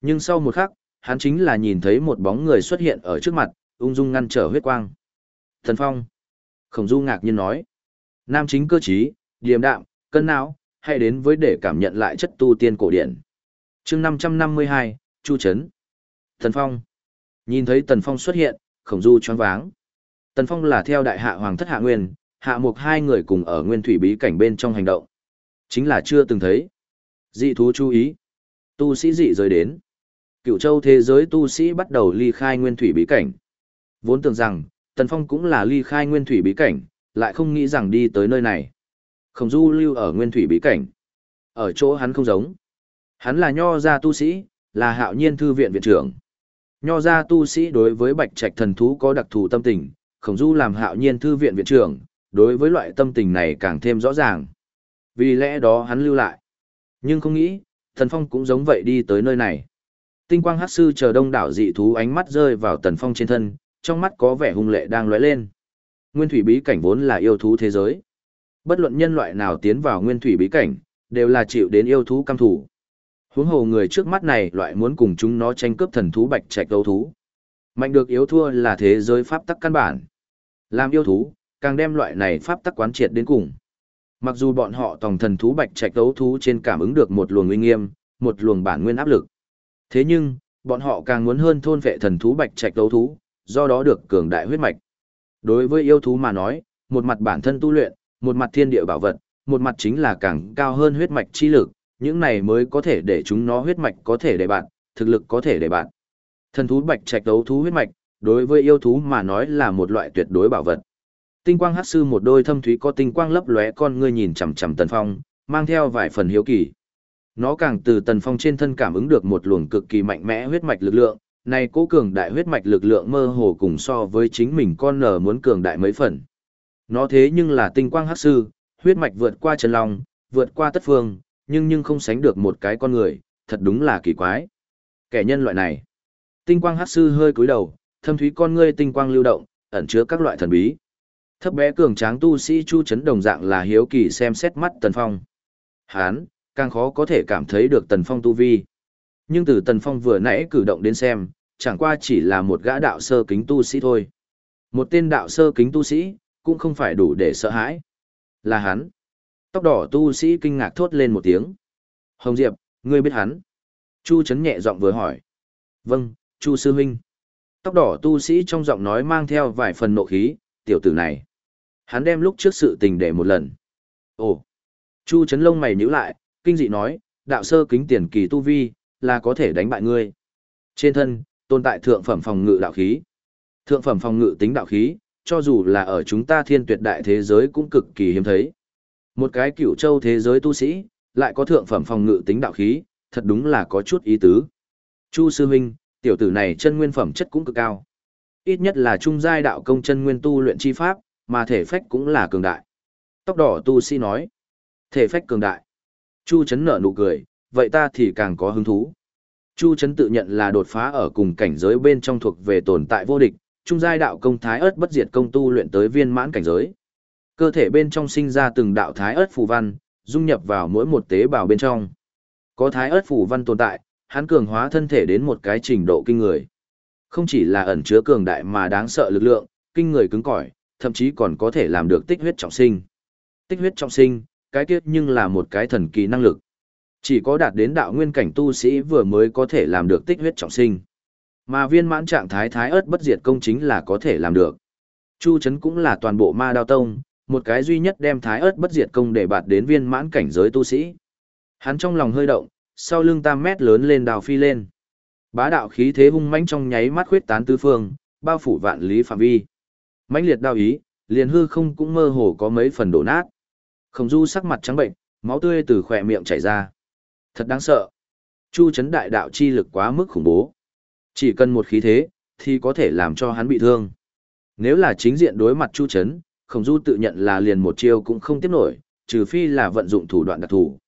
Nhưng sau một khắc, hắn chính là nhìn thấy một bóng người xuất hiện ở trước mặt, ung dung ngăn trở huyết quang. Thần Phong. Khổng Du ngạc nhiên nói. Nam chính cơ trí, điềm đạm, cân não, hay đến với để cảm nhận lại chất tu tiên cổ điển. chương 552, Chu Trấn. Thần Phong. Nhìn thấy Tần Phong xuất hiện, Khổng Du choáng váng. Tần Phong là theo đại hạ hoàng thất hạ nguyên, hạ mục hai người cùng ở nguyên thủy bí cảnh bên trong hành động. Chính là chưa từng thấy. Dị thú chú ý. Tu sĩ dị rời đến. Cựu châu thế giới tu sĩ bắt đầu ly khai nguyên thủy bí cảnh. Vốn tưởng rằng, Tần Phong cũng là ly khai nguyên thủy bí cảnh, lại không nghĩ rằng đi tới nơi này. Khổng du lưu ở nguyên thủy bí cảnh. Ở chỗ hắn không giống. Hắn là nho gia tu sĩ, là hạo nhiên thư viện viện trưởng. Nho gia tu sĩ đối với bạch trạch thần thú có đặc thù tâm tình, khổng du làm hạo nhiên thư viện viện trưởng, đối với loại tâm tình này càng thêm rõ ràng. Vì lẽ đó hắn lưu lại. Nhưng không nghĩ, thần phong cũng giống vậy đi tới nơi này. Tinh quang hắc sư chờ đông đảo dị thú ánh mắt rơi vào tần phong trên thân, trong mắt có vẻ hung lệ đang lóe lên. Nguyên thủy bí cảnh vốn là yêu thú thế giới. Bất luận nhân loại nào tiến vào nguyên thủy bí cảnh, đều là chịu đến yêu thú cam thủ. Huống hồ người trước mắt này loại muốn cùng chúng nó tranh cướp thần thú bạch trạch đấu thú. Mạnh được yếu thua là thế giới pháp tắc căn bản. Làm yêu thú, càng đem loại này pháp tắc quán triệt đến cùng. Mặc dù bọn họ tòng thần thú bạch trạch đấu thú trên cảm ứng được một luồng uy nghiêm, một luồng bản nguyên áp lực. Thế nhưng, bọn họ càng muốn hơn thôn vệ thần thú bạch trạch đấu thú, do đó được cường đại huyết mạch. Đối với yêu thú mà nói, một mặt bản thân tu luyện, một mặt thiên địa bảo vật, một mặt chính là càng cao hơn huyết mạch chi lực, những này mới có thể để chúng nó huyết mạch có thể để bạn, thực lực có thể để bạn. Thần thú bạch trạch đấu thú huyết mạch, đối với yêu thú mà nói là một loại tuyệt đối bảo vật. Tinh quang hắc sư một đôi thâm thúy có tinh quang lấp lóe con ngươi nhìn chằm chằm Tần Phong, mang theo vài phần hiếu kỳ. Nó càng từ Tần Phong trên thân cảm ứng được một luồng cực kỳ mạnh mẽ huyết mạch lực lượng, này cố cường đại huyết mạch lực lượng mơ hồ cùng so với chính mình con nở muốn cường đại mấy phần. Nó thế nhưng là tinh quang hắc sư, huyết mạch vượt qua Trần Long, vượt qua tất phương, nhưng nhưng không sánh được một cái con người, thật đúng là kỳ quái. Kẻ nhân loại này. Tinh quang hắc sư hơi cúi đầu, thâm thúy con ngươi tinh quang lưu động, ẩn chứa các loại thần bí. Thấp bé cường tráng tu sĩ Chu Chấn đồng dạng là hiếu kỳ xem xét mắt Tần Phong. Hán, càng khó có thể cảm thấy được Tần Phong tu vi. Nhưng từ Tần Phong vừa nãy cử động đến xem, chẳng qua chỉ là một gã đạo sơ kính tu sĩ thôi. Một tên đạo sơ kính tu sĩ, cũng không phải đủ để sợ hãi. Là hắn. Tóc đỏ tu sĩ kinh ngạc thốt lên một tiếng. Hồng Diệp, ngươi biết hắn. Chu chấn nhẹ giọng vừa hỏi. Vâng, Chu sư huynh. Tóc đỏ tu sĩ trong giọng nói mang theo vài phần nộ khí, tiểu tử này. Hắn đem lúc trước sự tình để một lần. Ồ. Chu Trấn lông mày nhíu lại, kinh dị nói, đạo sơ kính tiền kỳ tu vi, là có thể đánh bại ngươi. Trên thân, tồn tại thượng phẩm phòng ngự đạo khí. Thượng phẩm phòng ngự tính đạo khí, cho dù là ở chúng ta thiên tuyệt đại thế giới cũng cực kỳ hiếm thấy. Một cái cửu châu thế giới tu sĩ, lại có thượng phẩm phòng ngự tính đạo khí, thật đúng là có chút ý tứ. Chu sư Minh, tiểu tử này chân nguyên phẩm chất cũng cực cao. Ít nhất là trung giai đạo công chân nguyên tu luyện chi pháp, mà thể phách cũng là cường đại. Tóc đỏ tu sĩ nói, thể phách cường đại. Chu chấn nở nụ cười, vậy ta thì càng có hứng thú. Chu chấn tự nhận là đột phá ở cùng cảnh giới bên trong thuộc về tồn tại vô địch, trung giai đạo công thái ớt bất diệt công tu luyện tới viên mãn cảnh giới. Cơ thể bên trong sinh ra từng đạo thái ớt phù văn, dung nhập vào mỗi một tế bào bên trong. Có thái ớt phủ văn tồn tại, hắn cường hóa thân thể đến một cái trình độ kinh người. Không chỉ là ẩn chứa cường đại mà đáng sợ lực lượng, kinh người cứng cỏi, thậm chí còn có thể làm được tích huyết trọng sinh. Tích huyết trọng sinh, cái kia nhưng là một cái thần kỳ năng lực. Chỉ có đạt đến đạo nguyên cảnh tu sĩ vừa mới có thể làm được tích huyết trọng sinh. Mà viên mãn trạng thái thái ớt bất diệt công chính là có thể làm được. Chu Trấn cũng là toàn bộ ma đao tông, một cái duy nhất đem thái ớt bất diệt công để bạt đến viên mãn cảnh giới tu sĩ. Hắn trong lòng hơi động, sau lưng tam mét lớn lên đào phi lên. Bá đạo khí thế hung mãnh trong nháy mắt khuyết tán tứ phương, bao phủ vạn lý phạm vi mãnh liệt đao ý, liền hư không cũng mơ hồ có mấy phần đổ nát. Khổng Du sắc mặt trắng bệnh, máu tươi từ khỏe miệng chảy ra. Thật đáng sợ. Chu chấn đại đạo chi lực quá mức khủng bố. Chỉ cần một khí thế, thì có thể làm cho hắn bị thương. Nếu là chính diện đối mặt Chu chấn, Khổng Du tự nhận là liền một chiêu cũng không tiếp nổi, trừ phi là vận dụng thủ đoạn đặc thù.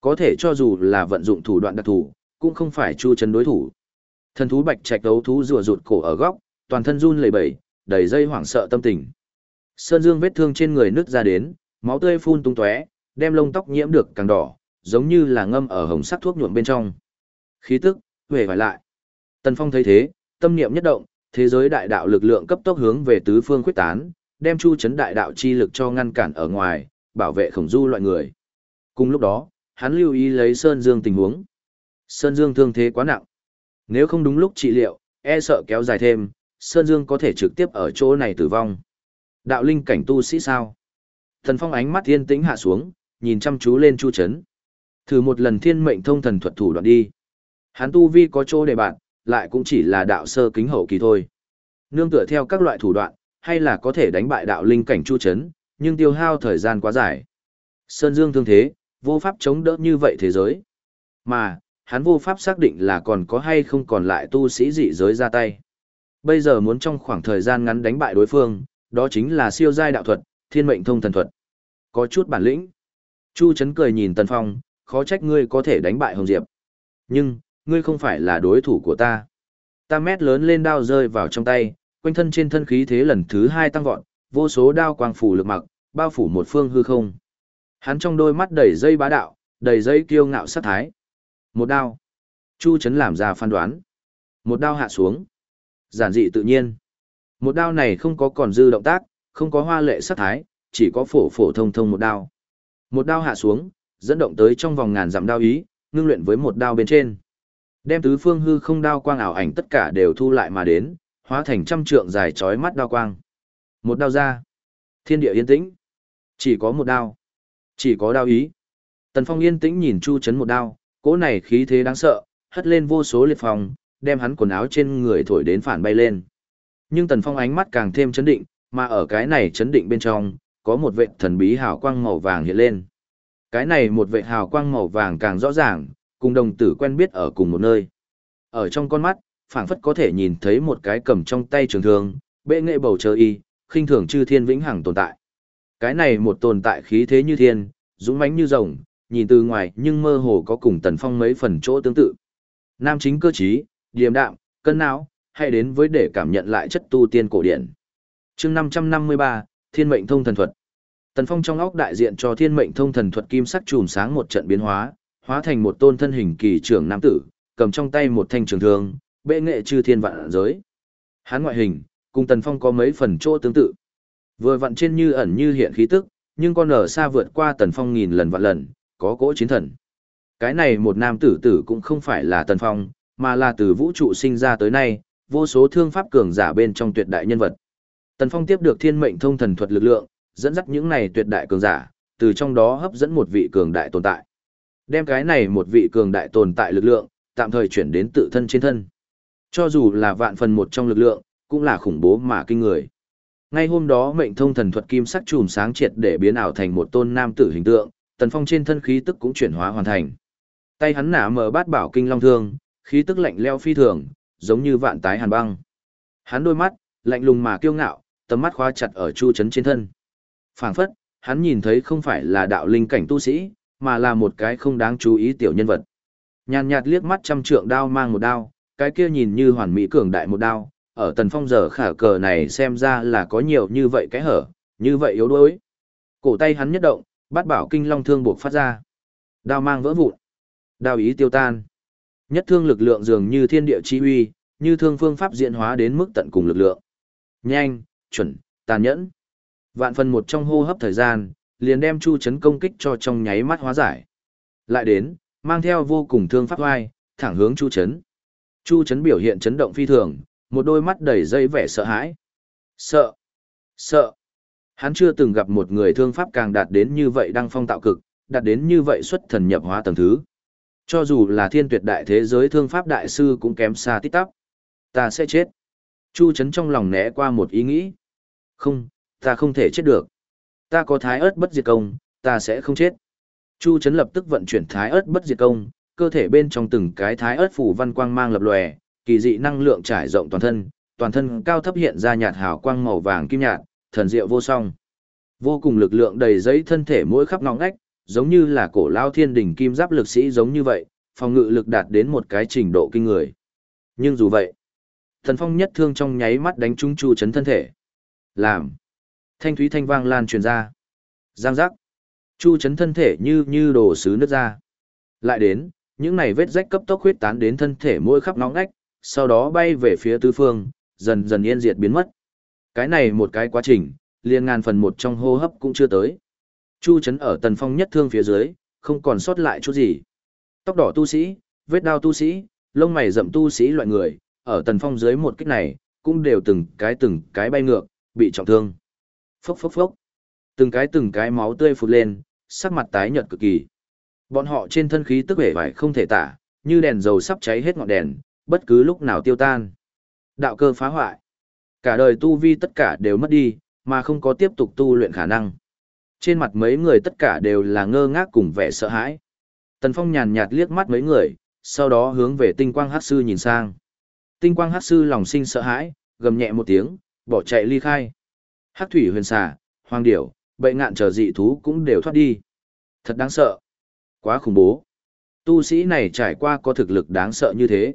Có thể cho dù là vận dụng thủ đoạn đặc thù, cũng không phải Chu chấn đối thủ. Thần thú bạch trạch đấu thú rùa rụt cổ ở góc, toàn thân run lẩy bẩy, đầy dây hoảng sợ tâm tình. Sơn Dương vết thương trên người nứt ra đến, máu tươi phun tung tóe, đem lông tóc nhiễm được càng đỏ, giống như là ngâm ở hồng sắc thuốc nhuộm bên trong. Khí tức, về phải lại. Tần Phong thấy thế, tâm niệm nhất động, thế giới đại đạo lực lượng cấp tốc hướng về tứ phương quyết tán, đem chu chấn đại đạo chi lực cho ngăn cản ở ngoài, bảo vệ khổng du loại người. Cùng lúc đó, hắn lưu ý lấy Sơn Dương tình huống. Sơn Dương thương thế quá nặng. Nếu không đúng lúc trị liệu, e sợ kéo dài thêm, Sơn Dương có thể trực tiếp ở chỗ này tử vong. Đạo linh cảnh tu sĩ sao? Thần Phong ánh mắt yên tĩnh hạ xuống, nhìn chăm chú lên Chu Trấn. Thử một lần thiên mệnh thông thần thuật thủ đoạn đi. Hắn tu vi có chỗ để bạn, lại cũng chỉ là đạo sơ kính hậu kỳ thôi. Nương tựa theo các loại thủ đoạn, hay là có thể đánh bại đạo linh cảnh Chu Trấn, nhưng tiêu hao thời gian quá dài. Sơn Dương thương thế, vô pháp chống đỡ như vậy thế giới. Mà, hắn vô pháp xác định là còn có hay không còn lại tu sĩ dị giới ra tay. Bây giờ muốn trong khoảng thời gian ngắn đánh bại đối phương, đó chính là siêu giai đạo thuật, thiên mệnh thông thần thuật. Có chút bản lĩnh. Chu Trấn cười nhìn Tần Phong, khó trách ngươi có thể đánh bại Hồng Diệp. Nhưng, ngươi không phải là đối thủ của ta. Tam mét lớn lên đao rơi vào trong tay, quanh thân trên thân khí thế lần thứ hai tăng vọt, vô số đao quang phủ lực mặc, bao phủ một phương hư không. Hắn trong đôi mắt đầy dây bá đạo, đầy dây kiêu ngạo sát thái. Một đao. Chu Trấn làm ra phán đoán. Một đao hạ xuống. Giản dị tự nhiên. Một đao này không có còn dư động tác, không có hoa lệ sát thái, chỉ có phổ phổ thông thông một đao. Một đao hạ xuống, dẫn động tới trong vòng ngàn dặm đao ý, ngưng luyện với một đao bên trên. Đem tứ phương hư không đao quang ảo ảnh tất cả đều thu lại mà đến, hóa thành trăm trượng dài chói mắt đao quang. Một đao ra. Thiên địa yên tĩnh. Chỉ có một đao. Chỉ có đao ý. Tần Phong yên tĩnh nhìn Chu Chấn một đao, cỗ này khí thế đáng sợ, hất lên vô số liệt phòng, đem hắn quần áo trên người thổi đến phản bay lên. Nhưng Tần Phong ánh mắt càng thêm chấn định, mà ở cái này chấn định bên trong, có một vệ thần bí hào quang màu vàng hiện lên. Cái này một vệ hào quang màu vàng càng rõ ràng, cùng đồng tử quen biết ở cùng một nơi. Ở trong con mắt, phảng phất có thể nhìn thấy một cái cầm trong tay trường thương, bệ nghệ bầu trời y, khinh thường chư thiên vĩnh hằng tồn tại. Cái này một tồn tại khí thế như thiên, dũng mãnh như rồng, nhìn từ ngoài nhưng mơ hồ có cùng Tần Phong mấy phần chỗ tương tự. Nam chính cơ trí, điềm đạm, cân não, hay đến với để cảm nhận lại chất tu tiên cổ điển. chương 553, Thiên mệnh thông thần thuật. Tần Phong trong óc đại diện cho Thiên mệnh thông thần thuật kim sắc chùm sáng một trận biến hóa, hóa thành một tôn thân hình kỳ trưởng nam tử, cầm trong tay một thanh trường thương, bệ nghệ chư thiên vạn giới. Hắn ngoại hình, cùng Tần Phong có mấy phần chỗ tương tự. Vừa vặn trên như ẩn như hiện khí tức, nhưng con ở xa vượt qua Tần Phong nghìn lần vạn lần, có cỗ chiến thần. Cái này một nam tử tử cũng không phải là Tần Phong, mà là từ vũ trụ sinh ra tới nay, vô số thương pháp cường giả bên trong tuyệt đại nhân vật. Tần Phong tiếp được thiên mệnh thông thần thuật lực lượng, dẫn dắt những này tuyệt đại cường giả, từ trong đó hấp dẫn một vị cường đại tồn tại. Đem cái này một vị cường đại tồn tại lực lượng, tạm thời chuyển đến tự thân trên thân. Cho dù là vạn phần một trong lực lượng, cũng là khủng bố mà kinh người. Ngay hôm đó mệnh thông thần thuật kim sắc chùm sáng triệt để biến ảo thành một tôn nam tử hình tượng, Tần Phong trên thân khí tức cũng chuyển hóa hoàn thành. Tay hắn nã mở bát bảo kinh long thương, khí tức lạnh leo phi thường, giống như vạn tái hàn băng. Hắn đôi mắt, lạnh lùng mà kiêu ngạo, tầm mắt khóa chặt ở chu chấn trên thân. Phảng phất, hắn nhìn thấy không phải là đạo linh cảnh tu sĩ, mà là một cái không đáng chú ý tiểu nhân vật. Nhàn nhạt liếc mắt trăm trượng đao mang một đao, cái kia nhìn như hoàn mỹ cường đại một đao, ở tần phong giờ khả cờ này xem ra là có nhiều như vậy cái hở, như vậy yếu đuối. Cổ tay hắn nhất động, Bát bảo kinh long thương buộc phát ra. Đao mang vỡ vụn. Đao ý tiêu tan. Nhất thương lực lượng dường như thiên địa chi uy, như thương phương pháp diễn hóa đến mức tận cùng lực lượng. Nhanh, chuẩn, tàn nhẫn. Vạn phần một trong hô hấp thời gian, liền đem chu chấn công kích cho trong nháy mắt hóa giải. Lại đến, mang theo vô cùng thương pháp oai, thẳng hướng chu chấn. Chu chấn biểu hiện chấn động phi thường, một đôi mắt đầy dây vẻ sợ hãi. Sợ, sợ. Hắn chưa từng gặp một người thương pháp càng đạt đến như vậy đăng phong tạo cực, đạt đến như vậy xuất thần nhập hóa tầng thứ. Cho dù là thiên tuyệt đại thế giới thương pháp đại sư cũng kém xa tít tắp. Ta sẽ chết. Chu chấn trong lòng né qua một ý nghĩ. Không, ta không thể chết được. Ta có thái ớt bất diệt công, ta sẽ không chết. Chu chấn lập tức vận chuyển thái ớt bất diệt công, cơ thể bên trong từng cái thái ớt phủ văn quang mang lập lòe, kỳ dị năng lượng trải rộng toàn thân, toàn thân cao thấp hiện ra nhạt hào quang màu vàng kim nhạt, thần diệu vô song. Vô cùng lực lượng đầy giấy thân thể mỗi khắp ngõ ngách, giống như là cổ lao thiên đỉnh kim giáp lực sĩ giống như vậy, phòng ngự lực đạt đến một cái trình độ kinh người. Nhưng dù vậy, thần phong nhất thương trong nháy mắt đánh trúng chu chấn thân thể. Làm. Thanh thúy thanh vang lan truyền ra. Giang giác. Chu chấn thân thể như như đồ sứ nước ra. Lại đến, những này vết rách cấp tốc huyết tán đến thân thể mỗi khắp nóng ngách, sau đó bay về phía tứ phương, dần dần yên diệt biến mất. Cái này một cái quá trình, liền ngàn phần một trong hô hấp cũng chưa tới. Chu chấn ở tần phong nhất thương phía dưới, không còn sót lại chút gì. Tóc đỏ tu sĩ, vết đao tu sĩ, lông mày rậm tu sĩ loại người, ở tần phong dưới một kích này, cũng đều từng cái từng cái bay ngược, bị trọng thương. Phốc phốc phốc. Từng cái từng cái máu tươi phụt lên, sắc mặt tái nhợt cực kỳ. Bọn họ trên thân khí tức vẻ vải không thể tả, như đèn dầu sắp cháy hết ngọn đèn, bất cứ lúc nào tiêu tan. Đạo cơ phá hoại. Cả đời tu vi tất cả đều mất đi, mà không có tiếp tục tu luyện khả năng. Trên mặt mấy người tất cả đều là ngơ ngác cùng vẻ sợ hãi. Tần Phong nhàn nhạt liếc mắt mấy người, sau đó hướng về tinh quang hát sư nhìn sang. Tinh quang hát sư lòng sinh sợ hãi, gầm nhẹ một tiếng, bỏ chạy ly khai. Hắc thủy huyền xà, hoang điểu, bệ ngạn chờ dị thú cũng đều thoát đi. Thật đáng sợ. Quá khủng bố. Tu sĩ này trải qua có thực lực đáng sợ như thế.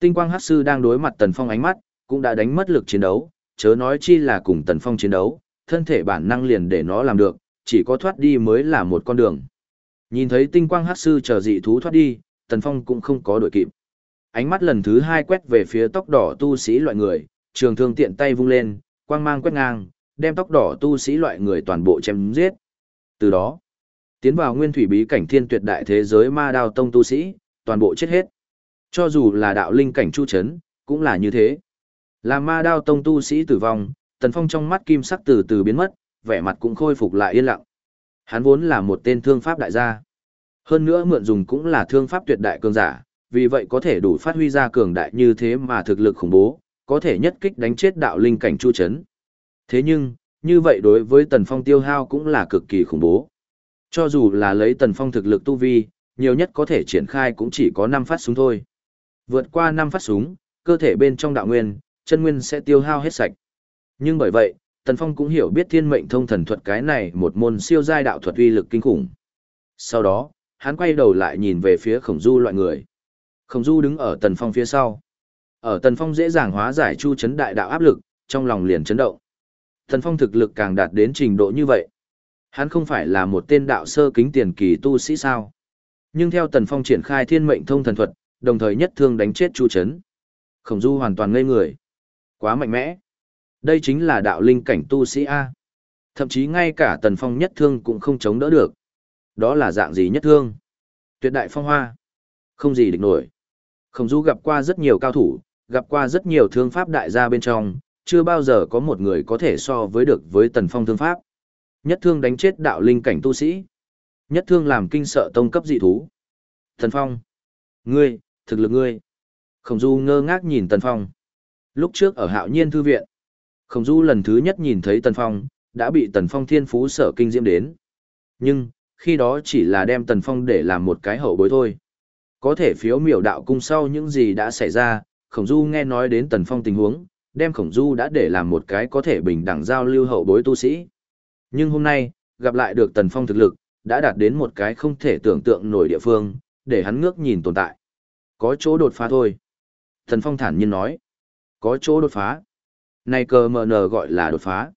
Tinh quang hắc sư đang đối mặt Tần Phong ánh mắt, cũng đã đánh mất lực chiến đấu, chớ nói chi là cùng Tần Phong chiến đấu, thân thể bản năng liền để nó làm được, chỉ có thoát đi mới là một con đường. Nhìn thấy tinh quang hắc sư chờ dị thú thoát đi, Tần Phong cũng không có đổi kịp. Ánh mắt lần thứ hai quét về phía tóc đỏ tu sĩ loại người, trường thương tiện tay vung lên, quang mang quét ngang, đem tóc đỏ tu sĩ loại người toàn bộ chém giết. Từ đó, tiến vào nguyên thủy bí cảnh thiên tuyệt đại thế giới ma đao tông tu sĩ, toàn bộ chết hết. Cho dù là đạo linh cảnh chu chấn, cũng là như thế. Là ma đao tông tu sĩ tử vong, tần phong trong mắt kim sắc từ từ biến mất, vẻ mặt cũng khôi phục lại yên lặng. Hắn vốn là một tên thương pháp đại gia. Hơn nữa mượn dùng cũng là thương pháp tuyệt đại cường giả, vì vậy có thể đủ phát huy ra cường đại như thế mà thực lực khủng bố, có thể nhất kích đánh chết đạo linh cảnh chu chấn. Thế nhưng, như vậy đối với Tần Phong tiêu hao cũng là cực kỳ khủng bố. Cho dù là lấy Tần Phong thực lực tu vi, nhiều nhất có thể triển khai cũng chỉ có 5 phát súng thôi. Vượt qua 5 phát súng, cơ thể bên trong đạo nguyên, chân nguyên sẽ tiêu hao hết sạch. Nhưng bởi vậy, Tần Phong cũng hiểu biết thiên mệnh thông thần thuật cái này một môn siêu giai đạo thuật uy lực kinh khủng. Sau đó, hắn quay đầu lại nhìn về phía khổng du loại người. Khổng du đứng ở Tần Phong phía sau. Ở Tần Phong dễ dàng hóa giải chu chấn đại đạo áp lực, trong lòng liền chấn động. Tần Phong thực lực càng đạt đến trình độ như vậy. Hắn không phải là một tên đạo sơ kính tiền kỳ tu sĩ sao. Nhưng theo Tần Phong triển khai thiên mệnh thông thần thuật, đồng thời nhất thương đánh chết Chu Chấn. Khổng Du hoàn toàn ngây người. Quá mạnh mẽ. Đây chính là đạo linh cảnh tu sĩ A. Thậm chí ngay cả Tần Phong nhất thương cũng không chống đỡ được. Đó là dạng gì nhất thương? Tuyệt đại phong hoa. Không gì địch nổi. Khổng Du gặp qua rất nhiều cao thủ, gặp qua rất nhiều thương pháp đại gia bên trong, chưa bao giờ có một người có thể so với được với Tần Phong thương pháp. Nhất thương đánh chết đạo linh cảnh tu sĩ. Nhất thương làm kinh sợ tông cấp dị thú. Tần Phong. Ngươi, thực lực ngươi. Khổng Du ngơ ngác nhìn Tần Phong. Lúc trước ở hạo nhiên thư viện, Khổng Du lần thứ nhất nhìn thấy Tần Phong, đã bị Tần Phong thiên phú sở kinh diễm đến. Nhưng, khi đó chỉ là đem Tần Phong để làm một cái hậu bối thôi. Có thể phiếu miểu đạo cung sau những gì đã xảy ra, Khổng Du nghe nói đến Tần Phong tình huống, đem Khổng Du đã để làm một cái có thể bình đẳng giao lưu hậu bối tu sĩ. Nhưng hôm nay, gặp lại được Tần Phong thực lực, đã đạt đến một cái không thể tưởng tượng nổi địa phương, để hắn ngước nhìn tồn tại. Có chỗ đột phá thôi. Tần Phong thản nhiên nói. Có chỗ đột phá. Này cờ mờ nờ gọi là đột phá.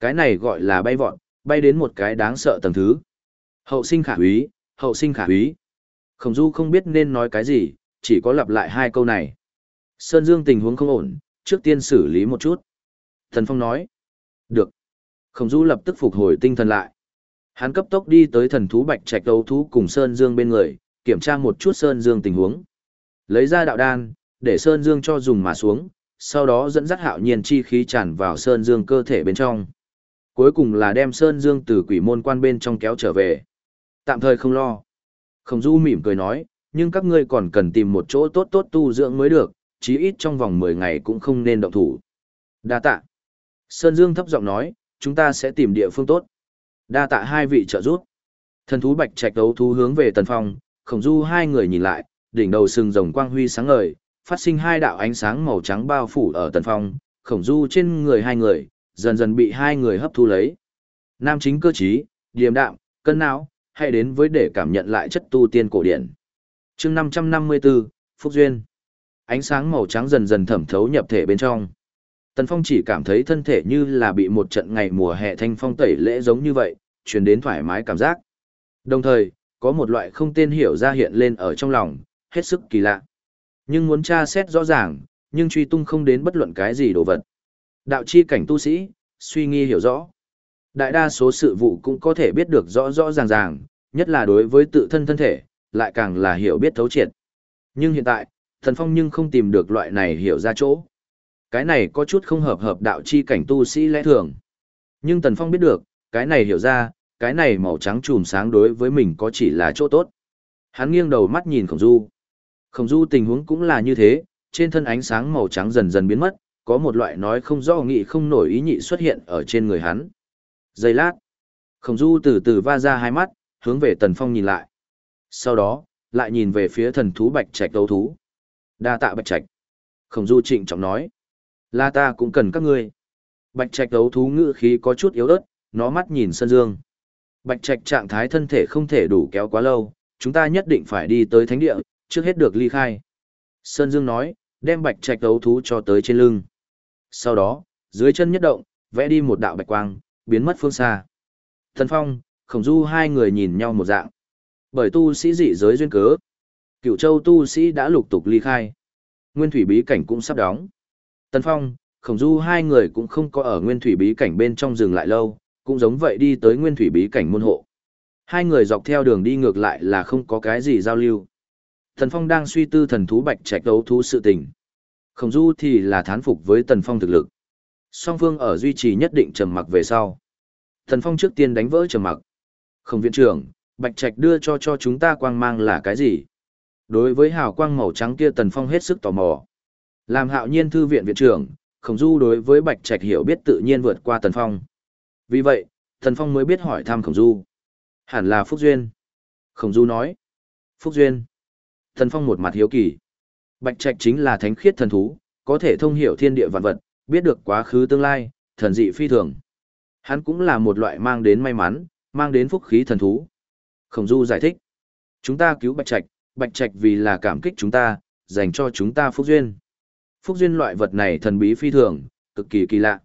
Cái này gọi là bay vọt, bay đến một cái đáng sợ tầng thứ. Hậu sinh khả úy, hậu sinh khả úy. Khổng Du không biết nên nói cái gì, chỉ có lặp lại hai câu này. Sơn Dương tình huống không ổn, trước tiên xử lý một chút. Thần Phong nói. Được. Khổng Du lập tức phục hồi tinh thần lại. Hắn cấp tốc đi tới thần thú bạch trạch đấu thú cùng Sơn Dương bên người, kiểm tra một chút Sơn Dương tình huống. Lấy ra đạo đan, để Sơn Dương cho dùng mà xuống, sau đó dẫn dắt hạo nhiên chi khí tràn vào Sơn Dương cơ thể bên trong. Cuối cùng là đem Sơn Dương từ quỷ môn quan bên trong kéo trở về. Tạm thời không lo. Khổng Du mỉm cười nói, nhưng các ngươi còn cần tìm một chỗ tốt tốt tu dưỡng mới được, chí ít trong vòng 10 ngày cũng không nên động thủ. Đa tạ. Sơn Dương thấp giọng nói, chúng ta sẽ tìm địa phương tốt. Đa tạ hai vị trợ giúp. Thần thú bạch trạch đấu thú hướng về tần phong, khổng du hai người nhìn lại, đỉnh đầu sừng rồng quang huy sáng ngời, phát sinh hai đạo ánh sáng màu trắng bao phủ ở tần phong, khổng du trên người hai người, dần dần bị hai người hấp thu lấy. Nam chính cơ trí, điềm đạm, cân não, hay đến với để cảm nhận lại chất tu tiên cổ điển. chương 554, Phúc Duyên. Ánh sáng màu trắng dần dần thẩm thấu nhập thể bên trong. Tần Phong chỉ cảm thấy thân thể như là bị một trận ngày mùa hè thanh phong tẩy lễ giống như vậy, truyền đến thoải mái cảm giác. Đồng thời, có một loại không tên hiểu ra hiện lên ở trong lòng, hết sức kỳ lạ. Nhưng muốn tra xét rõ ràng, nhưng truy tung không đến bất luận cái gì đồ vật. Đạo chi cảnh tu sĩ, suy nghi hiểu rõ. Đại đa số sự vụ cũng có thể biết được rõ rõ ràng ràng, nhất là đối với tự thân thân thể, lại càng là hiểu biết thấu triệt. Nhưng hiện tại, thần phong nhưng không tìm được loại này hiểu ra chỗ. Cái này có chút không hợp hợp đạo chi cảnh tu sĩ lẽ thường. Nhưng thần phong biết được, cái này hiểu ra, cái này màu trắng trùm sáng đối với mình có chỉ là chỗ tốt. Hắn nghiêng đầu mắt nhìn khổng du. Khổng du tình huống cũng là như thế, trên thân ánh sáng màu trắng dần dần biến mất, có một loại nói không rõ nghị không nổi ý nhị xuất hiện ở trên người hắn. Giây lát, khổng du từ từ va ra hai mắt, hướng về tần phong nhìn lại. Sau đó, lại nhìn về phía thần thú bạch trạch đấu thú. Đa tạ bạch trạch. Khổng du trịnh trọng nói. Là ta cũng cần các ngươi. Bạch trạch đấu thú ngữ khí có chút yếu ớt, nó mắt nhìn sân dương. Bạch trạch trạng thái thân thể không thể đủ kéo quá lâu, chúng ta nhất định phải đi tới thánh địa, trước hết được ly khai. Sơn Dương nói, đem bạch trạch đấu thú cho tới trên lưng. Sau đó, dưới chân nhất động, vẽ đi một đạo bạch quang, biến mất phương xa. Thần Phong, Khổng Du hai người nhìn nhau một dạng. Bởi tu sĩ dị giới duyên cớ, cựu châu tu sĩ đã lục tục ly khai. Nguyên thủy bí cảnh cũng sắp đóng. Tần Phong, Khổng Du hai người cũng không có ở nguyên thủy bí cảnh bên trong dừng lại lâu, cũng giống vậy đi tới nguyên thủy bí cảnh môn hộ. Hai người dọc theo đường đi ngược lại là không có cái gì giao lưu. Tần Phong đang suy tư thần thú bạch trạch đấu thú sự tình. Khổng Du thì là thán phục với Tần Phong thực lực. Song phương ở duy trì nhất định trầm mặc về sau. Tần Phong trước tiên đánh vỡ trầm mặc. Không viện trưởng, bạch trạch đưa cho cho chúng ta quang mang là cái gì? Đối với hào quang màu trắng kia Tần Phong hết sức tò mò. Làm hạo nhiên thư viện viện trưởng, Khổng Du đối với bạch trạch hiểu biết tự nhiên vượt qua Tần Phong. Vì vậy, Tần Phong mới biết hỏi thăm Khổng Du. Hẳn là Phúc Duyên. Khổng Du nói. Phúc Duyên. Tần Phong một mặt hiếu kỳ. Bạch Trạch chính là thánh khiết thần thú, có thể thông hiểu thiên địa vạn vật, biết được quá khứ tương lai, thần dị phi thường. Hắn cũng là một loại mang đến may mắn, mang đến phúc khí thần thú. Khổng Du giải thích. Chúng ta cứu Bạch Trạch, Bạch Trạch vì là cảm kích chúng ta, dành cho chúng ta phúc duyên. Phúc duyên loại vật này thần bí phi thường, cực kỳ kỳ lạ.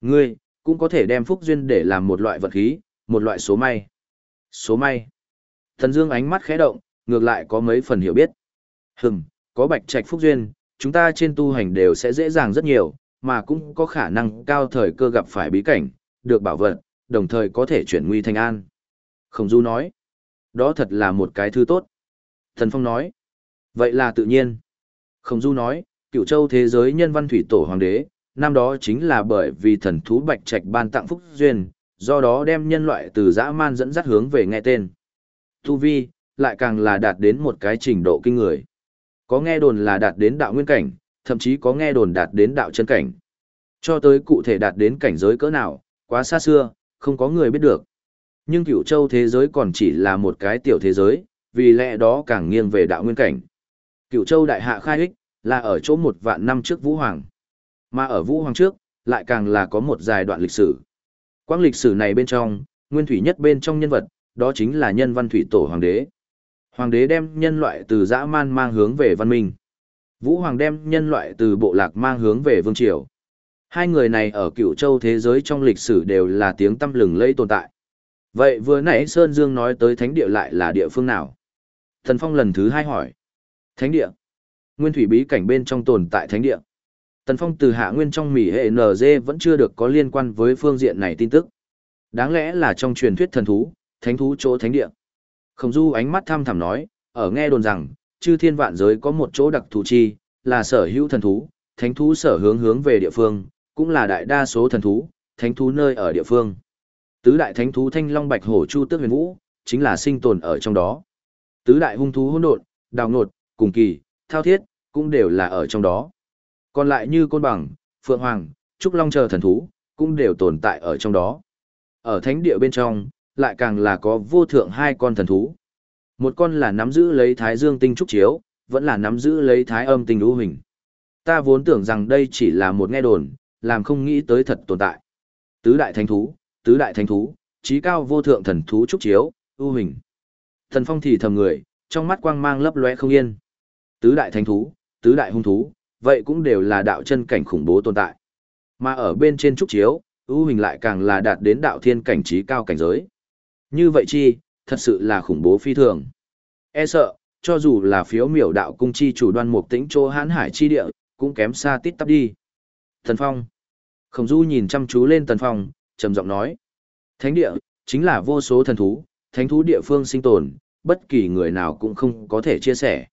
Ngươi, cũng có thể đem phúc duyên để làm một loại vật khí, một loại số may. Số may. Thần Dương ánh mắt khẽ động, ngược lại có mấy phần hiểu biết. Hừm, có bạch trạch phúc duyên, chúng ta trên tu hành đều sẽ dễ dàng rất nhiều, mà cũng có khả năng cao thời cơ gặp phải bí cảnh, được bảo vật, đồng thời có thể chuyển nguy thành an. Khổng Du nói, đó thật là một cái thứ tốt. Thần Phong nói, vậy là tự nhiên. Khổng Du nói, cựu châu thế giới nhân văn thủy tổ hoàng đế, năm đó chính là bởi vì thần thú bạch trạch ban tặng phúc duyên, do đó đem nhân loại từ dã man dẫn dắt hướng về nghe tên. Tu Vi, lại càng là đạt đến một cái trình độ kinh người. Có nghe đồn là đạt đến đạo nguyên cảnh, thậm chí có nghe đồn đạt đến đạo chân cảnh. Cho tới cụ thể đạt đến cảnh giới cỡ nào, quá xa xưa, không có người biết được. Nhưng cửu châu thế giới còn chỉ là một cái tiểu thế giới, vì lẽ đó càng nghiêng về đạo nguyên cảnh. Cửu châu đại hạ khai ích, là ở chỗ một vạn năm trước Vũ Hoàng. Mà ở Vũ Hoàng trước, lại càng là có một dài đoạn lịch sử. Quang lịch sử này bên trong, nguyên thủy nhất bên trong nhân vật, đó chính là nhân văn thủy tổ hoàng đế. Hoàng đế đem nhân loại từ dã man mang hướng về văn minh. Vũ Hoàng đem nhân loại từ bộ lạc mang hướng về vương triều. Hai người này ở cựu châu thế giới trong lịch sử đều là tiếng tăm lừng lẫy tồn tại. Vậy vừa nãy Sơn Dương nói tới thánh địa lại là địa phương nào? Thần Phong lần thứ hai hỏi. Thánh địa. Nguyên thủy bí cảnh bên trong tồn tại thánh địa. Tần Phong từ hạ nguyên trong mỉ hệ NG vẫn chưa được có liên quan với phương diện này tin tức. Đáng lẽ là trong truyền thuyết thần thú, thánh thú chỗ thánh địa. Khổng Du ánh mắt tham thẳm nói, ở nghe đồn rằng, chư thiên vạn giới có một chỗ đặc thù chi, là sở hữu thần thú, thánh thú sở hướng hướng về địa phương, cũng là đại đa số thần thú, thánh thú nơi ở địa phương. Tứ đại thánh thú Thanh Long Bạch Hổ Chu Tước Huyền Vũ, chính là sinh tồn ở trong đó. Tứ đại hung thú hỗn độn, đào nột, cùng kỳ, thao thiết, cũng đều là ở trong đó. Còn lại như côn bằng, phượng hoàng, trúc long chờ thần thú, cũng đều tồn tại ở trong đó. Ở thánh địa bên trong, lại càng là có vô thượng hai con thần thú. Một con là nắm giữ lấy thái dương tinh trúc chiếu, vẫn là nắm giữ lấy thái âm tinh lũ hình. Ta vốn tưởng rằng đây chỉ là một nghe đồn, làm không nghĩ tới thật tồn tại. Tứ đại thánh thú, tứ đại thánh thú, trí cao vô thượng thần thú trúc chiếu, ưu hình. Thần phong thì thầm người, trong mắt quang mang lấp lóe không yên. Tứ đại thánh thú, tứ đại hung thú, vậy cũng đều là đạo chân cảnh khủng bố tồn tại. Mà ở bên trên trúc chiếu, ưu hình lại càng là đạt đến đạo thiên cảnh trí cao cảnh giới. Như vậy chi, thật sự là khủng bố phi thường. E sợ, cho dù là phiếu miểu đạo cung chi chủ đoan mục tĩnh chỗ hãn hải chi địa, cũng kém xa tít tắp đi. Thần Phong. Khổng Du nhìn chăm chú lên Tần Phong, trầm giọng nói. Thánh địa, chính là vô số thần thú, thánh thú địa phương sinh tồn, bất kỳ người nào cũng không có thể chia sẻ.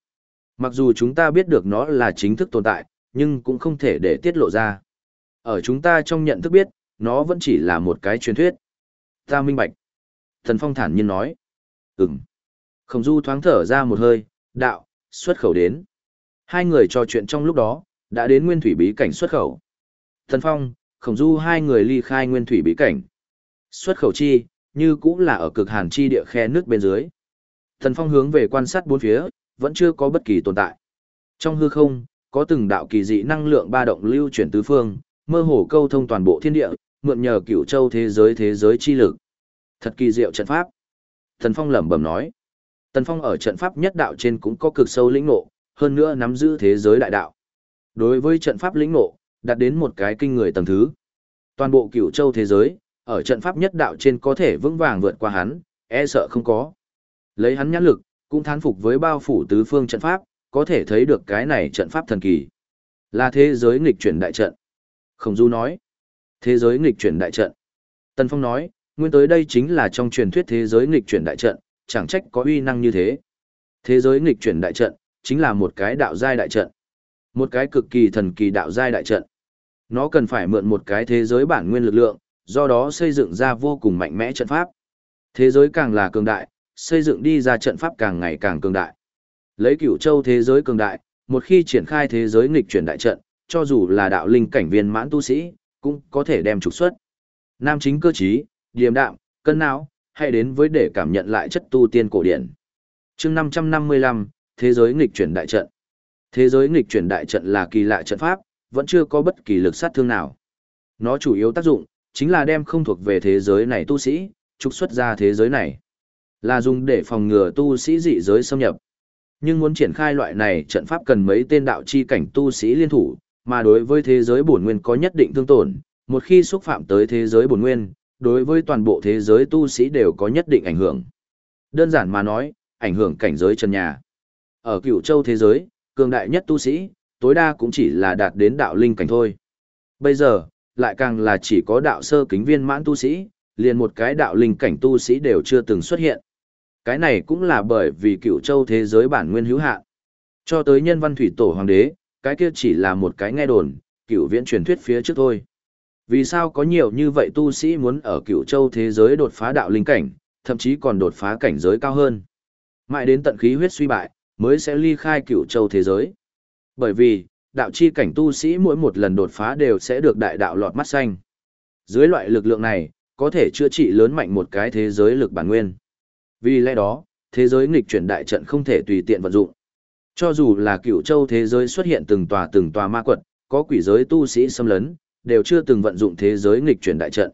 Mặc dù chúng ta biết được nó là chính thức tồn tại, nhưng cũng không thể để tiết lộ ra. Ở chúng ta trong nhận thức biết, nó vẫn chỉ là một cái truyền thuyết. Ta minh bạch. Thần Phong thản nhiên nói. Ừm. Khổng Du thoáng thở ra một hơi, đạo, xuất khẩu đến. Hai người trò chuyện trong lúc đó, đã đến nguyên thủy bí cảnh xuất khẩu. Thần Phong, Khổng Du hai người ly khai nguyên thủy bí cảnh. Xuất khẩu chi, như cũng là ở cực hàn chi địa khe nước bên dưới. Thần Phong hướng về quan sát bốn phía, vẫn chưa có bất kỳ tồn tại. Trong hư không, có từng đạo kỳ dị năng lượng ba động lưu chuyển tứ phương, mơ hồ câu thông toàn bộ thiên địa, mượn nhờ cửu châu thế giới thế giới chi lực. Thật kỳ diệu trận pháp. Thần Phong lẩm bẩm nói. Tần Phong ở trận pháp nhất đạo trên cũng có cực sâu lĩnh ngộ, hơn nữa nắm giữ thế giới đại đạo. Đối với trận pháp lĩnh ngộ, đạt đến một cái kinh người tầng thứ. Toàn bộ cửu châu thế giới, ở trận pháp nhất đạo trên có thể vững vàng vượt qua hắn, e sợ không có. Lấy hắn nhãn lực, cũng thán phục với bao phủ tứ phương trận pháp, có thể thấy được cái này trận pháp thần kỳ. Là thế giới nghịch chuyển đại trận. Khổng Du nói. Thế giới nghịch chuyển đại trận. Tần Phong nói, nguyên tới đây chính là trong truyền thuyết thế giới nghịch chuyển đại trận, chẳng trách có uy năng như thế. Thế giới nghịch chuyển đại trận, chính là một cái đạo giai đại trận. Một cái cực kỳ thần kỳ đạo giai đại trận. Nó cần phải mượn một cái thế giới bản nguyên lực lượng, do đó xây dựng ra vô cùng mạnh mẽ trận pháp. Thế giới càng là cường đại, xây dựng đi ra trận pháp càng ngày càng cường đại. Lấy cửu châu thế giới cường đại, một khi triển khai thế giới nghịch chuyển đại trận, cho dù là đạo linh cảnh viên mãn tu sĩ, cũng có thể đem trục xuất. Nam chính cơ trí, điềm đạm, cân não, hãy đến với để cảm nhận lại chất tu tiên cổ điển. chương 555, Thế giới nghịch chuyển đại trận. Thế giới nghịch chuyển đại trận là kỳ lạ trận pháp, vẫn chưa có bất kỳ lực sát thương nào. Nó chủ yếu tác dụng, chính là đem không thuộc về thế giới này tu sĩ, trục xuất ra thế giới này. Là dùng để phòng ngừa tu sĩ dị giới xâm nhập. Nhưng muốn triển khai loại này trận pháp cần mấy tên đạo chi cảnh tu sĩ liên thủ, mà đối với thế giới bổn nguyên có nhất định thương tổn, một khi xúc phạm tới thế giới bổn nguyên, đối với toàn bộ thế giới tu sĩ đều có nhất định ảnh hưởng. Đơn giản mà nói, ảnh hưởng cảnh giới chân nhà. Ở cựu châu thế giới, cường đại nhất tu sĩ, tối đa cũng chỉ là đạt đến đạo linh cảnh thôi. Bây giờ, lại càng là chỉ có đạo sơ kính viên mãn tu sĩ, liền một cái đạo linh cảnh tu sĩ đều chưa từng xuất hiện. Cái này cũng là bởi vì cựu châu thế giới bản nguyên hữu hạn. Cho tới nhân văn thủy tổ hoàng đế, cái kia chỉ là một cái nghe đồn, cựu viễn truyền thuyết phía trước thôi. Vì sao có nhiều như vậy tu sĩ muốn ở cựu châu thế giới đột phá đạo linh cảnh, thậm chí còn đột phá cảnh giới cao hơn. Mãi đến tận khí huyết suy bại, mới sẽ ly khai cựu châu thế giới. Bởi vì, đạo chi cảnh tu sĩ mỗi một lần đột phá đều sẽ được đại đạo lọt mắt xanh. Dưới loại lực lượng này, có thể chữa trị lớn mạnh một cái thế giới lực bản nguyên. Vì lẽ đó, thế giới nghịch chuyển đại trận không thể tùy tiện vận dụng. Cho dù là cựu châu thế giới xuất hiện từng tòa từng tòa ma quật, có quỷ giới tu sĩ xâm lấn, đều chưa từng vận dụng thế giới nghịch chuyển đại trận.